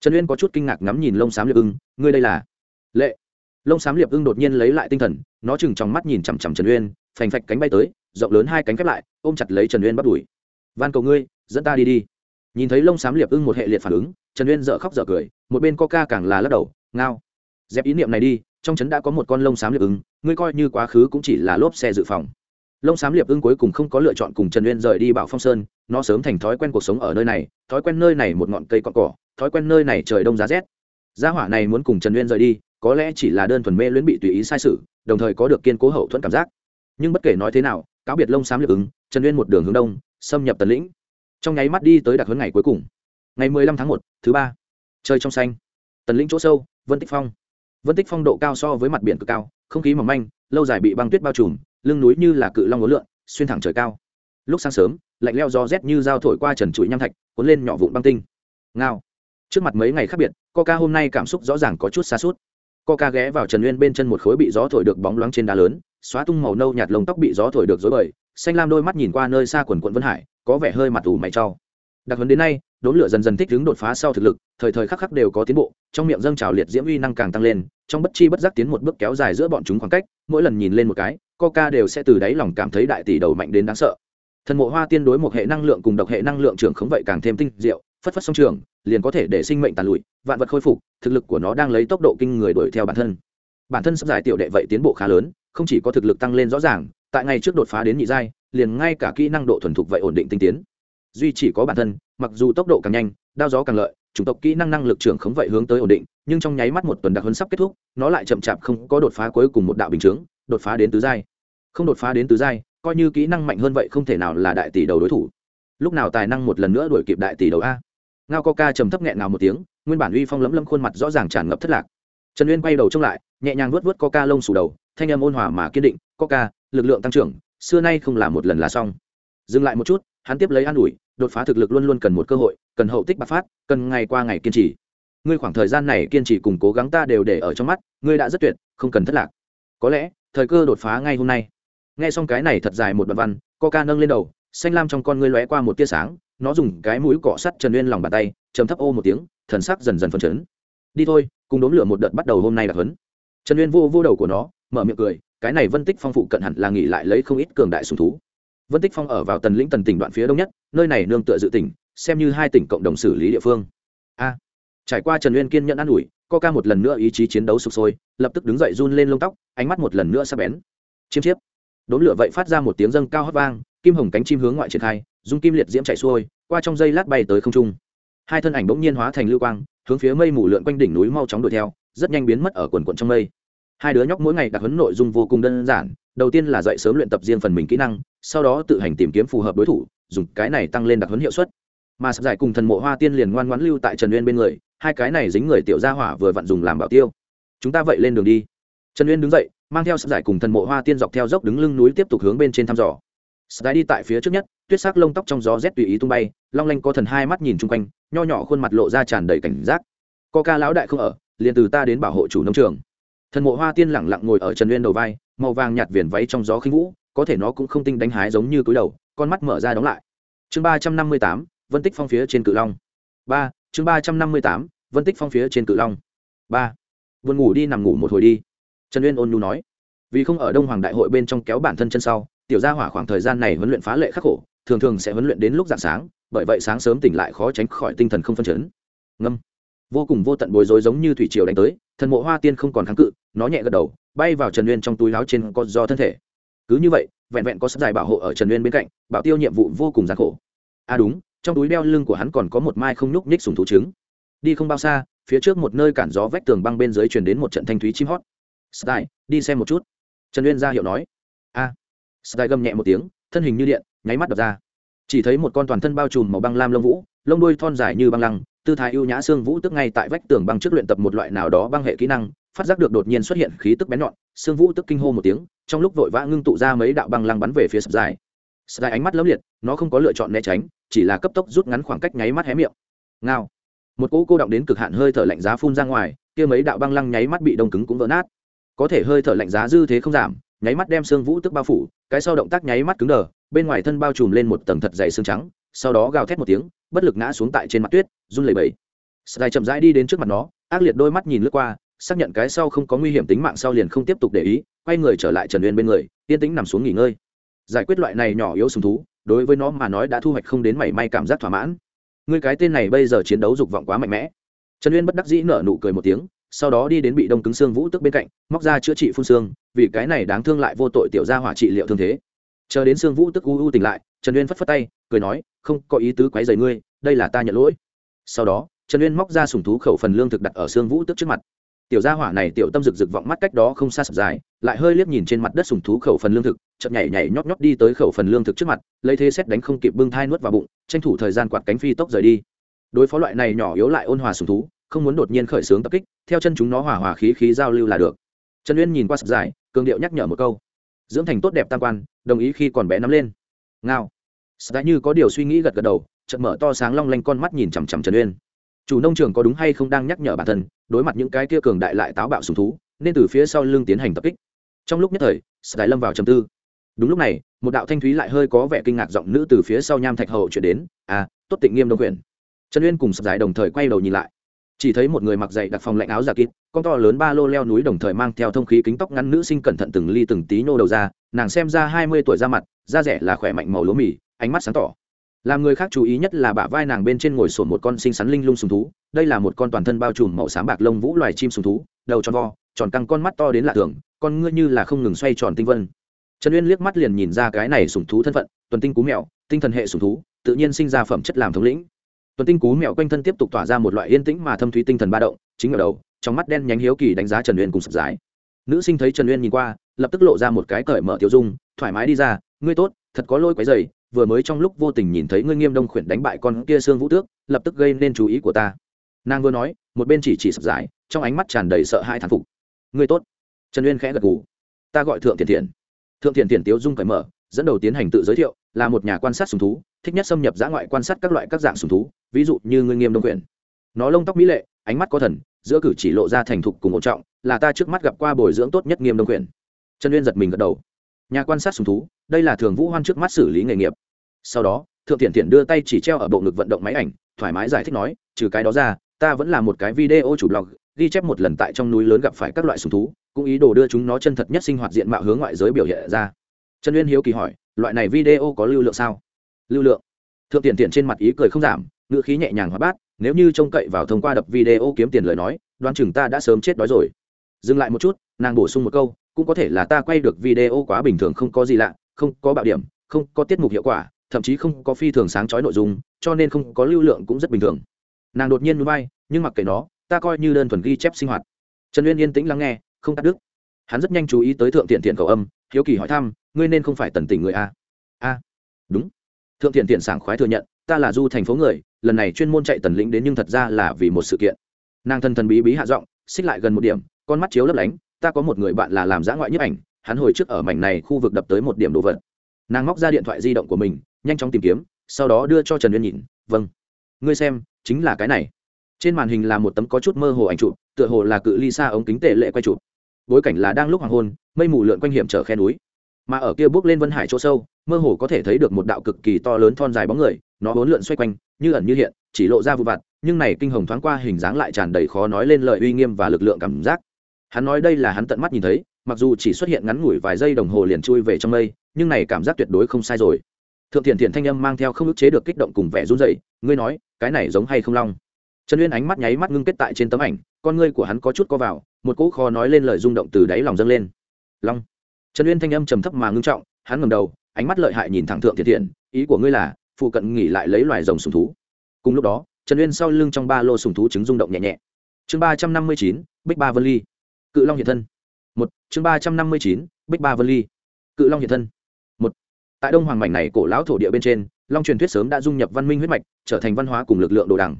Trần uyên có chút kinh ngạc ngắm nhìn lông xám liệp ưng, ngươi đây là? Lệ. Lông xám liệp ưng đột nhiên lấy lại tinh thần, nó chừng trong mắt nhìn chằm chằm trần uyên, phành phạch cánh bay tới, rộng lớn hai cánh khép lại, ôm chặt lấy trần uyên bắt đuổi. Van cầu ngươi, dẫn ta đi đi nhìn thấy lông xám liệp ưng một hệ liệt phản ứng, trần uyên dợ khóc dợ cười, một bên coca càng là lắc đầu, ngao, dẹp ý niệm này đi, trong trấn đã có một con lông xám liệp ưng, ngươi coi như quá khứ cũng chỉ là lốp xe dự phòng. Lông xám liệp ưng cuối cùng không có lựa chọn cùng trần uyên rời đi bảo phong sơn, nó sớm thành thói quen cuộc sống ở nơi này, thói quen nơi này một ngọn cây cọn cỏ, thói quen nơi này trời đông giá rét. Gia hỏa này muốn cùng trần uyên rời đi, có lẽ chỉ là đơn thuần mê luyến bị tùy ý sai sự, đồng thời có được kiên cố hậu thuẫn cảm giác. Nhưng bất kể nói thế nào, cáo biệt lông xám liệp ứng trần uyên một đường hướng đông, xâm nhập tần lĩnh trong nháy mắt đi tới đặc huấn ngày cuối cùng. Ngày mười lăm tháng một, thứ ba. Chơi trong xanh. Tần lĩnh chỗ sâu, vân tích phong. Vân tích phong độ cao so với mặt biển cực cao, không khí mỏng manh, lâu dài bị băng tuyết bao trùm, lưng núi như là cự long ngố lượn, xuyên thẳng trời cao. Lúc sáng sớm, lạnh leo gió rét như dao thổi qua trần trụi nham thạch, cuốn lên nhỏ vụn băng tinh. Ngao. Trước mặt mấy ngày khác biệt, coca hôm nay cảm xúc rõ ràng có chút xa suốt. Coca ghé vào trần nguyên bên chân một khối bị gió thổi được bóng loáng trên đá lớn, xóa tung màu nâu nhạt lông tóc bị gió thổi được dối bời, xanh lam đôi mắt nhìn qua nơi xa quần quận vân hải có vẻ hơi mặt ủ mày cho. Đặc hấn đến nay, đốn lửa dần dần thích ứng đột phá sau thực lực, thời thời khắc khắc đều có tiến bộ, trong miệng dâng trào liệt diễm uy năng càng tăng lên, trong bất chi bất giác tiến một bước kéo dài giữa bọn chúng khoảng cách, mỗi lần nhìn lên một cái, coca đều sẽ từ đáy lòng cảm thấy đại tỷ đầu mạnh đến đáng sợ. Thần mộ hoa tiên đối một hệ năng lượng cùng độc hệ năng lượng trưởng khống vậy càng thêm tinh diệu, phất phất song trường, liền có thể để sinh mệnh tàn lụi, vạn vật khôi phục, thực lực của nó đang lấy tốc độ kinh người đuổi theo bản thân. Bản thân sắp giải tiểu đệ vậy tiến bộ khá lớn, không chỉ có thực lực tăng lên rõ ràng, tại ngày trước đột phá đến nhị giai liền ngay cả kỹ năng độ thuần thục vậy ổn định tinh tiến. Duy chỉ có bản thân, mặc dù tốc độ càng nhanh, đao gió càng lợi, chủng tộc kỹ năng năng lực trưởng khống vậy hướng tới ổn định, nhưng trong nháy mắt một tuần đặc huấn sắp kết thúc, nó lại chậm chạp không có đột phá cuối cùng một đạo bình chướng, đột phá đến tứ giai. Không đột phá đến tứ giai, coi như kỹ năng mạnh hơn vậy không thể nào là đại tỷ đầu đối thủ. Lúc nào tài năng một lần nữa đuổi kịp đại tỷ đầu a? Ngao coca trầm thấp nghẹn nào một tiếng, nguyên bản uy phong lấm lấm khuôn mặt rõ ràng tràn ngập thất lạc. Trần uyên quay đầu trông lại, nhẹ nhàng vuốt vuốt coca lông sù đầu, thanh âm ôn hòa mà kiên định, coca, lực lượng tăng trưởng xưa nay không là một lần là xong. Dừng lại một chút, hắn tiếp lấy an ủi, đột phá thực lực luôn luôn cần một cơ hội, cần hậu tích bạc phát, cần ngày qua ngày kiên trì. Ngươi khoảng thời gian này kiên trì cùng cố gắng ta đều để ở trong mắt, ngươi đã rất tuyệt, không cần thất lạc. Có lẽ, thời cơ đột phá ngay hôm nay. Nghe xong cái này thật dài một đoạn văn, coca nâng lên đầu, xanh lam trong con ngươi lóe qua một tia sáng, nó dùng cái mũi cọ sắt trần uyên lòng bàn tay chấm thấp ô một tiếng, thần sắc dần dần phấn chấn. Đi thôi, cùng đốn lửa một đợt bắt đầu hôm nay là huấn. Trần uyên vô vô đầu của nó, mở miệng cười cái này vân tích phong phụ cận hẳn là nghỉ lại lấy không ít cường đại sùng thú. Vân tích phong ở vào tần lĩnh tần tỉnh đoạn phía đông nhất, nơi này nương tựa dự tỉnh, xem như hai tỉnh cộng đồng xử lý địa phương. A, trải qua trần uyên kiên nhẫn an ủi ca một lần nữa ý chí chiến đấu sụp sôi, lập tức đứng dậy run lên lông tóc, ánh mắt một lần nữa sắp bén. Chiêm chiếp. Đốn lửa vậy phát ra một tiếng dâng cao hót vang, kim hồng cánh chim hướng ngoại triển khai, dung kim liệt diễm chạy xuôi, qua trong dây lát bay tới không trung. Hai thân ảnh bỗng nhiên hóa thành lưu quang, hướng phía mây mù lượn quanh đỉnh núi mau chóng đuổi theo, rất nhanh biến mất ở quần quận trong mây hai đứa nhóc mỗi ngày đặc huấn nội dung vô cùng đơn giản, đầu tiên là dạy sớm luyện tập riêng phần mình kỹ năng, sau đó tự hành tìm kiếm phù hợp đối thủ, dùng cái này tăng lên đặc huấn hiệu suất. Mà sắp giải cùng thần mộ hoa tiên liền ngoan ngoãn lưu tại trần uyên bên người, hai cái này dính người tiểu gia hỏa vừa vặn dùng làm bảo tiêu. Chúng ta vậy lên đường đi. Trần uyên đứng dậy, mang theo sắp giải cùng thần mộ hoa tiên dọc theo dốc đứng lưng núi tiếp tục hướng bên trên thăm dò. Sắp đi tại phía trước nhất, tuyết sắc lông tóc trong gió rét tùy ý tung bay, long lanh có thần hai mắt nhìn chung quanh, nho nhỏ khuôn mặt lộ ra tràn đầy cảnh giác. Co ca lão đại không ở, liền từ ta đến bảo hộ chủ nông trường thần mộ hoa tiên lẳng lặng ngồi ở trần uyên đầu vai, màu vàng nhạt viền váy trong gió khinh vũ, có thể nó cũng không tinh đánh hái giống như cúi đầu, con mắt mở ra đóng lại. Chương ba trăm năm mươi tám, vân tích phong phía trên cự long. Ba, chương ba trăm năm mươi tám, vân tích phong phía trên cự long. Ba, buồn ngủ đi nằm ngủ một hồi đi. Trần uyên ôn nhu nói. Vì không ở đông hoàng đại hội bên trong kéo bản thân chân sau, tiểu gia hỏa khoảng thời gian này huấn luyện phá lệ khắc khổ, thường thường sẽ huấn luyện đến lúc dạng sáng, bởi vậy sáng sớm tỉnh lại khó tránh khỏi tinh thần không phân chấn. Ngâm vô cùng vô tận bối rối giống như thủy triều đánh tới, thần mộ hoa tiên không còn kháng cự, nó nhẹ gật đầu, bay vào trần nguyên trong túi láo trên con do thân thể. Cứ như vậy, vẹn vẹn có sắp dài bảo hộ ở trần nguyên bên cạnh, bảo tiêu nhiệm vụ vô cùng gian khổ. À đúng, trong túi đeo lưng của hắn còn có một mai không nhúc nhích sùng thú trứng. Đi không bao xa, phía trước một nơi cản gió vách tường băng bên dưới truyền đến một trận thanh thúy chim hót. Stai, đi xem một chút. Trần nguyên ra hiệu nói. A. À. stai gầm nhẹ một tiếng, thân hình như điện, nháy mắt đập ra. Chỉ thấy một con toàn thân bao trùm màu băng lam lông vũ, lông đuôi thon dài như băng lăng tư thái ưu nhã xương vũ tức ngay tại vách tường băng trước luyện tập một loại nào đó băng hệ kỹ năng, phát giác được đột nhiên xuất hiện khí tức bén nhọn xương vũ tức kinh hô một tiếng, trong lúc vội vã ngưng tụ ra mấy đạo băng lăng bắn về phía sập dài. Sập ánh mắt lấm liệt, nó không có lựa chọn né tránh, chỉ là cấp tốc rút ngắn khoảng cách nháy mắt hé miệng. Ngao. Một cỗ cô động đến cực hạn hơi thở lạnh giá phun ra ngoài, kia mấy đạo băng lăng nháy mắt bị đông cứng cũng vỡ nát. Có thể hơi thở lạnh giá dư thế không giảm, nháy mắt đem xương vũ tức bao phủ, cái sau động tác nháy mắt cứng đờ, bên ngoài thân bao trùm lên một tầng thật dày xương trắng, sau đó gào thét một tiếng bất lực ngã xuống tại trên mặt tuyết, run lẩy bẩy. Sài chậm rãi đi đến trước mặt nó, ác liệt đôi mắt nhìn lướt qua, xác nhận cái sau không có nguy hiểm tính mạng sau liền không tiếp tục để ý, quay người trở lại trần uyên bên người, yên tĩnh nằm xuống nghỉ ngơi. Giải quyết loại này nhỏ yếu sùng thú, đối với nó mà nói đã thu hoạch không đến mảy may cảm giác thỏa mãn. Người cái tên này bây giờ chiến đấu dục vọng quá mạnh mẽ. Trần uyên bất đắc dĩ nở nụ cười một tiếng, sau đó đi đến bị đông cứng xương vũ tức bên cạnh, móc ra chữa trị phun xương, vì cái này đáng thương lại vô tội tiểu ra hỏa trị liệu thương thế. Chờ đến xương vũ tức u u tỉnh lại, trần uyên phất phất tay cười nói, không, có ý tứ quấy dày ngươi, đây là ta nhận lỗi. Sau đó, trần uyên móc ra sùng thú khẩu phần lương thực đặt ở xương vũ tức trước mặt. Tiểu gia hỏa này tiểu tâm rực rực vọng mắt cách đó không xa sập dài, lại hơi liếc nhìn trên mặt đất sùng thú khẩu phần lương thực chậm nhảy nhảy nhót nhót đi tới khẩu phần lương thực trước mặt, lấy thế xét đánh không kịp bưng thai nuốt vào bụng, tranh thủ thời gian quạt cánh phi tốc rời đi. Đối phó loại này nhỏ yếu lại ôn hòa sùng thú, không muốn đột nhiên khởi xướng tập kích, theo chân chúng nó hòa hòa khí khí giao lưu là được. Trần uyên nhìn qua sập dài, cường điệu nhắc nhở một câu. Dưỡng thành tốt đẹp tam quan, đồng ý khi còn bé nắm lên. Ngao sập như có điều suy nghĩ gật gật đầu, chợt mở to sáng long lanh con mắt nhìn chằm chằm trần uyên. Chủ nông trường có đúng hay không đang nhắc nhở bản thân, đối mặt những cái kia cường đại lại táo bạo sùng thú, nên từ phía sau lưng tiến hành tập kích. Trong lúc nhất thời sài lâm vào trầm tư. Đúng lúc này, một đạo thanh thúy lại hơi có vẻ kinh ngạc giọng nữ từ phía sau nham thạch hậu chuyển đến à tốt tịnh nghiêm đông quyền. Trần uyên cùng sập đồng thời quay đầu nhìn lại. Chỉ thấy một người mặc dày đặc phòng lạnh áo giả kín con to lớn ba lô leo núi đồng thời mang theo thông khí kính tóc ngắn nữ sinh cẩn thận từng ly từng tí nô đầu ra, nàng xem ra hai mươi tuổi ra mặt, da rẻ là khỏe mạnh màu lúa mì ánh mắt sáng tỏ. Làm người khác chú ý nhất là bả vai nàng bên trên ngồi sổn một con xinh xắn linh lung sùng thú, đây là một con toàn thân bao trùm màu xám bạc lông vũ loài chim sùng thú, đầu tròn vo, tròn căng con mắt to đến lạ thường, con ngươi như là không ngừng xoay tròn tinh vân. Trần uyên liếc mắt liền nhìn ra cái này sùng thú thân phận, tuần tinh cú mèo, tinh thần hệ sùng thú, tự nhiên sinh ra phẩm chất làm thống lĩnh. Tuần tinh cú mèo quanh thân tiếp tục tỏa ra một loại yên tĩnh mà thâm thúy tinh thần ba động, chính ở đầu, trong mắt đen nhánh hiếu kỳ đánh giá trần uyên cùng sập dài nữ sinh thấy trần uyên nhìn qua, lập tức lộ ra một cái cởi mở tiêu dung, thoải mái đi ra, ngươi tốt, thật có lôi quấy dày vừa mới trong lúc vô tình nhìn thấy ngươi nghiêm đông khuyển đánh bại con kia xương vũ tước, lập tức gây nên chú ý của ta. Nàng vừa nói, một bên chỉ chỉ sập dài trong ánh mắt tràn đầy sợ hãi thán phục. Ngươi tốt. Trần uyên khẽ gật gù. Ta gọi thượng thiện thiện. Thượng thiện thiện tiếu dung cởi mở, dẫn đầu tiến hành tự giới thiệu, là một nhà quan sát sùng thú, thích nhất xâm nhập giã ngoại quan sát các loại các dạng sùng thú, ví dụ như ngươi nghiêm đông quyển nó lông tóc mỹ lệ, ánh mắt có thần, giữa cử chỉ lộ ra thành thục cùng một trọng, là ta trước mắt gặp qua bồi dưỡng tốt nhất nghiêm đông quyển trần uyên giật mình gật đầu. Nhà quan sát sùng thú đây là thường vũ hoan trước mắt xử lý nghề nghiệp. Sau đó, thượng thiện thiện đưa tay chỉ treo ở bộ ngực vận động máy ảnh, thoải mái giải thích nói, trừ cái đó ra, ta vẫn là một cái video chủ blog, ghi chép một lần tại trong núi lớn gặp phải các loại sùng thú, cũng ý đồ đưa chúng nó chân thật nhất sinh hoạt diện mạo hướng ngoại giới biểu hiện ra. Trần uyên hiếu kỳ hỏi, loại này video có lưu lượng sao? Lưu lượng? Thượng tiền tiền trên mặt ý cười không giảm, ngữ khí nhẹ nhàng hóa bát, nếu như trông cậy vào thông qua đập video kiếm tiền lời nói, đoán chừng ta đã sớm chết đói rồi. Dừng lại một chút, nàng bổ sung một câu, cũng có thể là ta quay được video quá bình thường không có gì lạ không có bạo điểm, không có tiết mục hiệu quả, thậm chí không có phi thường sáng chói nội dung, cho nên không có lưu lượng cũng rất bình thường. Nàng đột nhiên núi bay nhưng mặc kệ nó, ta coi như đơn thuần ghi chép sinh hoạt. Trần uyên yên tĩnh lắng nghe, không cắt đứt. Hắn rất nhanh chú ý tới thượng thiện thiện cầu âm, hiếu kỳ hỏi thăm, ngươi nên không phải tần tỉnh người a. A, đúng. Thượng thiện thiện sảng khoái thừa nhận, ta là du thành phố người, lần này chuyên môn chạy tần lĩnh đến nhưng thật ra là vì một sự kiện. Nàng thần thần bí bí hạ giọng, xích lại gần một điểm, con mắt chiếu lấp lánh, ta có một người bạn là làm giã ngoại nhiếp ảnh hắn hồi trước ở mảnh này khu vực đập tới một điểm đồ vật. Nàng móc ra điện thoại di động của mình, nhanh chóng tìm kiếm, sau đó đưa cho trần uyên nhìn vâng. Ngươi xem, chính là cái này. Trên màn hình là một tấm có chút mơ hồ ảnh chụp, tựa hồ là cự ly xa ống kính tệ lệ quay chụp. Bối cảnh là đang lúc hoàng hôn, mây mù lượn quanh hiểm trở khe núi. Mà ở kia bước lên vân hải chỗ sâu, mơ hồ có thể thấy được một đạo cực kỳ to lớn thon dài bóng người, nó bốn lượn xoay quanh, như ẩn như hiện, chỉ lộ ra vụ vặt, nhưng này kinh hồng thoáng qua hình dáng lại tràn đầy khó nói lên lời uy nghiêm và lực lượng cảm giác. Hắn nói đây là hắn tận mắt nhìn thấy mặc dù chỉ xuất hiện ngắn ngủi vài giây đồng hồ liền chui về trong mây, nhưng này cảm giác tuyệt đối không sai rồi. Thượng thiện thiện thanh âm mang theo không ức chế được kích động cùng vẻ run dậy ngươi nói, cái này giống hay không long? Trần uyên ánh mắt nháy mắt ngưng kết tại trên tấm ảnh, con ngươi của hắn có chút co vào, một cỗ kho nói lên lời rung động từ đáy lòng dâng lên. Long? Trần uyên thanh âm trầm thấp mà ngưng trọng, hắn ngầm đầu, ánh mắt lợi hại nhìn thẳng thượng thiện thiện, ý của ngươi là, phụ cận nghỉ lại lấy loài rồng sùng thú. Cùng lúc đó, trần uyên sau lưng trong ba lô sùng thú trứng rung động nhẹ nhẹ. Chương ba trăm năm mươi chín, bích ba vân ly. Cự long hiện thân một, chương ba trăm năm mươi chín, bích ba vân ly. Cự long hiện thân. Một, tại đông hoàng mảnh này cổ lão thổ địa bên trên, long truyền thuyết sớm đã dung nhập văn minh huyết mạch, trở thành văn hóa cùng lực lượng đồ đằng.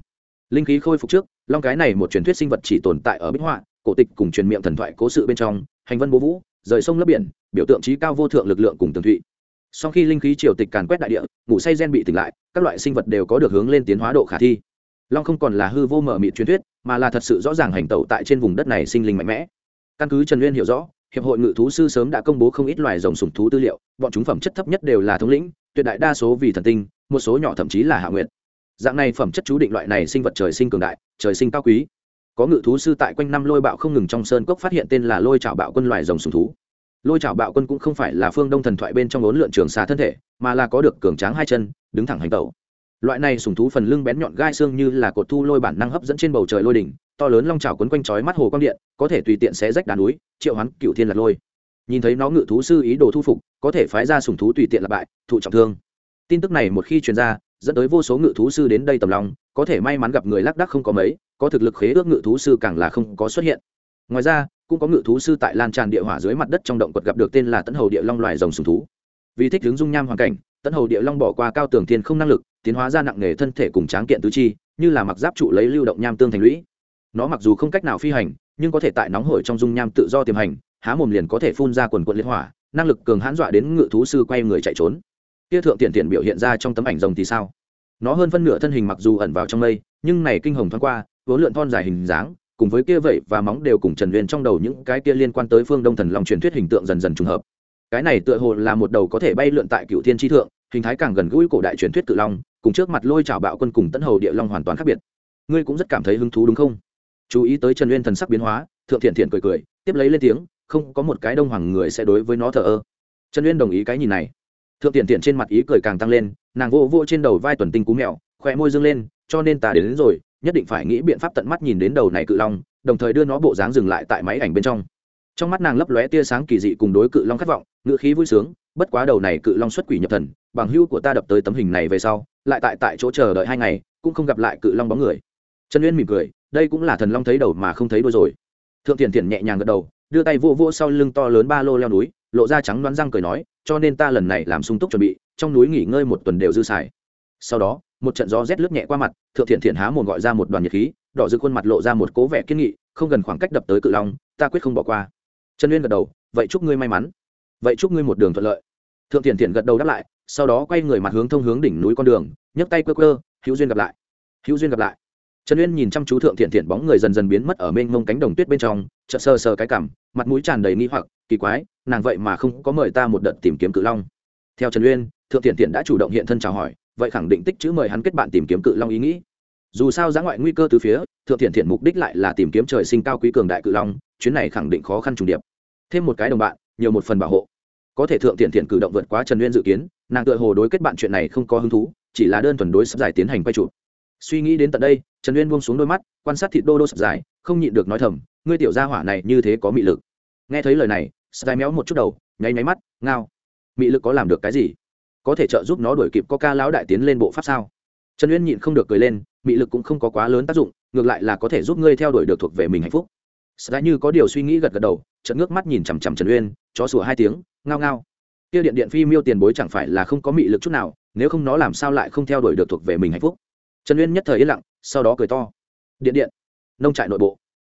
Linh khí khôi phục trước, long cái này một truyền thuyết sinh vật chỉ tồn tại ở bích họa, cổ tịch cùng truyền miệng thần thoại cố sự bên trong, hành vân bố vũ, rời sông lấp biển, biểu tượng trí cao vô thượng lực lượng cùng tường thụy. Sau khi linh khí triều tịch càn quét đại địa, ngủ say gen bị tỉnh lại, các loại sinh vật đều có được hướng lên tiến hóa độ khả thi. Long không còn là hư vô mở mịt truyền thuyết, mà là thật sự rõ ràng hành tẩu tại trên vùng đất này sinh linh mạnh mẽ căn cứ trần uyên hiểu rõ, hiệp hội ngự thú sư sớm đã công bố không ít loài rồng sủng thú tư liệu, bọn chúng phẩm chất thấp nhất đều là thống lĩnh, tuyệt đại đa số vì thần tinh, một số nhỏ thậm chí là hạ nguyện dạng này phẩm chất chú định loại này sinh vật trời sinh cường đại, trời sinh cao quý. Có ngự thú sư tại quanh năm lôi bạo không ngừng trong sơn cốc phát hiện tên là lôi trào bạo quân loài rồng sùng thú. Lôi trào bạo quân cũng không phải là phương đông thần thoại bên trong ốn lượn trường xà thân thể, mà là có được cường tráng hai chân, đứng thẳng hành tẩu. Loại này sùng thú phần lưng bén nhọn gai xương như là cột thu lôi bản năng hấp dẫn trên bầu trời lôi đỉnh to lớn long trào quấn quanh chói mắt hồ quang điện, có thể tùy tiện xé rách đá núi, triệu hoán cựu thiên lạc lôi. Nhìn thấy nó ngự thú sư ý đồ thu phục, có thể phái ra sùng thú tùy tiện lặp bại, thụ trọng thương. Tin tức này một khi truyền ra, dẫn tới vô số ngự thú sư đến đây tầm lòng, có thể may mắn gặp người lác đắc không có mấy, có thực lực khế ước ngự thú sư càng là không có xuất hiện. Ngoài ra, cũng có ngự thú sư tại lan tràn địa hỏa dưới mặt đất trong động quật gặp được tên là tấn hầu địa long loài rồng sùng thú. Vì thích hướng dung nham hoàn cảnh, tấn hầu địa long bỏ qua cao tường thiên không năng lực, tiến hóa ra nặng nghề thân thể cùng tráng kiện tứ chi, như là mặc giáp trụ lấy lưu động nham tương thành lũy nó mặc dù không cách nào phi hành, nhưng có thể tại nóng hổi trong dung nham tự do tiềm hành, há mồm liền có thể phun ra quần quận liên hỏa, năng lực cường hãn dọa đến ngự thú sư quay người chạy trốn. Kia thượng tiện tiện biểu hiện ra trong tấm ảnh rồng thì sao? Nó hơn phân nửa thân hình mặc dù ẩn vào trong mây, nhưng này kinh hồng thoáng qua, vốn lượn thon dài hình dáng, cùng với kia vậy và móng đều cùng trần uyên trong đầu những cái kia liên quan tới phương đông thần long truyền thuyết hình tượng dần dần trùng hợp. Cái này tựa hồ là một đầu có thể bay lượn tại cựu thiên tri thượng, hình thái càng gần gũi cổ đại truyền thuyết cự long, cùng trước mặt lôi trào bạo quân cùng tấn hầu địa long hoàn toàn khác biệt. Ngươi cũng rất cảm thấy hứng thú đúng không? Chú ý tới trần uyên thần sắc biến hóa thượng thiện thiện cười cười tiếp lấy lên tiếng không có một cái đông hoàng người sẽ đối với nó thờ ơ. Trần uyên đồng ý cái nhìn này. Thượng thiện thiện trên mặt ý cười càng tăng lên nàng vô vô trên đầu vai tuần tinh cú mèo khỏe môi dâng lên cho nên ta đến, đến rồi nhất định phải nghĩ biện pháp tận mắt nhìn đến đầu này cự long đồng thời đưa nó bộ dáng dừng lại tại máy ảnh bên trong. Trong mắt nàng lấp lóe tia sáng kỳ dị cùng đối cự long khát vọng ngữ khí vui sướng bất quá đầu này cự long xuất quỷ nhập thần bằng hưu của ta đập tới tấm hình này về sau lại tại tại chỗ chờ đợi hai ngày cũng không gặp lại cự long bóng người. Trần uyên mỉm cười đây cũng là thần long thấy đầu mà không thấy đôi rồi. Thượng thiện thiện nhẹ nhàng gật đầu, đưa tay vô vô sau lưng to lớn ba lô leo núi, lộ ra trắng đoán răng cười nói, cho nên ta lần này làm sung túc chuẩn bị, trong núi nghỉ ngơi một tuần đều dư xài. Sau đó, một trận gió rét lướt nhẹ qua mặt, thượng thiện thiện há một gọi ra một đoàn nhiệt khí, đỏ giữ khuôn mặt lộ ra một cố vẻ kiên nghị, không gần khoảng cách đập tới cự long, ta quyết không bỏ qua. Trần uyên gật đầu, vậy chúc ngươi may mắn. Vậy chúc ngươi một đường thuận lợi. Thượng thiện thiện gật đầu đáp lại, sau đó quay người mặt hướng thông hướng đỉnh núi con đường, nhấc tay quơ quơ, hữu duyên gặp lại. Hữu duyên gặp lại trần uyên nhìn chăm chú thượng thiện thiện bóng người dần dần biến mất ở mênh mông cánh đồng tuyết bên trong, chợt sờ sờ cái cảm, mặt mũi tràn đầy nghi hoặc, kỳ quái, nàng vậy mà không có mời ta một đợt tìm kiếm cự long. Theo trần uyên, thượng thiện thiện đã chủ động hiện thân chào hỏi, vậy khẳng định tích chữ mời hắn kết bạn tìm kiếm cự long ý nghĩ. Dù sao giã ngoại nguy cơ từ phía, thượng thiện thiện mục đích lại là tìm kiếm trời sinh cao quý cường đại cự long, chuyến này khẳng định khó khăn trùng điệp. Thêm một cái đồng bạn, nhiều một phần bảo hộ. Có thể thượng thiện thiện cử động vượt quá trần uyên dự kiến, nàng tựa hồ đối kết bạn chuyện này không có hứng thú, chỉ là đơn thuần đối sắp giải tiến hành quay chụp suy nghĩ đến tận đây trần uyên buông xuống đôi mắt quan sát thịt đô đô sập dài không nhịn được nói thầm ngươi tiểu gia hỏa này như thế có mị lực. Nghe thấy lời này sập méo một chút đầu nháy nháy mắt ngao. Mị lực có làm được cái gì? Có thể trợ giúp nó đuổi kịp có ca lão đại tiến lên bộ pháp sao? Trần uyên nhịn không được cười lên mị lực cũng không có quá lớn tác dụng ngược lại là có thể giúp ngươi theo đuổi được thuộc về mình hạnh phúc. Dài như có điều suy nghĩ gật gật đầu, trận ngước mắt nhìn chằm chằm Trần Uyên, chó sủa hai tiếng, ngao ngao. Kia điện điện phi miêu tiền bối chẳng phải là không có mị lực chút nào, nếu không nó làm sao lại không theo đuổi được thuộc về mình hạnh phúc. Trần Uyên nhất thời yên lặng, sau đó cười to. Điện điện, nông trại nội bộ.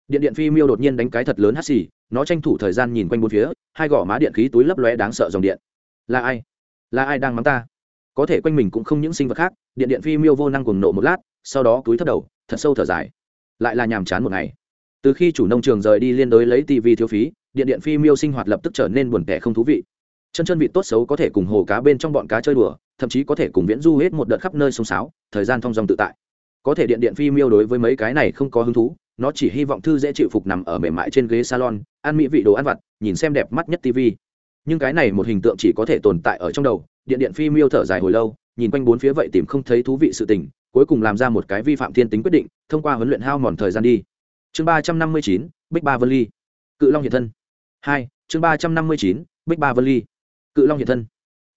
Điện điện phi miêu đột nhiên đánh cái thật lớn hắt xì, nó tranh thủ thời gian nhìn quanh bốn phía, hai gò má điện khí túi lấp lóe đáng sợ dòng điện. Là ai? Là ai đang mắng ta? Có thể quanh mình cũng không những sinh vật khác, điện điện phi miêu vô năng cùng nộ một lát, sau đó túi thấp đầu, thật sâu thở dài. Lại là nhàm chán một ngày từ khi chủ nông trường rời đi liên đối lấy tv thiếu phí điện điện phi miêu sinh hoạt lập tức trở nên buồn tẻ không thú vị chân chân vị tốt xấu có thể cùng hồ cá bên trong bọn cá chơi đùa thậm chí có thể cùng viễn du hết một đợt khắp nơi sông sáo, thời gian thong dòng tự tại. Có thể điện điện phi miêu đối với mấy cái này không có hứng thú, nó chỉ hy vọng thư dễ chịu phục nằm ở mềm mại trên ghế salon, ăn mỹ vị đồ ăn vặt, nhìn xem đẹp mắt nhất tv nhưng cái này một hình tượng chỉ có thể tồn tại ở trong đầu, điện điện phi miêu thở dài hồi lâu, nhìn quanh bốn phía vậy tìm không thấy thú vị sự tình, cuối cùng làm ra một cái vi phạm thiên tính quyết định, thông qua huấn luyện hao mòn thời gian đi. Chương ba trăm năm mươi chín, bích ba vân ly. Cự long hiện thân. Hai, chương ba trăm năm mươi chín, bích ba vân ly. Cự long hiện thân.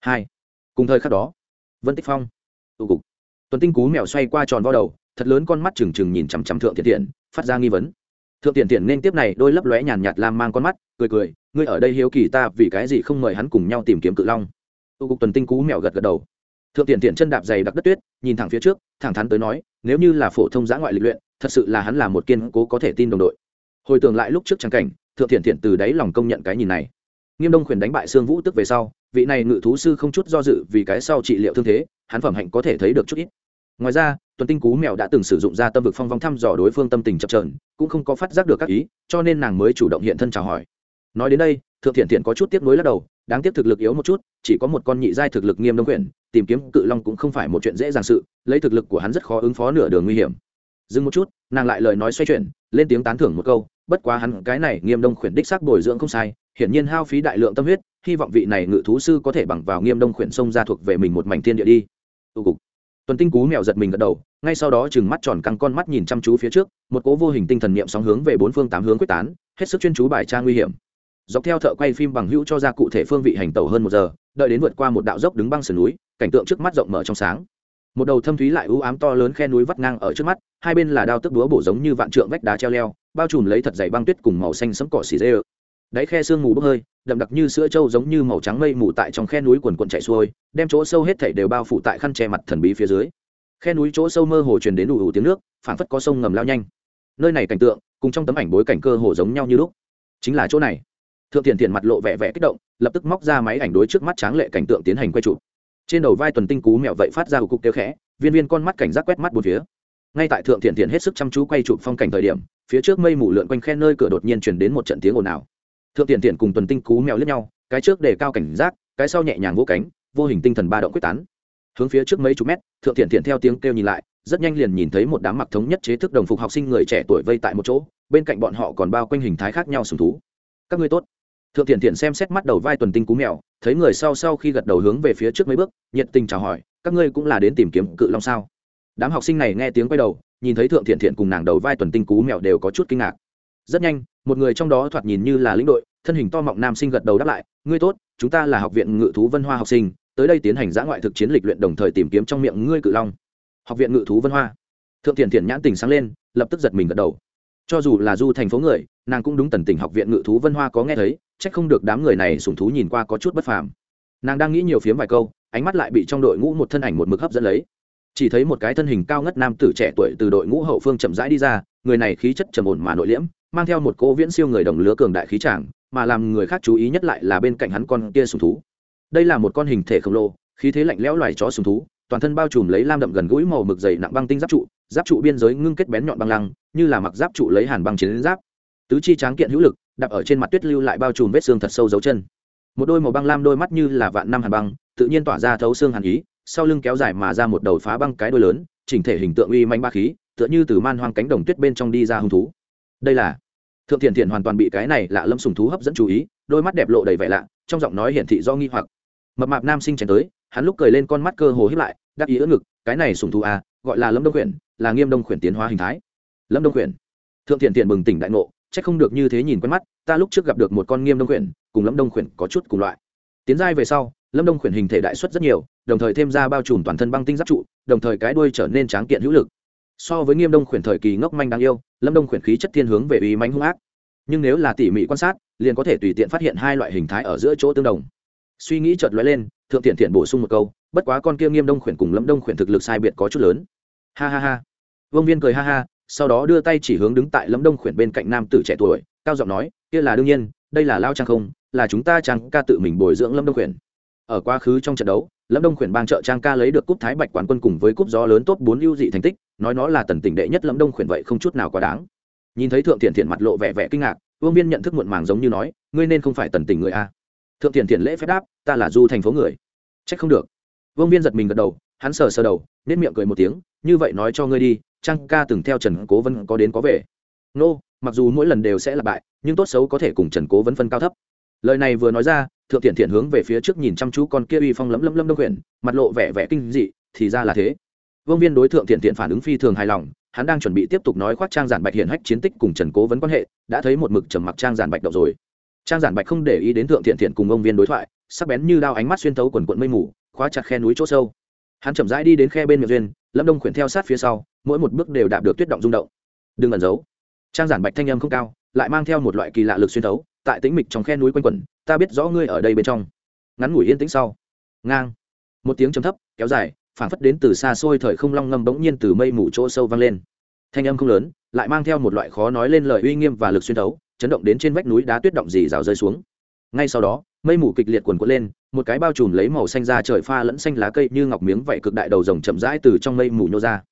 Hai cùng thời khắc đó, vân tích phong, tụ cục. Tuần tinh cú mèo xoay qua tròn vo đầu, thật lớn con mắt trừng trừng nhìn chằm chằm thượng thiện thiện phát ra nghi vấn. Thượng thiện thiện nên tiếp này, đôi lấp lóe nhàn nhạt lam mang con mắt, cười cười, ngươi ở đây hiếu kỳ ta vì cái gì không mời hắn cùng nhau tìm kiếm cự long? Tụ cục tuần tinh cú mèo gật gật đầu. Thượng thiện thiện chân đạp dày đặc đất tuyết, nhìn thẳng phía trước, thẳng thắn tới nói, nếu như là phổ thông giã ngoại lịch luyện, thật sự là hắn là một kiên cố có thể tin đồng đội. Hồi tưởng lại lúc trước trắng cảnh, thượng thiện thiện từ đáy lòng công nhận cái nhìn này. Nghiêm đông khuyển đánh bại sương vũ tức về sau vị này ngự thú sư không chút do dự vì cái sau trị liệu thương thế, hắn phẩm hạnh có thể thấy được chút ít. Ngoài ra, tuần tinh cú mèo đã từng sử dụng ra tâm vực phong vong thăm dò đối phương tâm tình chập trờn cũng không có phát giác được các ý, cho nên nàng mới chủ động hiện thân chào hỏi. Nói đến đây, thượng thiện thiện có chút tiếp nối lắc đầu, đáng tiếc thực lực yếu một chút, chỉ có một con nhị giai thực lực nghiêm đông quyển, tìm kiếm cự long cũng không phải một chuyện dễ dàng sự, lấy thực lực của hắn rất khó ứng phó nửa đường nguy hiểm. Dừng một chút, nàng lại lời nói xoay chuyển, lên tiếng tán thưởng một câu, bất quá hắn cái này nghiêm đông khuyển đích xác bồi dưỡng không sai hiển nhiên hao phí đại lượng tâm huyết, hy vọng vị này ngự thú sư có thể bằng vào nghiêm đông khuyển sông ra thuộc về mình một mảnh thiên địa đi. Tụ cục. Tuần tinh cú mèo giật mình gật đầu, ngay sau đó chừng mắt tròn căng con mắt nhìn chăm chú phía trước, một cố vô hình tinh thần niệm sóng hướng về bốn phương tám hướng quyết tán, hết sức chuyên chú bài tra nguy hiểm. Dọc theo thợ quay phim bằng hữu cho ra cụ thể phương vị hành tẩu hơn một giờ, đợi đến vượt qua một đạo dốc đứng băng sườn núi, cảnh tượng trước mắt rộng mở trong sáng. Một đầu thâm thúy lại ưu ám to lớn khe núi vắt ngang ở trước mắt, hai bên là đao tức đúa bổ giống như vạn trượng vách đá treo leo, bao trùm lấy thật dày băng tuyết cùng màu xanh sẫm cỏ xì dê đáy khe sương mù bốc hơi, đậm đặc như sữa trâu giống như màu trắng mây mù tại trong khe núi quần quần chạy xuôi, đem chỗ sâu hết thảy đều bao phủ tại khăn che mặt thần bí phía dưới. Khe núi chỗ sâu mơ hồ truyền đến đủ đủ tiếng nước phản phất có sông ngầm lao nhanh. Nơi này cảnh tượng, cùng trong tấm ảnh bối cảnh cơ hồ giống nhau như lúc. Chính là chỗ này. Thượng thiện thiện mặt lộ vẻ vẻ kích động, lập tức móc ra máy ảnh đối trước mắt tráng lệ cảnh tượng tiến hành quay chụp. Trên đầu vai tuần tinh cú mẹo vậy phát ra cục kêu khẽ, viên viên con mắt cảnh giác quét mắt bốn phía. Ngay tại thượng thiện thiện hết sức chăm chú quay chụp phong cảnh thời điểm, phía trước mây mù lượn quanh khe nơi cửa đột nhiên chuyển đến một trận tiếng ồn ào thượng tiện tiện cùng tuần tinh cú mèo lướt nhau, cái trước để cao cảnh giác, cái sau nhẹ nhàng vỗ cánh, vô hình tinh thần ba động quyết tán. Hướng phía trước mấy chục mét, thượng tiện tiện theo tiếng kêu nhìn lại, rất nhanh liền nhìn thấy một đám mặc thống nhất chế thức đồng phục học sinh người trẻ tuổi vây tại một chỗ, bên cạnh bọn họ còn bao quanh hình thái khác nhau sùng thú. Các ngươi tốt. Thượng thiện thiện xem xét mắt đầu vai tuần tinh cú mèo, thấy người sau sau khi gật đầu hướng về phía trước mấy bước, nhiệt tình chào hỏi, các ngươi cũng là đến tìm kiếm cự long sao? Đám học sinh này nghe tiếng quay đầu, nhìn thấy thượng thiện thiện cùng nàng đầu vai tuần tinh cú mèo đều có chút kinh ngạc rất nhanh, một người trong đó thoạt nhìn như là lĩnh đội, thân hình to mọng nam sinh gật đầu đáp lại, ngươi tốt, chúng ta là học viện ngự thú vân hoa học sinh, tới đây tiến hành giã ngoại thực chiến lịch luyện đồng thời tìm kiếm trong miệng ngươi cự long. Học viện ngự thú vân hoa. Thượng thiện thiện nhãn tình sáng lên, lập tức giật mình gật đầu. Cho dù là du thành phố người, nàng cũng đúng tần tỉnh học viện ngự thú vân hoa có nghe thấy c h ắ c không được đám người này sùng thú nhìn qua có chút bất phàm. Nàng đang nghĩ nhiều phiếm vài câu, ánh mắt lại bị trong đội ngũ một thân ảnh một mực hấp dẫn lấy. Chỉ thấy một cái thân hình cao ngất nam tử trẻ tuổi từ đội ngũ hậu phương chậm rãi đi ra, người này khí chất trầm ổn mà nội liễm mang theo một cỗ viễn siêu người đồng lứa cường đại khí tràng mà làm người khác chú ý nhất lại là bên cạnh hắn con kia sùng thú. Đây là một con hình thể khổng lồ, khí thế lạnh lẽo loài chó sùng thú, toàn thân bao trùm lấy lam đậm gần gũi màu mực dày nặng băng tinh giáp trụ giáp trụ biên giới ngưng kết bén nhọn băng lăng, như là mặc giáp trụ lấy hàn băng chiến giáp. Tứ chi tráng kiện hữu lực, đạp ở trên mặt tuyết lưu lại bao trùm vết xương thật sâu dấu chân. Một đôi màu băng lam đôi mắt như là vạn năm hàn băng, tự nhiên tỏa ra thấu xương hàn ý, sau lưng kéo dài mà ra một đầu phá băng cái đôi lớn, chỉnh thể hình tượng uy manh ba khí, tựa như từ man hoang cánh đồng tuyết bên trong đi ra hung thú đây là thượng thiện thiện hoàn toàn bị cái này lạ lâm sùng thú hấp dẫn chú ý, đôi mắt đẹp lộ đầy vẻ lạ, trong giọng nói hiển thị do nghi hoặc. Mập mạp nam sinh chén tới, hắn lúc cười lên con mắt cơ hồ hiếp lại, đắc ý ưỡn ngực, cái này sùng thú à gọi là lâm đông quyển là nghiêm đông quyển tiến hóa hình thái. Lâm đông quyển thượng thiện thiện bừng tỉnh đại ngộ c h ắ c không được như thế nhìn quen mắt, ta lúc trước gặp được một con nghiêm đông quyển cùng lâm đông quyển có chút cùng loại. Tiến giai về sau, lâm đông quyển hình thể đại xuất rất nhiều, đồng thời thêm ra bao trùm toàn thân băng tinh giáp trụ, đồng thời cái đuôi trở nên tráng kiện hữu lực so với nghiêm đông khuyển thời kỳ ngốc manh đáng yêu, lâm đông khuyển khí chất thiên hướng về uy mánh hung ác. Nhưng nếu là tỉ mỉ quan sát, liền có thể tùy tiện phát hiện hai loại hình thái ở giữa chỗ tương đồng. Suy nghĩ chợt lóe lên, thượng tiện thiện bổ sung một câu, bất quá con kia nghiêm đông khuyển cùng lâm đông khuyển thực lực sai biệt có chút lớn. Ha ha ha. Vương viên cười ha ha, sau đó đưa tay chỉ hướng đứng tại lâm đông khuyển bên cạnh nam tử trẻ tuổi, cao giọng nói, kia là đương nhiên, đây là lao trang không, là chúng ta trang ca tự mình bồi dưỡng lâm đông khuyển. Ở quá khứ trong trận đấu, lâm đông khuyển bang trợ trang ca lấy được cúp thái bạch quán quân cùng với cúp gió lớn top bốn ưu dị thành tích nói nó là tần tỉnh đệ nhất lâm đông khuyển vậy không chút nào quá đáng. Nhìn thấy thượng thiện thiện mặt lộ vẻ vẻ kinh ngạc vương viên nhận thức muộn màng giống như nói ngươi nên không phải tần tỉnh người a. Thượng thiện thiện lễ phép đáp ta là du thành phố người. Trách không được. Vương viên giật mình gật đầu hắn sờ sờ đầu nết miệng cười một tiếng như vậy nói cho ngươi đi trang ca từng theo trần cố vân có đến có về. Nô、no, mặc dù mỗi lần đều sẽ là bại nhưng tốt xấu có thể cùng trần cố vấn phân cao thấp. Lời này vừa nói ra thượng thiện thiện hướng về phía trước nhìn chăm chú con kia uy phong lấm lấm lâm đông quyển mặt lộ vẻ vẻ kinh dị thì ra là thế vương viên đối thượng thiện thiện phản ứng phi thường hài lòng, hắn đang chuẩn bị tiếp tục nói khoác trang giản bạch hiển hách chiến tích cùng trần cố vấn quan hệ, đã thấy một mực trầm mặc trang giản bạch đậu rồi. Trang giản bạch không để ý đến thượng thiện thiện cùng ông viên đối thoại, sắc bén như đao ánh mắt xuyên thấu quần quận mây mù, khóa chặt khe núi chỗ sâu. Hắn chậm rãi đi đến khe bên miệng duyên, lâm đông khuyển theo sát phía sau, mỗi một bước đều đạp được tuyết động rung động. Đừng ẩn giấu. Trang giản bạch thanh âm không cao, lại mang theo một loại kỳ lạ lực xuyên thấu, tại tĩnh mịch trong khe núi quanh quẩn, ta biết rõ ngươi ở đây bên trong. Ngắn ngủi yên tĩnh sau. Ngang. Một tiếng trầm thấp, kéo dài phảng phất đến từ xa xôi thời không long ngâm bỗng nhiên từ mây mù chỗ sâu vang lên. Thanh âm không lớn, lại mang theo một loại khó nói lên lời uy nghiêm và lực xuyên thấu, chấn động đến trên vách núi đá tuyết động dì rào rơi xuống. Ngay sau đó, mây mù kịch liệt quần quật lên, một cái bao trùm lấy màu xanh ra trời pha lẫn xanh lá cây như ngọc miếng vậy cực đại đầu rồng chậm rãi từ trong mây mù nhô ra.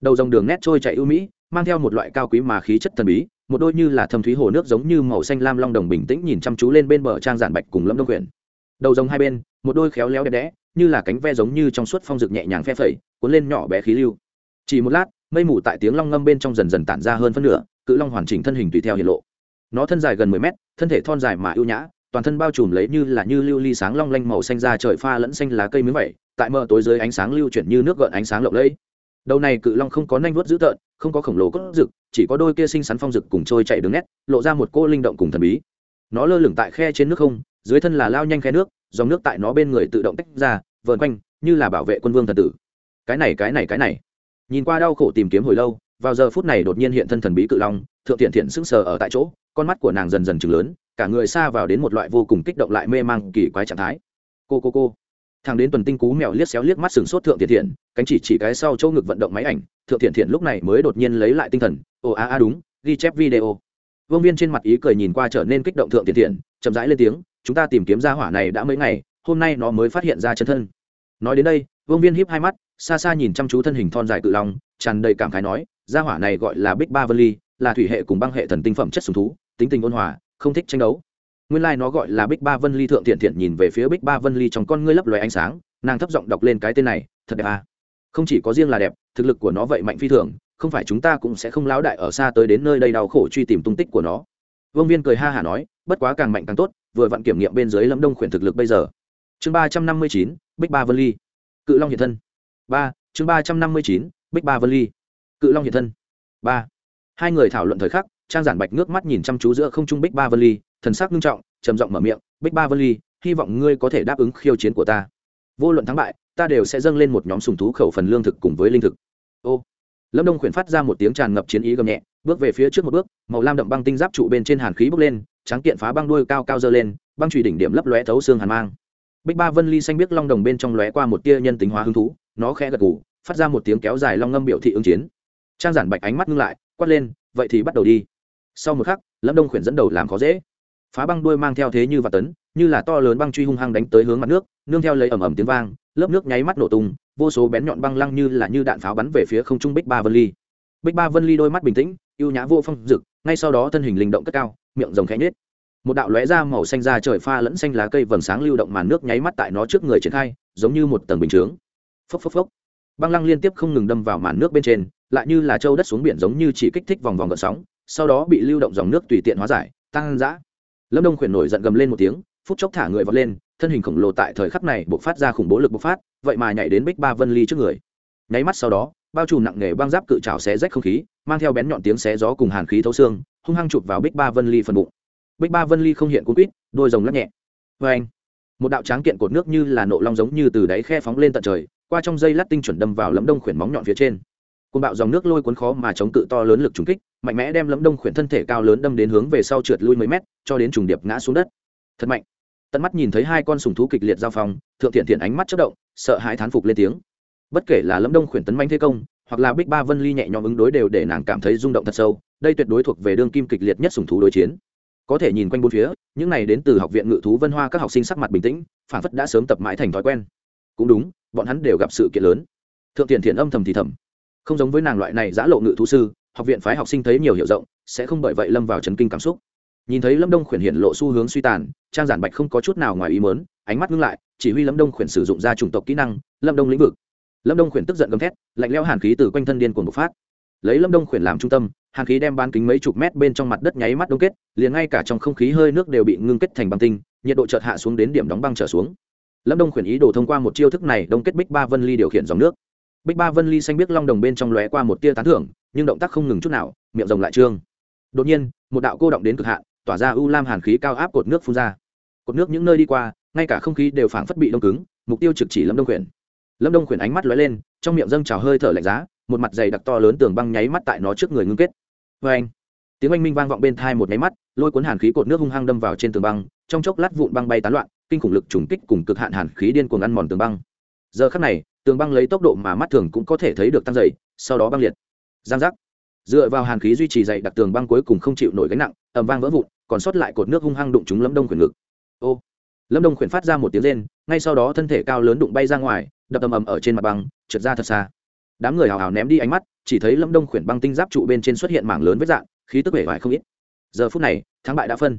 Đầu rồng đường nét trôi chạy ưu mỹ, mang theo một loại cao quý mà khí chất thần bí, một đôi như là thâm thúy hồ nước giống như màu xanh lam long đồng bình tĩnh nhìn chăm chú lên bên bờ trang giản bạch cùng lâm đông quyển. Đầu rồng hai bên, một đôi khéo léo đẹp đẽ như là cánh ve giống như trong suốt phong rực nhẹ nhàng phe phẩy, cuốn lên nhỏ bé khí lưu. Chỉ một lát, mây mù tại tiếng long ngâm bên trong dần dần tản ra hơn phân nửa, cự long hoàn chỉnh thân hình tùy theo hiện lộ. Nó thân dài gần mười mét, thân thể thon dài mà ưu nhã, toàn thân bao trùm lấy như là như lưu ly sáng long lanh màu xanh ra trời pha lẫn xanh lá cây miếng vậy tại mờ tối dưới ánh sáng lưu chuyển như nước gợn ánh sáng lộng lẫy. Đầu này cự long không có nanh vuốt dữ tợn, không có khổng lồ cốt rực, chỉ có đôi kia xinh xắn phong rực cùng trôi chạy đứng nét, lộ ra một cô linh động cùng thần bí. Nó lơ lửng tại khe trên nước không, dưới thân là lao nhanh khe nước dòng nước tại nó bên người tự động tách ra, vờn quanh, như là bảo vệ quân vương thần tử. Cái này cái này cái này. Nhìn qua đau khổ tìm kiếm hồi lâu, vào giờ phút này đột nhiên hiện thân thần bí cự long, thượng thiện thiện sững sờ ở tại chỗ, con mắt của nàng dần dần chừng lớn, cả người xa vào đến một loại vô cùng kích động lại mê mang kỳ quái trạng thái. Cô cô cô. Thằng đến tuần tinh cú mèo liếc xéo liếc mắt sừng sốt thượng thiện thiện, cánh chỉ chỉ cái sau chỗ ngực vận động máy ảnh, thượng thiện thiện lúc này mới đột nhiên lấy lại tinh thần. Ồ, a a, đúng, ghi chép video. Vương viên trên mặt ý cười nhìn qua trở nên kích động thượng thiện thiện, chậm rãi lên tiếng chúng ta tìm kiếm ra hỏa này đã mấy ngày, hôm nay nó mới phát hiện ra chân thân. Nói đến đây, vương viên híp hai mắt, xa xa nhìn chăm chú thân hình thon dài cự long, tràn đầy cảm khái nói gia hỏa này gọi là bích ba vân ly, là thủy hệ cùng băng hệ thần tinh phẩm chất sùng thú, tính tình ôn hòa, không thích tranh đấu. Nguyên lai、like、nó gọi là bích ba vân ly thượng thiện thiện nhìn về phía bích ba vân ly trong con ngươi lấp loài ánh sáng, nàng thấp giọng đọc lên cái tên này, thật đẹp à. không chỉ có riêng là đẹp, thực lực của nó vậy mạnh phi thường, không phải chúng ta cũng sẽ không láo đại ở xa tới đến nơi đây đau khổ truy tìm tung tích của nó. Vương viên cười ha hả nói, bất quá càng mạnh càng tốt vừa vặn kiểm nghiệm bên dưới lâm đông khuyển thực lực bây giờ. Chương ba trăm năm mươi chín, bích ba vân ly. Cự long hiện thân. Ba, chương ba trăm năm mươi chín, bích ba vân ly. Cự long hiện thân. Ba. Hai người thảo luận thời khắc, trang giản bạch nước mắt nhìn chăm chú giữa không trung bích ba vân ly, thần sắc nghiêm trọng, trầm giọng mở miệng, bích ba vân ly, hy vọng ngươi có thể đáp ứng khiêu chiến của ta. Vô luận thắng bại, ta đều sẽ dâng lên một nhóm sùng thú khẩu phần lương thực cùng với linh thực. Ô. Lâm đông khuyển phát ra một tiếng tràn ngập chiến ý gầm nhẹ, bước về phía trước một bước, màu lam đậm băng tinh giáp trụ bên trên hàn khí bốc lên tráng kiện phá băng đuôi cao cao dơ lên, băng trùy đỉnh điểm lấp lóe thấu xương hàn mang. Bích ba vân ly xanh biết long đồng bên trong lóe qua một tia nhân tính hóa hứng thú, nó khẽ gật gù, phát ra một tiếng kéo dài long ngâm biểu thị ứng chiến. Trang giản bạch ánh mắt ngưng lại, quát lên, vậy thì bắt đầu đi. Sau một khắc, lâm đông khuyển dẫn đầu làm khó dễ. Phá băng đuôi mang theo thế như và tấn, như là to lớn băng truy hung hăng đánh tới hướng mặt nước, nương theo lấy ẩm ẩm tiếng vang, lớp nước nháy mắt nổ tung, vô số bén nhọn băng lăng như là như đạn pháo bắn về phía không trung bích ba vân ly. Bích ba vân ly đôi mắt bình tĩnh y ê u nhã vô phong rực, ngay sau đó thân hình linh động cất cao miệng rồng khẽ nhếch, một đạo lóe ra màu xanh ra trời pha lẫn xanh lá cây vầng sáng lưu động màn nước nháy mắt tại nó trước người triển khai giống như một tầng bình chướng. Phốc phốc phốc. Băng lăng liên tiếp không ngừng đâm vào màn nước bên trên lại như là châu đất xuống biển giống như chỉ kích thích vòng vòng gợn sóng sau đó bị lưu động dòng nước tùy tiện hóa giải tăng dã lâm đông khuyển nổi giận gầm lên một tiếng phút chốc thả người vọt lên thân hình khổng lồ tại thời khắc này buộc phát ra khủng bố lực bộc phát vậy mà nhảy đến bích ba vân ly trước người. Nháy mắt sau đó bao trùm nặng nề băng giáp cự trào xé rách không khí mang theo bén nhọn tiếng xé gió cùng hàn khí thấu xương hung hăng chụp vào bích ba vân ly phần bụng. Bích ba vân ly không hiện cuốn quýt, đôi rồng lắc nhẹ. Vê anh. Một đạo tráng kiện cột nước như là nộ long giống như từ đáy khe phóng lên tận trời, qua trong dây lát tinh chuẩn đâm vào lấm đông khuyển móng nhọn phía trên. Côn bạo dòng nước lôi cuốn khó mà chống cự to lớn lực trùng kích, mạnh mẽ đem lâm đông khuyển thân thể cao lớn đâm đến hướng về sau trượt lui mấy mét, cho đến trùng điệp ngã xuống đất. Thật mạnh. Tận mắt nhìn thấy hai con sùng thú kịch liệt giao phong, thượng thiện thiện ánh mắt chất động, sợ hãi thán phục lên tiếng. Bất kể là lâm đông khuyển tấn manh thế công, hoặc là bích ba vân ly nhẹ nhõm ứng đối đều để nàng cảm thấy rung động thật sâu đây tuyệt đối thuộc về đương kim kịch liệt nhất sùng thú đối chiến. Có thể nhìn quanh bốn phía, những này đến từ học viện ngự thú vân hoa các học sinh sắc mặt bình tĩnh, phản phất đã sớm tập mãi thành thói quen. Cũng đúng, bọn hắn đều gặp sự kiện lớn. Thượng tiền thiện âm thầm thì thầm. Không giống với nàng loại này giã lộ ngự thú sư, học viện phái học sinh thấy nhiều hiểu rộng, sẽ không bởi vậy lâm vào chấn kinh cảm xúc. Nhìn thấy lâm đông khuyển hiện lộ xu hướng suy tàn, trang giản bạch không có chút nào ngoài ý mớn ánh mắt ngưng lại, chỉ huy lâm đông khuyển sử dụng ra chủng tộc kỹ năng, lâm đông lĩnh vực. Lâm đông khuyển tức giận gầm thét, lạnh leo hàn khí từ quanh thân điên cuồng bộc phát lấy lâm đông khuyển làm trung tâm, hàng khí đem bán kính mấy chục mét bên trong mặt đất nháy mắt đông kết, liền ngay cả trong không khí hơi nước đều bị ngưng kết thành băng tinh, nhiệt độ chợt hạ xuống đến điểm đóng băng trở xuống. Lâm đông khuyển ý đồ thông qua một chiêu thức này đông kết bích ba vân ly điều khiển dòng nước. Bích ba vân ly xanh biết long đồng bên trong lóe qua một tia tán thưởng, nhưng động tác không ngừng chút nào, miệng rồng lại trương. Đột nhiên, một đạo cô động đến cực hạn, tỏa ra u lam hàn khí cao áp cột nước phun ra. Cột nước những nơi đi qua, ngay cả không khí đều phảng phất bị đông cứng, mục tiêu trực chỉ lâm đông khuyển. Lâm đông khuyển ánh mắt lóe lên, trong miệng dâng trào hơi thở lạnh giá một mặt dày đặc to lớn tường băng nháy mắt tại nó trước người ngưng kết. Vê anh, tiếng oanh minh vang vọng bên thai một nháy mắt, lôi cuốn hàn khí cột nước hung hăng đâm vào trên tường băng, trong chốc lát vụn băng bay tán loạn, kinh khủng lực trùng kích cùng cực hạn hàn khí điên cuồng ăn mòn tường băng. Giờ khắc này, tường băng lấy tốc độ mà mắt thường cũng có thể thấy được tăng dày, sau đó băng liệt. Giang giác. Dựa vào hàn khí duy trì dày đặc tường băng cuối cùng không chịu nổi gánh nặng ẩm vang vỡ vụn, còn sót lại cột nước hung hăng đụng chúng lâm đông khuyển ngực. Ô. Lâm đông khuyển phát ra một tiếng rên, ngay sau đó thân thể cao lớn đụng bay ra ngoài, đập ầm ầm ở trên mặt băng, trượt ra thật xa đám người hào hào ném đi ánh mắt, chỉ thấy lâm đông khuyển băng tinh giáp trụ bên trên xuất hiện mảng lớn vết dạng, khí tức vẻ vải không ít. Giờ phút này, thắng bại đã phân.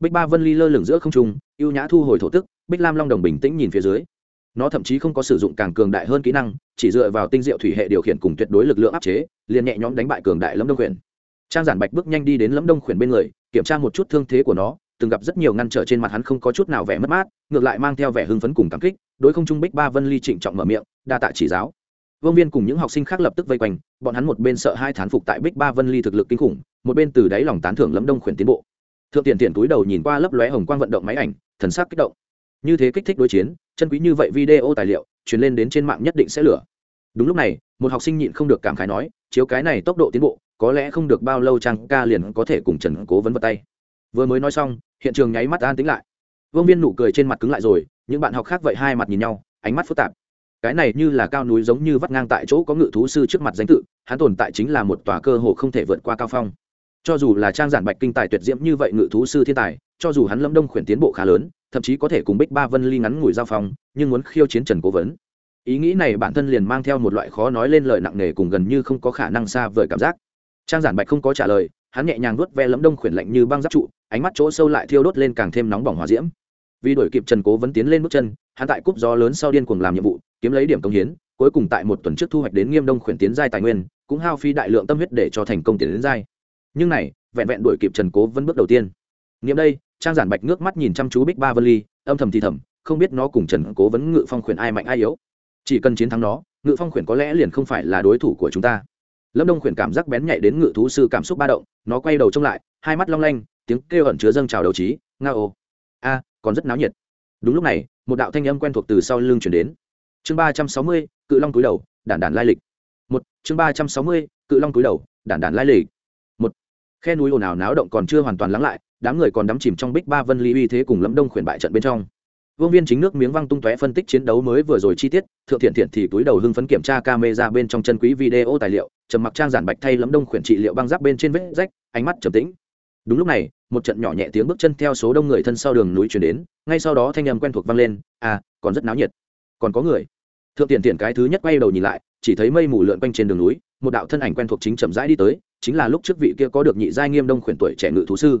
Bích ba vân ly lơ lửng giữa không trung, ưu nhã thu hồi thổ tức, bích lam long đồng bình tĩnh nhìn phía dưới. Nó thậm chí không có sử dụng càng cường đại hơn kỹ năng, chỉ dựa vào tinh diệu thủy hệ điều khiển cùng tuyệt đối lực lượng áp chế, liền nhẹ nhõm đánh bại cường đại lâm đông khuyển. Trang giản bạch bước nhanh đi đến lâm đông khuyển bên người, kiểm tra một chút thương thế của nó, từng gặp rất nhiều ngăn trở trên mặt hắn không có chút nào vẻ mất mát, ngược lại mang theo vẻ hưng phấn cùng cảm kích, đối không trung bích ba vân ly trịnh trọng mở miệng, đa tạ chỉ giáo vương viên cùng những học sinh khác lập tức vây quanh, bọn hắn một bên sợ hai thán phục tại bích ba vân ly thực lực kinh khủng, một bên từ đáy lòng tán thưởng lấm đông khuyển tiến bộ. Thượng tiền tiền túi đầu nhìn qua lấp lóe hồng quang vận động máy ảnh, thần sắc kích động. Như thế kích thích đối chiến, chân quý như vậy video tài liệu, truyền lên đến trên mạng nhất định sẽ lửa. Đúng lúc này, một học sinh nhịn không được cảm khái nói, chiếu cái này tốc độ tiến bộ, có lẽ không được bao lâu trang ca liền có thể cùng trần cố vấn vật tay. Vừa mới nói xong, hiện trường nháy mắt an tính lại. Vương viên nụ cười trên mặt cứng lại rồi, những bạn học khác vậy hai mặt nhìn nhau, ánh mắt phức tạp cái này như là cao núi giống như vắt ngang tại chỗ có ngự thú sư trước mặt danh tự, hắn tồn tại chính là một tòa cơ hồ không thể vượt qua cao phong. Cho dù là trang giản bạch kinh tài tuyệt diễm như vậy ngự thú sư thiên tài, cho dù hắn lâm đông khuyển tiến bộ khá lớn, thậm chí có thể cùng bích ba vân ly ngắn ngủi giao phong, nhưng muốn khiêu chiến trần cố vấn. Ý nghĩ này bản thân liền mang theo một loại khó nói lên lời nặng nề cùng gần như không có khả năng xa vời cảm giác. Trang giản bạch không có trả lời, hắn nhẹ nhàng nuốt ve lấm đông khuyển lạnh như băng giáp trụ, ánh mắt chỗ sâu lại thiêu đốt lên càng thêm nóng bỏng hòa diễm vì đổi kịp trần cố vấn tiến lên bước chân, hắn tại cúp gió lớn sau điên cuồng làm nhiệm vụ, kiếm lấy điểm công hiến, cuối cùng tại một tuần trước thu hoạch đến nghiêm đông khuyển tiến giai tài nguyên, cũng hao phí đại lượng tâm huyết để cho thành công tiến đến giai. Nhưng này, vẹn vẹn đuổi kịp trần cố vấn bước đầu tiên. Nghiệm đây, trang giản bạch nước mắt nhìn chăm chú bích ba vân ly, âm thầm thì thầm, không biết nó cùng trần cố vấn ngự phong khuyển ai mạnh ai yếu. Chỉ cần chiến thắng nó, ngự phong khuyển có lẽ liền không phải là đối thủ của chúng ta. Lâm đông khuyển cảm giác bén nhạy đến ngự thú sư cảm xúc ba động, nó quay đầu trông lại, hai mắt long lanh, tiếng kêu ẩn chứa dâng trào đầu trí nga ô a, còn rất náo nhiệt. Đúng lúc này, một đạo thanh âm quen thuộc từ sau lưng chuyển đến. Chương ba trăm sáu mươi, cự long túi đầu, đản đản lai lịch. Một, chương ba trăm sáu mươi, cự long túi đầu, đản đản lai lịch. Một, khe núi ồn ào náo động còn chưa hoàn toàn lắng lại, đám người còn đắm chìm trong bích ba vân ly uy thế cùng lẫm đông khuyển bại trận bên trong. Vương viên chính nước miếng văng tung tóe phân tích chiến đấu mới vừa rồi chi tiết, thượng thiện thiện thì túi đầu hưng phấn kiểm tra camera bên trong chân quý video tài liệu, trầm mặc trang giản bạch thay lẫm đông khuyển trị liệu băng giáp bên trên vết rách, ánh mắt trầm tĩnh đúng lúc này, một trận nhỏ nhẹ tiếng bước chân theo số đông người thân sau đường núi chuyển đến, ngay sau đó thanh âm quen thuộc vang lên à còn rất náo nhiệt. Còn có người. Thượng tiền tiền cái thứ nhất quay đầu nhìn lại, chỉ thấy mây mù lượn quanh trên đường núi, một đạo thân ảnh quen thuộc chính chậm rãi đi tới, chính là lúc trước vị kia có được nhị giai nghiêm đông khuyển tuổi trẻ ngự thú sư.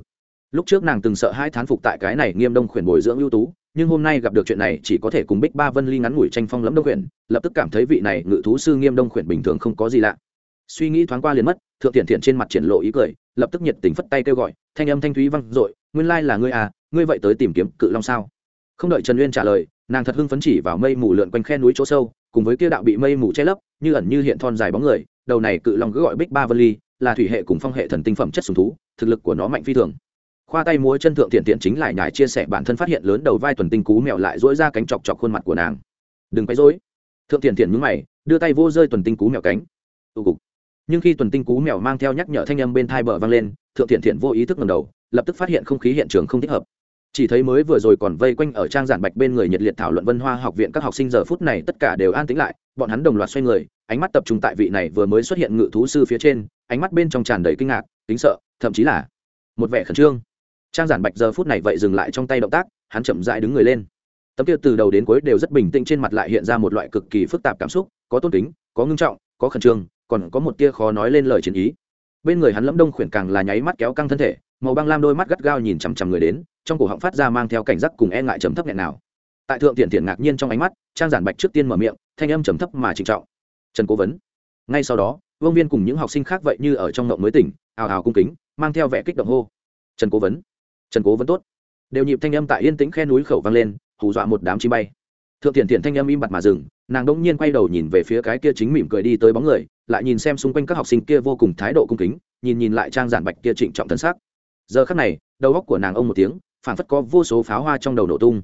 Lúc trước nàng từng sợ hai thán phục tại cái này nghiêm đông khuyển bồi dưỡng ưu tú, nhưng hôm nay gặp được chuyện này chỉ có thể cùng bích ba vân ly ngắn ngủi tranh phong lẫm đông khuyển, lập tức cảm thấy vị này ngự thú sư nghiêm đông khuyển bình thường không có gì lạ suy nghĩ thoáng qua liền mất, thượng thiện thiện trên mặt triển lộ ý cười, lập tức nhiệt tình phất tay kêu gọi, thanh âm thanh thúy văng dội, nguyên lai là ngươi à ngươi vậy tới tìm kiếm cự long sao? Không đợi trần uyên trả lời, nàng thật hưng phấn chỉ vào mây mù lượn quanh khe núi chỗ sâu, cùng với kia đạo bị mây mù che lấp, như ẩn như hiện thon dài bóng người, đầu này cự long cứ gọi bích ba vân ly, là thủy hệ cùng phong hệ thần tinh phẩm chất sùng thú, thực lực của nó mạnh phi thường. Khoa tay múa chân thượng tiện tiện chính lại nhải chia sẻ bản thân phát hiện lớn đầu vai tuần tinh cú mèo lại dỗi ra cánh chọc chọc khuôn mặt của nàng. Đừng quấy dối thượng tiện tiện nhúng mày, đưa tay vô rơi tuần tinh cú mèo cánh. Tụ cục nhưng khi tuần tinh cú mèo mang theo nhắc nhở thanh âm bên thai bờ vang lên, thượng thiện thiện vô ý thức ngầm đầu, lập tức phát hiện không khí hiện trường không thích hợp. Chỉ thấy mới vừa rồi còn vây quanh ở trang giản bạch bên người nhiệt liệt thảo luận vân hoa học viện các học sinh giờ phút này tất cả đều an tĩnh lại, bọn hắn đồng loạt xoay người, ánh mắt tập trung tại vị này vừa mới xuất hiện ngự thú sư phía trên, ánh mắt bên trong tràn đầy kinh ngạc, kính sợ, thậm chí là một vẻ khẩn trương. Trang giản bạch giờ phút này vậy dừng lại trong tay động tác, hắn chậm dại đứng người lên. Tấm kia từ đầu đến cuối đều rất bình tĩnh trên mặt lại hiện ra một loại cực kỳ phức tạp cảm xúc, có tôn kính, có ngưng trọng, có khẩn trương còn có một tia khó nói lên lời chiến ý. Bên người hắn lẫm đông khuyển càng là nháy mắt kéo căng thân thể, màu băng lam đôi mắt gắt gao nhìn chằm chằm người đến, trong cổ họng phát ra mang theo cảnh giác cùng e ngại trầm thấp nghẹn nào. Tại thượng tiện tiện ngạc nhiên trong ánh mắt, trang giản bạch trước tiên mở miệng, thanh âm trầm thấp mà trịnh trọng. Trần cố vấn, ngay sau đó, vương viên cùng những học sinh khác vậy như ở trong ngộng mới tỉnh, ào ào cung kính, mang theo vẻ kích động hô. Trần cố vấn, trần cố vấn tốt. Đều nhịp thanh âm tại yên tĩnh khe núi khẩu vang lên, hù dọa một đám chim bay. Thượng thiện thiện thanh âm im bặt mà dừng, nàng đỗng nhiên quay đầu nhìn về phía cái kia chính mỉm cười đi tới bóng người lại nhìn xem xung quanh các học sinh kia vô cùng thái độ cung kính, nhìn nhìn lại trang giản bạch kia trịnh trọng thân xác giờ khắc này, đầu góc của nàng ông một tiếng phản phất có vô số pháo hoa trong đầu nổ tung.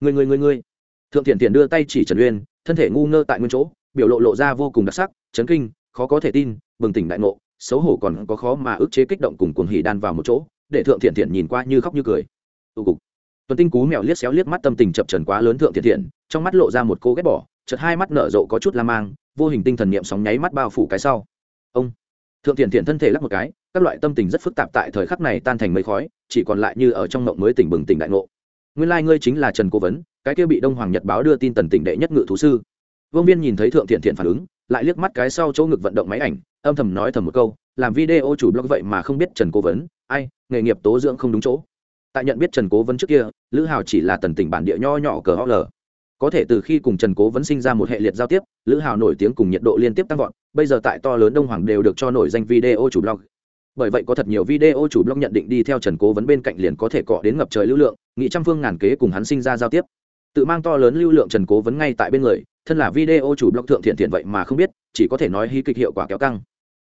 Người người người người thượng thiện thiện đưa tay chỉ trần uyên, thân thể ngu ngơ tại nguyên chỗ, biểu lộ lộ ra vô cùng đặc sắc, chấn kinh, khó có thể tin, bừng tỉnh đại ngộ, xấu hổ còn có khó mà ức chế kích động cùng cuồng hỉ đan vào một chỗ, để thượng thiện thiện nhìn qua như khóc như cười. Tụ cục. Tuần tinh cú mèo liếc xéo liếc mắt tâm tình chập trần quá lớn thượng thiện thiện trong mắt lộ ra một cô ghét bỏ, chợt hai mắt nở rộ có chút la mang vô hình tinh thần niệm sóng nháy mắt bao phủ cái sau. Ông. Thượng thiện thiện thân thể lắc một cái, các loại tâm tình rất phức tạp tại thời khắc này tan thành mây khói, chỉ còn lại như ở trong mộng mới tỉnh bừng tỉnh đại ngộ. Nguyên lai ngươi chính là trần cố vấn, cái kia bị đông hoàng nhật báo đưa tin tần tỉnh đệ nhất ngự thú sư. Vương viên nhìn thấy thượng thiện thiện phản ứng, lại liếc mắt cái sau chỗ ngực vận động máy ảnh, âm thầm nói thầm một câu, làm video chủ blog vậy mà không biết trần cố vấn, ai, nghề nghiệp tố dưỡng không đúng chỗ. Tại nhận biết trần cố vấn trước kia, lữ hào chỉ là tần tỉnh bản địa nho nhỏ cờ ho lờ có thể từ khi cùng trần cố vẫn sinh ra một hệ liệt giao tiếp, lữ hào nổi tiếng cùng nhiệt độ liên tiếp tăng vọt, bây giờ tại to lớn đông hoàng đều được cho nổi danh video chủ blog. Bởi vậy có thật nhiều video chủ blog nhận định đi theo trần cố vấn bên cạnh liền có thể cọ đến ngập trời lưu lượng nghị trăm phương ngàn kế cùng hắn sinh ra giao tiếp. Tự mang to lớn lưu lượng trần cố vấn ngay tại bên người, thân là video chủ blog thượng thiện thiện vậy mà không biết, chỉ có thể nói hy kịch hiệu quả kéo căng.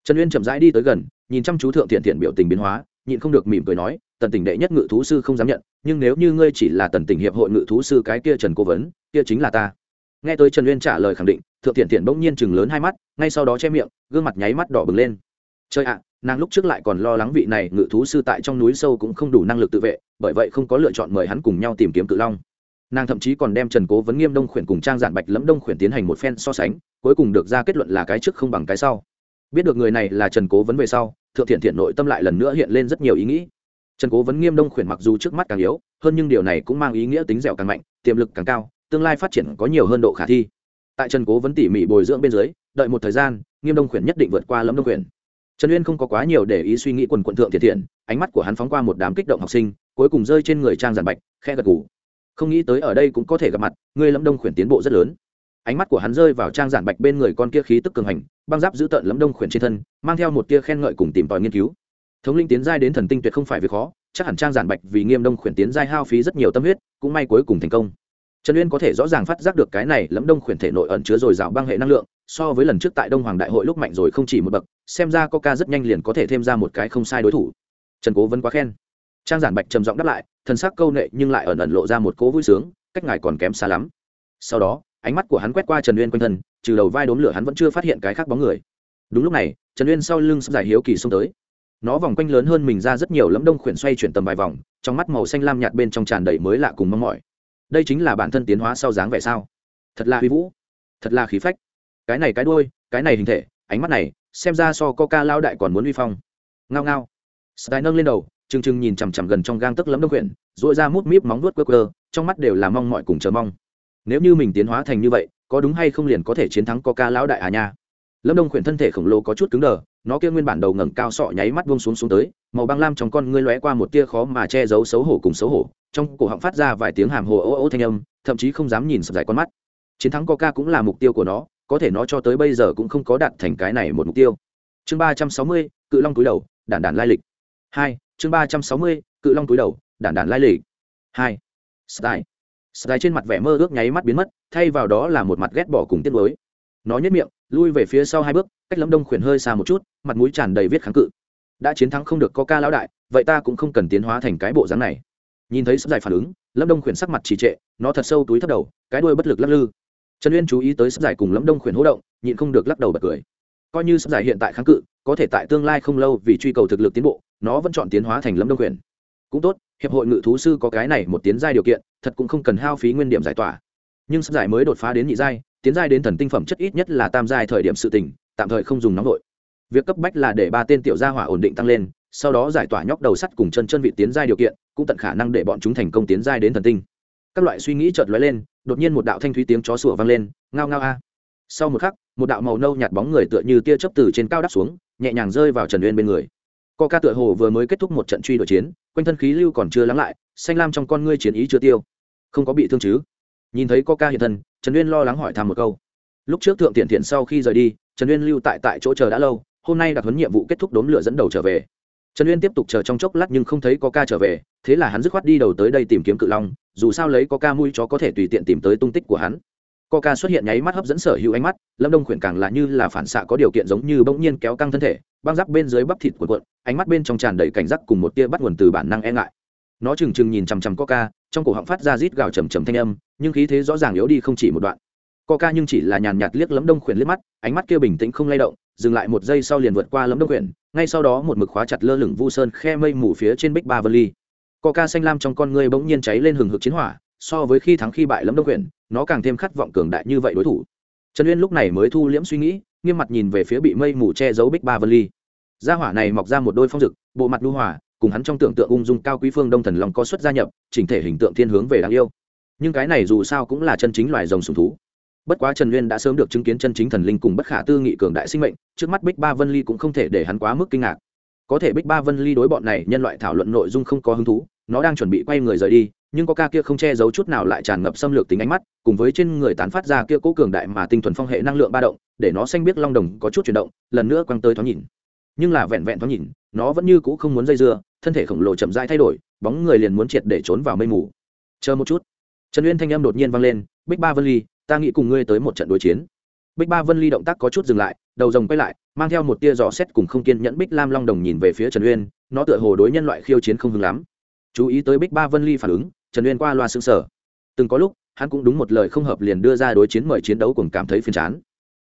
Trần uyên chậm rãi đi tới gần, nhìn chăm chú thượng thiện thiện biểu tình biến hóa nhịn không được mỉm cười nói, tần tỉnh đệ nhất ngự thú sư không dám nhận, nhưng nếu như ngươi chỉ là tần tỉnh hiệp hội ngự thú sư cái kia trần cố vấn, kia chính là ta. Nghe tới trần uyên trả lời khẳng định, thượng thiện thiện bỗng nhiên chừng lớn hai mắt, ngay sau đó che miệng, gương mặt nháy mắt đỏ bừng lên. Chơi ạ, nàng lúc trước lại còn lo lắng vị này ngự thú sư tại trong núi sâu cũng không đủ năng lực tự vệ, bởi vậy không có lựa chọn mời hắn cùng nhau tìm kiếm cự long. Nàng thậm chí còn đem trần cố vấn nghiêm đông khuyển cùng trang giản bạch lẫm đông khuyển tiến hành một phen so sánh, cuối cùng được ra kết luận là cái trước không bằng cái sau. Biết được người này là trần cố vấn về sau thượng thiện thiện nội tâm lại lần nữa hiện lên rất nhiều ý nghĩ. Trần cố vấn nghiêm đông khuyển mặc dù trước mắt càng yếu, hơn nhưng điều này cũng mang ý nghĩa tính dẻo càng mạnh, tiềm lực càng cao, tương lai phát triển có nhiều hơn độ khả thi. Tại trần cố vấn tỉ mỉ bồi dưỡng bên dưới, đợi một thời gian, nghiêm đông khuyển nhất định vượt qua lâm đông khuyển. Trần uyên không có quá nhiều để ý suy nghĩ quần quận thượng thiện thiện, ánh mắt của hắn phóng qua một đám kích động học sinh, cuối cùng rơi trên người trang giản bạch khe gật gù. Không nghĩ tới ở đây cũng có thể gặp mặt ngươi lâm đông khuyển tiến bộ rất lớn ánh mắt của hắn rơi vào trang giản bạch bên người con kia khí tức cường hành, băng giáp giữ tợn lẫm đông khuyển trên thân, mang theo một tia khen ngợi cùng tìm tòi nghiên cứu. Thống linh tiến giai đến thần tinh tuyệt không phải việc khó, chắc hẳn trang giản bạch vì nghiêm đông khuyển tiến giai hao phí rất nhiều tâm huyết, cũng may cuối cùng thành công. Trần uyên có thể rõ ràng phát giác được cái này lẫm đông khuyển thể nội ẩn chứa dồi dào băng hệ năng lượng, so với lần trước tại đông hoàng đại hội lúc mạnh rồi không chỉ một bậc, xem ra coca rất nhanh liền có thể thêm ra một cái không sai đối thủ. Trần cố vẫn quá khen. Trang giản bạch trầm giọng đáp lại, thần sắc câu nệ nhưng lại ẩn ẩn lộ ra một cố vui sướng, cách ngài còn kém xa lắm. Sau đó ánh mắt của hắn quét qua trần uyên quanh thân, trừ đầu vai đốm lửa hắn vẫn chưa phát hiện cái khác bóng người. Đúng lúc này, trần uyên sau lưng sắp giải hiếu kỳ xông tới. Nó vòng quanh lớn hơn mình ra rất nhiều lẫm đông khuyển xoay chuyển tầm vài vòng, trong mắt màu xanh lam nhạt bên trong tràn đầy mới lạ cùng mong mỏi. Đây chính là bản thân tiến hóa sau dáng vẻ sao? Thật là huy vũ, thật là khí phách. Cái này cái đuôi, cái này hình thể, ánh mắt này, xem ra so coca lao đại còn muốn uy phong. Ngao ngao. Sài nâng lên đầu chừng chừng nhìn chằm chằm gần trong gang tức lấm đông quyển dội ra mút míp móng vuốt quơ quơ, trong mắt đều là mong mọi cùng chờ mong nếu như mình tiến hóa thành như vậy, có đúng hay không liền có thể chiến thắng coca lão đại à nha? Lâm đông khuyển thân thể khổng lồ có chút cứng đờ, nó kia nguyên bản đầu ngẩng cao sọ nháy mắt buông xuống xuống tới, màu băng lam trong con ngươi lóe qua một tia khó mà che giấu xấu hổ cùng xấu hổ, trong cổ họng phát ra vài tiếng hàm hồ ô ô thanh âm, thậm chí không dám nhìn sập dài con mắt. Chiến thắng coca cũng là mục tiêu của nó, có thể nó cho tới bây giờ cũng không có đạt thành cái này một mục tiêu. Chương ba trăm sáu mươi, cự long túi đầu, đản đản lai lịch. Hai, chương ba trăm sáu mươi, cự long túi đầu, đản đản lai lịch. Hai, style style trên mặt vẻ mơ ước nháy mắt biến mất, thay vào đó là một mặt ghét bỏ cùng tiếc lối nó nhất miệng, lui về phía sau hai bước, cách lâm đông khuyển hơi xa một chút, mặt mũi tràn đầy viết kháng cự. Đã chiến thắng không được có ca lão đại, vậy ta cũng không cần tiến hóa thành cái bộ dáng này. Nhìn thấy sắp dài phản ứng, lâm đông khuyển sắc mặt trì trệ, nó thật sâu túi thấp đầu, cái đuôi bất lực lắc lư. Trần uyên chú ý tới sắp dài cùng lâm đông khuyển hỗ động, nhịn không được lắc đầu bật cười. Coi như sắp dài hiện tại kháng cự, có thể tại tương lai không lâu vì truy cầu thực lực tiến bộ, nó vẫn chọn tiến hóa thành lâm đông khuyển. cũng tốt, hiệp hội ngự thú sư có cái này một tiến giai điều kiện thật cũng không cần hao phí nguyên điểm giải tỏa. Nhưng sắp giải mới đột phá đến nhị giai, tiến giai đến thần tinh phẩm chất ít nhất là tam giai thời điểm sự tỉnh tạm thời không dùng nóng vội việc cấp bách là để ba tên tiểu gia hỏa ổn định tăng lên, sau đó giải tỏa nhóc đầu sắt cùng chân chân vị tiến giai điều kiện, cũng tận khả năng để bọn chúng thành công tiến giai đến thần tinh. Các loại suy nghĩ chợt lóe lên, đột nhiên một đạo thanh thúy tiếng chó sủa vang lên, ngao ngao a. Sau một khắc, một đạo màu nâu nhạt bóng người tựa như tia chớp từ trên cao đáp xuống, nhẹ nhàng rơi vào trần uyên bên người. Co ca tựa hồ vừa mới kết thúc một trận truy đuổi chiến, quanh thân khí lưu còn chưa lắng lại xanh lam trong con ngươi chiến ý chưa tiêu. Không có bị thương chứ? Nhìn thấy có ca hiện thân, trần uyên lo lắng hỏi thăm một câu. Lúc trước thượng tiện thiện sau khi rời đi, trần uyên lưu tại tại chỗ chờ đã lâu, hôm nay đặc huấn nhiệm vụ kết thúc đốn lửa dẫn đầu trở về. Trần uyên tiếp tục chờ trong chốc lát nhưng không thấy có ca trở về, thế là hắn dứt khoát đi đầu tới đây tìm kiếm cự long, dù sao lấy có ca mui chó có thể tùy tiện tìm tới tung tích của hắn. Có ca xuất hiện nháy mắt hấp dẫn sở hữu ánh mắt, lâm đông khuyển càng là như là phản xạ có điều kiện giống như bỗng nhiên kéo căng thân thể, băng giáp bên dưới bắp thịt của cuộn, ánh mắt bên trong tràn đầy cảnh giác cùng một tia bắt nguồn từ bản năng e ngại nó trừng trừng nhìn chằm chằm coca, trong cổ họng phát ra rít gào trầm trầm thanh âm, nhưng khí thế rõ ràng yếu đi không chỉ một đoạn. Coca nhưng chỉ là nhàn nhạt liếc lấm đông khuyển liếc mắt, ánh mắt kia bình tĩnh không lay động, dừng lại một giây sau liền vượt qua lấm đông khuyển, ngay sau đó một mực khóa chặt lơ lửng vu sơn khe mây mù phía trên bích ba vân ly coca xanh lam trong con ngươi bỗng nhiên cháy lên hừng hực chiến hỏa, so với khi thắng khi bại lấm đông khuyển, nó càng thêm khát vọng cường đại như vậy đối thủ. Trần uyên lúc này mới thu liễm suy nghĩ, nghiêm mặt nhìn về phía bị mây mù che giấu bích ba vân ly gia hỏa này mọc ra một đôi phong dực bộ mặt đu hỏa cùng hắn trong tưởng tượng ung dung cao quý phương đông thần long có xuất gia nhập, chỉnh thể hình tượng thiên hướng về đáng yêu. Nhưng cái này dù sao cũng là chân chính loài rồng sùng thú. Bất quá trần Nguyên đã sớm được chứng kiến chân chính thần linh cùng bất khả tư nghị cường đại sinh mệnh, trước mắt bích ba vân ly cũng không thể để hắn quá mức kinh ngạc. Có thể bích ba vân ly đối bọn này nhân loại thảo luận nội dung không có hứng thú, nó đang chuẩn bị quay người rời đi, nhưng có ca kia không che giấu chút nào lại tràn ngập xâm lược tính ánh mắt, cùng với trên người tán phát ra kia cố cường đại mà tinh thuần phong hệ năng lượng ba động, để nó xanh biết long đồng có chút chuyển động, lần nữa quăng tới thoáng nhìn. Nhưng là vẹn vẹn thoáng nhìn, nó vẫn như cũ không muốn dây dưa thân thể khổng lồ chậm rãi thay đổi, bóng người liền muốn triệt để trốn vào mây mù. Chờ một chút. Trần uyên thanh âm đột nhiên vang lên, bích ba vân ly, ta nghĩ cùng ngươi tới một trận đối chiến. Bích ba vân ly động tác có chút dừng lại, đầu rồng quay lại, mang theo một tia dò xét cùng không kiên nhẫn bích lam long đồng nhìn về phía trần uyên, nó tựa hồ đối nhân loại khiêu chiến không hứng lắm. Chú ý tới bích ba vân ly phản ứng, trần uyên qua loa xương sở từng có lúc, hắn cũng đúng một lời không hợp liền đưa ra đối chiến mời chiến đấu cùng cảm thấy phiền chán.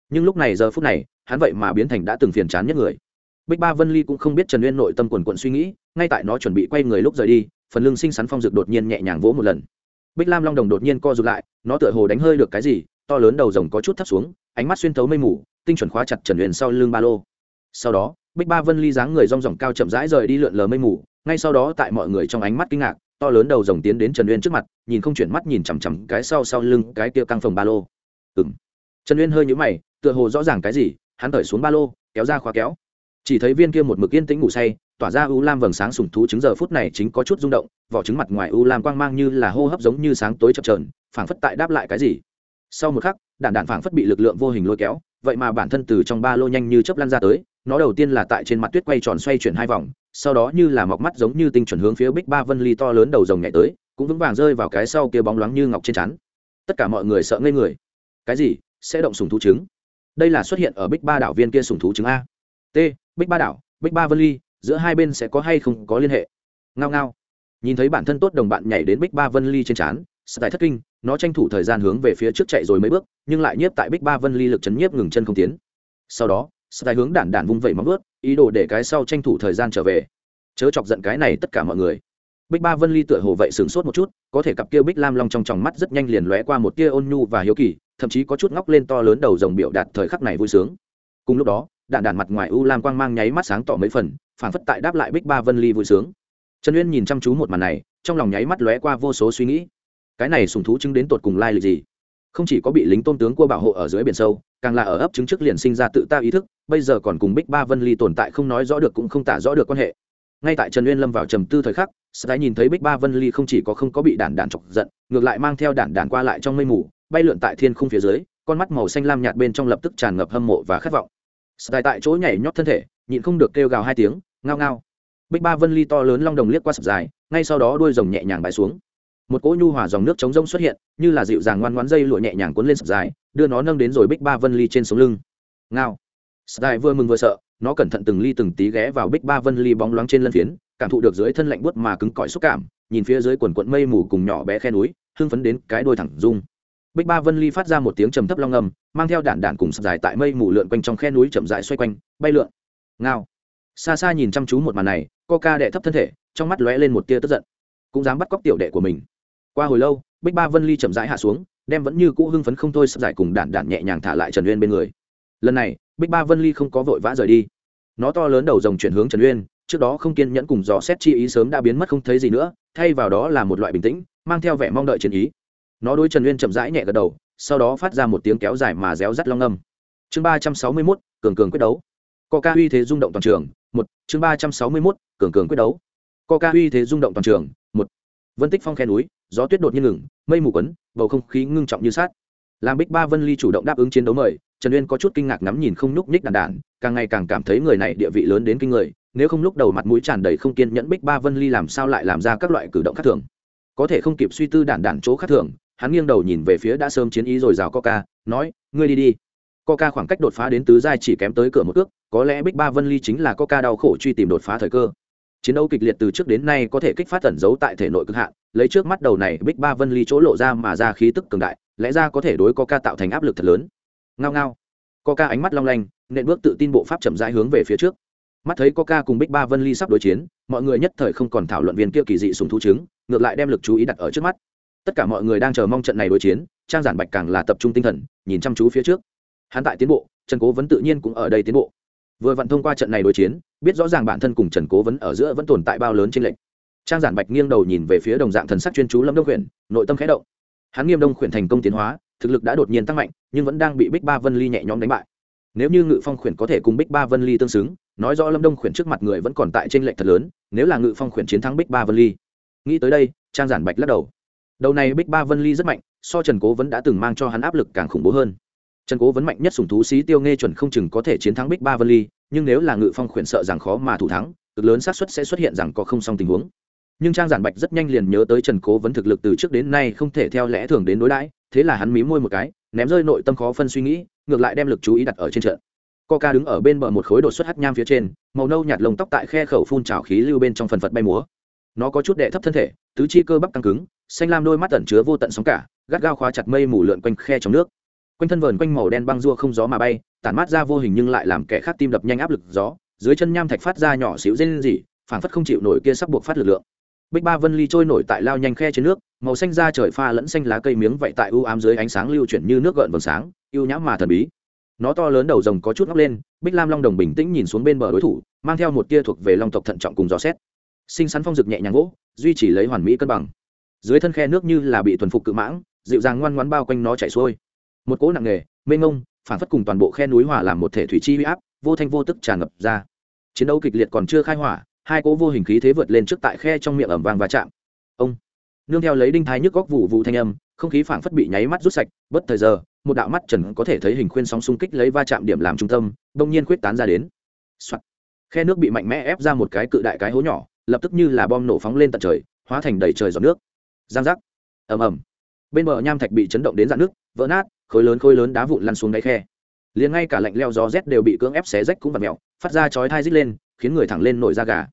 Nhưng lúc này giờ phút này, hắn vậy mà biến thành đã từng phiền chán nhất người bích ba vân ly cũng không biết trần uyên nội tâm quần quận suy nghĩ, ngay tại nó chuẩn bị quay người lúc rời đi, phần lưng xinh xắn phong dực đột nhiên nhẹ nhàng vỗ một lần. Bích lam long đồng đột nhiên co rụt lại, nó tựa hồ đánh hơi được cái gì, to lớn đầu rồng có chút thấp xuống, ánh mắt xuyên thấu mây mù, tinh chuẩn khóa chặt trần uyên sau lưng ba lô. Sau đó, bích ba vân ly dáng người rong ròng cao chậm rãi rời đi lượn lờ mây mù, ngay sau đó tại mọi người trong ánh mắt kinh ngạc, to lớn đầu rồng tiến đến trần uyên trước mặt, nhìn không chuyển mắt nhìn chằm chằm cái sau sau lưng cái kia căng phòng ba lô. Ừng trần uyên hơi nhũ mày, tựa hồ rõ ràng cái gì, hắn tởi xuống ba lô, kéo ra khóa kéo chỉ thấy viên kia một mực yên tĩnh ngủ say, tỏa ra u lam vầng sáng sùng thú trứng giờ phút này chính có chút rung động, vỏ trứng mặt ngoài u lam quang mang như là hô hấp giống như sáng tối chập trờn phảng phất tại đáp lại cái gì. Sau một khắc, đạn đạn phảng phất bị lực lượng vô hình lôi kéo, vậy mà bản thân từ trong ba lô nhanh như chớp lăn ra tới, nó đầu tiên là tại trên mặt tuyết quay tròn xoay chuyển hai vòng, sau đó như là mọc mắt giống như tinh chuẩn hướng phía bích ba vân ly to lớn đầu rồng nhảy tới, cũng vững vàng rơi vào cái sau kia bóng loáng như ngọc trên chắn tất cả mọi người sợ ngây người. Cái gì? Sẽ động sùng thú trứng? Đây là xuất hiện ở bích ba đảo viên kia sùng thú trứng a. T bích ba đảo, bích ba vân ly, giữa hai bên sẽ có hay không có liên hệ. Ngao ngao. Nhìn thấy bản thân tốt đồng bạn nhảy đến bích ba vân ly trên trán sợ tại thất kinh, nó tranh thủ thời gian hướng về phía trước chạy rồi mấy bước, nhưng lại nhiếp tại bích ba vân ly lực chấn nhiếp ngừng chân không tiến. Sau đó sợ tại hướng đản đản vung vẩy móng ướt ý đồ để cái sau tranh thủ thời gian trở về. Chớ chọc giận cái này tất cả mọi người. Bích ba vân ly tựa hồ vậy sửng sốt một chút, có thể cặp kia bích lam long trong tròng mắt rất nhanh liền lóe qua một tia ôn nhu và hiếu kỳ, thậm chí có chút ngóc lên to lớn đầu rồng biểu đạt thời khắc này vui sướng. Cùng lúc đó đạn đạn mặt ngoài u lam quang mang nháy mắt sáng tỏ mấy phần phản phất tại đáp lại bích ba vân ly vui sướng. Trần uyên nhìn chăm chú một màn này, trong lòng nháy mắt lóe qua vô số suy nghĩ. Cái này sùng thú chứng đến tột cùng lai lịch gì? Không chỉ có bị lính tôn tướng cua bảo hộ ở dưới biển sâu, càng là ở ấp chứng trước liền sinh ra tự ta ý thức, bây giờ còn cùng bích ba vân ly tồn tại không nói rõ được cũng không tả rõ được quan hệ. Ngay tại trần uyên lâm vào trầm tư thời khắc sài nhìn thấy bích ba vân ly không chỉ có không có bị đản đản chọc giận, ngược lại mang theo đản đản qua lại trong mây mù, bay lượn tại thiên khung phía dưới, con mắt màu xanh lam nhạt bên trong lập tức tràn ngập hâm mộ và khát vọng sài tại chỗ nhảy nhót thân thể, nhịn không được kêu gào hai tiếng, ngao ngao. Bích ba vân ly to lớn long đồng liếc qua sập dài, ngay sau đó đuôi rồng nhẹ nhàng bay xuống. Một cỗ nhu hòa dòng nước chống rông xuất hiện, như là dịu dàng ngoan ngoãn dây lụa nhẹ nhàng cuốn lên sập dài, đưa nó nâng đến rồi bích ba vân ly trên sống lưng. Ngao. Sải vừa mừng vừa sợ, nó cẩn thận từng ly từng tí ghé vào bích ba vân ly bóng loáng trên lân phiến, cảm thụ được dưới thân lạnh buốt mà cứng cỏi xúc cảm, nhìn phía dưới quần quận mây mù cùng nhỏ bé khe núi, hưng phấn đến cái đôi thẳng rung bích ba vân ly phát ra một tiếng trầm thấp long ngầm mang theo đạn đạn cùng sập dài tại mây mù lượn quanh trong khe núi chậm dại xoay quanh, bay lượn. Ngao. Xa xa nhìn chăm chú một màn này, coca đệ thấp thân thể, trong mắt lóe lên một tia tức giận. Cũng dám bắt cóc tiểu đệ của mình. Qua hồi lâu, bích ba vân ly chậm rãi hạ xuống, đem vẫn như cũ hưng phấn không thôi sập giải cùng đản đản nhẹ nhàng thả lại trần uyên bên người. Lần này, bích ba vân ly không có vội vã rời đi. Nó to lớn đầu rồng chuyển hướng trần uyên, trước đó không kiên nhẫn cùng dò xét chi ý sớm đã biến mất không thấy gì nữa, thay vào đó là một loại bình tĩnh, mang theo vẻ mong đợi chiến ý nó đôi trần uyên chậm rãi nhẹ gật đầu, sau đó phát ra một tiếng kéo dài mà réo rắt long âm. Chương ba trăm sáu mươi mốt, cường cường quyết đấu. Coca uy thế rung động toàn trường, một, chương ba trăm sáu mươi mốt, cường cường quyết đấu. Coca uy thế rung động toàn trường, một. Vân tích phong khe núi, gió tuyết đột nhiên ngừng, mây mù quấn, bầu không khí ngưng trọng như sát làm bích ba vân ly chủ động đáp ứng chiến đấu mời, trần uyên có chút kinh ngạc ngắm nhìn không nhúc nhích đàn đản càng ngày càng cảm thấy người này địa vị lớn đến kinh người, nếu không lúc đầu mặt mũi tràn đầy không kiên nhẫn bích ba vân ly làm sao lại làm ra các loại cử động khác thường. Có thể không kịp suy tư đản đản chỗ khác thường hắn nghiêng đầu nhìn về phía đã sớm chiến ý rồi rào coca, nói, ngươi đi đi. Coca khoảng cách đột phá đến tứ giai chỉ kém tới cửa một cước, có lẽ bích ba vân ly chính là coca đau khổ truy tìm đột phá thời cơ. Chiến đấu kịch liệt từ trước đến nay có thể kích phát tẩn giấu tại thể nội cực hạn, lấy trước mắt đầu này bích ba vân ly chỗ lộ ra mà ra khí tức cường đại, lẽ ra có thể đối coca tạo thành áp lực thật lớn. Ngao ngao. Coca ánh mắt long lanh, nện bước tự tin bộ pháp chậm rãi hướng về phía trước. Mắt thấy coca cùng bích ba vân ly sắp đối chiến, mọi người nhất thời không còn thảo luận viên kia kỳ dị sùng thú chứng, ngược lại đem lực chú ý đặt ở trước mắt tất cả mọi người đang chờ mong trận này đối chiến, trang giản bạch càng là tập trung tinh thần, nhìn chăm chú phía trước. Hắn tại tiến bộ, trần cố vẫn tự nhiên cũng ở đây tiến bộ. Vừa vặn thông qua trận này đối chiến, biết rõ ràng bản thân cùng trần cố vẫn ở giữa vẫn tồn tại bao lớn trên lệnh trang giản bạch nghiêng đầu nhìn về phía đồng dạng thần sắc chuyên chú lâm đông khuyển, nội tâm khẽ động. Hắn nghiêm đông khuyển thành công tiến hóa, thực lực đã đột nhiên tăng mạnh, nhưng vẫn đang bị bích ba vân ly nhẹ nhõm đánh bại. Nếu như ngự phong khuyển có thể cùng bích ba vân ly tương xứng, nói rõ lâm đông khuyển trước mặt người vẫn còn tại trên lệnh thật lớn, nếu là ngự phong khuyển chiến thắng bích ba vân ly. Nghĩ tới đây, trang giản bạch lắc đầu đầu này bích ba vân ly rất mạnh, so trần cố vẫn đã từng mang cho hắn áp lực càng khủng bố hơn. Trần cố vẫn mạnh nhất sùng thú sĩ tiêu nghe chuẩn không chừng có thể chiến thắng bích ba vân ly, nhưng nếu là ngự phong khuyển sợ rằng khó mà thủ thắng, cực lớn xác suất sẽ xuất hiện rằng có không xong tình huống. Nhưng trang giản bạch rất nhanh liền nhớ tới trần cố vấn thực lực từ trước đến nay không thể theo lẽ thường đến đối đãi, thế là hắn mí môi một cái, ném rơi nội tâm khó phân suy nghĩ, ngược lại đem lực chú ý đặt ở trên trận. Coca đứng ở bên bờ một khối đột xuất hắt nham phía trên, màu nâu nhạt lồng tóc tại khe khẩu phun trào khí lưu bên trong phần phật bay múa. Nó có chút đệ thấp thân thể, tứ chi cơ bắp căng cứng xanh lam đôi mắt tẩn chứa vô tận sóng cả, gắt gao khóa chặt mây mù lượn quanh khe trong nước. Quanh thân vờn quanh màu đen băng rua không gió mà bay, tản mát ra vô hình nhưng lại làm kẻ khác tim đập nhanh áp lực gió. Dưới chân nham thạch phát ra nhỏ xíu rên rỉ, phảng phất không chịu nổi kia sắp buộc phát lực lượng. Bích ba vân ly trôi nổi tại lao nhanh khe trên nước, màu xanh da trời pha lẫn xanh lá cây miếng vậy tại u ám dưới ánh sáng lưu chuyển như nước gợn vầng sáng ưu nhãm mà thần bí. Nó to lớn đầu rồng có chút ngóc lên, bích lam long đồng bình tĩnh nhìn xuống bên bờ đối thủ, mang theo một tia thuộc về long tộc thận trọng cùng gió xét. Sinh sắn phong rực nhẹ nhàng gỗ, duy trì lấy hoàn mỹ cân bằng dưới thân khe nước như là bị thuần phục cự mãng dịu dàng ngoan ngoan bao quanh nó chảy xuôi. Một cỗ nặng nề mênh mông, phản phất cùng toàn bộ khe núi hỏa làm một thể thủy chi huy áp vô thanh vô tức tràn ngập ra. Chiến đấu kịch liệt còn chưa khai hỏa hai cỗ vô hình khí thế vượt lên trước tại khe trong miệng ẩm vàng và chạm. Ông! Nương theo lấy đinh thái nhức góc vụ vụ thanh âm không khí phảng phất bị nháy mắt rút sạch bất thời giờ một đạo mắt trần có thể thấy hình khuyên sóng xung kích lấy va chạm điểm làm trung tâm đông nhiên khuyết tán ra đến、Soạn. khe nước bị mạnh mẽ ép ra một cái cự đại cái hố nhỏ lập tức như là bom nổ phóng lên tận trời hóa thành đầy trời giọt nước giang giác. Ầm ầm. Bên bờ nham thạch bị chấn động đến dạn nước vỡ nát, khối lớn khối lớn đá vụn lăn xuống đáy khe. Liền ngay cả lạnh leo gió rét đều bị cưỡng ép xé rách cũng vặt mẹo phát ra chói thai rít lên, khiến người thẳng lên nổi da gà.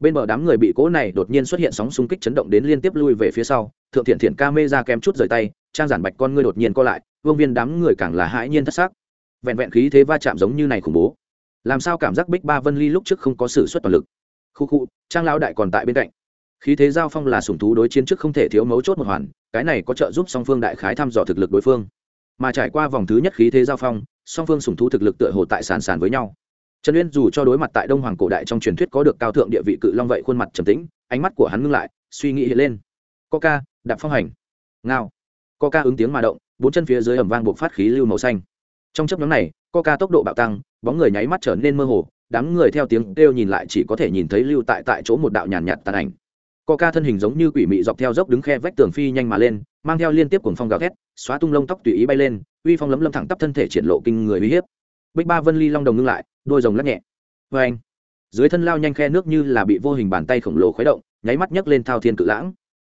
Bên bờ đám người bị cỗ này đột nhiên xuất hiện sóng xung kích chấn động đến liên tiếp lui về phía sau, thượng thiện thiện ca mê ra kém chút rời tay, trang giản bạch con ngươi đột nhiên co lại, vương viên đám người càng là hãi nhiên thất xác vẹn vẹn khí thế va chạm giống như này khủng bố. Làm sao cảm giác bích ba vân ly lúc trước không có sự xuất toàn lực? Khu khu, trang lão đại còn tại bên cạnh khí thế giao phong là sủng thú đối chiến trước không thể thiếu mấu chốt một hoàn, cái này có trợ giúp song phương đại khái thăm dò thực lực đối phương. Mà trải qua vòng thứ nhất khí thế giao phong, song phương sủng thú thực lực tựa hồ tại sàn sàn với nhau. Trần uyên dù cho đối mặt tại đông hoàng cổ đại trong truyền thuyết có được cao thượng địa vị cự long vậy khuôn mặt trầm tĩnh, ánh mắt của hắn ngưng lại, suy nghĩ hiện lên. Coca, đạp phong hành. Ngao. Coca ứng tiếng mà động, bốn chân phía dưới ẩm vang buộc phát khí lưu màu xanh. Trong chấp nhóm này, coca tốc độ bạo tăng, bóng người nháy mắt trở nên mơ hồ, đám người theo tiếng kêu nhìn lại chỉ có thể nhìn thấy lưu tại tại chỗ một đạo nhàn nhạt tàn ảnh coca thân hình giống như quỷ mị dọc theo dốc đứng khe vách tường phi nhanh mà lên, mang theo liên tiếp cuồng phong gào thét, xóa tung lông tóc tùy ý bay lên, uy phong lấm lâm thẳng tắp thân thể triển lộ kinh người uy hiếp. Bích ba vân ly long đồng ngưng lại, đôi rồng lắc nhẹ. Vê anh, dưới thân lao nhanh khe nước như là bị vô hình bàn tay khổng lồ khuấy động, nháy mắt nhấc lên thao thiên cự lãng.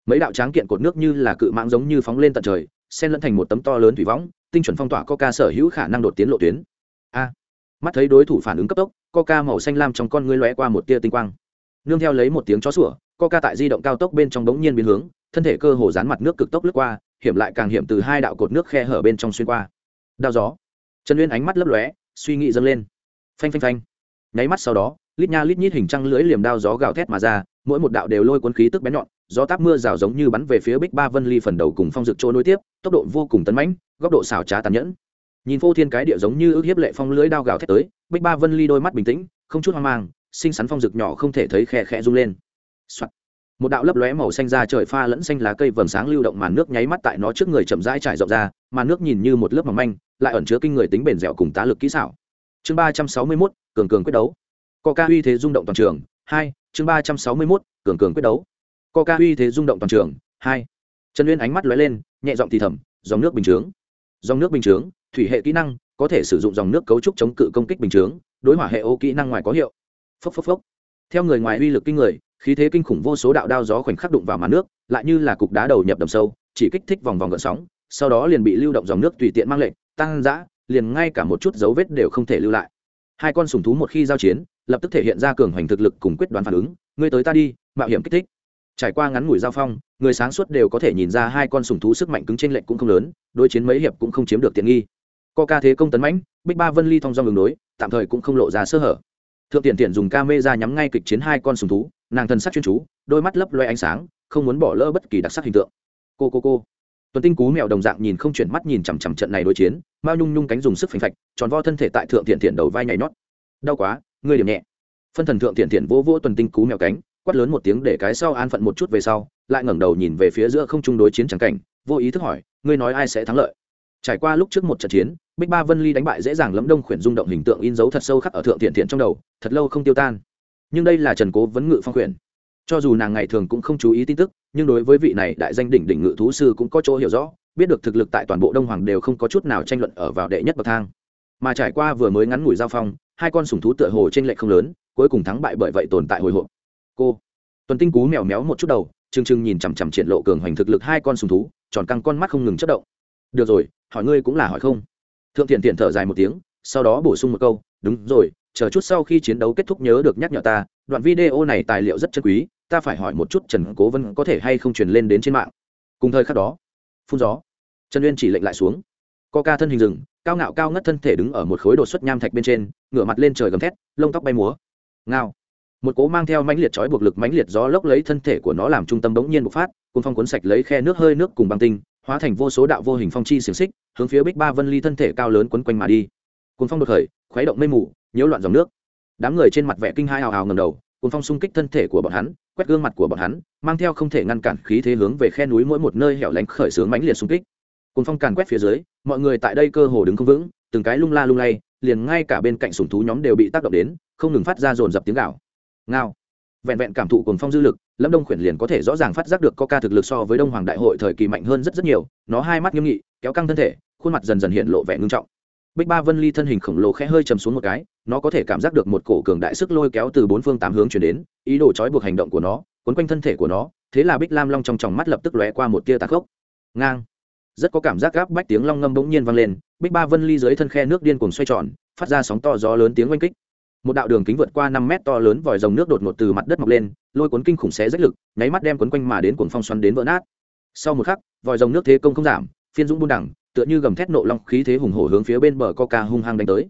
Mấy đạo tráng kiện cột nước như là cự mạng giống như phóng lên tận trời, xen lẫn thành một tấm to lớn thủy võng, tinh chuẩn phong tỏa coca sở hữu khả năng đột tiến lộ tuyến. A, mắt thấy đối thủ phản ứng cấp tốc coca màu xanh lam trong con ngươi lóe qua một tia tinh quang nương theo lấy một tiếng chó sủa coca tại di động cao tốc bên trong bỗng nhiên biến hướng, thân thể cơ hồ dán mặt nước cực tốc lướt qua, hiểm lại càng hiểm từ hai đạo cột nước khe hở bên trong xuyên qua. Đao gió. Trần uyên ánh mắt lấp lóe, suy nghĩ dâng lên. Phanh phanh phanh. Nháy mắt sau đó, lít nha lít nhít hình trăng lưỡi liềm đao gió gào thét mà ra, mỗi một đạo đều lôi cuốn khí tức bén nhọn, gió táp mưa rào giống như bắn về phía bích ba vân ly phần đầu cùng phong dực chỗ nối tiếp, tốc độ vô cùng tấn mãnh, góc độ xảo trá tàn nhẫn. Nhìn phô thiên cái địa giống như ước hiếp lệ phong lưỡi đao gào thét tới, bích ba vân ly đôi mắt bình tĩnh, không chút hoang mang xinh xắn phong rực nhỏ không thể thấy khe khẽ rung lên、Soạn. một đạo lấp lóe màu xanh ra trời pha lẫn xanh lá cây vầng sáng lưu động màn nước nháy mắt tại nó trước người chậm rãi trải rộng ra, màn nước nhìn như một lớp mỏng manh, lại ẩn chứa kinh người tính bền dẻo cùng tá lực kỹ xảo. Chương ba trăm sáu mươi mốt, cường cường quyết đấu. Coca uy thế rung động toàn trường, hai, chương ba trăm sáu mươi mốt, cường cường quyết đấu. Coca uy thế rung động toàn trường, hai. Trần uyên ánh mắt lóe lên, nhẹ giọng thì thầm, dòng nước bình chướng. Dòng nước bình chướng, thủy hệ kỹ năng, có thể sử dụng dòng nước cấu trúc chống cự công kích bình chướng, đối hỏa hệ ô kỹ năng ngoài có hiệu phốc phốc phốc. Theo người ngoài uy lực kinh người, khí thế kinh khủng vô số đạo đao gió khoảnh khắc đụng vào màn nước, lại như là cục đá đầu nhập đầm sâu, chỉ kích thích vòng vòng gợn sóng, sau đó liền bị lưu động dòng nước tùy tiện mang lệnh tăng dã, liền ngay cả một chút dấu vết đều không thể lưu lại. Hai con sùng thú một khi giao chiến, lập tức thể hiện ra cường hoành thực lực cùng quyết đoán phản ứng, ngươi tới ta đi, mạo hiểm kích thích. Trải qua ngắn ngủi giao phong, người sáng suốt đều có thể nhìn ra hai con sùng thú sức mạnh cứng trên lệnh cũng không lớn, đối chiến mấy hiệp cũng không chiếm được tiện nghi. Co ca thế công tấn mãnh, bích ba vân ly thong do ngừng đối, tạm thời cũng không lộ ra sơ hở thượng tiện tiện dùng ca mê ra nhắm ngay kịch chiến hai con sùng thú, nàng thân sắc chuyên chú, đôi mắt lấp loe ánh sáng, không muốn bỏ lỡ bất kỳ đặc sắc hình tượng. Cô cô cô. Tuần tinh cú mèo đồng dạng nhìn không chuyển mắt nhìn chằm chằm trận này đối chiến, mao nhung nhung cánh dùng sức phình phạch, tròn vo thân thể tại thượng thiện thiện đầu vai nhảy nhót. Đau quá, ngươi điểm nhẹ. Phân thần thượng thiện thiện vô vô tuần tinh cú mèo cánh, quát lớn một tiếng để cái sau an phận một chút về sau, lại ngẩng đầu nhìn về phía giữa không trung đối chiến trắng cảnh, vô ý thức hỏi, ngươi nói ai sẽ thắng lợi? Trải qua lúc trước một trận chiến bích ba vân ly đánh bại dễ dàng lẫm đông khuyển rung động hình tượng in dấu thật sâu khắc ở thượng thiện thiện trong đầu, thật lâu không tiêu tan. Nhưng đây là trần cố vấn ngự phong khuyển. Cho dù nàng ngày thường cũng không chú ý tin tức, nhưng đối với vị này đại danh đỉnh đỉnh ngự thú sư cũng có chỗ hiểu rõ, biết được thực lực tại toàn bộ đông hoàng đều không có chút nào tranh luận ở vào đệ nhất bậc thang. Mà trải qua vừa mới ngắn ngủi giao phong, hai con sùng thú tựa hồ trên lệ không lớn, cuối cùng thắng bại bởi vậy tồn tại hồi hộp. Cô, tuần tinh cú mèo méo một chút đầu chừng chừng nhìn chằm chằm triển lộ cường hoành thực lực hai con sùng thú, tròn căng con mắt không ngừng chất động. Được rồi, hỏi ngươi cũng là hỏi không? Thượng thiện thiện thở dài một tiếng, sau đó bổ sung một câu, đúng rồi, chờ chút sau khi chiến đấu kết thúc nhớ được nhắc nhở ta, đoạn video này tài liệu rất chân quý, ta phải hỏi một chút trần cố vân có thể hay không truyền lên đến trên mạng. Cùng thời khắc đó, phun gió, trần uyên chỉ lệnh lại xuống. Co ca thân hình rừng, cao ngạo cao ngất thân thể đứng ở một khối đột xuất nham thạch bên trên, ngửa mặt lên trời gầm thét, lông tóc bay múa. Ngao. Một cố mang theo mãnh liệt trói buộc lực mãnh liệt gió lốc lấy thân thể của nó làm trung tâm bỗng nhiên bộc phát cùng phong cuốn sạch lấy khe nước hơi nước cùng băng tinh, hóa thành vô số đạo vô hình phong chi xiềng xích hướng phía bích ba vân ly thân thể cao lớn quấn quanh mà đi. Cùng phong đột khởi, khuấy động mây mù, nhiễu loạn dòng nước. Đám người trên mặt vẻ kinh hai hào hào ngầm đầu cùng phong xung kích thân thể của bọn hắn, quét gương mặt của bọn hắn, mang theo không thể ngăn cản khí thế hướng về khe núi mỗi một nơi hẻo lánh khởi sướng mãnh liệt xung kích. Cùng phong càn quét phía dưới, mọi người tại đây cơ hồ đứng không vững, từng cái lung la lung lay, liền ngay cả bên cạnh sùng thú nhóm đều bị tác động đến, không ngừng phát ra dồn dập tiếng gạo ngao. Vẹn vẹn cảm thụ cuồng phong dư lực lâm đông khuyển liền có thể rõ ràng phát giác được có ca thực lực so với đông hoàng đại hội thời kỳ mạnh hơn rất rất nhiều, nó hai mắt nghiêm nghị, kéo căng thân thể, khuôn mặt dần dần hiện lộ vẻ ngưng trọng. Bích ba vân ly thân hình khổng lồ khẽ hơi chầm xuống một cái, nó có thể cảm giác được một cổ cường đại sức lôi kéo từ bốn phương tám hướng chuyển đến, ý đồ trói buộc hành động của nó quấn quanh thân thể của nó, thế là bích lam long trong tròng mắt lập tức lóe qua một tia tạc gốc ngang. Rất có cảm giác gáp bách tiếng long ngâm bỗng nhiên vang lên, bích ba vân ly dưới thân khe nước điên cuồng xoay tròn, phát ra sóng to gió lớn tiếng oanh kích một đạo đường kính vượt qua năm mét to lớn vòi rồng nước đột ngột từ mặt đất mọc lên, lôi cuốn kinh khủng xé rách lực, nháy mắt đem cuốn quanh mà đến cuồng phong xoắn đến vỡ nát. Sau một khắc, vòi rồng nước thế công không giảm, phiên dũng buôn đẳng, tựa như gầm thét nộ long khí thế hùng hổ hướng phía bên bờ coca hung hăng đánh tới.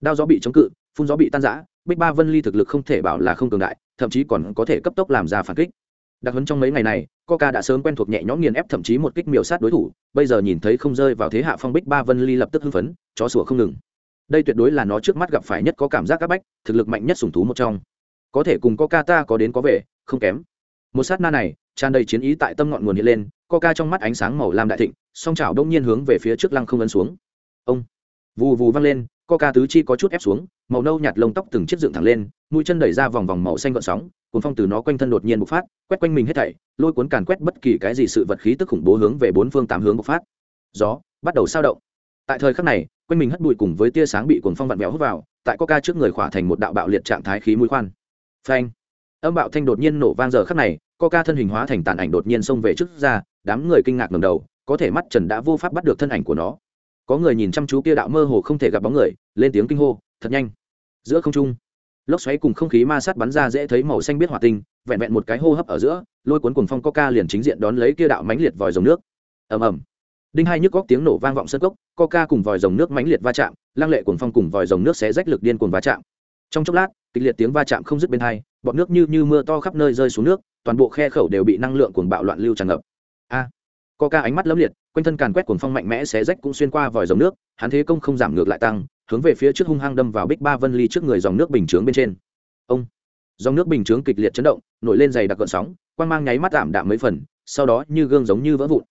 Đao gió bị chống cự, phun gió bị tan rã bích ba vân ly thực lực không thể bảo là không cường đại, thậm chí còn có thể cấp tốc làm ra phản kích. Đặc hấn trong mấy ngày này, coca đã sớm quen thuộc nhẹ nhõm nghiền ép thậm chí một kích miểu sát đối thủ, bây giờ nhìn thấy không rơi vào thế hạ phong bích ba vân ly lập tức hưng phấn, chó sủa không ngừng đây tuyệt đối là nó trước mắt gặp phải nhất có cảm giác các bách, thực lực mạnh nhất sùng thú một trong. Có thể cùng coca ta có đến có về, không kém. Một sát na này, tràn đầy chiến ý tại tâm ngọn nguồn hiện lên, coca trong mắt ánh sáng màu lam đại thịnh, song chảo đông nhiên hướng về phía trước lăng không ấn xuống. Ông, vù vù văng lên, coca tứ chi có chút ép xuống, màu nâu nhạt lông tóc từng chiếc dựng thẳng lên, mũi chân đẩy ra vòng vòng màu xanh gợn sóng, cuốn phong từ nó quanh thân đột nhiên bộc phát, quét quanh mình hết thảy, lôi cuốn càn quét bất kỳ cái gì sự vật khí tức khủng bố hướng về bốn phương tám hướng bộc phát. Gió bắt đầu sao động. Tại thời khắc này quanh mình hất bụi cùng với tia sáng bị cuồng phong vặn vẹo hút vào, tại coca trước người khỏa thành một đạo bạo liệt trạng thái khí mũi khoan. Phanh! Âm bạo thanh đột nhiên nổ vang giờ khắc này, coca thân hình hóa thành tàn ảnh đột nhiên xông về trước ra, đám người kinh ngạc ngầm đầu, có thể mắt trần đã vô pháp bắt được thân ảnh của nó. Có người nhìn chăm chú kia đạo mơ hồ không thể gặp bóng người, lên tiếng kinh hô, thật nhanh! Giữa không trung, lốc xoáy cùng không khí ma sát bắn ra dễ thấy màu xanh biết hỏa tinh, vẹn vẹn một cái hô hấp ở giữa, lôi cuốn cuồng phong coca liền chính diện đón lấy kia đạo mãnh liệt vòi dòng nước. Ầm ầm đinh hai nhức góc tiếng nổ vang vọng sân cốc coca cùng vòi dòng nước mãnh liệt va chạm lăng lệ cuồng phong cùng vòi dòng nước xé rách lực điên cuồng va chạm. Trong chốc lát kịch liệt tiếng va chạm không dứt bên hai bọn nước như như mưa to khắp nơi rơi xuống nước toàn bộ khe khẩu đều bị năng lượng cuồng bạo loạn lưu tràn ngập. A! À, coca ánh mắt lấm liệt quanh thân càn quét cuồng phong mạnh mẽ xé rách cũng xuyên qua vòi dòng nước hắn thế công không giảm ngược lại tăng hướng về phía trước hung hăng đâm vào bích ba vân ly trước người dòng nước bình chướng bên trên. Ông! Dòng nước bình chướng kịch liệt chấn động nổi lên dày đặc cợn sóng quang mang nháy mắt tạm đạm mấy phần sau đó như gương giống như vỡ vụn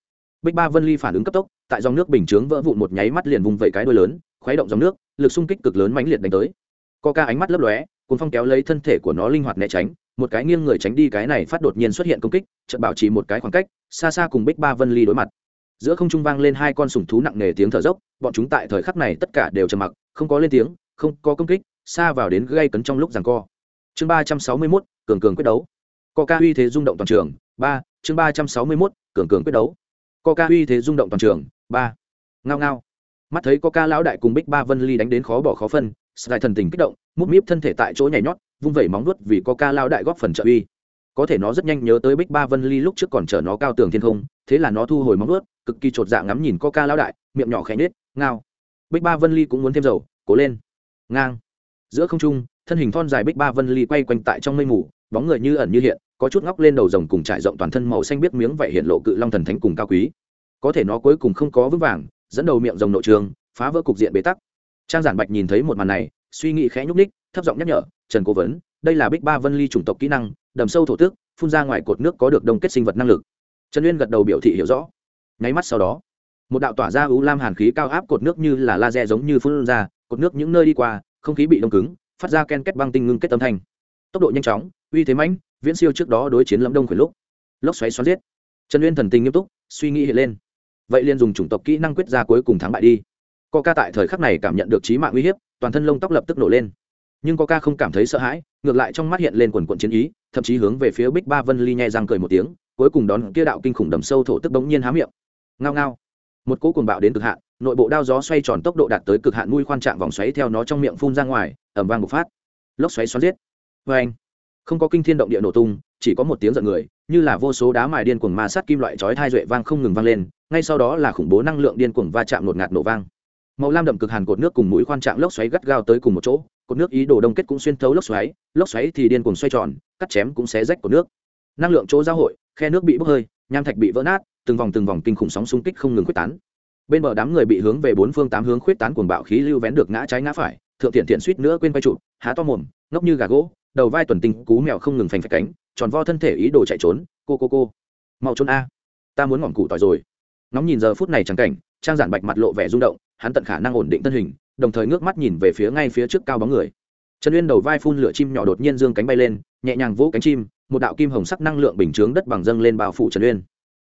bích ba vân ly phản ứng cấp tốc, tại dòng nước bình chướng vỡ vụn một nháy mắt liền vùng vẩy cái đuôi lớn, khuấy động dòng nước, lực xung kích cực lớn mãnh liệt đánh tới. Coca ánh mắt lấp lóe, cuốn phong kéo lấy thân thể của nó linh hoạt né tránh, một cái nghiêng người tránh đi cái này phát đột nhiên xuất hiện công kích, chợt bảo trì một cái khoảng cách, xa xa cùng bích ba vân ly đối mặt. Giữa không trung vang lên hai con sủng thú nặng nề tiếng thở dốc, bọn chúng tại thời khắc này tất cả đều trầm mặc, không có lên tiếng, không có công kích, xa vào đến gây cấn trong lúc giằng co. Chương ba trăm sáu mươi mốt, cường cường quyết đấu. Coca uy thế rung động toàn trường. Ba, chương ba trăm sáu mươi mốt, cường cường quyết đấu coca uy thế rung động toàn trường ba. Ngao ngao. Mắt thấy coca lão đại cùng bích ba vân ly đánh đến khó bỏ khó phân Sky thần tình kích động mút míp thân thể tại chỗ nhảy nhót vung vẩy móng nuốt vì coca lão đại góp phần trợ uy. Có thể nó rất nhanh nhớ tới bích ba vân ly lúc trước còn chở nó cao tường thiên không thế là nó thu hồi móng nuốt cực kỳ chột dạ ngắm nhìn coca lão đại miệng nhỏ khẽ nhếch, ngao. Bích ba vân ly cũng muốn thêm dầu cố lên. Ngang. Giữa không trung thân hình thon dài bích ba vân ly quay quanh tại trong mây mù bóng người như ẩn như hiện, có chút ngóc lên đầu rồng cùng trải rộng toàn thân màu xanh biết miếng vảy hiện lộ cự long thần thánh cùng cao quý. Có thể nó cuối cùng không có vững vàng, dẫn đầu miệng rồng nội trường, phá vỡ cục diện bế tắc. Trang giản bạch nhìn thấy một màn này, suy nghĩ khẽ nhúc ních thấp giọng nhắc nhở, trần cố vấn, đây là bích ba vân ly chủng tộc kỹ năng, đầm sâu thổ tước phun ra ngoài cột nước có được đông kết sinh vật năng lực. Trần uyên gật đầu biểu thị hiểu rõ. Nháy mắt sau đó, một đạo tỏa ra ưu lam hàn khí cao áp cột nước như là laser giống như phun ra, cột nước những nơi đi qua, không khí bị đông cứng, phát ra ken kết băng tinh ngưng kết âm thanh. Tốc độ nhanh chóng uy thế mãnh, viễn siêu trước đó đối chiến lâm đông khuyển lúc. Lốc xoáy xoắn giết. Trần uyên thần tình nghiêm túc, suy nghĩ hiện lên. Vậy liền dùng chủng tộc kỹ năng quyết ra cuối cùng thắng bại đi. Co ca tại thời khắc này cảm nhận được trí mạng uy hiếp, toàn thân lông tóc lập tức nổ lên. Nhưng co ca không cảm thấy sợ hãi, ngược lại trong mắt hiện lên quần quận chiến ý, thậm chí hướng về phía bích ba vân ly nhẹ răng cười một tiếng, cuối cùng đón kia đạo kinh khủng đầm sâu thổ tức bỗng nhiên há miệng. Ngao ngao. Một cỗ cuồng bạo đến cực hạn, nội bộ đao gió xoay tròn tốc độ đạt tới cực hạn, mũi khoan trạng vòng xoáy theo nó trong miệng phun ra ngoài ẩm vang bộc phát. Lốc xoáy xoắn giết. Vê anh không có kinh thiên động địa nổ tung, chỉ có một tiếng giận người, như là vô số đá mài điên cuồng ma sát kim loại chói thai duệ vang không ngừng vang lên, ngay sau đó là khủng bố năng lượng điên cuồng va chạm ngột ngạt nổ vang. Màu lam đậm cực hàn cột nước cùng mũi khoan trạng lốc xoáy gắt gao tới cùng một chỗ, cột nước ý đồ đông kết cũng xuyên thấu lốc xoáy lốc xoáy thì điên cuồng xoay tròn, cắt chém cũng xé rách cột nước. Năng lượng chỗ giao hội, khe nước bị bốc hơi, nham thạch bị vỡ nát, từng vòng từng vòng kinh khủng sóng xung kích không ngừng quyết tán. Bên bờ đám người bị hướng về bốn phương tám hướng khuyết tán cuồng bạo khí lưu vén được ngã trái ngã phải, thượng thiện thiện suýt nữa quên quay trụ, há to mồm, ngốc như gà gỗ đầu vai tuần tinh cú mèo không ngừng phành phạch cánh, tròn vo thân thể ý đồ chạy trốn. Cô cô cô, mau trốn a, ta muốn ngọn cụ tỏi rồi. Nóng nhìn giờ phút này chẳng cảnh, trang giản bạch mặt lộ vẻ rung động, hắn tận khả năng ổn định thân hình, đồng thời ngước mắt nhìn về phía ngay phía trước cao bóng người. Trần uyên đầu vai phun lửa chim nhỏ đột nhiên dương cánh bay lên, nhẹ nhàng vỗ cánh chim, một đạo kim hồng sắc năng lượng bình chướng đất bằng dâng lên bao phủ trần uyên.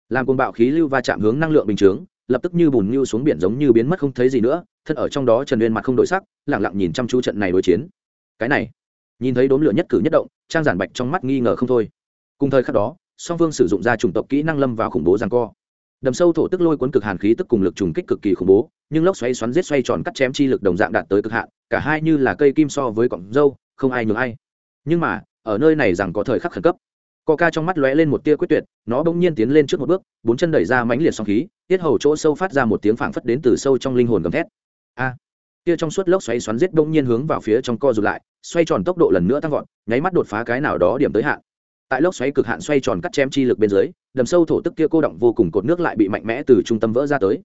Làm cồn bạo khí lưu va chạm hướng năng lượng bình chướng, lập tức như bùn như xuống biển giống như biến mất không thấy gì nữa, thân ở trong đó trần uyên mặt không đổi sắc lẳng lặng nhìn chăm chú trận này đối chiến. Cái này nhìn thấy đốm lửa nhất cử nhất động trang giản bạch trong mắt nghi ngờ không thôi cùng thời khắc đó song phương sử dụng ra chủng tộc kỹ năng lâm vào khủng bố rằng co đầm sâu thổ tức lôi cuốn cực hàn khí tức cùng lực trùng kích cực kỳ khủng bố nhưng lốc xoáy xoắn giết xoay tròn cắt chém chi lực đồng dạng đạt tới cực hạn cả hai như là cây kim so với cọng dâu không ai nhường ai nhưng mà ở nơi này rằng có thời khắc khẩn cấp co ca trong mắt lóe lên một tia quyết tuyệt, nó bỗng nhiên tiến lên trước một bước, bốn chân đẩy ra mãnh liệt song khí, tiết hầu chỗ sâu phát ra một tiếng phảng phất đến từ sâu trong linh hồn gầm thét. A! Kia trong suốt lốc xoáy xoắn giết đông nhiên hướng vào phía trong co rụt lại, xoay tròn tốc độ lần nữa tăng vọt, nháy mắt đột phá cái nào đó điểm tới hạn. Tại lốc xoáy cực hạn xoay tròn cắt chém chi lực bên dưới, đầm sâu thổ tức kia cô động vô cùng cột nước lại bị mạnh mẽ từ trung tâm vỡ ra tới.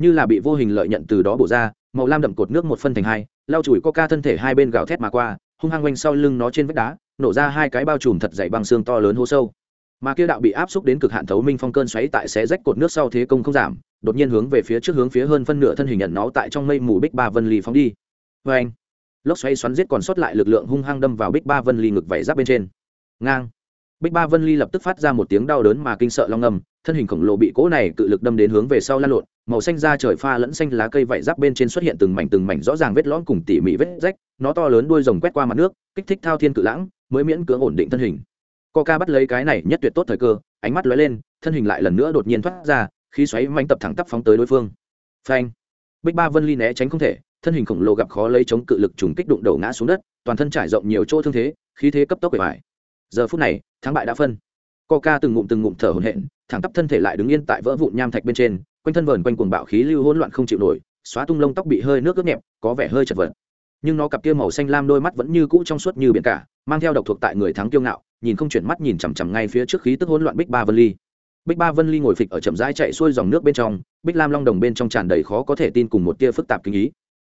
Như là bị vô hình lợi nhận từ đó bổ ra, màu lam đậm cột nước một phân thành hai, lao chùi Coca thân thể hai bên gào thét mà qua, hung hăng quanh sau lưng nó trên vách đá, nổ ra hai cái bao trùm thật dày băng xương to lớn hố sâu mà kia đạo bị áp xúc đến cực hạn thấu minh phong cơn xoáy tại xé rách cột nước sau thế công không giảm đột nhiên hướng về phía trước hướng phía hơn phân nửa thân hình nhận nó tại trong mây mù bích ba vân ly phóng đi. Vê anh lốc xoáy xoắn giết còn sót lại lực lượng hung hăng đâm vào bích ba vân ly ngực vảy giáp bên trên. Ngang. Bích ba vân ly lập tức phát ra một tiếng đau đớn mà kinh sợ long ngầm thân hình khổng lồ bị cỗ này cự lực đâm đến hướng về sau lan lộn màu xanh da trời pha lẫn xanh lá cây vảy giáp bên trên xuất hiện từng mảnh từng mảnh rõ ràng vết lõm cùng tỉ mỉ vết rách nó to lớn đuôi rồng quét qua mặt nước kích thích thao thiên cự lãng mới miễn cưỡng ổn định thân hình. Coca bắt lấy cái này nhất tuyệt tốt thời cơ, ánh mắt lóe lên, thân hình lại lần nữa đột nhiên thoát ra, khí xoáy mạnh tập thẳng tắp phóng tới đối phương. Phanh! Bích Ba Vân Ly né tránh không thể, thân hình khổng lồ gặp khó lấy chống cự lực trùng kích đụng đầu ngã xuống đất, toàn thân trải rộng nhiều chỗ thương thế, khí thế cấp tốc bề bại. Giờ phút này, thắng bại đã phân. Coca từng ngụm từng ngụm thở hổn hển, thẳng tắp thân thể lại đứng yên tại vỡ vụn nham thạch bên trên, quanh thân vờn quanh cuồng bạo khí lưu hỗn loạn không chịu nổi, xóa tung lông tóc bị hơi nước ướt nhẹp, có vẻ hơi chật vật nhưng nó cặp kia màu xanh lam đôi mắt vẫn như cũ trong suốt như biển cả mang theo độc thuộc tại người thắng kiêu ngạo nhìn không chuyển mắt nhìn chằm chằm ngay phía trước khí tức hỗn loạn bích ba vân ly bích ba vân ly ngồi phịch ở chậm rãi chạy xuôi dòng nước bên trong, bích lam long đồng bên trong tràn đầy khó có thể tin cùng một tia phức tạp kinh ý.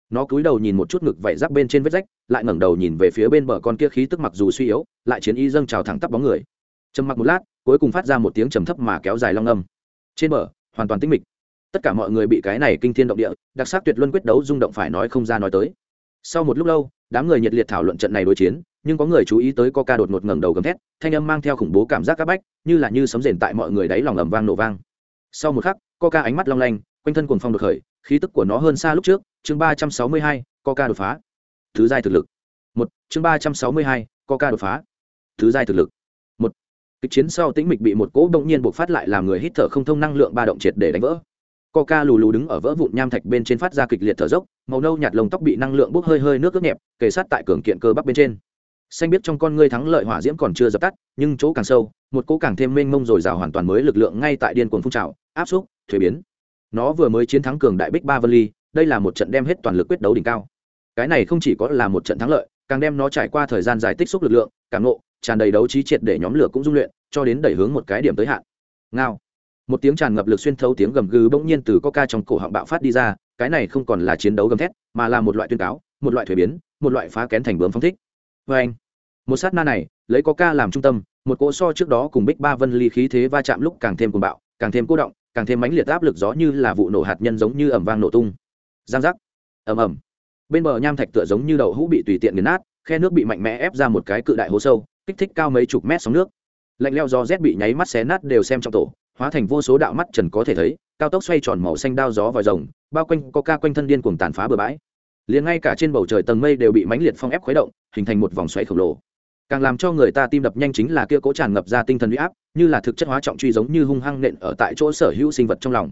Nó cúi đầu nhìn một chút ngực vảy rác bên trên vết rách, lại ngẩng đầu nhìn về phía bên bờ con kia khí tức mặc dù suy yếu, lại chiến y dâng trào thẳng tắp bóng người. Trầm mặc một lát, cuối cùng phát ra một tiếng trầm thấp mà kéo dài long âm. Trên bờ, hoàn toàn tĩnh mịch. Tất cả mọi người bị cái này kinh thiên động địa, đặc sắc tuyệt luân quyết đấu rung động phải nói không ra nói tới. Sau một lúc lâu đám người nhiệt liệt thảo luận trận này đối chiến, nhưng có người chú ý tới coca đột ngột ngẩng đầu gầm thét, thanh âm mang theo khủng bố cảm giác các bách, như là như sấm rền tại mọi người đáy lòng ầm vang nổ vang. Sau một khắc, coca ánh mắt long lanh, quanh thân cuồng phong đột khởi, khí tức của nó hơn xa lúc trước, chương ba trăm sáu mươi hai, coca đột phá. Thứ giai thực lực. Một, chương ba trăm sáu mươi hai, coca đột phá. Thứ giai thực lực. Một, kịch chiến sau tĩnh mịch bị một cỗ động nhiên buộc phát lại làm người hít thở không thông năng lượng ba động triệt để đánh vỡ. Coca lù lù đứng ở vỡ vụn nham thạch bên trên phát ra kịch liệt thở dốc màu nâu nhạt lồng tóc bị năng lượng bốc hơi hơi nước ướt nhẹp, kề sát tại cường kiện cơ bắp bên trên. Xanh biết trong con ngươi thắng lợi hỏa diễm còn chưa dập tắt, nhưng chỗ càng sâu, một cỗ càng thêm mênh mông rồi rào hoàn toàn mới lực lượng ngay tại điên cuồng phun trào, áp xúc, thuế biến. Nó vừa mới chiến thắng cường đại bích ba vân ly đây là một trận đem hết toàn lực quyết đấu đỉnh cao. Cái này không chỉ có là một trận thắng lợi, càng đem nó trải qua thời gian dài tích xúc lực lượng, càng nộ tràn đầy đấu trí triệt để nhóm lửa cũng dung luyện, cho đến đẩy hướng một cái điểm tới hạn. Ngao. Một tiếng tràn ngập lực xuyên thấu tiếng gầm gừ bỗng nhiên từ coca trong cổ họng bạo phát đi ra cái này không còn là chiến đấu gầm thét, mà là một loại tuyên cáo, một loại thuế biến, một loại phá kén thành bướm phong thích. Vê anh, một sát na này, lấy có ca làm trung tâm, một cỗ so trước đó cùng bích ba vân ly khí thế va chạm lúc càng thêm cuồng bạo, càng thêm cố động, càng thêm mãnh liệt áp lực gió như là vụ nổ hạt nhân giống như ẩm vang nổ tung. Giang giác. Ầm ầm. Bên bờ nham thạch tựa giống như đậu hũ bị tùy tiện nghiền nát, khe nước bị mạnh mẽ ép ra một cái cự đại hố sâu, kích thích cao mấy chục mét sóng nước. Lạnh leo do rét bị nháy mắt xé nát đều xem trong tổ, hóa thành vô số đạo mắt trần có thể thấy cao tốc xoay tròn màu xanh đao gió vòi rồng, bao quanh có ca quanh thân điên cuồng tàn phá bừa bãi. Liền ngay cả trên bầu trời tầng mây đều bị mãnh liệt phong ép khuấy động, hình thành một vòng xoáy khổng lồ. Càng làm cho người ta tim đập nhanh chính là kia cố tràn ngập ra tinh thần huy áp, như là thực chất hóa trọng truy giống như hung hăng nện ở tại chỗ sở hữu sinh vật trong lòng.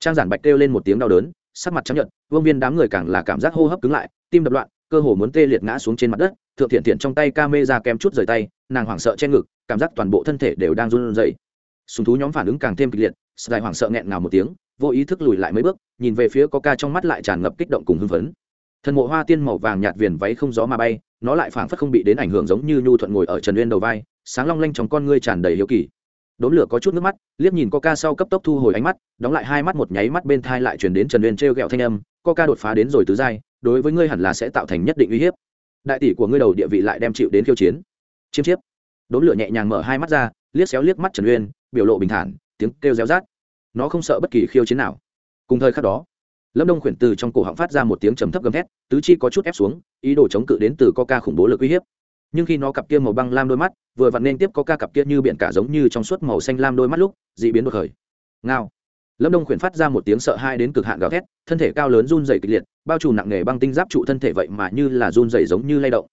Trang giản bạch kêu lên một tiếng đau đớn, sắc mặt chấp nhận vương viên đám người càng là cảm giác hô hấp cứng lại, tim đập loạn, cơ hồ muốn tê liệt ngã xuống trên mặt đất, thượng thiện thiện trong tay ca mê ra kem chút rời tay, nàng hoảng sợ che ngực, cảm giác toàn bộ thân thể đều đang run rẩy sùng thú nhóm phản ứng càng thêm kịch liệt sài hoảng sợ nghẹn ngào một tiếng, vô ý thức lùi lại mấy bước, nhìn về phía có ca trong mắt lại tràn ngập kích động cùng hưng phấn. Thần mộ hoa tiên màu vàng nhạt viền váy không gió mà bay, nó lại phảng phất không bị đến ảnh hưởng giống như nhu thuận ngồi ở trần uyên đầu vai, sáng long lanh trong con ngươi tràn đầy hiếu kỳ. Đốn lửa có chút nước mắt, liếc nhìn coca sau cấp tốc thu hồi ánh mắt, đóng lại hai mắt một nháy mắt bên thai lại chuyển đến trần uyên t r e o g ẹ o thanh âm coca đột phá đến rồi tứ giai, đối với ngươi hẳn là sẽ tạo thành nhất định uy hiếp. Đại tỷ của ngươi đầu địa vị lại đem chịu đến khiêu chiến. Chiêm chiếp. Đốn lửa nhẹ nhàng mở hai mắt ra, liếc xéo liếc mắt trần uyên biểu lộ bình thản, tiếng kêu réo rát. Nó không sợ bất kỳ khiêu chiến nào. Cùng thời khắc đó, lâm đông khuyển từ trong cổ họng phát ra một tiếng trầm thấp gầm thét, tứ chi có chút ép xuống, ý đồ chống cự đến từ coca khủng bố lực uy hiếp. Nhưng khi nó cặp kia màu băng lam đôi mắt, vừa vặn nên tiếp coca cặp kia như biển cả giống như trong suốt màu xanh lam đôi mắt lúc d ị biến đột khởi. Ngao. Lâm đông khuyển phát ra một tiếng sợ hai đến cực hạn gào thét, thân thể cao lớn run dày kịch liệt, bao trùm nặng nề băng tinh giáp trụ thân thể vậy mà như là run dày giống như lay động.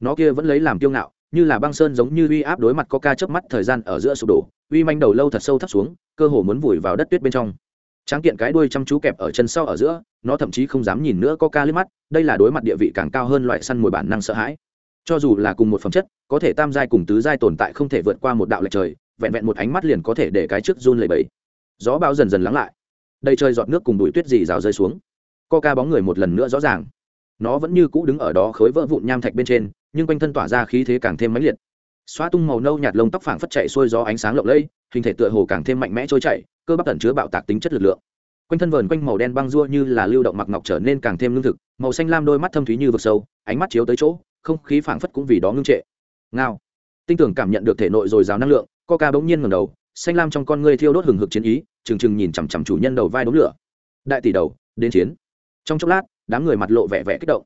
Nó kia vẫn lấy làm kiêu ngạo như là băng sơn giống như uy áp đối mặt có ca chớp mắt thời gian ở giữa sụp đổ, uy manh đầu lâu thật sâu thấp xuống, cơ hồ muốn vùi vào đất tuyết bên trong. Tráng kiện cái đuôi chăm chú kẹp ở chân sau ở giữa, nó thậm chí không dám nhìn nữa có ca liếc mắt, đây là đối mặt địa vị càng cao hơn loại săn mồi bản năng sợ hãi. Cho dù là cùng một phẩm chất, có thể tam giai cùng tứ giai tồn tại không thể vượt qua một đạo lệch trời, vẹn vẹn một ánh mắt liền có thể để cái trước run lẩy bẩy. Gió bão dần dần lắng lại. Đầy trời giọt nước cùng bụi tuyết dì rào rơi xuống. Co ca bóng người một lần nữa rõ ràng. Nó vẫn như cũ đứng ở đó khối vỡ vụn nham thạch bên trên nhưng quanh thân tỏa ra khí thế càng thêm mãnh liệt. Xóa tung màu nâu nhạt lông tóc phảng phất chạy xuôi gió ánh sáng lộng lẫy, hình thể tựa hồ càng thêm mạnh mẽ trôi chảy, cơ bắp tẩn chứa bạo tạc tính chất lực lượng. Quanh thân vờn quanh màu đen băng rua như là lưu động mặc ngọc trở nên càng thêm lương thực, màu xanh lam đôi mắt thâm thúy như vực sâu, ánh mắt chiếu tới chỗ, không khí phảng phất cũng vì đó ngưng trệ. Ngao. Tinh tưởng cảm nhận được thể nội dồi dào năng lượng, coca bỗng nhiên ngẩng đầu, xanh lam trong con ngươi thiêu đốt hừng hực chiến ý, trừng trừng nhìn chằm chằm chủ nhân đầu vai đống lửa. Đại tỷ đầu, đến chiến. Trong chốc lát, đám người mặt lộ vẻ vẻ kích động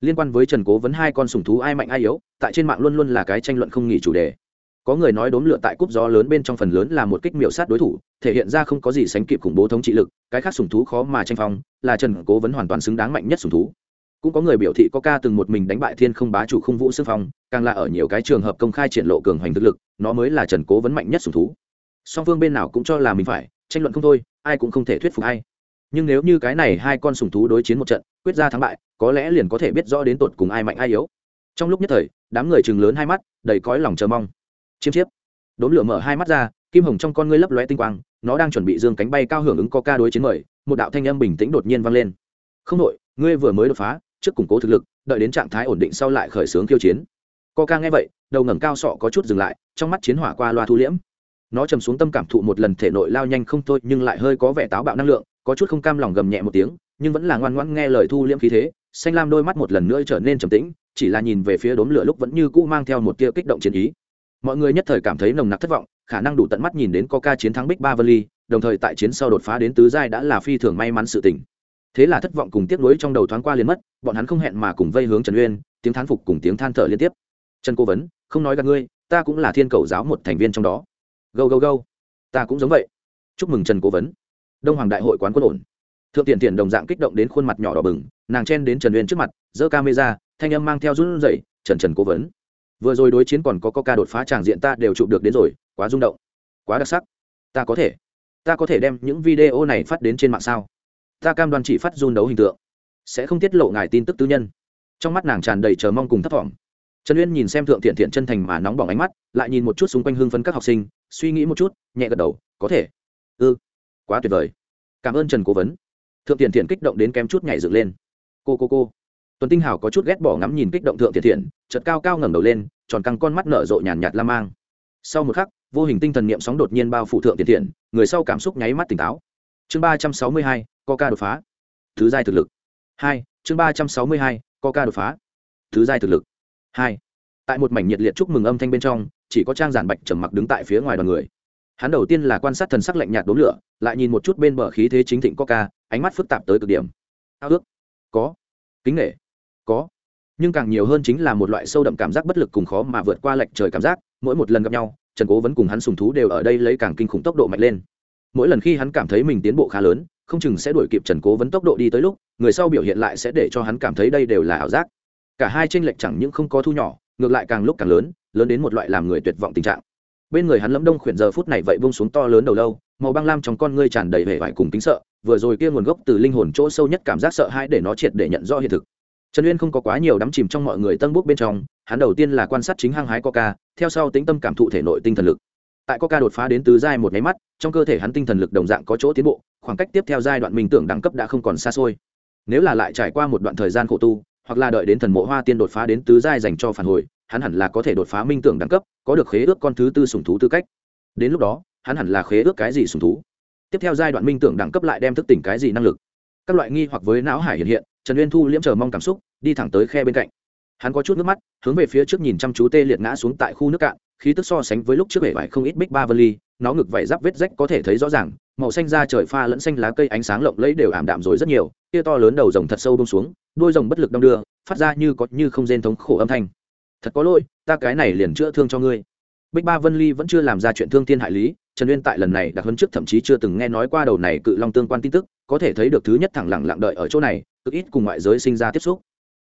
liên quan với trần cố vấn hai con sùng thú ai mạnh ai yếu, tại trên mạng luôn luôn là cái tranh luận không nghỉ chủ đề. Có người nói đốm lửa tại cúp gió lớn bên trong phần lớn là một kích miểu sát đối thủ, thể hiện ra không có gì sánh kịp khủng bố thống trị lực, cái khác sùng thú khó mà tranh phong, là trần cố vấn hoàn toàn xứng đáng mạnh nhất sùng thú. Cũng có người biểu thị có ca từng một mình đánh bại thiên không bá chủ không vũ Sư phong, càng là ở nhiều cái trường hợp công khai triển lộ cường hoành thực lực, nó mới là trần cố vấn mạnh nhất sùng thú. Song phương bên nào cũng cho là mình phải, tranh luận không thôi, ai cũng không thể thuyết phục ai nhưng nếu như cái này hai con sùng thú đối chiến một trận, quyết ra thắng bại, có lẽ liền có thể biết rõ đến tột cùng ai mạnh ai yếu. Trong lúc nhất thời, đám người chừng lớn hai mắt, đầy cõi lòng chờ mong. Chiêm chiếp. Đốm lửa mở hai mắt ra, kim hồng trong con ngươi lấp lóe tinh quang, nó đang chuẩn bị dương cánh bay cao hưởng ứng có ca đối chiến mời, một đạo thanh âm bình tĩnh đột nhiên vang lên. Không đội, ngươi vừa mới đột phá, trước củng cố thực lực, đợi đến trạng thái ổn định sau lại khởi xướng khiêu chiến. Coca nghe vậy, đầu ngẩng cao sọ có chút dừng lại, trong mắt chiến hỏa qua loa thu liễm. Nó trầm xuống tâm cảm thụ một lần thể nội lao nhanh không thôi, nhưng lại hơi có vẻ táo bạo năng lượng có chút không cam lòng gầm nhẹ một tiếng, nhưng vẫn là ngoan ngoãn nghe lời thu liễm khí thế, xanh lam đôi mắt một lần nữa trở nên trầm tĩnh, chỉ là nhìn về phía đốm lửa lúc vẫn như cũ mang theo một tia kích động chiến ý. Mọi người nhất thời cảm thấy nồng nặc thất vọng, khả năng đủ tận mắt nhìn đến coca chiến thắng bích ba vali đồng thời tại chiến sau đột phá đến tứ giai đã là phi thường may mắn sự tình. Thế là thất vọng cùng tiếc nuối trong đầu thoáng qua liền mất, bọn hắn không hẹn mà cùng vây hướng trần uyên, tiếng thán phục cùng tiếng than thở liên tiếp. Trần cố vấn, không nói gặp ngươi, ta cũng là thiên cầu giáo một thành viên trong đó. Gâu gâu gâu, ta cũng giống vậy. Chúc mừng trần cố vấn đông hoàng đại hội quán quân ổn. Thượng tiền tiền đồng dạng kích động đến khuôn mặt nhỏ đỏ bừng nàng chen đến trần uyên trước mặt giơ camera thanh âm mang theo run rẩy trần trần cố vấn. Vừa rồi đối chiến còn có ca đột phá tràng diện ta đều chụp được đến rồi quá rung động quá đặc sắc. Ta có thể ta có thể đem những video này phát đến trên mạng sao? Ta cam đoan chỉ phát run đấu hình tượng sẽ không tiết lộ ngài tin tức tư nhân. Trong mắt nàng tràn đầy chờ mong cùng thất vọng. Trần uyên nhìn xem thượng thiện thiện chân thành mà nóng bỏng ánh mắt lại nhìn một chút xung quanh hưng phấn các học sinh suy nghĩ một chút nhẹ gật đầu có thể. Ư ừ, quá tuyệt vời. Cảm ơn trần cố vấn. Thượng tiền thiện kích động đến kém chút nhảy dựng lên. Cô cô cô. Tuần tinh hào có chút ghét bỏ ngắm nhìn kích động thượng thiện thiện chật cao cao ngẩng đầu lên, tròn căng con mắt nở rộ nhàn nhạt la mang. Sau một khắc, vô hình tinh thần niệm sóng đột nhiên bao phủ thượng thiện thiện, người sau cảm xúc nháy mắt tỉnh táo. Chương ba trăm sáu mươi hai, coca đột phá. Thứ giai thực lực. Hai, chương ba trăm sáu mươi hai, coca đột phá. Thứ giai thực lực. Hai. Tại một mảnh nhiệt liệt chúc mừng âm thanh bên trong, chỉ có trang giản bạch trầm mặc đứng tại phía ngoài đoàn người hắn đầu tiên là quan sát thần sắc lạnh nhạt đốn lửa, lại nhìn một chút bên bờ khí thế chính thịnh coca, ánh mắt phức tạp tới cực điểm. Ao ước. Có. Kính nghệ có. Nhưng càng nhiều hơn chính là một loại sâu đậm cảm giác bất lực cùng khó mà vượt qua lệnh trời cảm giác, mỗi một lần gặp nhau, trần cố vẫn cùng hắn sùng thú đều ở đây lấy càng kinh khủng tốc độ mạnh lên. Mỗi lần khi hắn cảm thấy mình tiến bộ khá lớn, không chừng sẽ đuổi kịp trần cố vấn tốc độ đi tới lúc, người sau biểu hiện lại sẽ để cho hắn cảm thấy đây đều là ảo giác. Cả hai tranh lệch chẳng những không có thu nhỏ, ngược lại càng lúc càng lớn lớn đến một loại làm người tuyệt vọng tình trạng bên người hắn lâm đông khuyển giờ phút này vậy bông xuống to lớn đầu lâu, màu băng lam trong con ngươi tràn đầy vẻ vải cùng tính sợ, vừa rồi kia nguồn gốc từ linh hồn chỗ sâu nhất cảm giác sợ hãi để nó triệt để nhận rõ hiện thực. Trần uyên không có quá nhiều đắm chìm trong mọi người tân bút bên trong, hắn đầu tiên là quan sát chính hăng hái coca, theo sau tính tâm cảm thụ thể nội tinh thần lực. Tại coca đột phá đến tứ giai một máy mắt, trong cơ thể hắn tinh thần lực đồng dạng có chỗ tiến bộ, khoảng cách tiếp theo giai đoạn mình tưởng đẳng cấp đã không còn xa xôi. Nếu là lại trải qua một đoạn thời gian khổ tu, hoặc là đợi đến thần mộ hoa tiên đột phá đến tứ giai dành cho phản hồi hắn hẳn là có thể đột phá minh tưởng đẳng cấp, có được khế ước con thứ tư sùng thú tư cách. Đến lúc đó, hắn hẳn là khế ước cái gì sùng thú? Tiếp theo giai đoạn minh tưởng đẳng cấp lại đem thức tỉnh cái gì năng lực? Các loại nghi hoặc với não hải hiện hiện, trần uyên thu liễm chờ mong cảm xúc, đi thẳng tới khe bên cạnh. Hắn có chút nước mắt, hướng về phía trước nhìn chăm chú tê liệt ngã xuống tại khu nước cạn, khí tức so sánh với lúc trước bể vải không ít bích ba vân ly, nó ngực vải giáp vết rách có thể thấy rõ ràng, màu xanh da trời pha lẫn xanh lá cây ánh sáng lộng lẫy đều ảm đạm rồi rất nhiều kia to lớn đầu rồng thật sâu bông xuống, đuôi rồng bất lực đong đưa, phát ra như có như không rên thống khổ âm thanh thật có lỗi, ta cái này liền chữa thương cho ngươi. Bích ba vân ly vẫn chưa làm ra chuyện thương thiên hại lý, trần uyên tại lần này đặc hơn trước thậm chí chưa từng nghe nói qua đầu này cự long tương quan tin tức, có thể thấy được thứ nhất thẳng lặng lặng đợi ở chỗ này, cực ít cùng ngoại giới sinh ra tiếp xúc.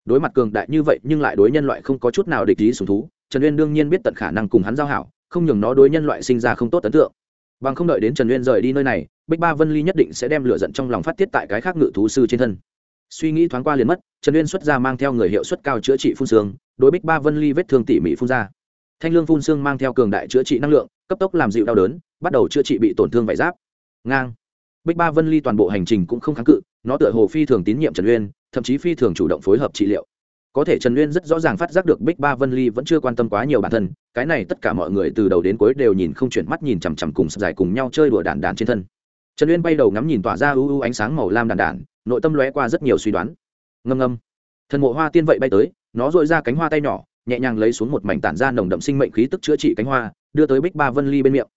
Đối mặt cường đại như vậy nhưng lại đối nhân loại không có chút nào địch ý sùng thú, trần uyên đương nhiên biết tận khả năng cùng hắn giao hảo, không nhường nó đối nhân loại sinh ra không tốt ấn tượng. Bằng không đợi đến trần uyên rời đi nơi này, bích ba vân ly nhất định sẽ đem lửa giận trong lòng phát tiết tại cái khác ngự thú sư trên thân. Suy nghĩ thoáng qua liền mất, trần uyên xuất ra mang theo người hiệu suất cao chữa trị phun xương đối bích ba vân ly vết thương tỉ mỉ phun ra. Thanh lương phun xương mang theo cường đại chữa trị năng lượng, cấp tốc làm dịu đau đớn, bắt đầu chữa trị bị tổn thương vải giáp. Ngang. Bích ba vân ly toàn bộ hành trình cũng không kháng cự, nó tựa hồ phi thường tín nhiệm trần uyên, thậm chí phi thường chủ động phối hợp trị liệu. Có thể trần uyên rất rõ ràng phát giác được bích ba vân ly vẫn chưa quan tâm quá nhiều bản thân, cái này tất cả mọi người từ đầu đến cuối đều nhìn không chuyển mắt nhìn chằm chằm cùng sập dài cùng nhau chơi đùa đàn đàn trên thân. Trần uyên bay đầu ngắm nhìn tỏa ra u u ánh sáng màu lam đàn đàn nội tâm lóe qua rất nhiều suy đoán. Ngâm ngâm. Thần mộ hoa tiên vậy bay tới nó dội ra cánh hoa tay nhỏ, nhẹ nhàng lấy xuống một mảnh tản ra nồng đậm sinh mệnh khí tức chữa trị cánh hoa, đưa tới bích ba vân ly bên miệng.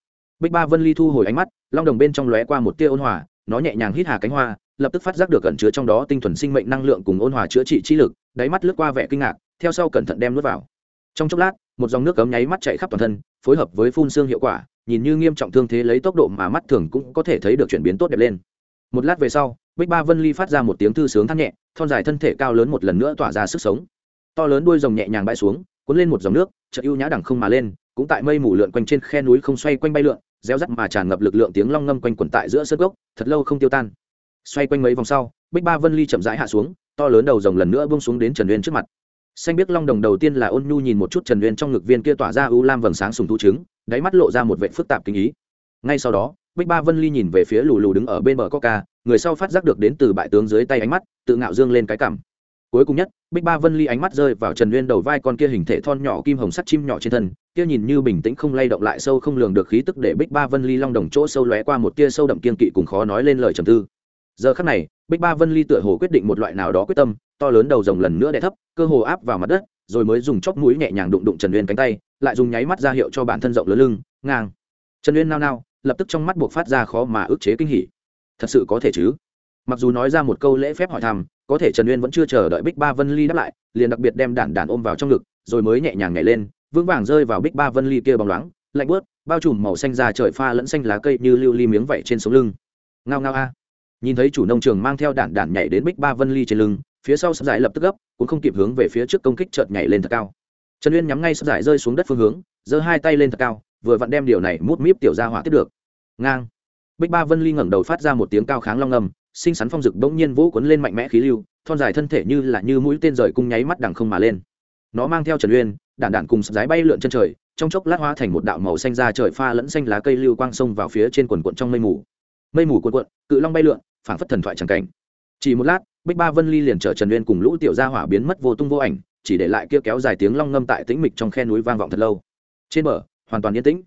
Bích ba vân ly thu hồi ánh mắt, long đồng bên trong lóe qua một tia ôn hòa, nó nhẹ nhàng hít hà cánh hoa, lập tức phát giác được cẩn chứa trong đó tinh thuần sinh mệnh năng lượng cùng ôn hòa chữa trị trí lực, đáy mắt lướt qua vẻ kinh ngạc, theo sau cẩn thận đem nuốt vào. Trong chốc lát, một dòng nước cấm nháy mắt chạy khắp toàn thân, phối hợp với phun xương hiệu quả, nhìn như nghiêm trọng thương thế lấy tốc độ mà mắt thường cũng có thể thấy được chuyển biến tốt đẹp lên. Một lát về sau, bích ba vân ly phát ra một tiếng thư sướng thắt nhẹ, thon dài thân thể cao lớn một lần nữa tỏa ra sức sống to lớn đuôi rồng nhẹ nhàng bay xuống, cuốn lên một dòng nước, chợt ưu nhã đẳng không mà lên, cũng tại mây mù lượn quanh trên khe núi không xoay quanh bay lượn reo rắt mà tràn ngập lực lượng tiếng long ngâm quanh quẩn tại giữa sân gốc, thật lâu không tiêu tan. Xoay quanh mấy vòng sau, bích ba vân ly chậm rãi hạ xuống, to lớn đầu rồng lần nữa bông xuống đến trần uyên trước mặt. Xanh biết long đồng đầu tiên là ôn nhu nhìn một chút trần uyên trong ngực viên kia tỏa ra ưu lam vầng sáng sùng thu trứng, đáy mắt lộ ra một vệ phức tạp kinh ý. Ngay sau đó, bích ba vân ly nhìn về phía lù lù đứng ở bên bờ coca, người sau phát giác được đến từ bại tướng dưới tay ánh mắt, tự ngạo dương lên cái cảm cuối cùng nhất, bích ba vân ly ánh mắt rơi vào trần uyên đầu vai con kia hình thể thon nhỏ kim hồng sắt chim nhỏ trên thân, kia nhìn như bình tĩnh không lay động lại sâu không lường được khí tức để bích ba vân ly long đồng chỗ sâu lóe qua một tia sâu đậm kiên kỵ cùng khó nói lên lời trầm tư. Giờ khắc này, bích ba vân ly tựa hồ quyết định một loại nào đó quyết tâm, to lớn đầu rồng lần nữa đè thấp, cơ hồ áp vào mặt đất, rồi mới dùng chóp mũi nhẹ nhàng đụng đụng trần uyên cánh tay, lại dùng nháy mắt ra hiệu cho bản thân rộng lớn lưng, ngang. Trần uyên nao nao, lập tức trong mắt buộc phát ra khó mà ức chế kinh hỉ. Thật sự có thể chứ? Mặc dù nói ra một câu lễ phép hỏi thăm, có thể trần uyên vẫn chưa chờ đợi bích ba vân ly đáp lại, liền đặc biệt đem đản đản ôm vào trong ngực, rồi mới nhẹ nhàng nhảy lên, vững vàng rơi vào bích ba vân ly kia bóng loáng, lạnh bớt bao trùm màu xanh ra trời pha lẫn xanh lá cây như lưu ly miếng vẩy trên sống lưng. Ngao ngao a. Nhìn thấy chủ nông trường mang theo đản đản nhảy đến bích ba vân ly trên lưng, phía sau sắp giải lập tức gấp, cũng không kịp hướng về phía trước công kích chợt nhảy lên thật cao. Trần uyên nhắm ngay sắp giải rơi xuống đất phương hướng, giơ hai tay lên thật cao, vừa vặn đem điều này mút míp tiểu ra hỏa tiếp được. Ngang. Bích ba vân ly ngẩng đầu phát ra một tiếng cao kháng long ngầm xinh xắn phong dực bỗng nhiên vỗ cuốn lên mạnh mẽ khí lưu, thon dài thân thể như là như mũi tên rời cung nháy mắt đằng không mà lên. Nó mang theo trần uyên đạn đạn cùng dái bay lượn chân trời, trong chốc lát hóa thành một đạo màu xanh ra trời pha lẫn xanh lá cây lưu quang sông vào phía trên quần quận trong mây mù. Mây mù quần quận cự long bay lượn, phảng phất thần thoại tràng cảnh. Chỉ một lát, bích ba vân ly liền chở trần uyên cùng lũ tiểu gia hỏa biến mất vô tung vô ảnh, chỉ để lại kia kéo dài tiếng long ngâm tại tĩnh mịch trong khe núi vang vọng thật lâu. Trên bờ, hoàn toàn yên tĩnh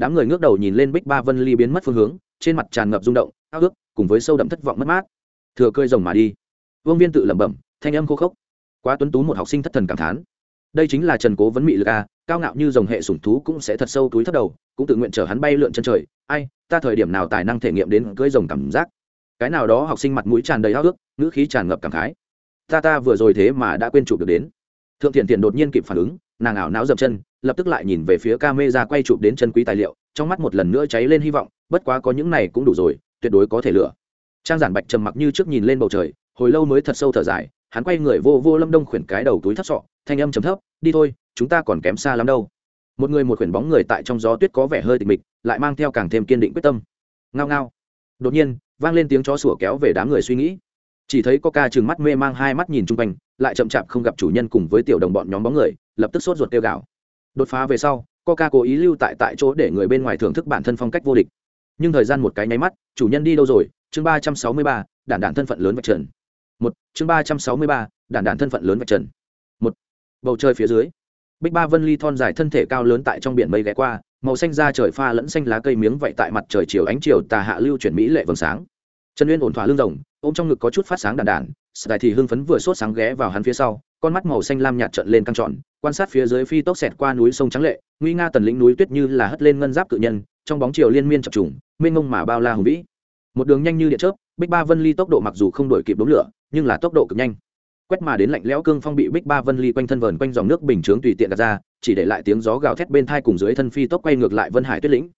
đám người ngước đầu nhìn lên bích ba vân ly biến mất phương hướng, trên mặt tràn ngập rung động, ao ước, cùng với sâu đậm thất vọng mất mát. Thừa cơi rồng mà đi. Vương viên tự lẩm bẩm, thanh âm khô khốc. Quá tuấn tú một học sinh thất thần cảm thán. Đây chính là trần cố vấn mị lực a cao ngạo như dòng hệ sủng thú cũng sẽ thật sâu túi thất đầu, cũng tự nguyện chở hắn bay lượn chân trời. Ai, ta thời điểm nào tài năng thể nghiệm đến cưỡi rồng cảm giác? Cái nào đó học sinh mặt mũi tràn đầy háo ước, ngữ khí tràn ngập cảm khái. Ta ta vừa rồi thế mà đã quên chụp được đến. Thượng thiện thiện đột nhiên kịp phản ứng nàng ảo não dậm chân, lập tức lại nhìn về phía ca mê ra quay chụp đến chân quý tài liệu, trong mắt một lần nữa cháy lên hy vọng, bất quá có những này cũng đủ rồi, tuyệt đối có thể lựa. Trang giản bạch trầm mặc như trước nhìn lên bầu trời, hồi lâu mới thật sâu thở dài, hắn quay người vô vô lâm đông khuyển cái đầu túi thấp sọ, thanh âm chấm thấp, đi thôi, chúng ta còn kém xa lắm đâu. Một người một khuyển bóng người tại trong gió tuyết có vẻ hơi tịch mịch, lại mang theo càng thêm kiên định quyết tâm. Ngao ngao. Đột nhiên, vang lên tiếng chó sủa kéo về đám người suy nghĩ. Chỉ thấy có ca chừng mắt mê mang hai mắt nhìn chung quanh lại chậm chạp không gặp chủ nhân cùng với tiểu đồng bọn nhóm bóng người, lập tức sốt ruột kêu gào. Đột phá về sau, coca cố ý lưu tại tại chỗ để người bên ngoài thưởng thức bản thân phong cách vô địch. Nhưng thời gian một cái nháy mắt, chủ nhân đi đâu rồi? Chương ba trăm sáu mươi ba, đản đản thân phận lớn vạch trần. Một, chương ba trăm sáu mươi ba, đản đản thân phận lớn vạch trần. Một, bầu trời phía dưới bích ba vân ly thon dài thân thể cao lớn tại trong biển mây ghé qua, màu xanh da trời pha lẫn xanh lá cây miếng vậy tại mặt trời chiều ánh chiều tà hạ lưu chuyển mỹ lệ vầng sáng. Trần uyên ổn thỏa lưng rồng, ôm trong ngực có chút phát sáng đàn đàn sài thì hưng phấn vừa sốt sáng ghé vào hắn phía sau, con mắt màu xanh lam nhạt trợn lên căng trọn quan sát phía dưới phi tốc xẹt qua núi sông trắng lệ, nguy nga tần lĩnh núi tuyết như là hất lên ngân giáp cự nhân, trong bóng chiều liên miên chập trùng, mênh mông mà bao la hùng vĩ. Một đường nhanh như điện chớp, bích ba vân ly tốc độ mặc dù không đổi kịp đống lửa, nhưng là tốc độ cực nhanh. Quét mà đến lạnh lẽo cương phong bị bích ba vân ly quanh thân vờn quanh dòng nước bình chướng tùy tiện đặt ra, chỉ để lại tiếng gió gào thét bên thai cùng dưới thân phi tốc quay ngược lại vân hải tuyết lĩnh.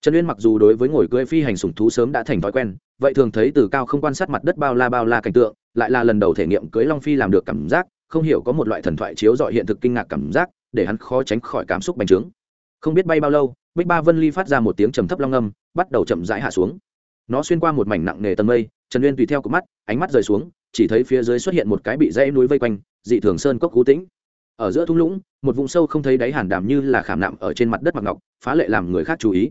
Trần uyên mặc dù đối với ngồi cưỡi phi hành sủng thú sớm đã thành thói quen, vậy thường thấy từ cao không quan sát mặt đất bao la bao la cảnh tượng lại là lần đầu thể nghiệm cưới long phi làm được cảm giác, không hiểu có một loại thần thoại chiếu dọi hiện thực kinh ngạc cảm giác, để hắn khó tránh khỏi cảm xúc bành trướng. Không biết bay bao lâu, bích ba vân ly phát ra một tiếng trầm thấp long âm, bắt đầu chậm rãi hạ xuống. Nó xuyên qua một mảnh nặng nề tầng mây, trần uyên tùy theo cặp mắt, ánh mắt rời xuống, chỉ thấy phía dưới xuất hiện một cái bị dãy núi vây quanh, dị thường sơn cốc cú tĩnh. Ở giữa thung lũng, một vùng sâu không thấy đáy hàn đàm như là khảm nạm ở trên mặt đất mặc ngọc, phá lệ làm người khác chú ý.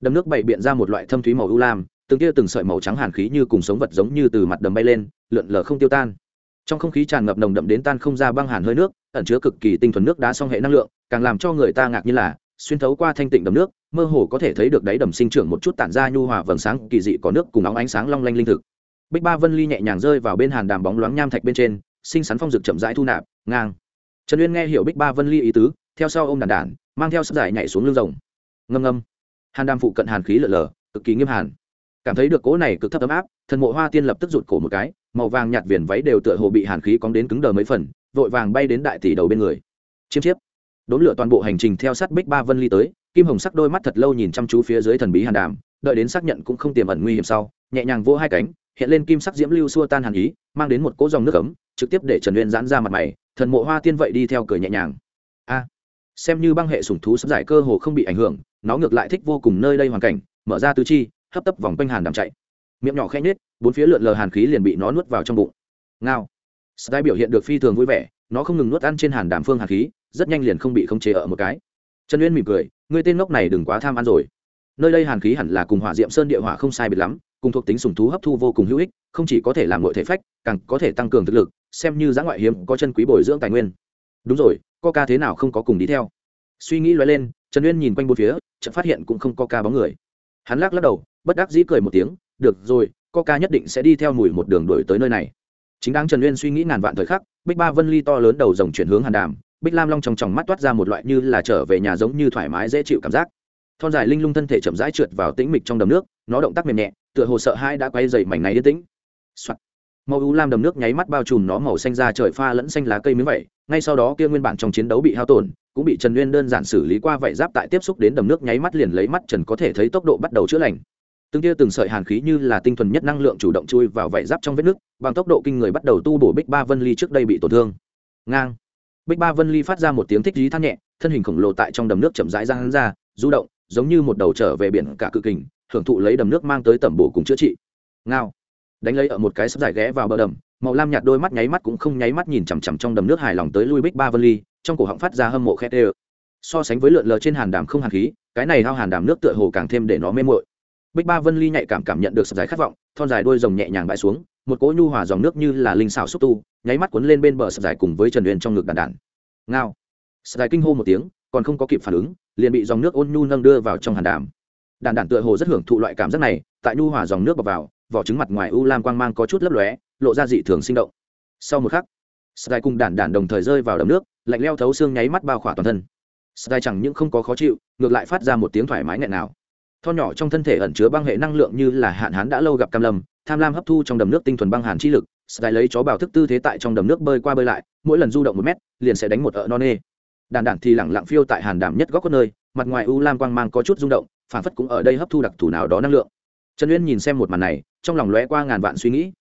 Đầm nước bày biện ra một loại thâm thúy màu ưu lam, từng tia từng sợi màu trắng hàn khí như cùng sống vật giống như từ mặt đầm bay lên lượn lờ không tiêu tan. Trong không khí tràn ngập nồng đậm đến tan không ra băng hàn hơi nước, ẩn chứa cực kỳ tinh thuần nước đá song hệ năng lượng, càng làm cho người ta ngạc như là, xuyên thấu qua thanh tịnh đầm nước, mơ hồ có thể thấy được đáy đầm sinh trưởng một chút tản ra nhu hòa vầng sáng, kỳ dị có nước cùng óng ánh sáng long lanh linh thực. Bích ba vân ly nhẹ nhàng rơi vào bên hàn đàm bóng loáng nham thạch bên trên, xinh xắn phong dực chậm rãi thu nạp, ngang. Trần uyên nghe hiểu bích ba vân ly ý tứ, theo sau ô m đàn đản mang theo sắp giải nhảy xuống lưng rồng. Ngâm ngâm. Hàn đàm phụ cận hàn khí lở lở, cực kỳ nghiêm hàn. Cảm thấy được cỗ này cực thấp ấm áp, thần mộ hoa tiên lập tức rụt cổ một cái màu vàng nhạt viền váy đều tựa hồ bị hàn khí cóng đến cứng đờ mấy phần, vội vàng bay đến đại tỷ đầu bên người. Chiêm chiếp. Đốn lửa toàn bộ hành trình theo sát bích ba vân ly tới, kim hồng sắc đôi mắt thật lâu nhìn chăm chú phía dưới thần bí hàn đàm, đợi đến xác nhận cũng không tiềm ẩn nguy hiểm sau, nhẹ nhàng vỗ hai cánh, hiện lên kim sắc diễm lưu xua tan hàn ý, mang đến một cỗ dòng nước ấm, trực tiếp để trần uyên giãn ra mặt mày, thần mộ hoa tiên vậy đi theo cười nhẹ nhàng. A, xem như băng hệ sủng thú sắp giải cơ hồ không bị ảnh hưởng, nó ngược lại thích vô cùng nơi đây hoàn cảnh, mở ra tứ chi, hấp tấp vòng quanh hàn đàm chạy miệng nhỏ khẽ nhết bốn phía lượn lờ hàn khí liền bị nó nuốt vào trong bụng. Ngao. Sky biểu hiện được phi thường vui vẻ, nó không ngừng nuốt ăn trên hàn đàm phương hàn khí, rất nhanh liền không bị khống chế ở một cái. Trần uyên mỉm cười người tên ngốc này đừng quá tham ăn rồi. Nơi đây hàn khí hẳn là cùng hỏa diệm sơn địa hỏa không sai biệt lắm, cùng thuộc tính sùng thú hấp thu vô cùng hữu ích, không chỉ có thể làm nội thể phách, càng có thể tăng cường thực lực, xem như giá ngoại hiếm có chân quý bồi dưỡng tài nguyên. Đúng rồi ca thế nào không có cùng đi theo? Suy nghĩ loay lên, trần uyên nhìn quanh bốn phía, chợt phát hiện cũng không có ca bóng người. Hắn lắc lắc đầu, bất đắc dĩ cười một tiếng được rồi ca nhất định sẽ đi theo mùi một đường đổi tới nơi này. Chính đáng trần uyên suy nghĩ ngàn vạn thời khắc, bích ba vân ly to lớn đầu rồng chuyển hướng hàn đàm, bích lam long trong tròng mắt toát ra một loại như là trở về nhà giống như thoải mái dễ chịu cảm giác. Thon dài linh lung thân thể chậm rãi trượt vào tĩnh mịch trong đầm nước, nó động tác mềm nhẹ, tựa hồ sợ hai đã quay dày mảnh này yên tĩnh. màu u lam đầm nước nháy mắt bao trùm nó màu xanh ra trời pha lẫn xanh lá cây miếng vậy ngay sau đó kia nguyên bản trong chiến đấu bị hao tổn, cũng bị trần uyên đơn giản xử lý qua vảy giáp tại tiếp xúc đến đầm nước nháy mắt liền lấy mắt trần có thể thấy tốc độ bắt đầu chữa lành từng tia từng sợi hàn khí như là tinh thuần nhất năng lượng chủ động chui vào vảy giáp trong vết nước, bằng tốc độ kinh người bắt đầu tu bổ bích ba vân ly trước đây bị tổn thương. Ngang. Bích ba vân ly phát ra một tiếng thích dí than nhẹ, thân hình khổng lồ tại trong đầm nước chậm rãi ra hắn ra, du động, giống như một đầu trở về biển cả cự kình hưởng thụ lấy đầm nước mang tới tẩm bổ cùng chữa trị. Ngao. Đánh lấy ở một cái sắp dài ghé vào bờ đầm, màu lam nhạt đôi mắt nháy mắt cũng không nháy mắt nhìn chằm chằm trong đầm nước hài lòng tới lui bích ba vân ly, trong cổ họng phát ra hâm mộ khét ê so sánh với lượn lờ trên hàn đàm không hàn khí, cái này hao hàn đàm nước tựa hồ càng thêm để nó mê mội bích ba vân ly nhạy cảm cảm nhận được sập dài khát vọng, thon dài đôi rồng nhẹ nhàng bãi xuống, một cỗ nhu hòa dòng nước như là linh xào xúc tu, nháy mắt cuốn lên bên bờ sập dài cùng với trần Uyên trong ngực đàn đàn. Ngao. Sập dài kinh hô một tiếng, còn không có kịp phản ứng, liền bị dòng nước ôn nhu nâng đưa vào trong hàn đàm. Đàn đàn tựa hồ rất hưởng thụ loại cảm giác này, tại nhu hòa dòng nước bọc vào, vỏ trứng mặt ngoài u lam quang mang có chút lấp lóe, lộ ra dị thường sinh động. Sau một khắc sky cùng đàn đàn đồng thời rơi vào đầm nước, lạnh leo thấu xương nháy mắt bao khỏa toàn thân. Sky chẳng những không có khó chịu, ngược lại phát ra một tiếng thoải mái nghẹn nào tho nhỏ trong thân thể ẩn chứa băng hệ năng lượng như là hạn hán đã lâu gặp cam lâm, tham lam hấp thu trong đầm nước tinh thuần băng hàn chi lực, sky lấy chó bảo thức tư thế tại trong đầm nước bơi qua bơi lại, mỗi lần du động một mét, liền sẽ đánh một ợ non nê. Đàn đản thì lẳng lặng phiêu tại hàn đảm nhất góc có nơi, mặt ngoài u lam quang mang có chút rung động, phản phất cũng ở đây hấp thu đặc thù nào đó năng lượng. Trần uyên nhìn xem một màn này, trong lòng lóe qua ngàn vạn suy nghĩ.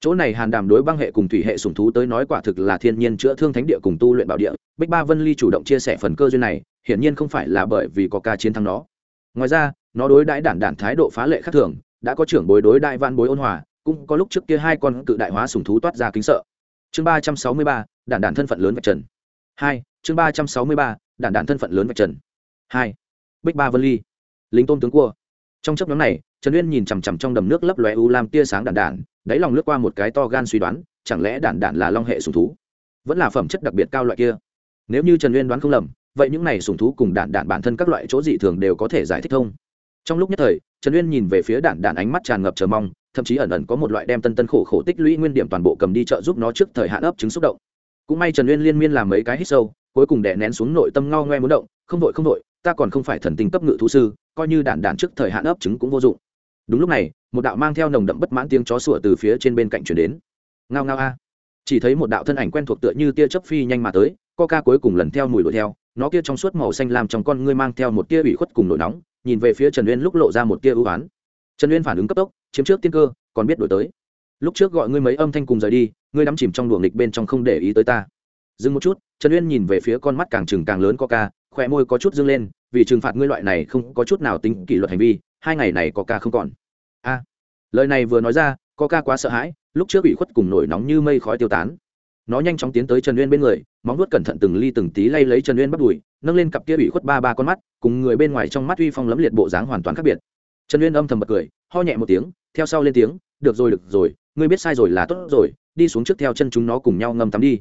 Chỗ này hàn đàm đối băng hệ cùng thủy hệ sủng thú tới nói quả thực là thiên nhiên chữa thương thánh địa cùng tu luyện bảo địa, bích ba vân ly chủ động chia sẻ phần cơ duyên này, hiển nhiên không phải là bởi vì có ca chiến thắng nó. Ngoài ra nó đối đãi đản đản thái độ phá lệ khác thường, đã có trưởng bối đối đại văn bối ôn hòa, cũng có lúc trước kia hai con cự đại hóa sùng thú toát ra kính sợ. Chương ba trăm sáu mươi ba, đản đản thân phận lớn vạch trần. Hai, chương ba trăm sáu mươi ba, đản đản thân phận lớn vạch trần. Hai, bích ba vân ly, lính tôn tướng cua. Trong chấp nhóm này, trần uyên nhìn chằm chằm trong đầm nước lấp lóe u lam tia sáng đản đản, đáy lòng lướt qua một cái to gan suy đoán, chẳng lẽ đản đản là long hệ sùng thú? Vẫn là phẩm chất đặc biệt cao loại kia. Nếu như trần uyên đoán không lầm, vậy những này sùng thú cùng đản đản bản thân các loại chỗ dị thường đều có thể giải thích thông trong lúc nhất thời, trần uyên nhìn về phía đản đản ánh mắt tràn ngập chờ mong, thậm chí ẩn ẩn có một loại đem tân tân khổ khổ tích lũy nguyên điểm toàn bộ cầm đi chợ giúp nó trước thời hạn ấp chứng xúc động. Cũng may trần uyên liên miên làm mấy cái hít sâu, cuối cùng đè nén xuống nội tâm ngao ngoe muốn động, không vội không vội ta còn không phải thần tinh cấp ngự thú sư, coi như đản đản trước thời hạn ấp trứng cũng vô dụng. Đúng lúc này, một đạo mang theo nồng đậm bất mãn tiếng chó sủa từ phía trên bên cạnh chuyển đến. Ngao ngao a. Chỉ thấy một đạo thân ảnh quen thuộc tựa như tia chớp phi nhanh mà tới ca cuối cùng lần theo mùi đuổi theo, nó kia trong suốt màu xanh làm trong con ngươi mang theo một tia ủy khuất cùng nổi nóng nhìn về phía trần uyên lúc lộ ra một tia ưu oán trần uyên phản ứng cấp tốc, chiếm trước tiên cơ, còn biết đổi tới. Lúc trước gọi ngươi mấy âm thanh cùng rời đi, ngươi đắm chìm trong luồng nghịch bên trong không để ý tới ta. Dừng một chút, trần uyên nhìn về phía con mắt càng trừng càng lớn ca khỏe môi có chút dâng lên, vì trừng phạt ngươi loại này không có chút nào tính kỷ luật hành vi, hai ngày này ca không còn. A, lời này vừa nói ra ca quá sợ hãi, lúc trước ủy khuất cùng nổi nóng như mây khói tiêu tán. Nó nhanh chóng tiến tới trần uyên bên người, móng vuốt cẩn thận từng ly từng tí lay lấy trần uyên bắt đùi nâng lên cặp kia ủy khuất ba ba con mắt, cùng người bên ngoài trong mắt uy phong lấm liệt bộ dáng hoàn toàn khác biệt. Trần uyên âm thầm bật cười, ho nhẹ một tiếng, theo sau lên tiếng, được rồi được rồi, ngươi biết sai rồi là tốt rồi, đi xuống trước theo chân chúng nó cùng nhau ngâm tắm đi.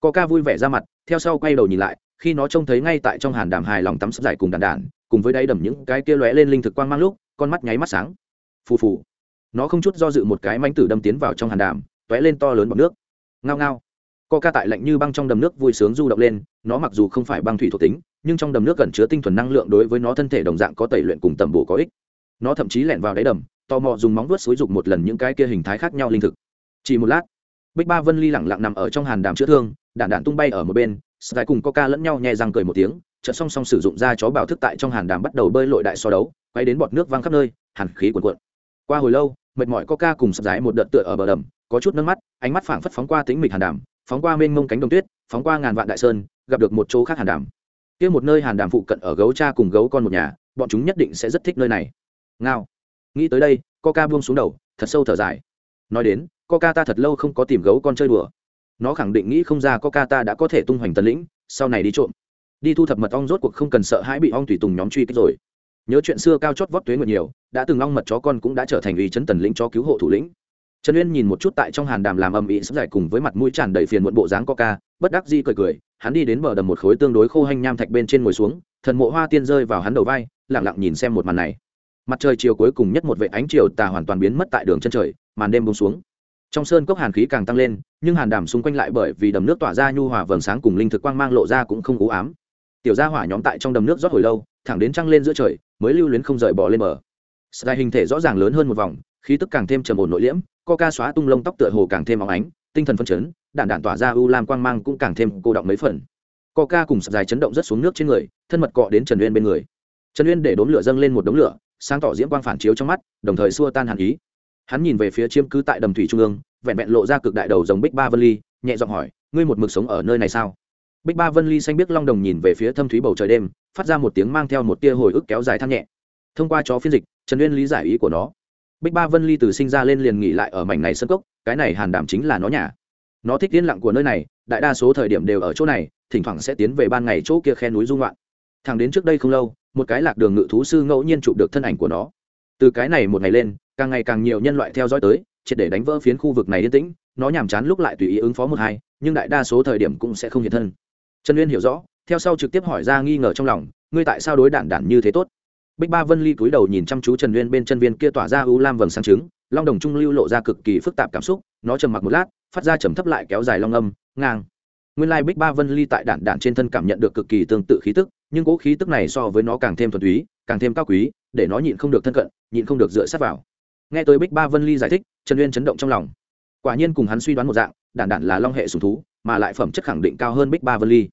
Có ca vui vẻ ra mặt, theo sau quay đầu nhìn lại, khi nó trông thấy ngay tại trong hàn đàm hài lòng tắm sắp dài cùng đàn đàn, cùng với đáy đầm những cái kia lóe lên linh thực quang mang lúc, con mắt nháy mắt sáng. Phù phù. Nó không chút do dự một cái mánh tử đâm tiến vào trong hàn đàm, tóe lên to lớn bọc nước. Ngao ngao co ca tại lạnh như băng trong đầm nước vui sướng du động lên, nó mặc dù không phải băng thủy thuộc tính, nhưng trong đầm nước gần chứa tinh thuần năng lượng đối với nó thân thể đồng dạng có tẩy luyện cùng tầm bổ có ích. Nó thậm chí lẻn vào đáy đầm, tò mò dùng móng vuốt xúi dục một lần những cái kia hình thái khác nhau linh thực. Chỉ một lát, bích ba vân ly lẳng lặng nằm ở trong hàn đàm chữa thương, đạn đạn tung bay ở một bên, sky cùng coca lẫn nhau nhẹ răng cười một tiếng, chợt song song sử dụng ra chó bảo thức tại trong hàn đàm bắt đầu bơi lội đại so đấu, quay đến bọt nước văng khắp nơi, hàn khí cuồn cuộn. Qua hồi lâu, mệt mỏi coca cùng sập rái một đợt tựa ở bờ đầm, có chút nước mắt, ánh mắt phảng phất phóng qua tính mịch hàn đàm phóng qua mênh mông cánh đồng tuyết, phóng qua ngàn vạn đại sơn, gặp được một chỗ khác hàn đàm. Kia một nơi hàn đàm phụ cận ở gấu cha cùng gấu con một nhà, bọn chúng nhất định sẽ rất thích nơi này. Ngao. Nghĩ tới đây, coca buông xuống đầu, thật sâu thở dài. Nói đến, coca ta thật lâu không có tìm gấu con chơi đùa. Nó khẳng định nghĩ không ra coca ta đã có thể tung hoành tần lĩnh, sau này đi trộm. Đi thu thập mật ong rốt cuộc không cần sợ hãi bị ong tùy tùng nhóm truy kích rồi. Nhớ chuyện xưa cao chót vót tuế nguyệt nhiều, đã từng ong mật chó con cũng đã trở thành uy chấn tần lĩnh cho cứu hộ thủ lĩnh trần uyên nhìn một chút tại trong hàn đàm làm âm ĩ sắp giải cùng với mặt mũi tràn đầy phiền muộn bộ dáng coca, bất đắc dĩ cười cười, hắn đi đến bờ đầm một khối tương đối khô hanh nham thạch bên trên ngồi xuống, thần mộ hoa tiên rơi vào hắn đầu vai lẳng lặng nhìn xem một màn này. Mặt trời chiều cuối cùng nhất một vệ ánh chiều tà hoàn toàn biến mất tại đường chân trời, màn đêm bông xuống. Trong sơn cốc hàn khí càng tăng lên, nhưng hàn đàm xung quanh lại bởi vì đầm nước tỏa ra nhu hòa vầng sáng cùng linh thực quang mang lộ ra cũng không ú ám. Tiểu gia hỏa nhóm tại trong đầm nước rót hồi lâu, thẳng đến trăng lên giữa trời, mới lưu luyến không rời bỏ lên bờ. Sài hình thể rõ ràng lớn hơn một vòng, khí tức càng thêm trầm ổn nội liễm coca xóa tung lông tóc tựa hồ càng thêm óng ánh, tinh thần phân chấn, đạn đạn tỏa ra u lam quang mang cũng càng thêm cô động mấy phần. Coca cùng sập dài chấn động rất xuống nước trên người, thân mật cọ đến trần uyên bên người. Trần uyên để đốn lửa dâng lên một đống lửa, sáng tỏ diễm quang phản chiếu trong mắt, đồng thời xua tan hàn ý. Hắn nhìn về phía chiếm cứ tại đầm thủy trung ương, vẹn vẹn lộ ra cực đại đầu dòng bích ba vân ly, nhẹ giọng hỏi, ngươi một mực sống ở nơi này sao? Bích ba vân ly xanh biết long đồng nhìn về phía thâm thúy bầu trời đêm, phát ra một tiếng mang theo một tia hồi ức kéo dài thăng nhẹ. Thông qua chó phiên dịch, trần uyên lý giải ý của nó bích ba vân ly từ sinh ra lên liền nghỉ lại ở mảnh này sân cốc, cái này hàn đảm chính là nó nhà. Nó thích yên lặng của nơi này, đại đa số thời điểm đều ở chỗ này, thỉnh thoảng sẽ tiến về ban ngày chỗ kia khe núi dung loạn thằng đến trước đây không lâu, một cái lạc đường ngự thú sư ngẫu nhiên chụp được thân ảnh của nó. Từ cái này một ngày lên, càng ngày càng nhiều nhân loại theo dõi tới, triệt để đánh vỡ phiến khu vực này yên tĩnh, nó nhàm chán lúc lại tùy ý ứng phó một hai, nhưng đại đa số thời điểm cũng sẽ không hiện thân. Trần uyên hiểu rõ, theo sau trực tiếp hỏi ra nghi ngờ trong lòng, ngươi tại sao đối đản đản như thế tốt? Bích ba vân ly cúi đầu nhìn chăm chú trần uyên bên chân viên kia tỏa ra u lam vầng sáng trứng, long đồng trung lưu lộ ra cực kỳ phức tạp cảm xúc, nó trầm mặc một lát, phát ra trầm thấp lại kéo dài long âm, ngang. Nguyên lai bích ba vân ly tại đản đản trên thân cảm nhận được cực kỳ tương tự khí tức, nhưng cỗ khí tức này so với nó càng thêm thuần túy, càng thêm cao quý, để nó nhịn không được thân cận, nhịn không được dựa sát vào. Nghe tới bích ba vân ly giải thích, trần uyên chấn động trong lòng. Quả nhiên cùng hắn suy đoán một dạng đản đản là long hệ sùng thú, mà lại phẩm chất khẳng định cao hơn bích ba vân ly.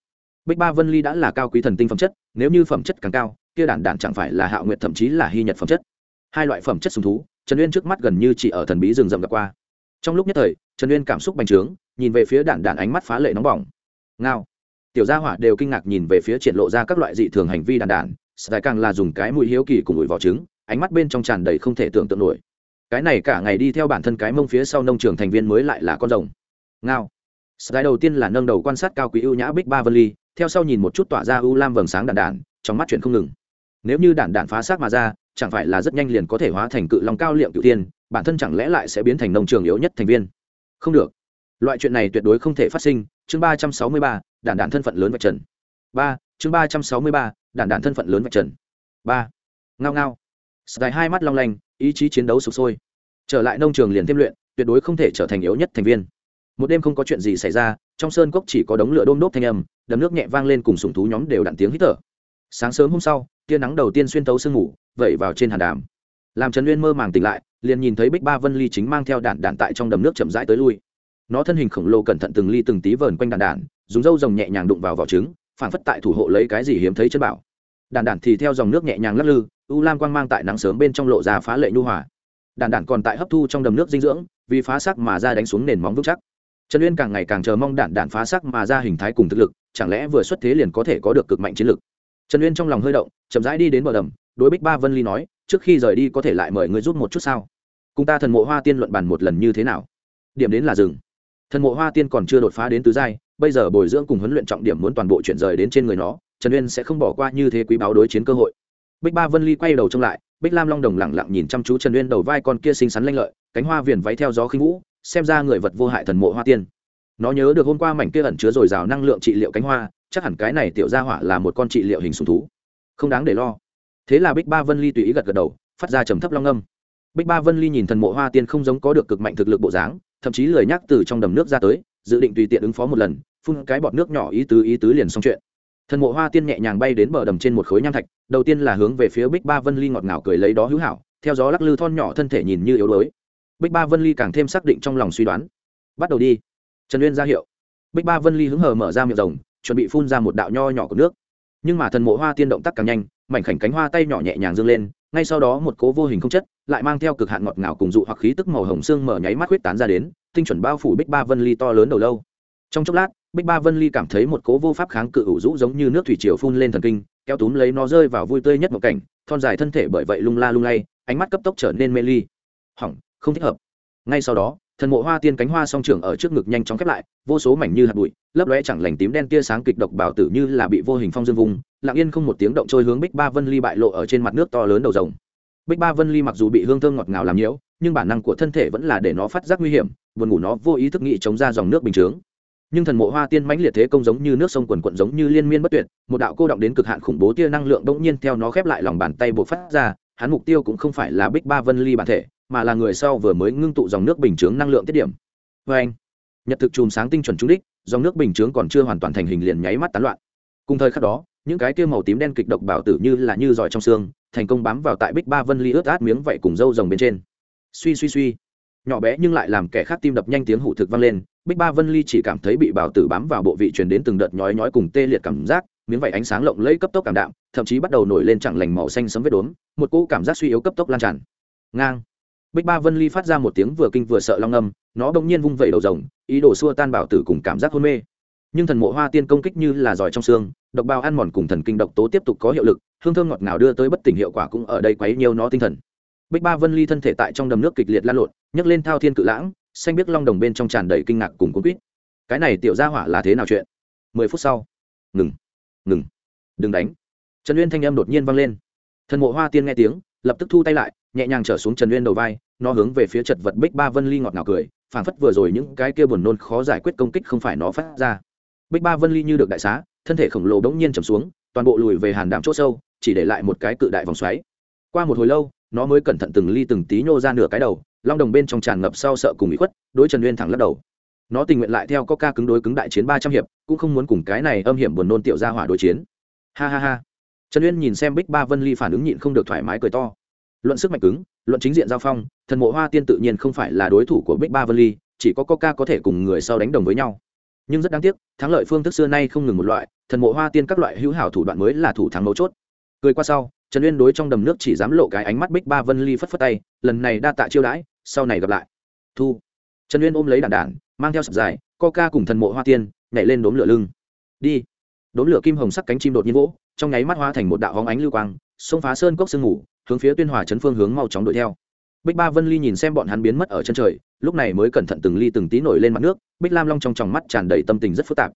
Bích ba vân ly đã là cao quý thần tinh phẩm chất, nếu như phẩm chất càng cao kia đản đản chẳng phải là hạo nguyện thậm chí là hy nhật phẩm chất. Hai loại phẩm chất sùng thú, trần uyên trước mắt gần như chỉ ở thần bí rừng rậm gặp qua. Trong lúc nhất thời, trần uyên cảm xúc bành trướng, nhìn về phía đản đản ánh mắt phá lệ nóng bỏng. Ngao. Tiểu gia hỏa đều kinh ngạc nhìn về phía triển lộ ra các loại dị thường hành vi đản đản, sài càng là dùng cái mũi hiếu kỳ cùng ủi vỏ trứng, ánh mắt bên trong tràn đầy không thể tưởng tượng nổi. Cái này cả ngày đi theo bản thân cái mông phía sau nông trường thành viên mới lại là con rồng. Ngao. Sài đầu tiên là nâng đầu quan sát cao quý ưu nhã bích ba vân ly, theo sau nhìn một chút tỏa ra ưu lam vầng sáng đàn đản, trong mắt chuyện không ngừng nếu như đản đản phá xác mà ra, chẳng phải là rất nhanh liền có thể hóa thành cự long cao liệm cựu tiên bản thân chẳng lẽ lại sẽ biến thành nông trường yếu nhất thành viên? Không được. Loại chuyện này tuyệt đối không thể phát sinh. Chương ba trăm sáu mươi ba đản đản thân phận lớn vạch trần. Ba, chương ba trăm sáu mươi ba đản đản thân phận lớn vạch trần. Ba. Ngao ngao. Dài hai mắt long lanh, ý chí chiến đấu sụp sôi. Trở lại nông trường liền thêm luyện, tuyệt đối không thể trở thành yếu nhất thành viên. Một đêm không có chuyện gì xảy ra, trong sơn cốc chỉ có đống lửa đôm đốt thanh âm đấm nước nhẹ vang lên cùng sùng thú nhóm đều đặn tiếng hít thở. Sáng sớm hôm sau tia nắng đầu tiên xuyên tấu sương ngủ vẩy vào trên hàn đàm. Làm trần uyên mơ màng tỉnh lại, liền nhìn thấy bích ba vân ly chính mang theo đạn đạn tại trong đầm nước chậm rãi tới lui. Nó thân hình khổng lồ cẩn thận từng ly từng tí vờn quanh đạn đạn, dùng dâu rồng nhẹ nhàng đụng vào vỏ trứng phản phất tại thủ hộ lấy cái gì hiếm thấy chân bảo. Đạn đạn thì theo dòng nước nhẹ nhàng lắc lư, u lam quang mang tại nắng sớm bên trong lộ ra phá lệ nhu hòa. Đạn đạn còn tại hấp thu trong đầm nước dinh dưỡng, vì phá sắc mà ra đánh xuống nền móng vững chắc. Trần uyên càng ngày càng chờ mong đạn đạn phá sắc mà ra hình thái cùng thực lực, chẳng lẽ vừa xuất thế liền có thể có được cực mạnh chiến lực? Trần uyên trong lòng hơi động, chậm rãi đi đến bờ đầm, đối bích ba vân ly nói, trước khi rời đi có thể lại mời ngươi rút một chút sao? Cùng ta thần mộ hoa tiên luận bàn một lần như thế nào? Điểm đến là rừng thần mộ hoa tiên còn chưa đột phá đến tứ giai, bây giờ bồi dưỡng cùng huấn luyện trọng điểm muốn toàn bộ chuyển rời đến trên người nó, trần uyên sẽ không bỏ qua như thế quý báo đối chiến cơ hội. Bích ba vân ly quay đầu trông lại, bích lam long đồng lẳng lặng nhìn chăm chú trần uyên đầu vai con kia xinh xắn lanh lợi, cánh hoa viền váy theo gió khinh vũ, xem ra người vật vô hại thần mộ hoa tiên. Nó nhớ được hôm qua mảnh kia ẩn chứa dồi dào năng lượng trị liệu cánh hoa chắc hẳn cái này tiểu gia hỏa là một con trị liệu hình sùng thú. Không đáng để lo. Thế là bích ba vân ly tùy ý gật gật đầu, phát ra trầm thấp long âm. Bích ba vân ly nhìn thần mộ hoa tiên không giống có được cực mạnh thực lực bộ dáng, thậm chí lời nhắc từ trong đầm nước ra tới, dự định tùy tiện ứng phó một lần, phun cái bọt nước nhỏ ý tứ ý tứ liền xong chuyện. Thần mộ hoa tiên nhẹ nhàng bay đến bờ đầm trên một khối nham thạch, đầu tiên là hướng về phía bích ba vân ly ngọt ngào cười lấy đó hữu hảo, theo gió lắc lư thon nhỏ thân thể nhìn như yếu đuối. Bích ba vân ly càng thêm xác định trong lòng suy đoán. Bắt đầu đi. Trần uyên ra hiệu. Bích ba vân ly hứng hờ mở ra miệng rồng chuẩn bị phun ra một đạo nho nhỏ của nước. Nhưng mà thần mộ hoa tiên động tác càng nhanh, mảnh khảnh cánh hoa tay nhỏ nhẹ nhàng dâng lên, ngay sau đó một cố vô hình không chất lại mang theo cực hạn ngọt ngào cùng dụ hoặc khí tức màu hồng xương mở nháy mắt huyết tán ra đến, tinh chuẩn bao phủ bích ba vân ly to lớn đầu lâu. Trong chốc lát, bích ba vân ly cảm thấy một cố vô pháp kháng cự ủ rũ giống như nước thủy triều phun lên thần kinh, kéo túm lấy nó rơi vào vui tươi nhất một cảnh, thon dài thân thể bởi vậy lung la lung lay, ánh mắt cấp tốc trở nên mê ly. Hỏng, không thích hợp. Ngay sau đó thần mộ hoa tiên cánh hoa song trưởng ở trước ngực nhanh chóng khép lại, vô số mảnh như hạt bụi, lấp lóe chẳng lành tím đen tia sáng kịch độc bảo tử như là bị vô hình phong dương vùng, lặng yên không một tiếng động trôi hướng bích ba vân ly bại lộ ở trên mặt nước to lớn đầu rồng. Bích ba vân ly mặc dù bị hương thơm ngọt ngào làm nhiễu, nhưng bản năng của thân thể vẫn là để nó phát giác nguy hiểm, buồn ngủ nó vô ý thức nghĩ chống ra dòng nước bình chướng. Nhưng thần mộ hoa tiên mãnh liệt thế công giống như nước sông quần quận giống như liên miên bất tuyệt, một đạo cô động đến cực hạn khủng bố tia năng lượng bỗng nhiên theo nó khép lại lòng bàn tay buộc phát ra hắn mục tiêu cũng không phải là bích ba vân ly bản thể, mà là người sau vừa mới ngưng tụ dòng nước bình chướng năng lượng tiết điểm. Vê anh, nhật thực chùm sáng tinh chuẩn trúng đích, dòng nước bình chướng còn chưa hoàn toàn thành hình liền nháy mắt tán loạn. Cùng thời khắc đó, những cái kia màu tím đen kịch độc bảo tử như là như giỏi trong xương, thành công bám vào tại bích ba vân ly ướt át miếng vậy cùng dâu rồng bên trên. Suy suy suy. Nhỏ bé nhưng lại làm kẻ khác tim đập nhanh tiếng hụ thực vang lên bích ba vân ly chỉ cảm thấy bị bảo tử bám vào bộ vị truyền đến từng đợt nhói nhói cùng tê liệt cảm giác miếng vảy ánh sáng lộng lẫy cấp tốc cảm đạm, thậm chí bắt đầu nổi lên chẳng lành màu xanh sấm vết đốm, một cỗ cảm giác suy yếu cấp tốc lan tràn. Ngang. Bích ba vân ly phát ra một tiếng vừa kinh vừa sợ long âm, nó đ nhiên vung vẩy đầu rồng, ý đồ xua tan bảo tử cùng cảm giác hôn mê. Nhưng thần mộ hoa tiên công kích như là giỏi trong xương, độc bao ăn mòn cùng thần kinh độc tố tiếp tục có hiệu lực, hương thơm ngọt ngào đưa tới bất tỉnh hiệu quả cũng ở đây quấy nhiều nó tinh thần. Bích ba vân ly thân thể tại trong đầm nước kịch liệt lan lộn, nhấc lên thao thiên cự lãng, xanh biết long đồng bên trong tràn đầy kinh ngạc cùng cuốn quýt. Cái này tiểu ra hỏa là thế nào chuyện? Mười phút sau. Ngừng ngừng. Đừng đánh. Trần uyên thanh âm đột nhiên vang lên. Thần mộ hoa tiên nghe tiếng, lập tức thu tay lại, nhẹ nhàng trở xuống trần uyên đầu vai, nó hướng về phía chật vật bích ba vân ly ngọt ngào cười, phảng phất vừa rồi những cái kia buồn nôn khó giải quyết công kích không phải nó phát ra. Bích ba vân ly như được đại xá, thân thể khổng lồ đống nhiên trầm xuống, toàn bộ lùi về hàn đạm chỗ sâu, chỉ để lại một cái cự đại vòng xoáy. Qua một hồi lâu, nó mới cẩn thận từng ly từng tí nhô ra nửa cái đầu, long đồng bên trong tràn ngập sau sợ cùng bị khuất, đối trần uyên thẳng lắc đầu nó tình nguyện lại theo có ca cứng đối cứng đại chiến ba trăm hiệp, cũng không muốn cùng cái này âm hiểm buồn nôn tiểu ra hỏa đối chiến. Ha ha ha. Trần uyên nhìn xem bích ba vân ly phản ứng nhịn không được thoải mái cười to. Luận sức mạnh cứng, luận chính diện giao phong, thần mộ hoa tiên tự nhiên không phải là đối thủ của bích ba vân ly, chỉ có coca có thể cùng người sau đánh đồng với nhau. Nhưng rất đáng tiếc, thắng lợi phương thức xưa nay không ngừng một loại, thần mộ hoa tiên các loại hữu hảo thủ đoạn mới là thủ thắng mấu chốt. Cười qua sau, trần uyên đối trong đầm nước chỉ dám lộ cái ánh mắt bích ba vân ly phất phất tay, lần này đa tạ chiêu đãi, sau này gặp lại. Thu. Trần uyên ôm lấy đàn đản mang theo sập dài, coca cùng thần mộ hoa tiên, nhảy lên đốm lửa lưng. Đi. Đốm lửa kim hồng sắc cánh chim đột nhiên vỗ, trong nháy mắt hoa thành một đạo hóng ánh lưu quang, xông phá sơn cốc sương ngủ hướng phía tuyên hòa chấn phương hướng mau chóng đuổi theo. Bích ba vân ly nhìn xem bọn hắn biến mất ở chân trời, lúc này mới cẩn thận từng ly từng tí nổi lên mặt nước, bích lam long trong tròng mắt tràn đầy tâm tình rất phức tạp.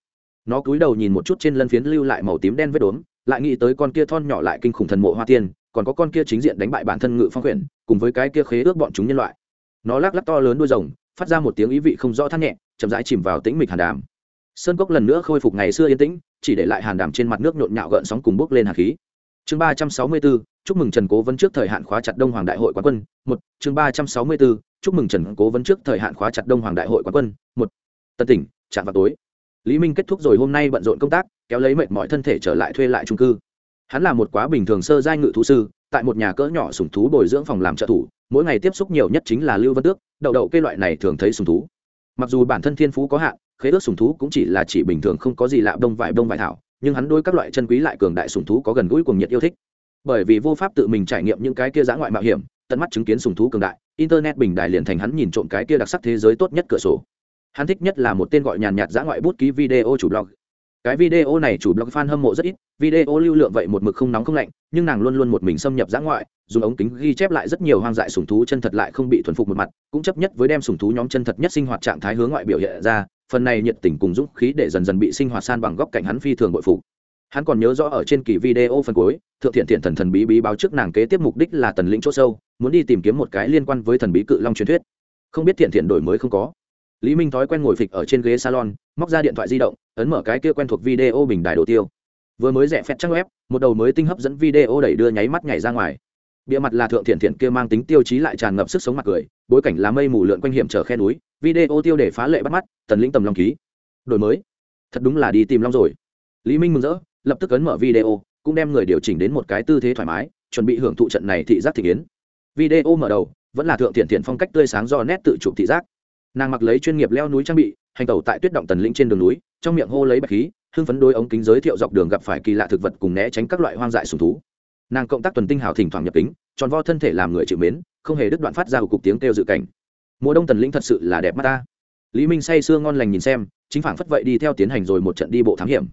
Nó cúi đầu nhìn một chút trên lân phiến lưu lại màu tím đen vết đốm, lại nghĩ tới con kia thon nhỏ lại kinh khủng thần mộ hoa tiên, còn có con kia chính diện đánh bại bản thân ngự phong quyển, cùng với cái kia khế ước bọn chúng nhân loại. Nó lắc lắc to lớn đuôi rồng phát ra một tiếng ý vị không rõ thắt nhẹ, chậm rãi chìm vào tĩnh mịch hàn đàm. Sơn cốc lần nữa khôi phục ngày xưa yên tĩnh, chỉ để lại hàn đàm trên mặt nước nhộn nhạo gợn sóng cùng bốc lên hạt khí. Chương ba trăm sáu mươi bốn, chúc mừng trần cố vấn trước thời hạn khóa chặt đông hoàng đại hội quán quân. Một, chương ba trăm sáu mươi bốn, chúc mừng trần cố vấn trước thời hạn khóa chặt đông hoàng đại hội quán quân. Một, tân tỉnh, chạm vào tối. Lý minh kết thúc rồi hôm nay bận rộn công tác, kéo lấy mệt mọi thân thể trở lại thuê lại trung cư. Hắn là một quá bình thường sơ giai ngự thú sư, tại một nhà cỡ nhỏ sùng thú bồi dưỡng phòng làm trợ thủ mỗi ngày tiếp xúc nhiều nhất chính là lưu vân tước, đậu đậu cây loại này thường thấy sùng thú. Mặc dù bản thân thiên phú có hạn, khế ước sùng thú cũng chỉ là chỉ bình thường không có gì lạ đông vải đông vải thảo, nhưng hắn đôi các loại chân quý lại cường đại sùng thú có gần gũi cùng nhiệt yêu thích. Bởi vì vô pháp tự mình trải nghiệm những cái kia giã ngoại mạo hiểm, tận mắt chứng kiến sùng thú cường đại, internet bình đài liền thành hắn nhìn trộm cái kia đặc sắc thế giới tốt nhất cửa sổ. Hắn thích nhất là một tên gọi nhàn nhạt giã ngoại bút ký video chủ blog cái video này chủ blog fan hâm mộ rất ít, video lưu lượng vậy một mực không nóng không lạnh, nhưng nàng luôn luôn một mình xâm nhập giã ngoại, dùng ống kính ghi chép lại rất nhiều hoang dại sùng thú chân thật lại không bị thuần phục một mặt, cũng chấp nhất với đem sùng thú nhóm chân thật nhất sinh hoạt trạng thái hướng ngoại biểu hiện ra, phần này nhiệt tình cùng dũng khí để dần dần bị sinh hoạt san bằng góc cạnh hắn phi thường bội phục. Hắn còn nhớ rõ ở trên kỳ video phần cuối, thượng thiện thiện thần thần bí bí báo trước nàng kế tiếp mục đích là tần lĩnh chỗ sâu, muốn đi tìm kiếm một cái liên quan với thần bí cự long truyền thuyết. Không biết thiện thiện đổi mới không có lý minh thói quen ngồi phịch ở trên ghế salon, móc ra điện thoại di động, ấn mở cái kia quen thuộc video bình đài đồ tiêu. Vừa mới rẻ phép trang web, một đầu mới tinh hấp dẫn video đẩy đưa nháy mắt nhảy ra ngoài. Bịa mặt là thượng thiện thiện kia mang tính tiêu chí lại tràn ngập sức sống mặt cười, bối cảnh là mây mù lượn quanh hiểm trở khe núi, video tiêu để phá lệ bắt mắt tần lĩnh tầm long ký. Đổi mới. Thật đúng là đi tìm long rồi. Lý minh mừng rỡ, lập tức ấn mở video, cũng đem người điều chỉnh đến một cái tư thế thoải mái, chuẩn bị hưởng thụ trận này thị giác thị kiến. Video mở đầu, vẫn là thượng thiện thiện phong cách tươi sáng do nét tự chụp thị giác nàng mặc lấy chuyên nghiệp leo núi trang bị, hành tẩu tại tuyết động tần lĩnh trên đường núi, trong miệng hô lấy bạch khí, hưng phấn đôi ống kính giới thiệu dọc đường gặp phải kỳ lạ thực vật cùng né tránh các loại hoang dại sùng thú. Nàng cộng tác tuần tinh hào thỉnh thoảng nhập kính, tròn vo thân thể làm người chịu mến, không hề đứt đoạn phát ra một cục tiếng kêu dự cảnh. Mùa đông tần lĩnh thật sự là đẹp mắt ta. Lý minh say sưa ngon lành nhìn xem, chính phản phất vậy đi theo tiến hành rồi một trận đi bộ thám hiểm.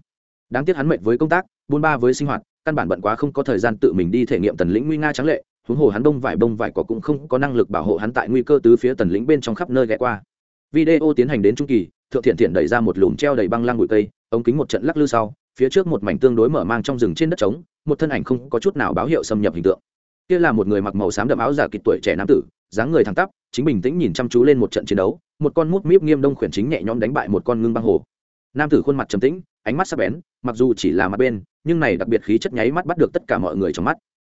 Đáng tiếc hắn mệnh với công tác, buôn ba với sinh hoạt, căn bản bận quá không có thời gian tự mình đi thể nghiệm tần lĩnh nguy nga trắng lệ, huống hồ hắn đông vải bông vải có cũng không có năng lực bảo hộ hắn tại nguy cơ tứ phía tần lĩnh bên trong khắp nơi ghé qua video tiến hành đến trung kỳ, thượng thiện thiện đẩy ra một lùm treo đầy băng lang bụi cây, ống kính một trận lắc lư sau, phía trước một mảnh tương đối mở mang trong rừng trên đất trống, một thân ảnh không có chút nào báo hiệu xâm nhập hình tượng. Kia là một người mặc màu xám đậm áo giả kịch tuổi trẻ nam tử, dáng người thẳng tắp, chính bình tĩnh nhìn chăm chú lên một trận chiến đấu, một con mút míp nghiêm đông khuyển chính nhẹ nhõm đánh bại một con ngưng băng hồ. Nam tử khuôn mặt trầm tĩnh, ánh mắt sắc bén, mặc dù chỉ là mặt bên, nhưng này đặc biệt khí chất nháy mắt bắt được tất cả mọi người trong mắt.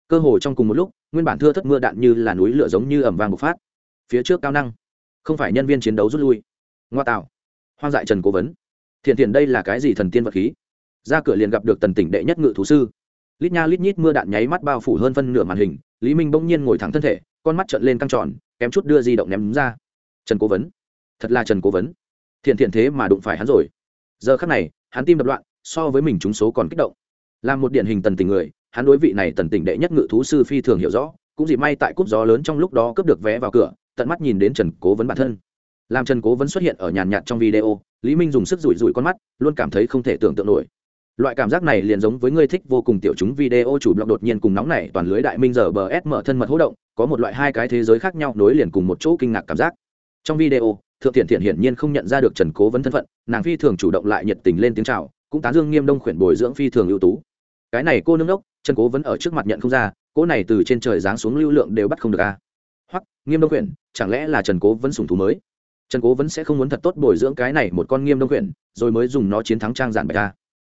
Cơ hồ trong cùng một lúc, nguyên bản thưa thất mưa đạn như là núi lửa giống như ẩm vàng bộc phát. Phía trước cao năng không phải nhân viên chiến đấu rút lui. Ngoa tạo. Hoang dại trần cố vấn. Thiện thiện đây là cái gì thần tiên vật khí? Ra cửa liền gặp được tần tỉnh đệ nhất ngự thú sư. Lít nha lít nhít mưa đạn nháy mắt bao phủ hơn phân nửa màn hình, lý minh bỗng nhiên ngồi thẳng thân thể, con mắt trợn lên căng tròn, kém chút đưa di động ném ra. Trần cố vấn. Thật là trần cố vấn. Thiện thiện thế mà đụng phải hắn rồi. Giờ khắc này, hắn tim đập loạn, so với mình chúng số còn kích động. Là một điển hình tần tình người, hắn đối vị này tần tỉnh đệ nhất ngự thú sư phi thường hiểu rõ, cũng chỉ may tại cúp gió lớn trong lúc đó cướp được vé vào cửa tận mắt nhìn đến trần cố vấn bản thân. Làm trần cố vấn xuất hiện ở nhàn nhạt trong video, lý minh dùng sức rủi rủi con mắt, luôn cảm thấy không thể tưởng tượng nổi. Loại cảm giác này liền giống với người thích vô cùng tiểu chúng video chủ blog đột nhiên cùng nóng này toàn lưới đại minh giờ bờ s mở thân mật hỗ động, có một loại hai cái thế giới khác nhau nối liền cùng một chỗ kinh ngạc cảm giác. Trong video, thượng thiện thiện hiển nhiên không nhận ra được trần cố vấn thân phận, nàng phi thường chủ động lại nhiệt tình lên tiếng chào, cũng tán dương nghiêm đông khuyển bồi dưỡng phi thường ưu tú. Cái này cô nương đốc, trần cố vẫn ở trước mặt nhận không ra, cô này từ trên trời giáng xuống lưu lượng đều bắt không được a nghiêm đông khuyển chẳng lẽ là trần cố vẫn sùng thú mới? Trần cố vẫn sẽ không muốn thật tốt bồi dưỡng cái này một con nghiêm đông khuyển rồi mới dùng nó chiến thắng trang giản bạch Ca.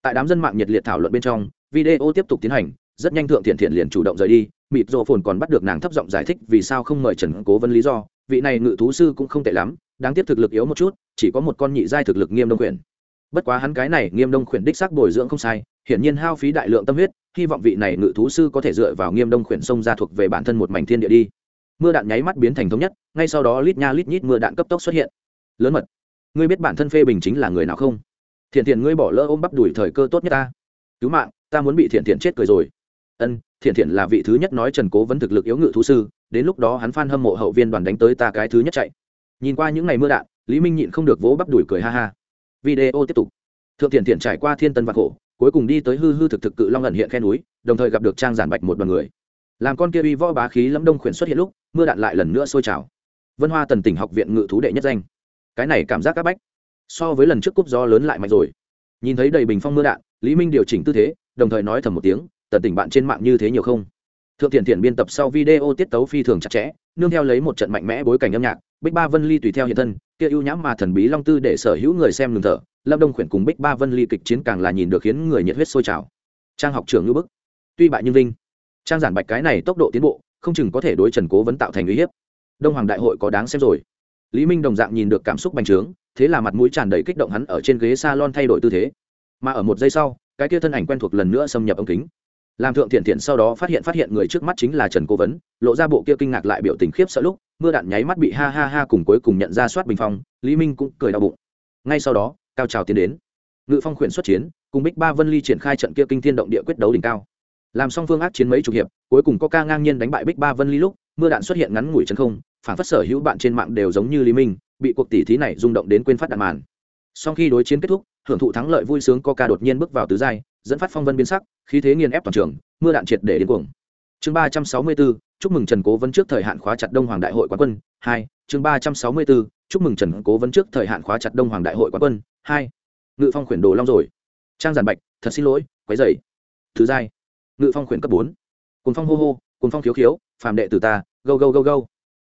tại đám dân mạng nhiệt liệt thảo luận bên trong, video tiếp tục tiến hành, rất nhanh thượng thiện thiện liền chủ động rời đi mịp rộ phồn còn bắt được nàng thấp giọng giải thích vì sao không mời trần cố vấn lý do. Vị này ngự thú sư cũng không tệ lắm, đáng tiếc thực lực yếu một chút, chỉ có một con nhị giai thực lực nghiêm đông khuyển bất quá hắn cái này nghiêm đông khuyển đích xác bồi dưỡng không sai, hiển nhiên hao phí đại lượng tâm huyết, hy vọng vị này ngự thú sư có thể dựa vào nghiêm đông khuyển sông ra thuộc về bản thân một mảnh thiên địa đi mưa đạn nháy mắt biến thành thống nhất, ngay sau đó lít nha lít nhít mưa đạn cấp tốc xuất hiện. Lớn mật, ngươi biết bản thân phê bình chính là người nào không? Thiện thiện ngươi bỏ lỡ ôm bắp đuổi thời cơ tốt nhất ta. Cứu mạng, ta muốn bị thiện thiện chết cười rồi. Ân, thiện thiện là vị thứ nhất nói trần cố vấn thực lực yếu ngự thú sư, đến lúc đó hắn phan hâm mộ hậu viên đoàn đánh tới ta cái thứ nhất chạy. Nhìn qua những ngày mưa đạn, lý minh nhịn không được vỗ bắp đuổi cười ha ha. Video tiếp tục. Thượng thiện thiện trải qua thiên tân vạc khổ, cuối cùng đi tới hư hư thực thực cự long ẩn hiện khe núi, đồng thời gặp được trang giản bạch một đoàn người. Làm con kia uy võ bá khí lâm đông khuyển xuất hiện lúc mưa đạn lại lần nữa sôi trào. Vân hoa tần tỉnh học viện ngự thú đệ nhất danh. Cái này cảm giác các bách. So với lần trước cúp gió lớn lại mạnh rồi. Nhìn thấy đầy bình phong mưa đạn, lý minh điều chỉnh tư thế, đồng thời nói thầm một tiếng, tần tỉnh bạn trên mạng như thế nhiều không? Thượng thiện thiện biên tập sau video tiết tấu phi thường chặt chẽ, nương theo lấy một trận mạnh mẽ bối cảnh âm nhạc, bích ba vân ly tùy theo hiện thân, kia ưu nhãm mà thần bí long tư để sở hữu người xem ngừng thở, lâm đông khuyển cùng bích ba vân ly kịch chiến càng là nhìn được khiến người nhiệt huyết sôi trào. Trang học trường ngữ bức. Tuy bại nhưng vinh. Trang giản bạch cái này tốc độ tiến bộ không chừng có thể đối trần cố vấn tạo thành uy hiếp. Đông hoàng đại hội có đáng xem rồi. Lý minh đồng dạng nhìn được cảm xúc bành trướng, thế là mặt mũi tràn đầy kích động hắn ở trên ghế s a lon thay đổi tư thế. Mà ở một giây sau, cái kia thân ảnh quen thuộc lần nữa xâm nhập ống kính. Làm thượng thiện thiện sau đó phát hiện phát hiện người trước mắt chính là trần cố vấn, lộ ra bộ kia kinh ngạc lại biểu tình khiếp sợ lúc, mưa đạn nháy mắt bị ha ha ha cùng cuối cùng nhận ra soát bình phong, lý minh cũng cười đau bụng. Ngay sau đó, cao trào tiến đến. Ngự phong khuyển xuất chiến, cùng bích ba vân ly triển khai trận kia kinh thiên động địa quyết đấu đỉnh cao làm song phương ác chiến mấy chục hiệp, cuối cùng có ca ngang nhiên đánh bại bích ba vân ly lúc, mưa đạn xuất hiện ngắn ngủi chân không, phản phất sở hữu bạn trên mạng đều giống như lý minh, bị cuộc tỷ thí này rung động đến quên phát đạn màn. Sau khi đối chiến kết thúc, hưởng thụ thắng lợi vui sướng coca đột nhiên bước vào tứ giai, dẫn phát phong vân biến sắc, khí thế nghiền ép toàn trường, mưa đạn triệt để đến cuồng. Chương ba trăm sáu mươi bốn, chúc mừng trần cố vấn trước thời hạn khóa chặt đông hoàng đại hội quán quân, hai, chương ba trăm sáu mươi bốn, chúc mừng trần cố vấn trước thời hạn khóa chặt đông hoàng đại hội quán quân, hai, ngự phong khuyển đồ long rồi. Trang giản bạch, thật xin lỗi, quấy dày thứ giai ngự phong khuyển cấp bốn. Cùng phong hô hô cùng phong khiếu khiếu, phàm đệ từ ta go go go go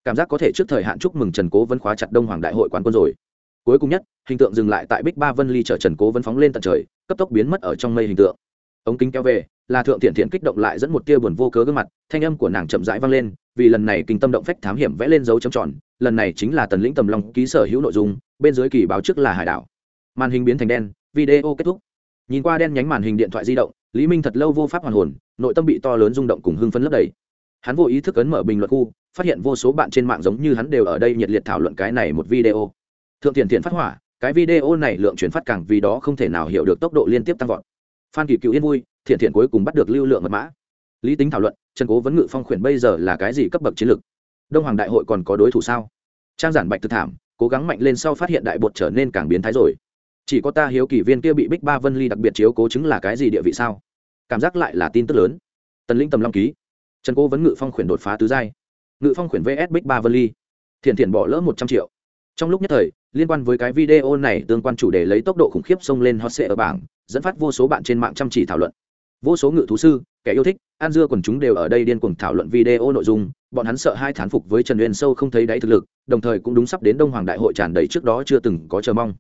cảm giác có thể trước thời hạn chúc mừng trần cố vẫn khóa chặt đông hoàng đại hội quán quân rồi. Cuối cùng nhất, hình tượng dừng lại tại bích ba vân ly chở trần cố vẫn phóng lên tận trời, cấp tốc biến mất ở trong mây hình tượng. Ống kính kéo về, là thượng thiện thiện kích động lại dẫn một tia buồn vô cớ gương mặt, thanh âm của nàng chậm rãi vang lên, vì lần này kinh tâm động phách thám hiểm vẽ lên dấu chấm tròn, lần này chính là tần lĩnh tầm long ký sở hữu nội dung, bên dưới kỳ báo trước là hải đảo. Màn hình biến thành đen, video kết thúc. Nhìn qua đen nhánh màn hình điện thoại di động lý minh thật lâu vô pháp hoàn hồn, nội tâm bị to lớn rung động cùng hưng phấn lấp đầy. Hắn vô ý thức ấn mở bình luận khu, phát hiện vô số bạn trên mạng giống như hắn đều ở đây nhiệt liệt thảo luận cái này một video. Thượng thiện thiện phát hỏa, cái video này lượng chuyển phát càng vì đó không thể nào hiểu được tốc độ liên tiếp tăng vọt. Phan kỳ cựu yên vui, thiện thiện cuối cùng bắt được lưu lượng mật mã. Lý tính thảo luận, trần cố vấn ngự phong khuyển bây giờ là cái gì cấp bậc chiến lược? Đông hoàng đại hội còn có đối thủ sao? Trang giản bạch thực thảm, cố gắng mạnh lên sau phát hiện đại bột trở nên càng biến thái rồi. Chỉ có ta hiếu kỳ viên kia bị bích ba vân ly đặc biệt chiếu cố chứng là cái gì địa vị sao? Cảm giác lại là tin tức lớn. Tần linh tầm long ký. Trần cố vấn ngự phong khuyển đột phá tứ giai. Ngự phong khuyển vs bích ba vân ly. Thiện thiện bỏ lỡ một trăm triệu. Trong lúc nhất thời, liên quan với cái video này, tương quan chủ đề lấy tốc độ khủng khiếp xông lên hot sệ ở bảng, dẫn phát vô số bạn trên mạng chăm chỉ thảo luận. Vô số ngự thú sư, kẻ yêu thích an dưa quần chúng đều ở đây điên cuồng thảo luận video nội dung, bọn hắn sợ hai thán phục với trần uyên sâu không thấy đáy thực lực, đồng thời cũng đúng sắp đến đông hoàng đại hội tràn đầy trước đó chưa từng có chờ mong.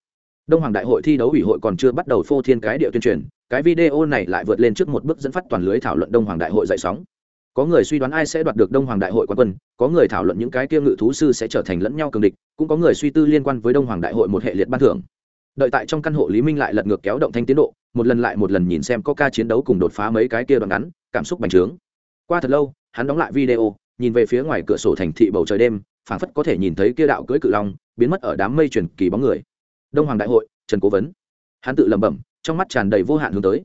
Đông hoàng đại hội thi đấu ủy hội còn chưa bắt đầu phô thiên cái địa tuyên truyền cái video này lại vượt lên trước một bước dẫn phát toàn lưới thảo luận đông hoàng đại hội dậy sóng. Có người suy đoán ai sẽ đoạt được đông hoàng đại hội quan quân, có người thảo luận những cái kia ngự thú sư sẽ trở thành lẫn nhau cường địch, cũng có người suy tư liên quan với đông hoàng đại hội một hệ liệt ban thưởng. Đợi tại trong căn hộ lý minh lại lật ngược kéo động thanh tiến độ, một lần lại một lần nhìn xem có ca chiến đấu cùng đột phá mấy cái kia đoạn ngắn, cảm xúc bành trướng. Qua thật lâu, hắn đóng lại video, nhìn về phía ngoài cửa sổ thành thị bầu trời đêm, phảng phất có thể nhìn thấy kia đạo cưỡi cự long, biến mất ở đám mây truyền kỳ bóng người. Đông hoàng đại hội, trần cố vấn. Hắn tự lẩm bẩm trong mắt tràn đầy vô hạn hướng tới.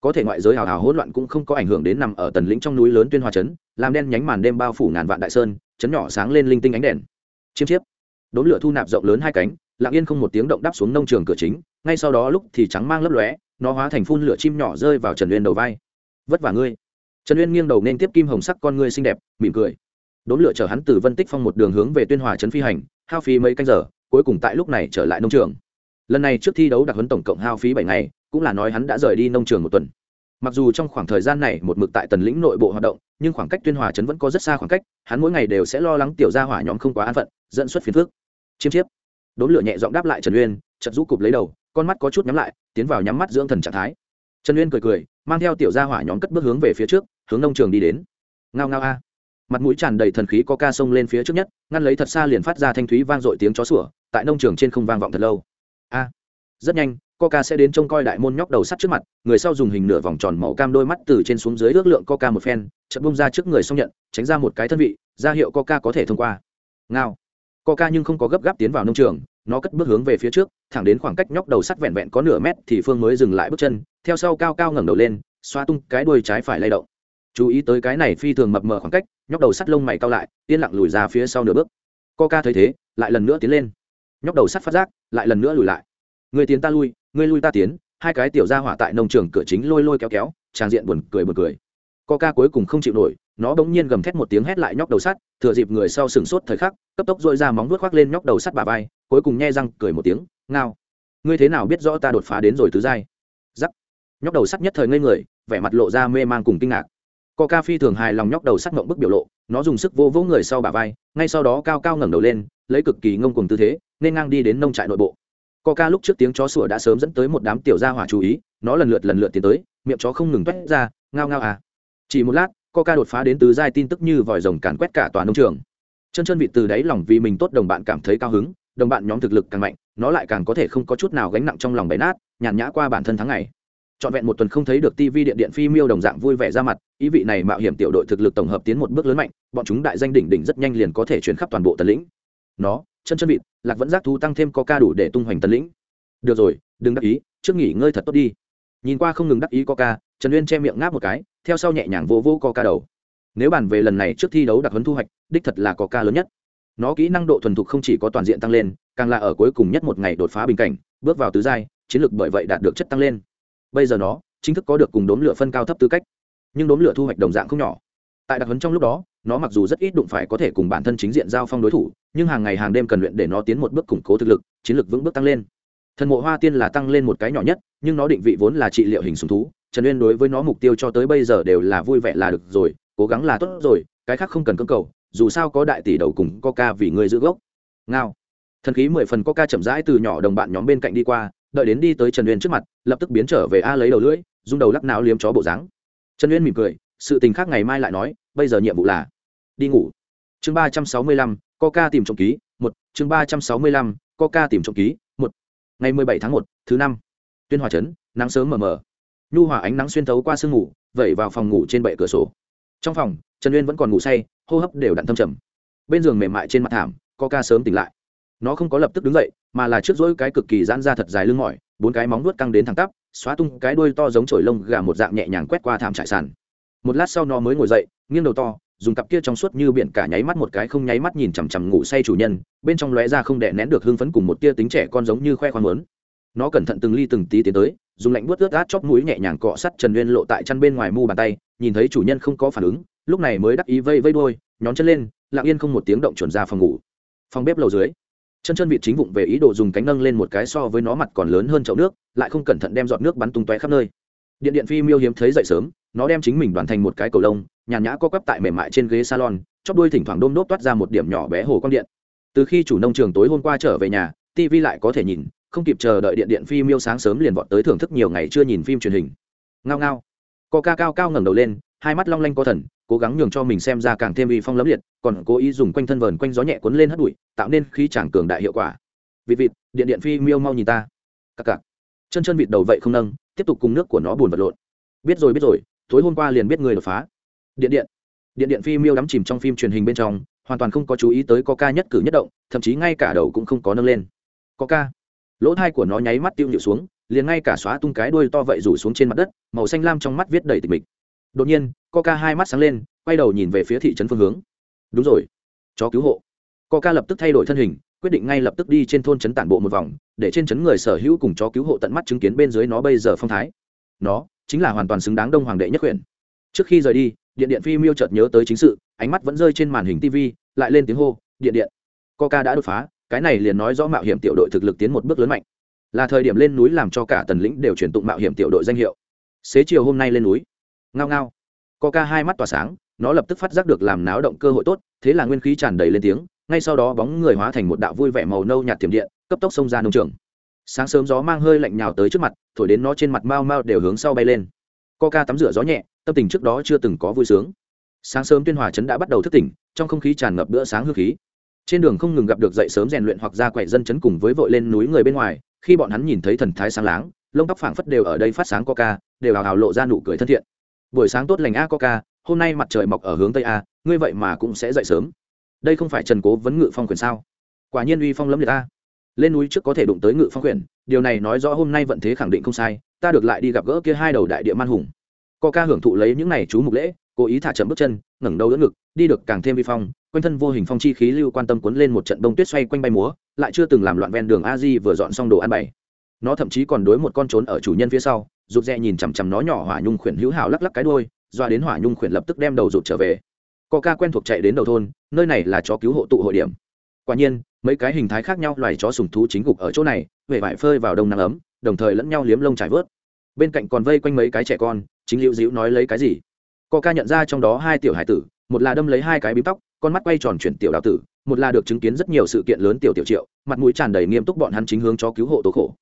Có thể ngoại giới hào hào hỗn loạn cũng không có ảnh hưởng đến nằm ở tần lĩnh trong núi lớn tuyên hòa trấn, làm đen nhánh màn đêm bao phủ ngàn vạn đại sơn chấn nhỏ sáng lên linh tinh ánh đèn. Chiêm chiếp. Đốn lửa thu nạp rộng lớn hai cánh, lặng yên không một tiếng động đáp xuống nông trường cửa chính, ngay sau đó lúc thì trắng mang lấp lóe, nó hóa thành phun lửa chim nhỏ rơi vào trần uyên đầu vai. Vất vả ngươi. Trần uyên nghiêng đầu nên tiếp kim hồng sắc con ngươi xinh đẹp, mỉm cười. Đốn lửa chở hắn từ vân tích phong một đường hướng về tuyên hòa trấn phi hành, hao phí mấy canh giờ, cuối cùng tại lúc này trở lại nông trường. Lần này trước thi đấu đặc huấn tổng cộng hao phí bảy ngày cũng là nói hắn đã rời đi nông trường một tuần. Mặc dù trong khoảng thời gian này một mực tại tần lĩnh nội bộ hoạt động, nhưng khoảng cách tuyên hòa trấn vẫn có rất xa khoảng cách, hắn mỗi ngày đều sẽ lo lắng tiểu gia hỏa nhóm không quá an phận, dẫn xuất phiền phước chiêm chiếp. Đốn lửa nhẹ giọng đáp lại trần uyên chật rũ cụp lấy đầu, con mắt có chút nhắm lại, tiến vào nhắm mắt dưỡng thần trạng thái. Trần uyên cười cười, mang theo tiểu gia hỏa nhóm cất bước hướng về phía trước, hướng nông trường đi đến. Ngao ngao a. Mặt mũi tràn đầy thần khí có ca sông lên phía trước nhất, ngăn lấy thật xa liền phát ra thanh thúy vang dội tiếng chó sủa, tại nông trường trên không vang vọng thật lâu. A. Rất nhanh coca sẽ đến trông coi đại môn nhóc đầu sắt trước mặt, người sau dùng hình nửa vòng tròn màu cam đôi mắt từ trên xuống dưới ước lượng coca một phen chậm bung ra trước người xong nhận, tránh ra một cái thân vị, ra hiệu coca có thể thông qua. Ngao. Coca nhưng không có gấp gáp tiến vào nông trường, nó cất bước hướng về phía trước, thẳng đến khoảng cách nhóc đầu sắt vẹn vẹn có nửa mét thì phương mới dừng lại bước chân, theo sau cao cao ngẩng đầu lên, xoa tung cái đuôi trái phải lay động. Chú ý tới cái này phi thường mập mờ khoảng cách, nhóc đầu sắt lông mày cao lại, yên lặng lùi ra phía sau nửa bước. Coca thấy thế, lại lần nữa tiến lên. Nhóc đầu sắt phát giác, lại lần nữa lùi lại. Người tiến ta lui Ngươi lui ta tiến hai cái tiểu ra hỏa tại nông trường cửa chính lôi lôi kéo kéo trang diện buồn cười buồn cười. Coca cuối cùng không chịu nổi nó bỗng nhiên gầm thét một tiếng hét lại nhóc đầu sắt thừa dịp người sau sừng sốt thời khắc cấp tốc dội ra móng vuốt khoác lên nhóc đầu sắt bà vai cuối cùng nhe răng cười một tiếng ngao ngươi thế nào biết rõ ta đột phá đến rồi tứ giai? Giắc nhóc đầu sắt nhất thời ngây người vẻ mặt lộ ra mê man cùng kinh ngạc. Coca phi thường hài lòng nhóc đầu sắt ngậm bức biểu lộ, nó dùng sức vô vỗ người sau bà vai, ngay sau đó cao cao ngẩng đầu lên, lấy cực kỳ ngông cuồng tư thế, nên ngang đi đến nông trại nội bộ. Coca lúc trước tiếng chó sủa đã sớm dẫn tới một đám tiểu gia hỏa chú ý, nó lần lượt lần lượt tiến tới, miệng chó không ngừng toét ra, ngao ngao à. Chỉ một lát, Coca đột phá đến tứ giai tin tức như vòi rồng càn quét cả toàn nông trường. Chân chân vị từ đáy lòng vì mình tốt đồng bạn cảm thấy cao hứng, đồng bạn nhóm thực lực càng mạnh, nó lại càng có thể không có chút nào gánh nặng trong lòng bể nát, nhàn nhã qua bản thân tháng ngày trọn vẹn một tuần không thấy được TV điện điện phi miêu đồng dạng vui vẻ ra mặt, ý vị này mạo hiểm tiểu đội thực lực tổng hợp tiến một bước lớn mạnh, bọn chúng đại danh đỉnh đỉnh rất nhanh liền có thể truyền khắp toàn bộ tần lĩnh. Nó, chân chân vịt, lạc vẫn giác thú tăng thêm có ca đủ để tung hoành tấn lĩnh. Được rồi, đừng đắc ý, trước nghỉ ngơi thật tốt đi. Nhìn qua không ngừng đắc ý có ca, Trần Uyên che miệng ngáp một cái, theo sau nhẹ nhàng vô vô ca đầu. Nếu bàn về lần này trước thi đấu đặc huấn thu hoạch, đích thật là có ca lớn nhất. Nó kỹ năng độ thuần thục không chỉ có toàn diện tăng lên, càng là ở cuối cùng nhất một ngày đột phá bình cảnh, bước vào tứ giai, chiến lược bởi vậy đạt được chất tăng lên bây giờ nó chính thức có được cùng đốm lửa phân cao thấp tư cách nhưng đốm lửa thu hoạch đồng dạng không nhỏ tại đặc huấn trong lúc đó nó mặc dù rất ít đụng phải có thể cùng bản thân chính diện giao phong đối thủ, nhưng hàng ngày hàng đêm cần luyện để nó tiến một bước củng cố thực lực, chiến lược vững bước tăng lên. Thần mộ hoa tiên là tăng lên một cái nhỏ nhất, nhưng nó định vị vốn là trị liệu hình sùng thú. Trần uyên đối với nó mục tiêu cho tới bây giờ đều là vui vẻ là được rồi, cố gắng là tốt rồi, cái khác không cần cưỡng cầu, dù sao có đại tỷ đầu cùng coca vì người giữ gốc. Ngao. Thần khí mười phần coca chậm rãi từ nhỏ đồng bạn nhóm bên cạnh đi qua, đợi đến đi tới trần uyên trước mặt, lập tức biến trở về a lấy đầu lưỡi, rung đầu lắc não liếm chó bộ dáng. Trần uyên mỉm cười, sự tình khác ngày mai lại nói, bây giờ nhiệm vụ là đi ngủ. Chương ba trăm sáu mươi lăm, coca tìm trộm ký, một. Chương ba trăm sáu mươi lăm, coca tìm trộm ký, một. Ngày mười bảy tháng một, thứ năm. Tuyên hòa trấn, nắng sớm mờ mờ. Nhu hòa ánh nắng xuyên thấu qua sương ngủ vẩy vào phòng ngủ trên bệ cửa sổ. Trong phòng, trần uyên vẫn còn ngủ say, hô hấp đều đặn thâm trầm. Bên giường mềm mại trên mặt thảm, coca sớm tỉnh lại. Nó không có lập tức đứng dậy, mà là trước dỗi cái cực kỳ giãn ra thật dài lưng mỏi, bốn cái móng nuốt căng đến thẳng tắp, xóa tung cái đuôi to giống chổi lông gà một dạng nhẹ nhàng quét qua thảm trải sàn. Một lát sau nó mới ngồi dậy, nghiêng đầu to dùng cặp kia trong suốt như biển cả nháy mắt một cái không nháy mắt nhìn chằm chằm ngủ say chủ nhân, bên trong lóe ra không đè nén được hưng phấn cùng một tia tính trẻ con giống như khoe khoang lớn nó cẩn thận từng ly từng tí tiến tới, dùng lạnh buốt ướt át chóp mũi nhẹ nhàng cọ sắt trần nguyên lộ tại chăn bên ngoài mu bàn tay, nhìn thấy chủ nhân không có phản ứng, lúc này mới đắc ý vây vây đôi nhón chân lên, lặng yên không một tiếng động chuẩn ra phòng ngủ. Phòng bếp lầu dưới, chân chân vịt chính vụng về ý đồ dùng cánh nâng lên một cái so với nó mặt còn lớn hơn chậu nước, lại không cẩn thận đem giọt nước bắn tung tóe khắp nơi điện điện phi miêu hiếm thấy dậy sớm, nó đem chính mình đoàn thành một cái cầu lông, nhàn nhã co quắp tại mềm mại trên ghế salon, chóp đuôi thỉnh thoảng đôm đốt toát ra một điểm nhỏ bé hồ quang điện. Từ khi chủ nông trường tối hôm qua trở về nhà tv lại có thể nhìn, không kịp chờ đợi điện điện phim miêu sáng sớm liền vọt tới thưởng thức nhiều ngày chưa nhìn phim truyền hình. Ngao ngao. Co ca cao cao ngẩng đầu lên, hai mắt long lanh có thần, cố gắng nhường cho mình xem ra càng thêm uy phong lẫm liệt, còn cố ý dùng quanh thân vờn quanh gió nhẹ cuốn lên hất bụi, tạo nên khí chàng cường đại hiệu quả. Vịt vịt, điện điện phi miêu mau nhìn ta. Cặc cặc. Chân chân vịt đầu vậy không nâng tiếp tục cùng nước của nó buồn vật lộn. Biết rồi biết rồi, tối hôm qua liền biết người đột phá. Điện điện. Điện điện phim miêu đắm chìm trong phim truyền hình bên trong, hoàn toàn không có chú ý tới có ca nhất cử nhất động, thậm chí ngay cả đầu cũng không có nâng lên. Có ca. Lỗ thai của nó nháy mắt tiêu nhịu xuống, liền ngay cả xóa tung cái đuôi to vậy rủ xuống trên mặt đất, màu xanh lam trong mắt viết đầy tịch mịch. Đột nhiên coca hai mắt sáng lên, quay đầu nhìn về phía thị trấn phương hướng. Đúng rồi. Chó cứu hộ. Coca lập tức thay đổi thân hình quyết định ngay lập tức đi trên thôn trấn tản bộ một vòng, để trên trấn người sở hữu cùng chó cứu hộ tận mắt chứng kiến bên dưới nó bây giờ phong thái. Nó chính là hoàn toàn xứng đáng đông hoàng đệ nhất Quyền. trước khi rời đi, điện điện phi miêu chợt nhớ tới chính sự, ánh mắt vẫn rơi trên màn hình tv lại lên tiếng hô, điện điện, coca đã đột phá, cái này liền nói rõ mạo hiểm tiểu đội thực lực tiến một bước lớn mạnh. Là thời điểm lên núi làm cho cả tần lĩnh đều chuyển tụng mạo hiểm tiểu đội danh hiệu. Xế chiều hôm nay lên núi. Ngao ngao. Coca hai mắt tỏa sáng, nó lập tức phát giác được làm náo động cơ hội tốt, thế là nguyên khí tràn đầy lên tiếng ngay sau đó bóng người hóa thành một đạo vui vẻ màu nâu nhạt tiềm điện, cấp tốc xông ra nông trường. Sáng sớm gió mang hơi lạnh nhào tới trước mặt, thổi đến nó trên mặt mau mau đều hướng sau bay lên. Coca tắm rửa gió nhẹ, tâm tình trước đó chưa từng có vui sướng. Sáng sớm tuyên hòa trấn đã bắt đầu thức tỉnh, trong không khí tràn ngập bữa sáng hư khí. Trên đường không ngừng gặp được dậy sớm rèn luyện hoặc ra quậy dân chấn cùng với vội lên núi người bên ngoài, khi bọn hắn nhìn thấy thần thái sáng láng, lông tóc phảng phất đều ở đây phát sáng coca, đều hào hào lộ ra nụ cười thân thiện. Buổi sáng tốt lành a coca, hôm nay mặt trời mọc ở hướng tây a, ngươi vậy mà cũng sẽ dậy sớm đây không phải trần cố vấn ngự phong quyền sao? Quả nhiên uy phong lẫm liệt a lên núi trước có thể đụng tới ngự phong quyền, điều này nói rõ hôm nay vận thế khẳng định không sai, ta được lại đi gặp gỡ kia hai đầu đại địa man hùng. Coca hưởng thụ lấy những này chú mục lễ, cố ý thả chậm bước chân, ngẩng đầu đỡ ngực, đi được càng thêm vi phong, quanh thân vô hình phong chi khí lưu quan tâm cuốn lên một trận đông tuyết xoay quanh bay múa, lại chưa từng làm loạn ven đường a di vừa dọn xong đồ ăn bày. Nó thậm chí còn đối một con trốn ở chủ nhân phía sau, rụt rè nhìn chằm chằm nó nhỏ hỏa nhung khuyển hữu hảo lắc lắc cái đôi doa đến hỏa nhung khuyển lập tức đem đầu rụt trở về ca quen thuộc chạy đến đầu thôn, nơi này là chó cứu hộ tụ hội điểm. Quả nhiên, mấy cái hình thái khác nhau loài chó sùng thú chính gục ở chỗ này vể vải phơi vào đông nắng ấm, đồng thời lẫn nhau liếm lông trải vớt. Bên cạnh còn vây quanh mấy cái trẻ con, chính liễu dĩu nói lấy cái gì? Co ca nhận ra trong đó hai tiểu hải tử, một là đâm lấy hai cái bím tóc, con mắt quay tròn chuyển tiểu đào tử, một là được chứng kiến rất nhiều sự kiện lớn tiểu tiểu triệu, mặt mũi tràn đầy nghiêm túc bọn hắn chính hướng cho cứu hộ tố khổ.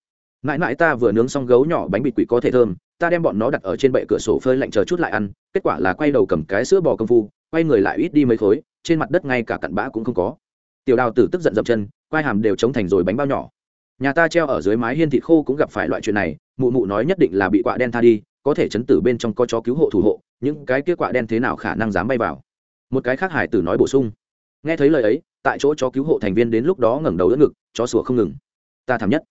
Mãi mãi ta vừa nướng xong gấu nhỏ bánh bịt quỷ có thể thơm ta đem bọn nó đặt ở trên bệ cửa sổ phơi lạnh chờ chút lại ăn, kết quả là quay đầu cầm cái sữa bò công phu, quay người lại ít đi mấy khối, trên mặt đất ngay cả cặn bã cũng không có. Tiểu đào tử tức giận dậm chân, quai hàm đều chống thành rồi bánh bao nhỏ. Nhà ta treo ở dưới mái hiên thịt khô cũng gặp phải loại chuyện này, mụ mụ nói nhất định là bị quạ đen tha đi, có thể chấn tử bên trong có chó cứu hộ thủ hộ, những cái kia quạ đen thế nào khả năng dám bay vào? Một cái khác hải tử nói bổ sung. Nghe thấy lời ấy, tại chỗ chó cứu hộ thành viên đến lúc đó ngẩng đầu đỡ ngực, chó sủa không ngừng. Ta thảm nhất.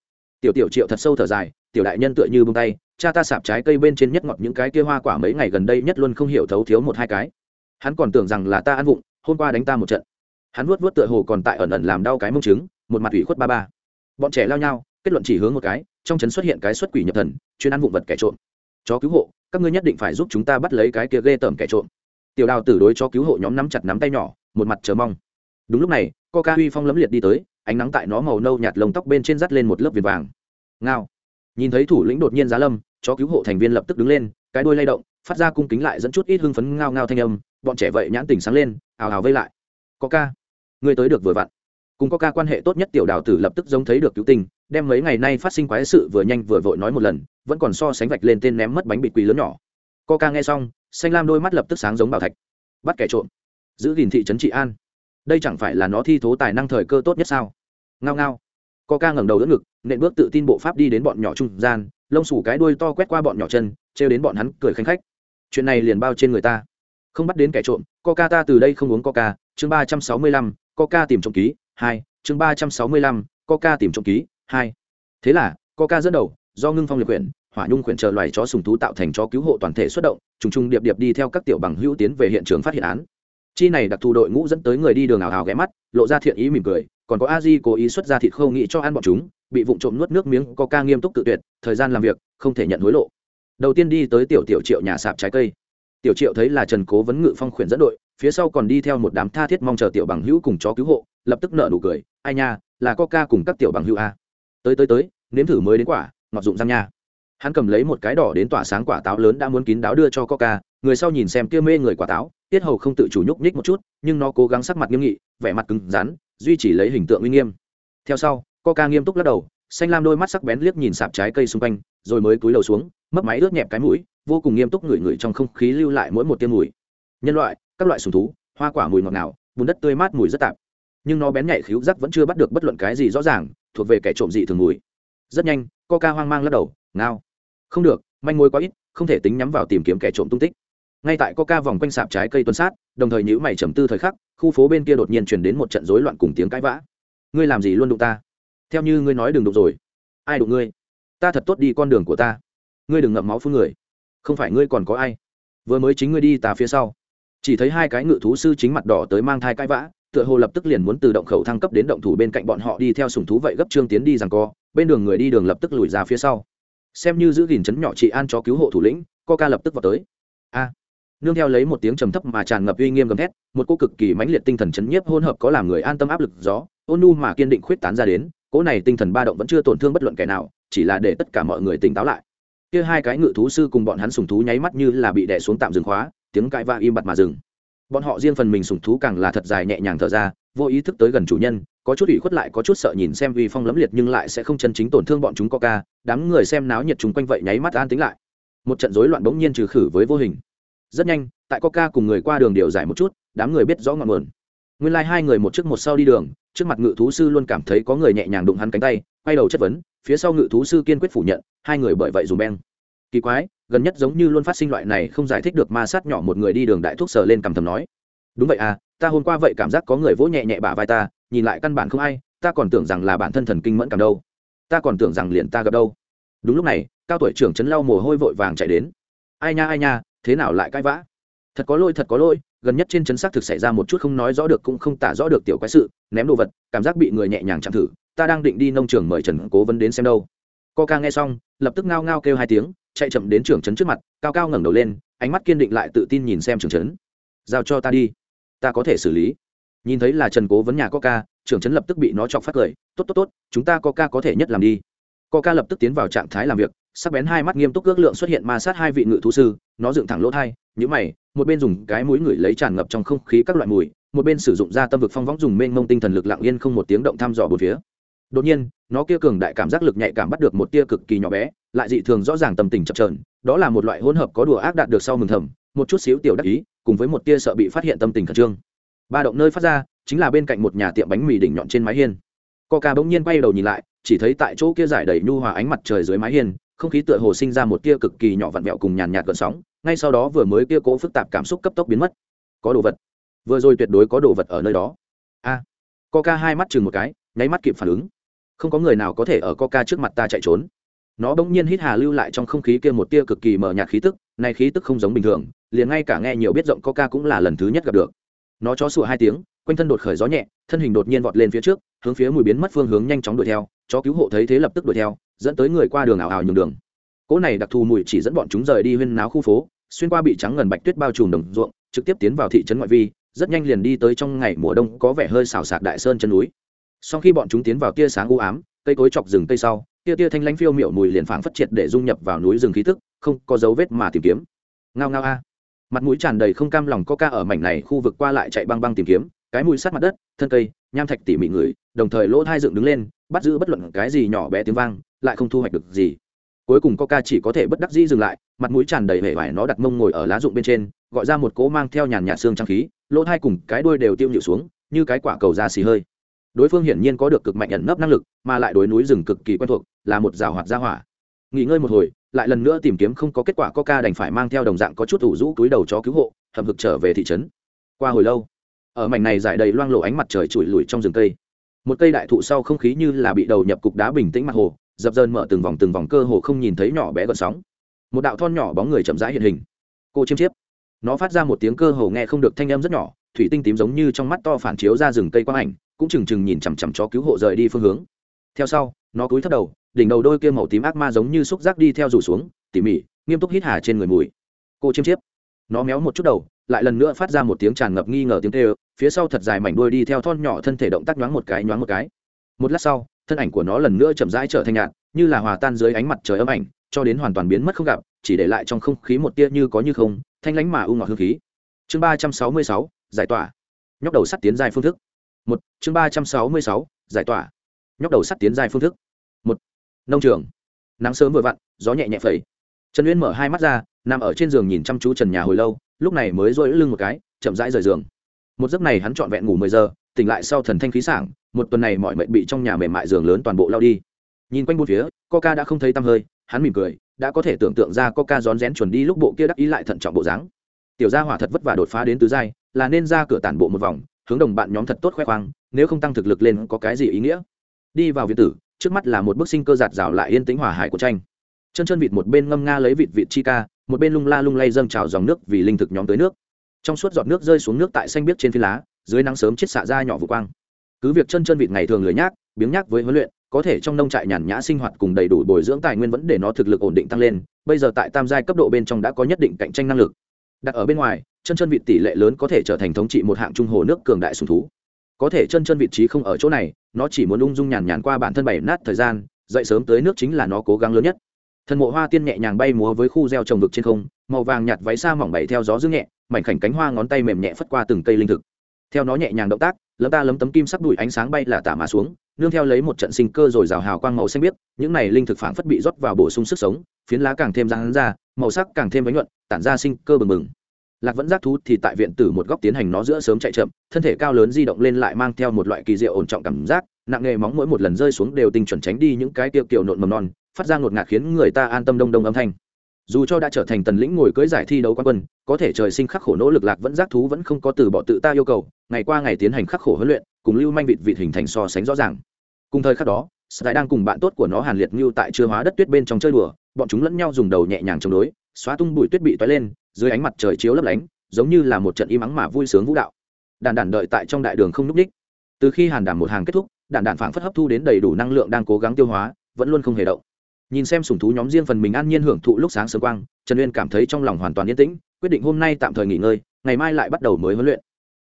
Tiểu tiểu triệu thật sâu thở dài, tiểu đại nhân tựa như bông tay cha ta sạp trái cây bên trên nhất ngọt những cái kia hoa quả mấy ngày gần đây nhất luôn không hiểu thấu thiếu một hai cái. Hắn còn tưởng rằng là ta ăn vụng, hôm qua đánh ta một trận. Hắn vuốt vuốt tựa hồ còn tại ẩn ẩn làm đau cái mông trứng, một mặt ủy khuất ba ba. Bọn trẻ lao nhau, kết luận chỉ hướng một cái, trong trấn xuất hiện cái xuất quỷ nhập thần, chuyên ăn vụng vật kẻ trộm. Chó cứu hộ, các ngươi nhất định phải giúp chúng ta bắt lấy cái kia ghê tởm kẻ trộm. Tiểu đào tử đối cho cứu hộ nhóm nắm chặt nắm tay nhỏ, một mặt chờ mong. Đúng lúc này, coca huy phong lấm liệt đi tới, ánh nắng tại nó màu nâu nhạt lông tóc bên trên dắt lên một lớp viền vàng. Ngao nhìn thấy thủ lĩnh đột nhiên giá lâm chó cứu hộ thành viên lập tức đứng lên cái đuôi lay động phát ra cung kính lại dẫn chút ít hưng phấn ngao ngao thanh âm bọn trẻ vậy nhãn tỉnh sáng lên ào ào vây lại. Có ca, người tới được vừa vặn. Cùng có ca quan hệ tốt nhất tiểu đào tử lập tức giống thấy được cứu tình đem mấy ngày nay phát sinh quái sự vừa nhanh vừa vội nói một lần vẫn còn so sánh vạch lên tên ném mất bánh bịt quỳ lớn nhỏ. Coca nghe xong xanh lam đôi mắt lập tức sáng giống bảo thạch. Bắt kẻ trộm. Giữ gìn thị trấn trị an. Đây chẳng phải là nó thi thố tài năng thời cơ tốt nhất sao? Ngao ngao coca ngẩng đầu đỡ ngực nện bước tự tin bộ pháp đi đến bọn nhỏ trung gian, lông xù cái đuôi to quét qua bọn nhỏ chân, trêu đến bọn hắn cười khanh khách. Chuyện này liền bao trên người ta. Không bắt đến kẻ trộm coca ta từ đây không uống coca chương ba trăm sáu mươi lăm coca tìm trộm ký, hai, chương ba trăm sáu mươi lăm coca tìm trộm ký, hai. Thế là coca dẫn đầu, do ngưng phong liệt quyển, hỏa nhung quyển chờ loài chó sùng thú tạo thành chó cứu hộ toàn thể xuất động, trùng trùng điệp điệp đi theo các tiểu bằng hữu tiến về hiện trường phát hiện án. Chi này đặc thù đội ngũ dẫn tới người đi đường ảo hào ghé mắt, lộ ra thiện ý mỉm cười còn có a di cố ý xuất ra thịt khâu nghĩ cho ăn bọn chúng, bị vụng trộm nuốt nước miếng có ca nghiêm túc tự tuyệt, thời gian làm việc, không thể nhận hối lộ. Đầu tiên đi tới tiểu tiểu triệu nhà sạp trái cây. Tiểu triệu thấy là trần cố vấn ngự phong khuyển dẫn đội, phía sau còn đi theo một đám tha thiết mong chờ tiểu bằng hữu cùng chó cứu hộ, lập tức nợ nụ cười, ai nha, là coca cùng các tiểu bằng hữu a. Tới tới tới, nếm thử mới đến quả, ngọt dụng răng nha. Hắn cầm lấy một cái đỏ đến tỏa sáng quả táo lớn đã muốn kín đáo đưa cho coca, người sau nhìn xem kia mê người quả táo, tiết hầu không tự chủ nhúc nhích một chút, nhưng nó cố gắng sắc mặt nghiêm nghị, vẻ mặt cứng rắn duy trì lấy hình tượng uy nghiêm. Theo sau coca nghiêm túc lắc đầu, xanh lam đôi mắt sắc bén liếc nhìn sạp trái cây xung quanh, rồi mới cúi đầu xuống, mấp máy ướt nhẹp cái mũi, vô cùng nghiêm túc ngửi ngửi trong không khí lưu lại mỗi một tia mùi. Nhân loại, các loại sùng thú, hoa quả mùi ngọt ngào, bùn đất tươi mát mùi rất tạp. Nhưng nó bén nhạy khíu rắc vẫn chưa bắt được bất luận cái gì rõ ràng, thuộc về kẻ trộm dị thường mùi. Rất nhanh coca hoang mang lắc đầu, ngao. Không được, manh mối quá ít, không thể tính nhắm vào tìm kiếm kẻ trộm tung tích. Ngay tại coca vòng quanh sạp trái cây tuần sát đồng thời nhữ mày trầm tư thời khắc, khu phố bên kia đột nhiên chuyển đến một trận rối loạn cùng tiếng cãi vã. Ngươi làm gì luôn đụng ta? Theo như ngươi nói đừng đụng rồi. Ai đụng ngươi? Ta thật tốt đi con đường của ta. Ngươi đừng ngậm máu phương người. Không phải ngươi còn có ai? Vừa mới chính ngươi đi tà phía sau. Chỉ thấy hai cái ngự thú sư chính mặt đỏ tới mang thai cãi vã, tựa hồ lập tức liền muốn từ động khẩu thăng cấp đến động thủ bên cạnh bọn họ đi theo sùng thú vậy gấp trương tiến đi rằng co, bên đường người đi đường lập tức lùi ra phía sau. Xem như giữ gìn chấn nhỏ chị an cho cứu hộ thủ lĩnh co ca lập tức vào tới. A! Nương theo lấy một tiếng trầm thấp mà tràn ngập uy nghiêm gầm thét, một cô cực kỳ mãnh liệt tinh thần chấn nhiếp hỗn hợp có làm người an tâm áp lực gió, ôn nu mà kiên định khuyết tán ra đến, cỗ này tinh thần ba động vẫn chưa tổn thương bất luận kẻ nào, chỉ là để tất cả mọi người tỉnh táo lại. Kia hai cái ngự thú sư cùng bọn hắn sùng thú nháy mắt như là bị đè xuống tạm dừng khóa, tiếng cãi va im bặt mà dừng. Bọn họ riêng phần mình sùng thú càng là thật dài nhẹ nhàng thở ra, vô ý thức tới gần chủ nhân, có chút ủy khuất lại có chút sợ nhìn xem uy phong lấm liệt nhưng lại sẽ không chân chính tổn thương bọn chúng coca đám người xem náo nhiệt chúng quanh vậy nháy mắt an tính lại. Một trận rối loạn bỗng nhiên trừ khử với vô hình rất nhanh, tại coca cùng người qua đường điều giải một chút, đám người biết rõ ngọn nguồn. Nguyên lai hai người một trước một sau đi đường, trước mặt ngự thú sư luôn cảm thấy có người nhẹ nhàng đụng hắn cánh tay, quay đầu chất vấn, phía sau ngự thú sư kiên quyết phủ nhận, hai người bởi vậy dùng beng. Kỳ quái, gần nhất giống như luôn phát sinh loại này không giải thích được ma sát nhỏ một người đi đường đại thuốc sờ lên cầm thầm nói. Đúng vậy à ta hôm qua vậy cảm giác có người vỗ nhẹ nhẹ bả vai ta, nhìn lại căn bản không ai, ta còn tưởng rằng là bản thân thần kinh mẫn cảm đâu. Ta còn tưởng rằng liền ta gặp đâu. Đúng lúc này, cao tuổi trưởng chấn lau mồ hôi vội vàng chạy đến. Ai nha ai nha thế nào lại cãi vã? Thật có lỗi, thật có lỗi, gần nhất trên chấn xác thực xảy ra một chút không nói rõ được cũng không tả rõ được tiểu quái sự, ném đồ vật, cảm giác bị người nhẹ nhàng chạm thử, ta đang định đi nông trường mời trần cố vấn đến xem đâu. Co ca nghe xong, lập tức ngao ngao kêu hai tiếng, chạy chậm đến trưởng trấn trước mặt, cao cao ngẩng đầu lên, ánh mắt kiên định lại tự tin nhìn xem trưởng trấn. Giao cho ta đi, ta có thể xử lý. Nhìn thấy là trần cố vấn nhà coca trưởng trấn lập tức bị nó chọc phát cười, tốt tốt tốt, chúng ta coca có thể nhất làm đi. Coca lập tức tiến vào trạng thái làm việc sắc bén hai mắt nghiêm túc ước lượng xuất hiện ma sát hai vị ngự thú sư, nó dựng thẳng lỗ thai nhữ mày, một bên dùng cái mũi ngửi lấy tràn ngập trong không khí các loại mùi, một bên sử dụng ra tâm vực phong võng dùng mênh mông tinh thần lực lặng yên không một tiếng động thăm dò bốn phía. Đột nhiên, nó kia cường đại cảm giác lực nhạy cảm bắt được một tia cực kỳ nhỏ bé, lại dị thường rõ ràng tâm tình chập trờn đó là một loại hỗn hợp có đùa ác đạt được sau mừng thầm, một chút xíu tiểu đắc ý, cùng với một tia sợ bị phát hiện tâm tình khẩn trương. Ba động nơi phát ra, chính là bên cạnh một nhà tiệm bánh mì đỉnh nhọn trên mái hiên. Coca bỗng nhiên quay đầu nhìn lại, chỉ thấy tại chỗ kia giải đầy nhu hòa ánh mặt trời dưới mái hiên không khí tựa hồ sinh ra một tia cực kỳ nhỏ vặn vẹo cùng nhàn nhạt gợn sóng ngay sau đó vừa mới kia cố phức tạp cảm xúc cấp tốc biến mất. Có đồ vật. Vừa rồi tuyệt đối có đồ vật ở nơi đó. A. À, coca hai mắt chừng một cái nháy mắt kịp phản ứng. Không có người nào có thể ở coca trước mặt ta chạy trốn. Nó bỗng nhiên hít hà lưu lại trong không khí kia một tia cực kỳ mờ nhạt khí tức này khí tức không giống bình thường liền ngay cả nghe nhiều biết rộng coca cũng là lần thứ nhất gặp được. Nó chó sủa hai tiếng quanh thân đột khởi gió nhẹ, thân hình đột nhiên vọt lên phía trước, hướng phía mùi biến mất phương hướng nhanh chóng đuổi theo, chó cứu hộ thấy thế lập tức đuổi theo, dẫn tới người qua đường ảo ảo nhường đường. Cỗ này đặc thù mùi chỉ dẫn bọn chúng rời đi huyên náo khu phố, xuyên qua bị trắng ngần bạch tuyết bao trùm đồng ruộng, trực tiếp tiến vào thị trấn ngoại vi, rất nhanh liền đi tới trong ngày mùa đông có vẻ hơi xào sạc đại sơn chân núi. Sau khi bọn chúng tiến vào tia sáng u ám, cây cối chọc rừng cây sau, tia tia thanh lãnh phiêu miểu mùi liền phảng phất triệt để dung nhập vào núi rừng khí tức, không có dấu vết mà tìm kiếm. Ngao ngao a. Mặt mũi tràn đầy không cam lòng có ca ở mảnh này khu vực qua lại chạy băng băng tìm kiếm cái mùi sát mặt đất, thân cây, nham thạch tỉ mỉ người, đồng thời lỗ thai dựng đứng lên, bắt giữ bất luận cái gì nhỏ bé tiếng vang, lại không thu hoạch được gì. Cuối cùng coca chỉ có thể bất đắc dĩ dừng lại, mặt mũi tràn đầy vẻ vải nó đặt mông ngồi ở lá rụng bên trên, gọi ra một cỗ mang theo nhàn nhạt xương trang khí, lỗ thai cùng cái đuôi đều tiêu nhịu xuống, như cái quả cầu da xì hơi. Đối phương hiển nhiên có được cực mạnh ẩn nấp năng lực, mà lại đối núi rừng cực kỳ quen thuộc, là một rào hoạt gia hỏa. Nghỉ ngơi một hồi, lại lần nữa tìm kiếm không có kết quả coca đành phải mang theo đồng dạng có chút ủ rũ túi đầu chó cứu hộ hầm hực trở về thị trấn. Qua hồi lâu ở mảnh này giải đầy loang lộ ánh mặt trời trụi lùi trong rừng cây. Một cây đại thụ sau không khí như là bị đầu nhập cục đá bình tĩnh mặt hồ, dập dờn mở từng vòng từng vòng cơ hồ không nhìn thấy nhỏ bé gợn sóng. Một đạo thon nhỏ bóng người chậm rãi hiện hình. Cô chiêm chiếp. Nó phát ra một tiếng cơ hồ nghe không được thanh âm rất nhỏ, thủy tinh tím giống như trong mắt to phản chiếu ra rừng cây quang ảnh, cũng chừng chừng nhìn chằm chằm chó cứu hộ rời đi phương hướng. Theo sau, nó cúi thấp đầu, đỉnh đầu đôi kia màu tím ác ma giống như xúc giác đi theo rủ xuống, tỉ mỉ, nghiêm túc hít hà trên người mùi. Cô chiêm chiếp. Nó méo một chút đầu lại lần nữa phát ra một tiếng tràn ngập nghi ngờ tiếng kêu, phía sau thật dài mảnh đuôi đi theo thon nhỏ thân thể động tác nhoáng một cái, nhoáng một cái. Một lát sau, thân ảnh của nó lần nữa chậm rãi trở thành nhạt, như là hòa tan dưới ánh mặt trời ấm ảnh, cho đến hoàn toàn biến mất không gặp, chỉ để lại trong không khí một tia như có như không, thanh lánh mà u ngọt hương khí. Chương ba trăm sáu mươi sáu, giải tỏa. Nhóc đầu sắt tiến dài phương thức. Một, chương ba trăm sáu mươi sáu, giải tỏa. Nhóc đầu sắt tiến dài phương thức. Một, nông trường. Nắng sớm vừa vặn, gió nhẹ nhẹ phẩy. Trần uyên mở hai mắt ra, nằm ở trên giường nhìn chăm chú trần nhà hồi lâu lúc này mới rỗi lưng một cái, chậm rãi rời giường. Một giấc này hắn trọn vẹn ngủ mười giờ, tỉnh lại sau thần thanh khí sảng, một tuần này mọi mệnh bị trong nhà mềm mại giường lớn toàn bộ lao đi. Nhìn quanh bốn phía, coca đã không thấy tăm hơi, hắn mỉm cười, đã có thể tưởng tượng ra coca rón rén chuẩn đi lúc bộ kia đắc ý lại thận trọng bộ dáng. Tiểu gia hỏa thật vất vả đột phá đến tứ giai, là nên ra cửa tản bộ một vòng, hướng đồng bạn nhóm thật tốt khoe khoang, nếu không tăng thực lực lên có cái gì ý nghĩa? Đi vào viện tử, trước mắt là một bức sinh cơ giạt rào lại yên tĩnh hòa hải của tranh. Chân chân vịt một bên ngâm nga lấy vịt vịt chi ca một bên lung la lung lay dâng trào dòng nước vì linh thực nhóm tới nước. Trong suốt giọt nước rơi xuống nước tại xanh biếc trên phi lá, dưới nắng sớm chết xạ ra nhỏ vụ quang. Cứ việc chân chân vịt ngày thường lười nhác, biếng nhác với huấn luyện, có thể trong nông trại nhàn nhã sinh hoạt cùng đầy đủ bồi dưỡng tài nguyên vẫn để nó thực lực ổn định tăng lên, bây giờ tại tam giai cấp độ bên trong đã có nhất định cạnh tranh năng lực. Đặt ở bên ngoài, chân chân vịt tỷ lệ lớn có thể trở thành thống trị một hạng trung hồ nước cường đại sùng thú. Có thể chân chân vị trí không ở chỗ này, nó chỉ muốn ung dung nhàn nhàn qua bản thân bảy nát thời gian, dậy sớm tới nước chính là nó cố gắng lớn nhất thần mộ hoa tiên nhẹ nhàng bay múa với khu gieo trồng vực trên không, màu vàng nhạt váy xa mỏng bày theo gió dương nhẹ, mảnh khảnh cánh hoa ngón tay mềm nhẹ phất qua từng cây linh thực. Theo nó nhẹ nhàng động tác, lấm ta lấm tấm kim sắc đùi ánh sáng bay là tả mà xuống, nương theo lấy một trận sinh cơ rồi rào hào quang màu xanh biếc, những này linh thực phản phất bị rót vào bổ sung sức sống, phiến lá càng thêm răng ra, màu sắc càng thêm bánh nhuận, tản ra sinh cơ bừng bừng. Lạc vẫn giác thú thì tại viện tử một góc tiến hành nó giữa sớm chạy chậm, thân thể cao lớn di động lên lại mang theo một loại kỳ diệu ổn trọng cảm giác, nặng nghề móng mỗi một lần rơi xuống đều tinh chuẩn tránh đi những cái tiêu kiểu nộn mầm non phát ra ngột ngạt khiến người ta an tâm đông đông âm thanh. Dù cho đã trở thành tần lĩnh ngồi cưới giải thi đấu quan quân, có thể trời sinh khắc khổ nỗ lực lạc vẫn giác thú vẫn không có từ bỏ tự ta yêu cầu, ngày qua ngày tiến hành khắc khổ huấn luyện, cùng lưu manh vịt vịt hình thành so sánh rõ ràng. Cùng thời khắc đó, sài đang cùng bạn tốt của nó hàn liệt như tại chưa hóa đất tuyết bên trong chơi đùa, bọn chúng lẫn nhau dùng đầu nhẹ nhàng chống đối, xóa tung bụi tuyết bị toái lên, dưới ánh mặt trời chiếu lấp lánh, giống như là một trận im ắng mà vui sướng vũ đạo. Đàn đàn đợi tại trong đại đường không n đích. Từ khi hàn đàm một hàng kết thúc, đàn đàn phảng phất hấp thu đến đầy đủ năng lượng đang cố gắng tiêu hóa, vẫn luôn không hề động nhìn xem sùng thú nhóm riêng phần mình an nhiên hưởng thụ lúc sáng sớm quang, trần uyên cảm thấy trong lòng hoàn toàn yên tĩnh, quyết định hôm nay tạm thời nghỉ ngơi, ngày mai lại bắt đầu mới huấn luyện.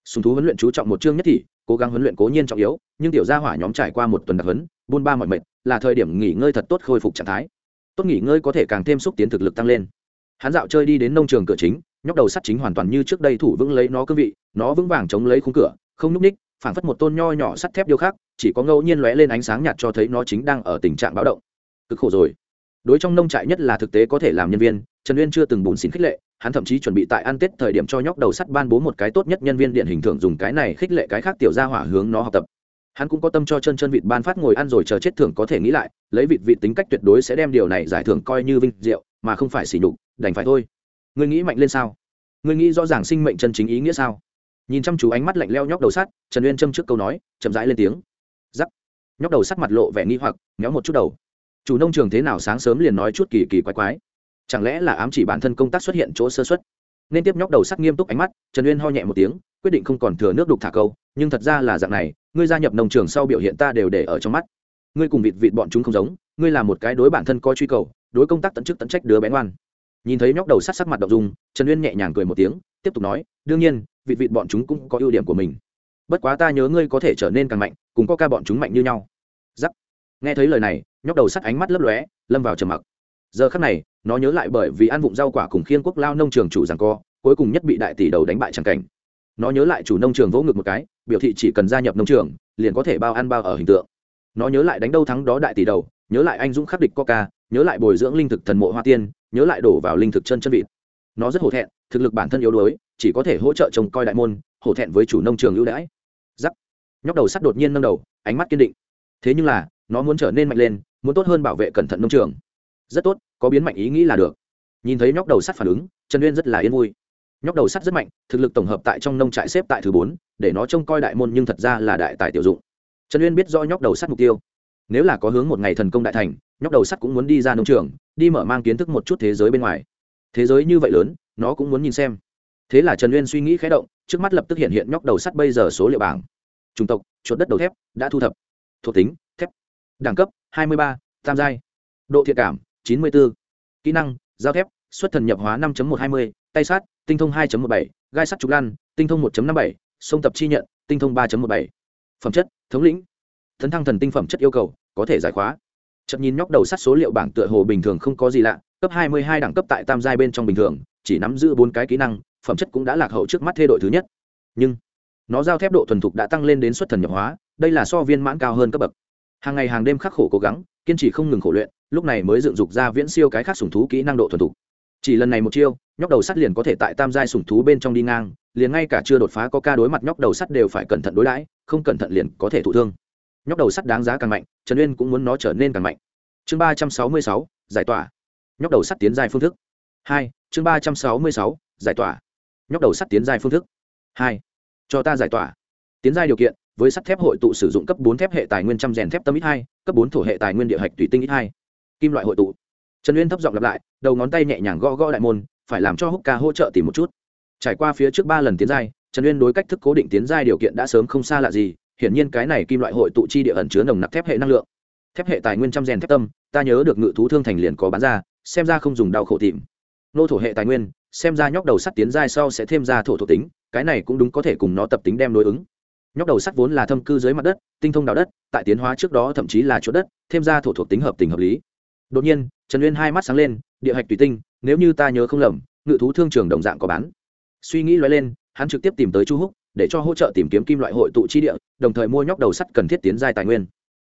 Sùng thú huấn luyện chú trọng một chương nhất thị, cố gắng huấn luyện cố nhiên trọng yếu, nhưng tiểu gia hỏa nhóm trải qua một tuần đặc huấn, buôn ba mọi mệt, là thời điểm nghỉ ngơi thật tốt khôi phục trạng thái. Tốt nghỉ ngơi có thể càng thêm xúc tiến thực lực tăng lên. Hắn dạo chơi đi đến nông trường cửa chính, nhóc đầu sắt chính hoàn toàn như trước đây thủ vững lấy nó cương vị, nó vững vàng chống lấy khung cửa, không núp ních phảng phất một tôn nho nhỏ sắt thép điêu khác chỉ có ngẫu nhiên lóe lên ánh sáng nhạt cho thấy nó chính đang ở tình trạng báo động cực khổ rồi. Đối trong nông trại nhất là thực tế có thể làm nhân viên, trần uyên chưa từng bùn xỉn khích lệ, hắn thậm chí chuẩn bị tại ăn tết thời điểm cho nhóc đầu sắt ban bố một cái tốt nhất nhân viên điện hình thưởng dùng cái này khích lệ cái khác tiểu ra hỏa hướng nó học tập. Hắn cũng có tâm cho chân chân vịt ban phát ngồi ăn rồi chờ chết thưởng có thể nghĩ lại, lấy vịt vịt tính cách tuyệt đối sẽ đem điều này giải thưởng coi như vinh diệu, mà không phải xỉ nhục, đành phải thôi. Ngươi nghĩ mạnh lên sao? Ngươi nghĩ rõ ràng sinh mệnh chân chính ý nghĩa sao? Nhìn chăm chú ánh mắt lạnh leo nhóc đầu sắt, trần uyên châm trước câu nói, chậm rãi lên tiếng. Giắc nhóc đầu sắt mặt lộ vẻ nghi hoặc nhóm một chút đầu chủ nông trường thế nào sáng sớm liền nói chút kỳ kỳ quái quái. Chẳng lẽ là ám chỉ bản thân công tác xuất hiện chỗ sơ xuất nên tiếp nhóc đầu sắc nghiêm túc ánh mắt, trần uyên ho nhẹ một tiếng, quyết định không còn thừa nước đục thả câu, nhưng thật ra là dạng này, ngươi gia nhập nông trường sau biểu hiện ta đều để ở trong mắt. Ngươi cùng vịt vịt bọn chúng không giống, ngươi là một cái đối bản thân có truy cầu, đối công tác tận chức tận trách đứa bé ngoan. Nhìn thấy nhóc đầu sắc sắc mặt đậu dung, trần uyên nhẹ nhàng cười một tiếng, tiếp tục nói, đương nhiên, vịt vịt bọn chúng cũng có ưu điểm của mình. Bất quá ta nhớ ngươi có thể trở nên càng mạnh, cùng có ca bọn chúng mạnh như nhau. Giắc. Nghe thấy lời này nhóc đầu sắt ánh mắt lấp lóe, lâm vào trầm mặc. Giờ khắc này, nó nhớ lại bởi vì ăn vụng rau quả cùng khiên quốc lao nông trường chủ rằng co, cuối cùng nhất bị đại tỷ đầu đánh bại chẳng cảnh. Nó nhớ lại chủ nông trường vỗ ngực một cái, biểu thị chỉ cần gia nhập nông trường, liền có thể bao ăn bao ở hình tượng. Nó nhớ lại đánh đâu thắng đó đại tỷ đầu, nhớ lại anh dũng khắc địch coca, nhớ lại bồi dưỡng linh thực thần mộ hoa tiên, nhớ lại đổ vào linh thực chân chân vịt. Nó rất hổ thẹn, thực lực bản thân yếu đuối, chỉ có thể hỗ trợ trông coi đại môn, hổ thẹn với chủ nông trường ưu đãi. Giắc. Nhóc đầu sắt đột nhiên nâng đầu, ánh mắt kiên định. Thế nhưng là, nó muốn trở nên mạnh lên muốn tốt hơn bảo vệ cẩn thận nông trường. Rất tốt, có biến mạnh ý nghĩ là được. Nhìn thấy nhóc đầu sắt phản ứng, trần uyên rất là yên vui. Nhóc đầu sắt rất mạnh, thực lực tổng hợp tại trong nông trại xếp tại thứ bốn, để nó trông coi đại môn nhưng thật ra là đại tài tiểu dụng. Trần uyên biết do nhóc đầu sắt mục tiêu. Nếu là có hướng một ngày thần công đại thành, nhóc đầu sắt cũng muốn đi ra nông trường, đi mở mang kiến thức một chút thế giới bên ngoài. Thế giới như vậy lớn, nó cũng muốn nhìn xem. Thế là trần uyên suy nghĩ khé động, trước mắt lập tức hiện hiện nhóc đầu sắt bây giờ số liệu bảng. Chủng tộc, chuột đất đầu thép, đã thu thập. Thuộc tính đẳng cấp 23, tam giai. Độ thiện cảm 94. kỹ năng giao thép xuất thần nhập hóa 5.120, tay sát tinh thông 2.17, gai sắt trục lăn tinh thông 1.57, sông tập chi nhận tinh thông 3.17. phẩm chất thống lĩnh. Thấn thăng thần tinh phẩm chất yêu cầu có thể giải khóa. Chậm nhìn nhóc đầu sắt số liệu bảng tựa hồ bình thường không có gì lạ cấp 22 đẳng cấp tại tam giai bên trong bình thường chỉ nắm giữ bốn cái kỹ năng phẩm chất cũng đã lạc hậu trước mắt thê đội thứ nhất. Nhưng nó giao thép độ thuần thục đã tăng lên đến xuất thần nhập hóa đây là so viên mãn cao hơn cấp bậc hàng ngày hàng đêm khắc khổ cố gắng, kiên trì không ngừng khổ luyện, lúc này mới dựng dục ra viễn siêu cái khác sủng thú kỹ năng độ thuần thục. Chỉ lần này một chiêu, nhóc đầu sắt liền có thể tại tam giai sủng thú bên trong đi ngang, liền ngay cả chưa đột phá có ca đối mặt nhóc đầu sắt đều phải cẩn thận đối đãi, không cẩn thận liền có thể thụ thương. Nhóc đầu sắt đáng giá càng mạnh, trần uyên cũng muốn nó trở nên càng mạnh. Chương ba trăm sáu mươi sáu, giải tỏa. Nhóc đầu sắt tiến giai phương thức. Hai, chương ba trăm sáu mươi sáu, giải tỏa. Nhóc đầu sắt tiến giai phương thức. Hai, cho ta giải tỏa. Tiến giai điều kiện với sắt thép hội tụ sử dụng cấp bốn thép hệ tài nguyên trăm rèn thép tâm ít hai, cấp bốn thổ hệ tài nguyên địa hạch tùy tinh ít hai. Kim loại hội tụ. Trần uyên thấp giọng lặp lại, đầu ngón tay nhẹ nhàng gõ gõ đại môn, phải làm cho húc ca hỗ trợ tìm một chút. Trải qua phía trước ba lần tiến giai, trần uyên đối cách thức cố định tiến giai điều kiện đã sớm không xa lạ gì, hiển nhiên cái này kim loại hội tụ chi địa ẩn chứa nồng nặc thép hệ năng lượng. Thép hệ tài nguyên trăm rèn thép tâm, ta nhớ được ngự thú thương thành liền có bán ra, xem ra không dùng đau khổ tìm. Nô thổ hệ tài nguyên, xem ra nhóc đầu sắt tiến giai sau sẽ thêm ra thổ thổ tính, cái này cũng đúng có thể cùng nó tập tính đem đối ứng nhóc đầu sắt vốn là thâm cư dưới mặt đất, tinh thông đào đất, tại tiến hóa trước đó thậm chí là chỗ đất, thêm ra thổ thuộc tính hợp tình hợp lý. Đột nhiên, trần uyên hai mắt sáng lên, địa hạch tùy tinh, nếu như ta nhớ không lầm, ngự thú thương trường đồng dạng có bán. Suy nghĩ loay lên, hắn trực tiếp tìm tới chu húc, để cho hỗ trợ tìm kiếm kim loại hội tụ chi địa, đồng thời mua nhóc đầu sắt cần thiết tiến giai tài nguyên.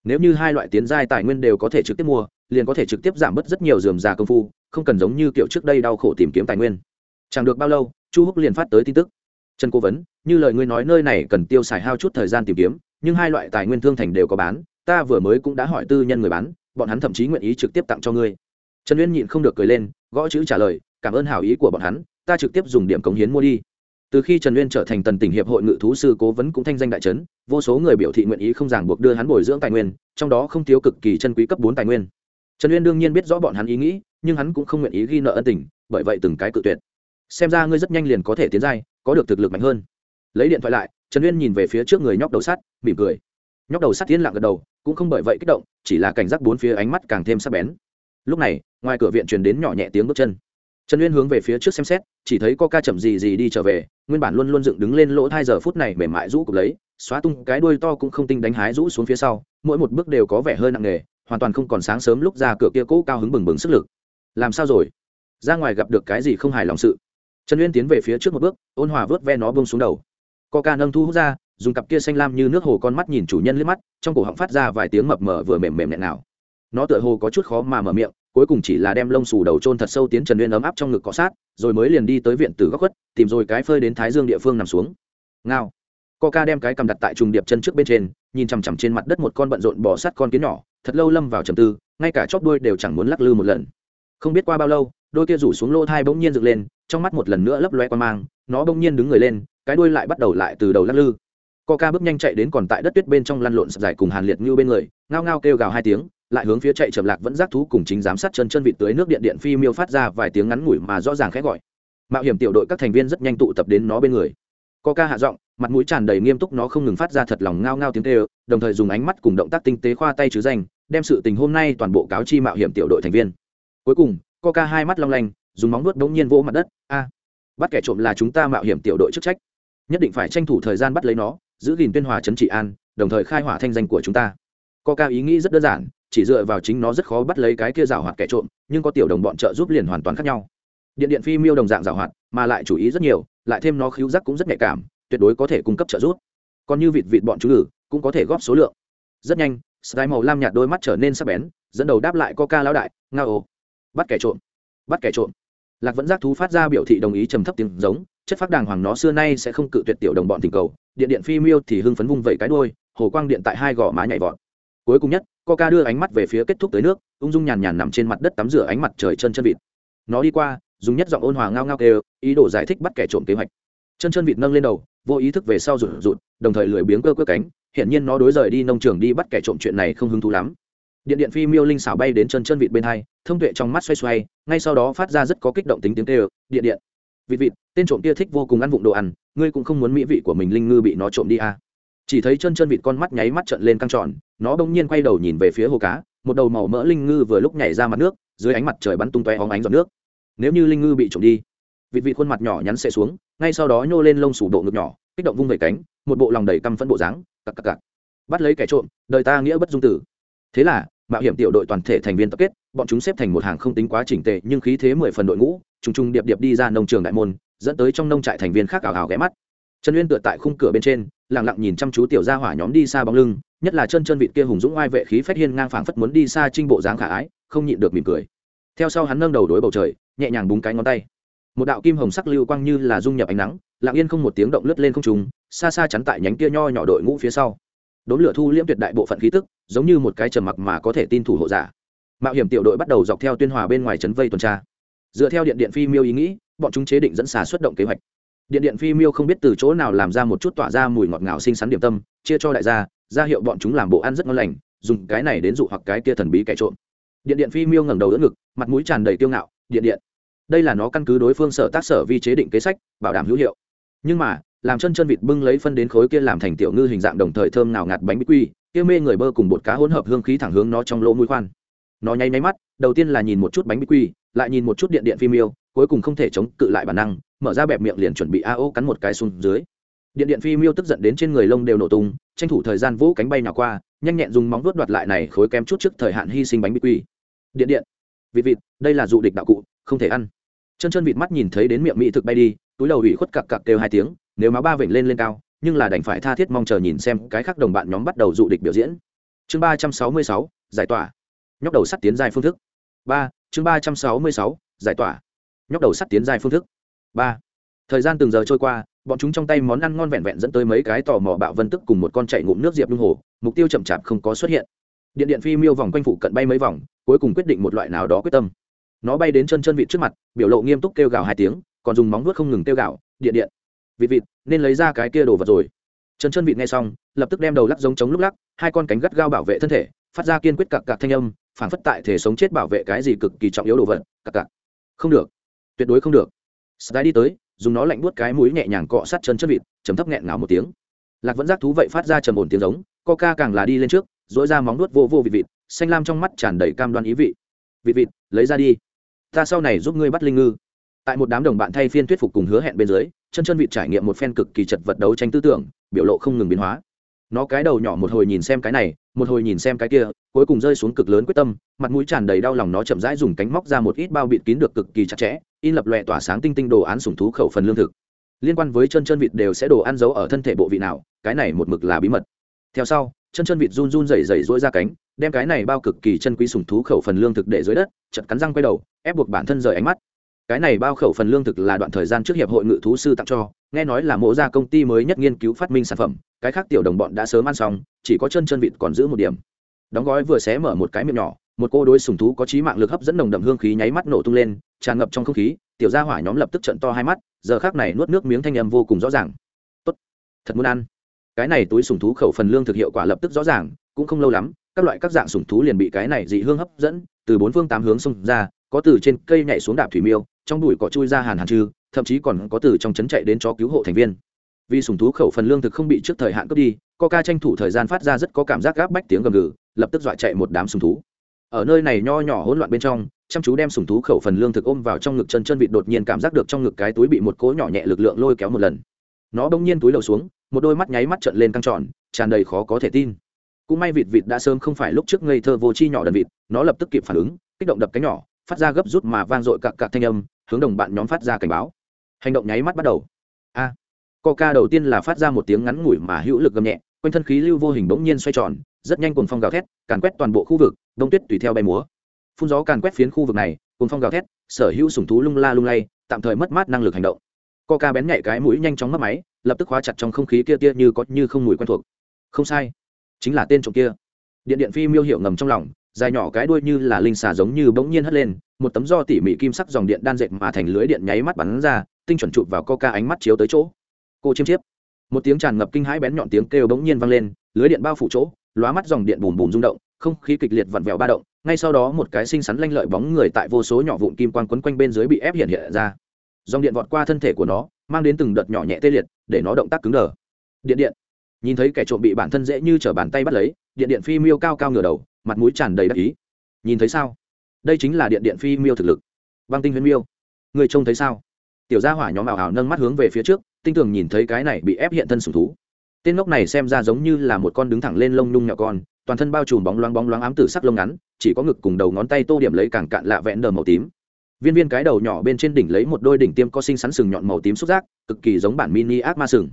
Nếu như hai loại tiến giai tài nguyên đều có thể trực tiếp mua, liền có thể trực tiếp giảm bớt rất nhiều dườm già công phu, không cần giống như kiểu trước đây đau khổ tìm kiếm tài nguyên. Chẳng được bao lâu, chu húc liền phát tới tin tức trần cố vấn, như lời ngươi nói nơi này cần tiêu xài hao chút thời gian tìm kiếm, nhưng hai loại tài nguyên thương thành đều có bán, ta vừa mới cũng đã hỏi tư nhân người bán, bọn hắn thậm chí nguyện ý trực tiếp tặng cho ngươi. Trần uyên nhịn không được cười lên, gõ chữ trả lời, cảm ơn hảo ý của bọn hắn, ta trực tiếp dùng điểm cống hiến mua đi. Từ khi trần uyên trở thành tần tỉnh hiệp hội ngự thú sư cố vấn cũng thanh danh đại trấn, vô số người biểu thị nguyện ý không ràng buộc đưa hắn bồi dưỡng tài nguyên, trong đó không thiếu cực kỳ chân quý cấp bốn tài nguyên. Trần uyên đương nhiên biết rõ bọn hắn ý nghĩ, nhưng hắn cũng không nguyện ý ghi nợ ân tình, bởi vậy từng cái cự tuyệt. Xem ra ngươi rất nhanh liền có thể tiến giai có được thực lực mạnh hơn. Lấy điện thoại lại, trần uyên nhìn về phía trước người nhóc đầu sắt, mỉm cười. Nhóc đầu sắt tiến lặng gật đầu, cũng không bởi vậy kích động, chỉ là cảnh giác bốn phía ánh mắt càng thêm sắc bén. Lúc này, ngoài cửa viện truyền đến nhỏ nhẹ tiếng bước chân. Trần uyên hướng về phía trước xem xét, chỉ thấy có ca chậm gì gì đi trở về, nguyên bản luôn luôn dựng đứng lên lỗ hai giờ phút này mềm mại rũ cục lấy, xóa tung cái đuôi to cũng không tinh đánh hái rũ xuống phía sau, mỗi một bước đều có vẻ hơi nặng nề, hoàn toàn không còn sáng sớm lúc ra cửa kia cũ cao hứng bừng bừng sức lực. Làm sao rồi? Ra ngoài gặp được cái gì không hài lòng sự? Trần uyên tiến về phía trước một bước, ôn hòa vớt ve nó bông xuống đầu. Co ca nâng thu hút ra, dùng cặp kia xanh lam như nước hồ con mắt nhìn chủ nhân liếc mắt, trong cổ họng phát ra vài tiếng mập mờ vừa mềm mềm nhẹ nào nó tựa hồ có chút khó mà mở miệng, cuối cùng chỉ là đem lông xù đầu trôn thật sâu tiến trần uyên ấm áp trong ngực cọ sát, rồi mới liền đi tới viện tử góc khuất, tìm rồi cái phơi đến thái dương địa phương nằm xuống. Ngao. Ca đem cái cầm đặt tại trùng điệp chân trước bên trên, nhìn chằm chằm trên mặt đất một con bận rộn bỏ sát con kiến nhỏ, thật lâu lâm vào trầm tư, ngay cả chóp đuôi đều chẳng muốn lắc lư một lần. Không biết qua bao lâu, đôi kia rủ xuống lỗ thai bỗng nhiên dựng lên trong mắt một lần nữa lấp loe qua mang, nó bỗng nhiên đứng người lên, cái đuôi lại bắt đầu lại từ đầu lắc lư. Ca bước nhanh chạy đến còn tại đất tuyết bên trong lăn lộn dài cùng hàn liệt như bên người, ngao ngao kêu gào hai tiếng, lại hướng phía chạy chậm lạc vẫn giác thú cùng chính giám sát chân chân vịt tưới nước điện điện phi miêu phát ra vài tiếng ngắn ngủi mà rõ ràng khẽ gọi. Mạo hiểm tiểu đội các thành viên rất nhanh tụ tập đến nó bên người. Ca hạ giọng, mặt mũi tràn đầy nghiêm túc nó không ngừng phát ra thật lòng ngao ngao tiếng kêu, đồng thời dùng ánh mắt cùng động tác tinh tế khoa tay chứ danh, đem sự tình hôm nay toàn bộ cáo chi mạo hiểm tiểu đội thành viên. Cuối cùng ca hai mắt long lanh dùng móng vuốt đống nhiên vỗ mặt đất. A, bắt kẻ trộm là chúng ta mạo hiểm tiểu đội chức trách. Nhất định phải tranh thủ thời gian bắt lấy nó, giữ gìn tuyên hòa trấn trị an, đồng thời khai hỏa thanh danh của chúng ta. Ca ý nghĩ rất đơn giản, chỉ dựa vào chính nó rất khó bắt lấy cái kia rào hoạt kẻ trộm, nhưng có tiểu đồng bọn trợ giúp liền hoàn toàn khác nhau. Điện điện phi miêu đồng dạng rào hoạt, mà lại chủ ý rất nhiều, lại thêm nó khíu giác cũng rất nhạy cảm, tuyệt đối có thể cung cấp trợ giúp. Còn như vịt vịt bọn chú ngử cũng có thể góp số lượng. Rất nhanh, sky màu lam nhạt đôi mắt trở nên sắc bén, dẫn đầu đáp lại coca lão đại nga ô bắt kẻ trộm, bắt kẻ trộm lạc vẫn giác thú phát ra biểu thị đồng ý trầm thấp tiếng giống, chất phát đàng hoàng nó xưa nay sẽ không cự tuyệt tiểu đồng bọn tình cầu, điện điện phi miêu thì hưng phấn vung vẩy cái đôi hồ quang điện tại hai gò má nhảy vọt. Cuối cùng nhất, coca đưa ánh mắt về phía kết thúc tới nước, ung dung nhàn nhàn nằm trên mặt đất tắm rửa ánh mặt trời chân chân vịt. Nó đi qua, dùng nhất giọng ôn hòa ngao ngao kêu, ý đồ giải thích bắt kẻ trộm kế hoạch. Chân chân vịt nâng lên đầu, vô ý thức về sau rụt rụt, đồng thời lười biếng cơ cơ cánh hiện nhiên nó đối rời đi nông trường đi bắt kẻ trộm chuyện này không hứng thú lắm điện điện phi miêu linh xảo bay đến chân chân vịt bên hai, thông tuệ trong mắt xoay xoay, ngay sau đó phát ra rất có kích động tính tiếng tê điện điện. Vịt vịt, tên trộm kia thích vô cùng ăn vụng đồ ăn, ngươi cũng không muốn mỹ vị của mình linh ngư bị nó trộm đi à. chỉ thấy chân chân vịt con mắt nháy mắt trận lên căng tròn, nó bỗng nhiên quay đầu nhìn về phía hồ cá, một đầu màu mỡ linh ngư vừa lúc nhảy ra mặt nước, dưới ánh mặt trời bắn tung tóe hóng ánh giọt nước. Nếu như linh ngư bị trộm đi, vịt vịt khuôn mặt nhỏ nhắn sẽ xuống, ngay sau đó nhô lên lông sủ bộ ngực nhỏ, kích động vung vẩy cánh, một bộ lòng đầy căm phẫn bộ dáng, cặc cặc cặc. Bắt lấy kẻ trộm, đời ta nghĩa bất dung tử thế là, mạo hiểm tiểu đội toàn thể thành viên tập kết, bọn chúng xếp thành một hàng không tính quá chỉnh tệ nhưng khí thế mười phần đội ngũ, trùng trùng điệp điệp đi ra nông trường đại môn, dẫn tới trong nông trại thành viên khác ảo ảo ghé mắt. Trần uyên tựa tại khung cửa bên trên, lặng lặng nhìn chăm chú tiểu gia hỏa nhóm đi xa bóng lưng, nhất là chân chân vịt kia hùng dũng oai vệ khí phách hiên ngang phảng phất muốn đi xa trinh bộ dáng khả ái, không nhịn được mỉm cười. Theo sau hắn nâng đầu đối bầu trời, nhẹ nhàng búng cái ngón tay. Một đạo kim hồng sắc lưu quang như là dung nhập ánh nắng, lặng yên không một tiếng động lướt lên không trùng xa xa chắn tại nhánh kia nho nhỏ đội ngũ phía sau đốn lửa thu liễm tuyệt đại bộ phận khí tức, giống như một cái trầm mặc mà có thể tin thủ hộ giả. Mạo hiểm tiểu đội bắt đầu dọc theo tuyên hòa bên ngoài trấn vây tuần tra. Dựa theo điện điện phi miêu ý nghĩ, bọn chúng chế định dẫn xà xuất động kế hoạch. Điện điện phi miêu không biết từ chỗ nào làm ra một chút tỏa ra mùi ngọt ngào xinh xắn điểm tâm, chia cho đại gia, ra hiệu bọn chúng làm bộ ăn rất ngon lành, dùng cái này đến dụ hoặc cái kia thần bí kẻ trộm. Điện điện phi miêu ngẩng đầu đỡ ngực, mặt mũi tràn đầy kiêu ngạo, điện điện, đây là nó căn cứ đối phương sở tác sở vi chế định kế sách, bảo đảm hữu hiệu. Nhưng mà làm chân chân vịt bưng lấy phân đến khối kia làm thành tiểu ngư hình dạng đồng thời thơm nào ngạt bánh bích quy, kia mê người bơ cùng bột cá hỗn hợp hương khí thẳng hướng nó trong lỗ mũi khoan. Nó nháy máy mắt, đầu tiên là nhìn một chút bánh bích quy, lại nhìn một chút điện điện phim yêu, cuối cùng không thể chống cự lại bản năng, mở ra bẹp miệng liền chuẩn bị a ô cắn một cái xuống dưới. Điện điện phi miêu tức giận đến trên người lông đều nổ tung, tranh thủ thời gian vỗ cánh bay nào qua, nhanh nhẹn dùng móng vuốt đoạt lại này khối kém chút trước thời hạn hy sinh bánh bích quy. Điện điện, vịt vịt, đây là dụ địch đạo cụ, không thể ăn. Chân chân vịt mắt nhìn thấy đến miệng mỹ thực bay đi, túi đầu ủy khuất cặc cặc kêu hai tiếng nếu máu ba vịnh lên lên cao, nhưng là đành phải tha thiết mong chờ nhìn xem cái khác đồng bạn nhóm bắt đầu dụ địch biểu diễn. Chương ba trăm sáu mươi sáu, giải tỏa. Nhóc đầu sắt tiến dài phương thức. Ba, chương ba trăm sáu mươi sáu, giải tỏa. Nhóc đầu sắt tiến dài phương thức. Ba. Thời gian từng giờ trôi qua, bọn chúng trong tay món ăn ngon vẹn vẹn dẫn tới mấy cái tò mò bạo vân tức cùng một con chạy ngụm nước diệp lung hồ, mục tiêu chậm chạp không có xuất hiện. Điện điện phi miêu vòng quanh phụ cận bay mấy vòng, cuối cùng quyết định một loại nào đó quyết tâm. Nó bay đến chân chân vịt trước mặt, biểu lộ nghiêm túc kêu gào hai tiếng, còn dùng móng vuốt không ngừng kêu gào, điện điện vịt vịt, nên lấy ra cái kia đồ vật rồi. Chân chân vịt nghe xong, lập tức đem đầu lắc giống chống lúc lắc, hai con cánh gắt gao bảo vệ thân thể, phát ra kiên quyết cặc cặc thanh âm phản phất tại thể sống chết bảo vệ cái gì cực kỳ trọng yếu đồ vật, cặc cặc. Không được. Tuyệt đối không được. Sky đi tới, dùng nó lạnh buốt cái mũi nhẹ nhàng cọ sát chân chân vịt chấm thấp nghẹn ngào một tiếng. Lạc vẫn giác thú vậy phát ra trầm ổn tiếng giống, coca càng là đi lên trước dỗi ra móng nuốt vô vô vịt vịt, xanh lam trong mắt tràn đầy cam đoan ý vị. Vịt vịt, lấy ra đi. Ta sau này giúp ngươi bắt linh ngư. Tại một đám đồng bạn thay phiên thuyết phục cùng hứa hẹn bên dưới chân chân vịt trải nghiệm một phen cực kỳ chật vật đấu tranh tư tưởng, biểu lộ không ngừng biến hóa. Nó cái đầu nhỏ một hồi nhìn xem cái này, một hồi nhìn xem cái kia, cuối cùng rơi xuống cực lớn quyết tâm, mặt mũi tràn đầy đau lòng nó chậm rãi dùng cánh móc ra một ít bao bịt kín được cực kỳ chặt chẽ, in lập lòe tỏa sáng tinh tinh đồ án sủng thú khẩu phần lương thực. Liên quan với chân chân vịt đều sẽ đồ ăn giấu ở thân thể bộ vị nào, cái này một mực là bí mật. Theo sau, chân chân vịt run run rẩy rẩy rỗi ra cánh, đem cái này bao cực kỳ chân quý sủng thú khẩu phần lương thực để dưới đất, chật cắn răng quay đầu, ép buộc bản thân rời ánh mắt cái này bao khẩu phần lương thực là đoạn thời gian trước hiệp hội ngự thú sư tặng cho, nghe nói là mộ ra công ty mới nhất nghiên cứu phát minh sản phẩm, cái khác tiểu đồng bọn đã sớm ăn xong, chỉ có chân chân vịt còn giữ một điểm. Đóng gói vừa xé mở một cái miệng nhỏ, một cô đối sùng thú có trí mạng lực hấp dẫn nồng đậm hương khí nháy mắt nổ tung lên, tràn ngập trong không khí, tiểu gia hỏa nhóm lập tức trận to hai mắt, giờ khác này nuốt nước miếng thanh âm vô cùng rõ ràng. Tốt, thật muốn ăn. Cái này túi sùng thú khẩu phần lương thực hiệu quả lập tức rõ ràng, cũng không lâu lắm, các loại các dạng sùng thú liền bị cái này dị hương hấp dẫn, từ bốn phương tám hướng xông ra, có từ trên cây nhảy xuống đạp thủy miêu trong đùi cỏ chui ra hàn hàn trư thậm chí còn có từ trong trấn chạy đến chó cứu hộ thành viên. Vì sùng thú khẩu phần lương thực không bị trước thời hạn cướp đi, coca tranh thủ thời gian phát ra rất có cảm giác gáp bách tiếng gầm gừ, lập tức dọa chạy một đám sùng thú. Ở nơi này nho nhỏ hỗn loạn bên trong, chăm chú đem sùng thú khẩu phần lương thực ôm vào trong ngực chân chân vịt đột nhiên cảm giác được trong ngực cái túi bị một cỗ nhỏ nhẹ lực lượng lôi kéo một lần. Nó bỗng nhiên túi lầu xuống, một đôi mắt nháy mắt trận lên căng tròn, tràn đầy khó có thể tin. Cũng may vịt vịt đã sớm không phải lúc trước ngây thơ vô chi nhỏ đần vịt, nó lập tức kịp phản ứng, kích động đập cánh nhỏ phát ra gấp rút mà vang dội cặc cặc thanh âm hướng đồng bạn nhóm phát ra cảnh báo. Hành động nháy mắt bắt đầu. A. À, coca đầu tiên là phát ra một tiếng ngắn ngủi mà hữu lực gầm nhẹ quanh thân khí lưu vô hình bỗng nhiên xoay tròn rất nhanh cuồng phong gào thét càn quét toàn bộ khu vực đông tuyết tùy theo bay múa. Phun gió càn quét phiến khu vực này cuồng phong gào thét sở hữu sủng thú lung la lung lay tạm thời mất mát năng lực hành động. Coca bén nhạy cái mũi nhanh chóng mất máy lập tức khóa chặt trong không khí kia tia như có như không mùi quen thuộc. Không sai chính là tên trộm kia. Điện điện phi miêu hiệu ngầm trong lòng dài nhỏ cái đuôi như là linh xà giống như bỗng nhiên hất lên, một tấm do tỉ mỉ kim sắc dòng điện đan dệt mà thành lưới điện nháy mắt bắn ra, tinh chuẩn chụp vào coca ánh mắt chiếu tới chỗ. Cô chiêm chiếp. Một tiếng tràn ngập kinh hãi bén nhọn tiếng kêu bỗng nhiên vang lên, lưới điện bao phủ chỗ, lóa mắt dòng điện bùm bùm rung động, không khí kịch liệt vặn vẹo ba động, ngay sau đó một cái xinh xắn lanh lợi bóng người tại vô số nhỏ vụn kim quang quấn quanh bên dưới bị ép hiện hiện ra. Dòng điện vọt qua thân thể của nó, mang đến từng đợt nhỏ nhẹ tê liệt, để nó động tác cứng đờ. Điện điện. Nhìn thấy kẻ trộm bị bản thân dễ như trở bàn tay bắt lấy, điện điện phi miêu cao cao ngửa đầu mặt mũi tràn đầy đắc ý. Nhìn thấy sao? Đây chính là điện điện phi miêu thực lực. Băng tinh huyễn miêu. Người trông thấy sao? Tiểu gia hỏa nhóm ảo ảo nâng mắt hướng về phía trước, tinh tường nhìn thấy cái này bị ép hiện thân sùng thú. Tên ngốc này xem ra giống như là một con đứng thẳng lên lông nhung nhỏ con, toàn thân bao trùm bóng loáng bóng loáng ám tử sắc lông ngắn, chỉ có ngực cùng đầu ngón tay tô điểm lấy càng cạn lạ vẹn đờ màu tím. Viên viên cái đầu nhỏ bên trên đỉnh lấy một đôi đỉnh tiêm có sinh sắn sừng nhọn màu tím xúc giác, cực kỳ giống bản mini ác ma sừng.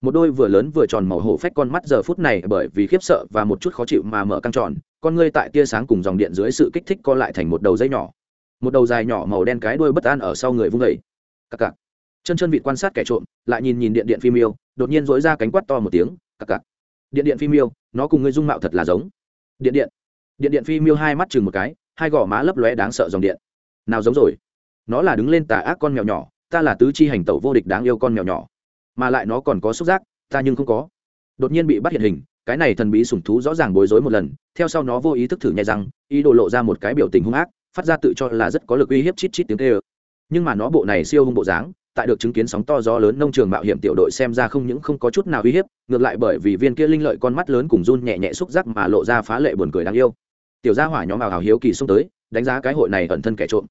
Một đôi vừa lớn vừa tròn màu hổ phách con mắt giờ phút này bởi vì khiếp sợ và một chút khó chịu mà mở căng tròn con ngươi tại tia sáng cùng dòng điện dưới sự kích thích co lại thành một đầu dây nhỏ. Một đầu dài nhỏ màu đen cái đuôi bất an ở sau người vung vẩy cặc cặc. Chân chân vịt quan sát kẻ trộm, lại nhìn nhìn điện điện phim yêu, đột nhiên dối ra cánh quát to một tiếng, cặc cặc. Điện điện phim yêu, nó cùng ngươi dung mạo thật là giống. Điện điện. Điện điện phim yêu hai mắt chừng một cái, hai gò má lấp lóe đáng sợ dòng điện. Nào giống rồi? Nó là đứng lên tà ác con mèo nhỏ, ta là tứ chi hành tẩu vô địch đáng yêu con mèo nhỏ. Mà lại nó còn có xúc giác, ta nhưng không có. Đột nhiên bị bắt hiện hình cái này thần bí sủng thú rõ ràng bối rối một lần, theo sau nó vô ý thức thử nhai răng ý đồ lộ ra một cái biểu tình hung ác, phát ra tự cho là rất có lực uy hiếp chít chít tiếng tê ơ nhưng mà nó bộ này siêu hung bộ dáng, tại được chứng kiến sóng to gió lớn nông trường mạo hiểm tiểu đội xem ra không những không có chút nào uy hiếp, ngược lại bởi vì viên kia linh lợi con mắt lớn cùng run nhẹ nhẹ xúc giác mà lộ ra phá lệ buồn cười đáng yêu. Tiểu gia hỏa nhóm ảo hào hiếu kỳ xông tới, đánh giá cái hội này ẩn thân kẻ trộm.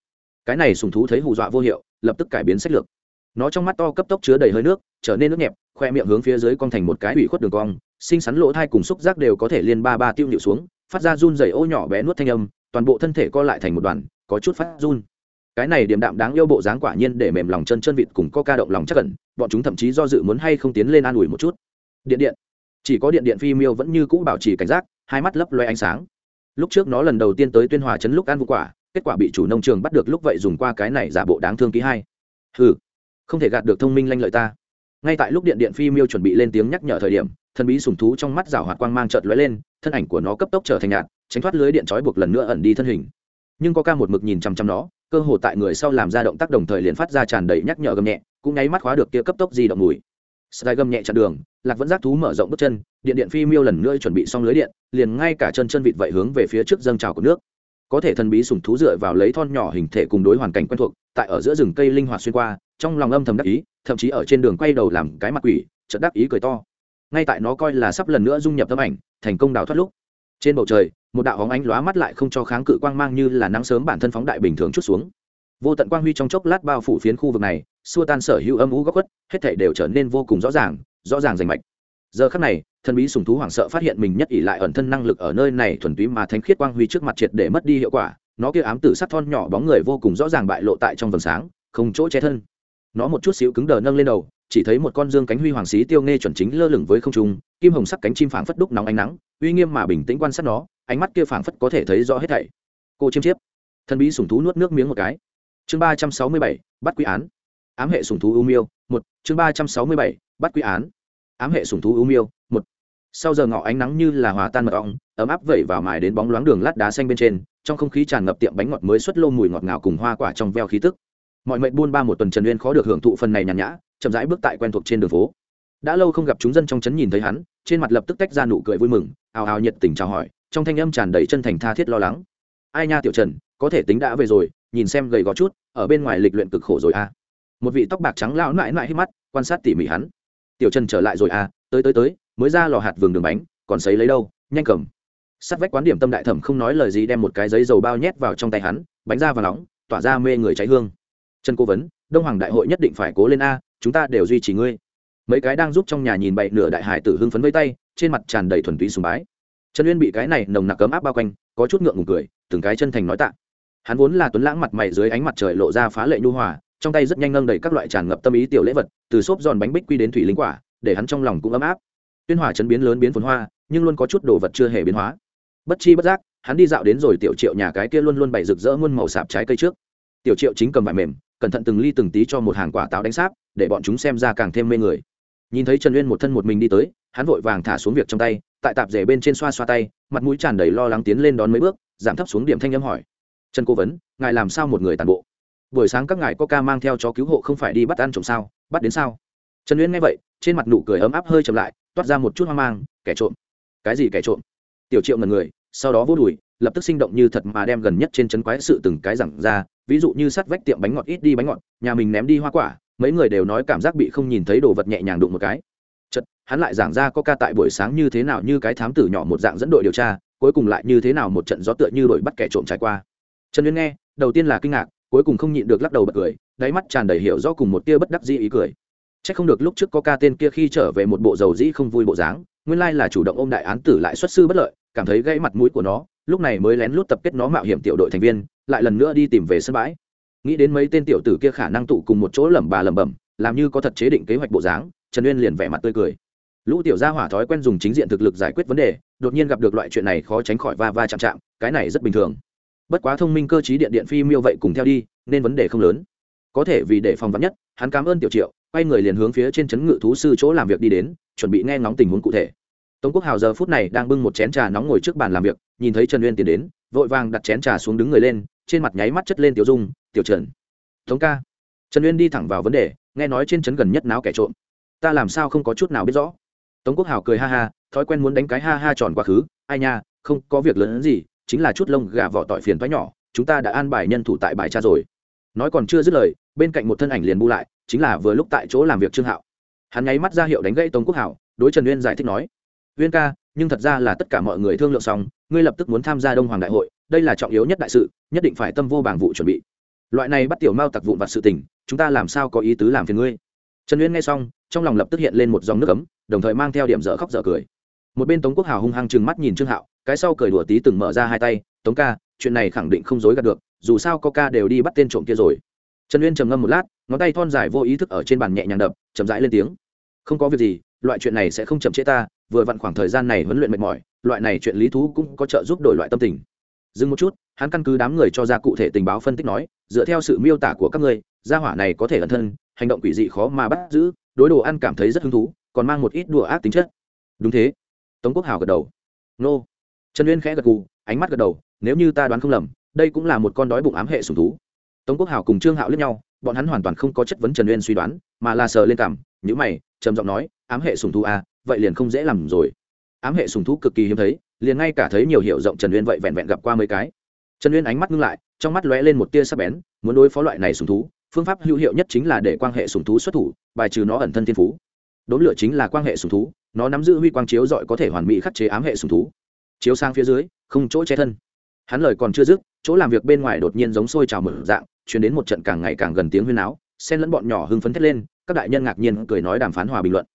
Cái này sùng thú thấy hù dọa vô hiệu, lập tức cải biến sách lược. Nó trong mắt to cấp tốc chứa đầy hơi nước, trở nên nước nhẹp, khoe miệng hướng phía dưới cong thành một cái ủy khuất đường cong sinh sắn lỗ thai cùng xúc giác đều có thể liên ba ba tiêu nhịu xuống, phát ra run dày ô nhỏ bé nuốt thanh âm, toàn bộ thân thể co lại thành một đoàn, có chút phát run. Cái này điểm đạm đáng yêu bộ dáng quả nhiên để mềm lòng chân chân vịt cùng co ca động lòng chắc cẩn bọn chúng thậm chí do dự muốn hay không tiến lên an ủi một chút. Điện điện. Chỉ có điện điện phi miêu vẫn như cũ bảo trì cảnh giác, hai mắt lấp loe ánh sáng. Lúc trước nó lần đầu tiên tới tuyên hòa chấn lúc ăn vụ quả, kết quả bị chủ nông trường bắt được lúc vậy dùng qua cái này giả bộ đáng thương ký hai. Ừ không thể gạt được thông minh lanh lợi ta. Ngay tại lúc điện điện phi miêu chuẩn bị lên tiếng nhắc nhở thời điểm thần bí sùng thú trong mắt rào hoạt quang mang trợt lóe lên, thân ảnh của nó cấp tốc trở thành nhạt, tránh thoát lưới điện trói buộc lần nữa ẩn đi thân hình. Nhưng có ca một mực nhìn chăm chăm nó, cơ hồ tại người sau làm ra động tác đồng thời liền phát ra tràn đầy nhắc nhở gầm nhẹ, cũng nháy mắt khóa được kia cấp tốc di động mùi. Sky gầm nhẹ chặn đường, lạc vẫn giác thú mở rộng bước chân, điện điện phi miêu lần nữa chuẩn bị xong lưới điện, liền ngay cả chân chân vịt vậy hướng về phía trước dâng trào của nước. Có thể thần bí sùng thú dựa vào lấy thon nhỏ hình thể cùng đối hoàn cảnh quen thuộc, tại ở giữa rừng cây linh hoạt xuyên qua, trong lòng âm thầm đắc ý, thậm chí ở trên đường quay đầu làm cái mặt quỷ, chợt đắc ý cười to ngay tại nó coi là sắp lần nữa dung nhập tấm ảnh, thành công đào thoát lúc. Trên bầu trời, một đạo hóng ánh lóa mắt lại không cho kháng cự quang mang như là nắng sớm bản thân phóng đại bình thường chút xuống. Vô tận quang huy trong chốc lát bao phủ phiến khu vực này, xua tan sở hữu âm ú góc khuất, hết thể đều trở nên vô cùng rõ ràng rõ ràng rành mạch. Giờ khắc này, thần bí sùng thú hoảng sợ phát hiện mình nhất ỷ lại ẩn thân năng lực ở nơi này thuần túy mà thánh khiết quang huy trước mặt triệt để mất đi hiệu quả, nó kia ám tử sắt thon nhỏ bóng người vô cùng rõ ràng bại lộ tại trong vầng sáng, không chỗ che thân. Nó một chút xíu cứng đờ nâng lên đầu chỉ thấy một con dương cánh huy hoàng xí tiêu nghe chuẩn chính lơ lửng với không trung, kim hồng sắc cánh chim phảng phất đúc nóng ánh nắng, uy nghiêm mà bình tĩnh quan sát nó, ánh mắt kia phảng phất có thể thấy rõ hết thảy. Cô chiêm chiếp. Thần bí sủng thú nuốt nước miếng một cái. Chương ba trăm sáu mươi bảy, bắt quy án. Ám hệ sủng thú u miêu, một. Chương ba trăm sáu mươi bảy, bắt quy án. Ám hệ sủng thú u miêu, một. Sau giờ ngọ ánh nắng như là hòa tan mật ong, ấm áp vẩy vào mài đến bóng loáng đường lát đá xanh bên trên, trong không khí tràn ngập tiệm bánh ngọt mới xuất lô mùi ngọt ngào cùng hoa quả trong veo khí tức. Mọi mệnh buôn ba một tuần trần uyên khó được hưởng thụ phần này nhàn nhã chậm rãi bước tại quen thuộc trên đường phố. Đã lâu không gặp chúng dân trong trấn nhìn thấy hắn, trên mặt lập tức tách ra nụ cười vui mừng, ào ào nhiệt tình chào hỏi, trong thanh âm tràn đầy chân thành tha thiết lo lắng. Ai nha tiểu trần, có thể tính đã về rồi, nhìn xem gầy gò chút, ở bên ngoài lịch luyện cực khổ rồi à? Một vị tóc bạc trắng lão nại nại hít mắt, quan sát tỉ mỉ hắn. Tiểu trần trở lại rồi à tới tới tới, mới ra lò hạt vườn đường bánh, còn sấy lấy đâu, nhanh cầm. Sắt vách quán điểm tâm đại thẩm không nói lời gì đem một cái giấy dầu bao nhét vào trong tay hắn, bánh ra và nóng, tỏa ra mê người cháy hương. Trần cố vấn, đông hoàng đại hội nhất định phải cố lên a chúng ta đều duy trì ngươi. Mấy cái đang giúp trong nhà nhìn bậy nửa đại hải tử hưng phấn với tay, trên mặt tràn đầy thuần túy sùng bái. Trần uyên bị cái này nồng nặc cấm áp bao quanh, có chút ngượng ngùng cười, từng cái chân thành nói tạ. Hắn vốn là tuấn lãng mặt mày dưới ánh mặt trời lộ ra phá lệ nhu hòa, trong tay rất nhanh nâng đầy các loại tràn ngập tâm ý tiểu lễ vật, từ xốp giòn bánh bích quy đến thủy linh quả, để hắn trong lòng cũng ấm áp. Tuyên hòa chấn biến lớn biến phồn hoa, nhưng luôn có chút đồ vật chưa hề biến hóa. Bất chi bất giác, hắn đi dạo đến rồi tiểu triệu nhà cái kia luôn luôn bày rực rỡ muôn màu sạp trái cây trước. Tiểu triệu chính cầm vải mềm, cẩn thận từng ly từng tí cho một hàng quả táo đánh sáp để bọn chúng xem ra càng thêm mê người. Nhìn thấy trần uyên một thân một mình đi tới, hắn vội vàng thả xuống việc trong tay, tại tạp rể bên trên xoa xoa tay, mặt mũi tràn đầy lo lắng tiến lên đón mấy bước, giảm thấp xuống điểm thanh âm hỏi. Trần cố vấn, ngài làm sao một người tàn bộ? Buổi sáng các ngài có ca mang theo chó cứu hộ không phải đi bắt ăn trộm sao? Bắt đến sao? Trần uyên nghe vậy, trên mặt nụ cười ấm áp hơi chậm lại, toát ra một chút hoang mang, kẻ trộm. Cái gì kẻ trộm? Tiểu triệu ngần người, sau đó vô đùi, lập tức sinh động như thật mà đem gần nhất trên chân quái sự từng cái rằng ra, ví dụ như sát vách tiệm bánh ngọt ít đi bánh ngọt, nhà mình ném đi hoa quả mấy người đều nói cảm giác bị không nhìn thấy đồ vật nhẹ nhàng đụng một cái. Chật hắn lại giảng ra có ca tại buổi sáng như thế nào như cái thám tử nhỏ một dạng dẫn đội điều tra, cuối cùng lại như thế nào một trận gió tựa như đội bắt kẻ trộm trải qua. Trần uyên nghe, đầu tiên là kinh ngạc, cuối cùng không nhịn được lắc đầu bật cười, đáy mắt tràn đầy hiểu rõ cùng một tia bất đắc dĩ ý cười. C h ắ c không được lúc trước có ca tên kia khi trở về một bộ dầu dĩ không vui bộ dáng, nguyên lai là chủ động ôm đại án tử lại xuất sư bất lợi, cảm thấy gãy mặt mũi của nó, lúc này mới lén lút tập kết nó mạo hiểm tiểu đội thành viên, lại lần nữa đi tìm về sân bãi nghĩ đến mấy tên tiểu tử kia khả năng tụ cùng một chỗ lẩm bà lẩm bẩm, làm như có thật chế định kế hoạch bộ dáng, trần uyên liền vẻ mặt tươi cười. Lũ tiểu gia hỏa thói quen dùng chính diện thực lực giải quyết vấn đề, đột nhiên gặp được loại chuyện này khó tránh khỏi va va chạm chạm, cái này rất bình thường. Bất quá thông minh cơ chí điện điện phi miêu vậy cùng theo đi, nên vấn đề không lớn. Có thể vì để phòng vắn nhất, hắn cảm ơn tiểu triệu, quay người liền hướng phía trên chấn ngự thú sư chỗ làm việc đi đến, chuẩn bị nghe ngóng tình huống cụ thể. Tống quốc hào giờ phút này đang bưng một chén trà nóng ngồi trước bàn làm việc, nhìn thấy trần uyên tiến đến, vội vàng đặt chén trà xuống đứng người lên trên mặt nháy mắt chất lên tiểu dung, tiểu trần, tống ca. Trần uyên đi thẳng vào vấn đề, nghe nói trên trấn gần nhất náo kẻ trộm. Ta làm sao không có chút nào biết rõ? Tống quốc hào cười ha ha, thói quen muốn đánh cái ha ha tròn quá khứ, ai nha, không có việc lớn gì, chính là chút lông gà vỏ tỏi phiền thoái nhỏ, chúng ta đã an bài nhân thủ tại bài cha rồi. Nói còn chưa dứt lời, bên cạnh một thân ảnh liền bu lại, chính là vừa lúc tại chỗ làm việc trương hạo. Hắn nháy mắt ra hiệu đánh gãy tống quốc hảo đối trần uyên giải thích nói, uyên ca, nhưng thật ra là tất cả mọi người thương lượng xong, ngươi lập tức muốn tham gia đông hoàng đại hội đây là trọng yếu nhất đại sự, nhất định phải tâm vô bảng vụ chuẩn bị. Loại này bắt tiểu mao tặc vụn vặt sự tình, chúng ta làm sao có ý tứ làm phiền ngươi? Trần uyên nghe xong, trong lòng lập tức hiện lên một dòng nước ấm, đồng thời mang theo điểm dở khóc dở cười. Một bên tống quốc hào hung hăng chừng mắt nhìn trương hạo, cái sau cười đùa tí từng mở ra hai tay, tống ca, chuyện này khẳng định không dối gạt được, dù sao có ca đều đi bắt tên trộm kia rồi. Trần uyên trầm ngâm một lát, ngón tay thon dài vô ý thức ở trên bàn nhẹ nhàng đập, chậm rãi lên tiếng. Không có việc gì, loại chuyện này sẽ không chậm trễ ta, vừa vặn khoảng thời gian này huấn luyện mệt mỏi, loại này chuyện lý thú cũng có trợ giúp đổi loại tâm tình dừng một chút hắn căn cứ đám người cho ra cụ thể tình báo phân tích nói dựa theo sự miêu tả của các người, gia hỏa này có thể ẩn thân hành động quỷ dị khó mà bắt giữ đối đồ ăn cảm thấy rất hứng thú còn mang một ít đùa ác tính chất. Đúng thế. Tống quốc hào gật đầu. Nô. Trần uyên khẽ gật gù ánh mắt gật đầu nếu như ta đoán không lầm đây cũng là một con đói bụng ám hệ sùng thú. Tống quốc hào cùng trương hạo lẫn nhau bọn hắn hoàn toàn không có chất vấn trần uyên suy đoán mà là sờ lên cảm nhữ mày trầm giọng nói ám hệ sùng thú à vậy liền không dễ làm rồi. Ám hệ sùng thú cực kỳ hiếm thấy liền ngay cả thấy nhiều hiệu rộng trần uyên vậy vẹn vẹn gặp qua mấy cái. Trần uyên ánh mắt ngưng lại, trong mắt lóe lên một tia sắc bén, muốn đối phó loại này sùng thú, phương pháp hữu hiệu nhất chính là để quan hệ sùng thú xuất thủ, bài trừ nó ẩn thân thiên phú. Đốn lửa chính là quan hệ sùng thú, nó nắm giữ huy quang chiếu dọi có thể hoàn mỹ khắc chế ám hệ sùng thú. Chiếu sang phía dưới, không chỗ che thân. Hắn lời còn chưa dứt, chỗ làm việc bên ngoài đột nhiên giống sôi trào mở dạng chuyển đến một trận càng ngày càng gần tiếng huyên áo xen lẫn bọn nhỏ hưng phấn thét lên, các đại nhân ngạc nhiên cười nói đàm phán hòa bình luận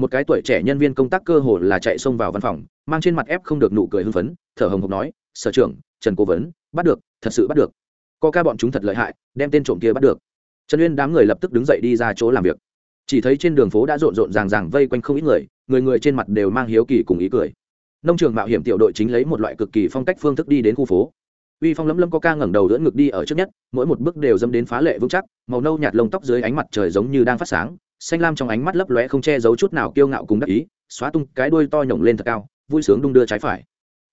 một cái tuổi trẻ nhân viên công tác cơ hồ là chạy xông vào văn phòng, mang trên mặt ép không được nụ cười hưng phấn, thở hồng hộc nói, sở trưởng, trần cố vấn, bắt được, thật sự bắt được. Co ca bọn chúng thật lợi hại, đem tên trộm kia bắt được. Trần uyên đám người lập tức đứng dậy đi ra chỗ làm việc. Chỉ thấy trên đường phố đã rộn rộn ràng ràng vây quanh không ít người người người trên mặt đều mang hiếu kỳ cùng ý cười. Nông trường mạo hiểm tiểu đội chính lấy một loại cực kỳ phong cách phương thức đi đến khu phố. Uy phong lấm lấm có ca ngẩng đầu đỡ ngực đi ở trước nhất, mỗi một bước đều dâm đến phá lệ vững chắc, màu nâu nhạt lông tóc dưới ánh mặt trời giống như đang phát sáng xanh lam trong ánh mắt lấp lóe không che giấu chút nào kiêu ngạo cùng đắc ý, xóa tung cái đuôi to nhổng lên thật cao, vui sướng đung đưa trái phải.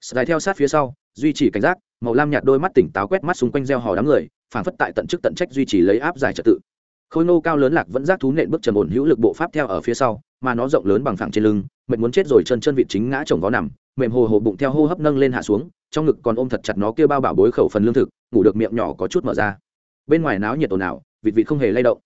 Dài theo sát phía sau, duy trì cảnh giác, màu lam nhạt đôi mắt tỉnh táo quét mắt xung quanh gieo hò đám người, phảng phất tại tận chức tận trách duy trì lấy áp giải trật tự. Khôi nô cao lớn lạc vẫn giác thú nện bước trầm ổn hữu lực bộ pháp theo ở phía sau, mà nó rộng lớn bằng phẳng trên lưng, mệt muốn chết rồi chân chân vị chính ngã chồng vó nằm, mềm hồ hồ bụng theo hô hấp nâng lên hạ xuống, trong ngực còn ôm thật chặt nó kia bao bảo bối khẩu phần lương thực, ngủ được miệng nhỏ có chút mở ra. Bên ngoài náo nhiệt ồn ào, vịt vịt không hề lay động.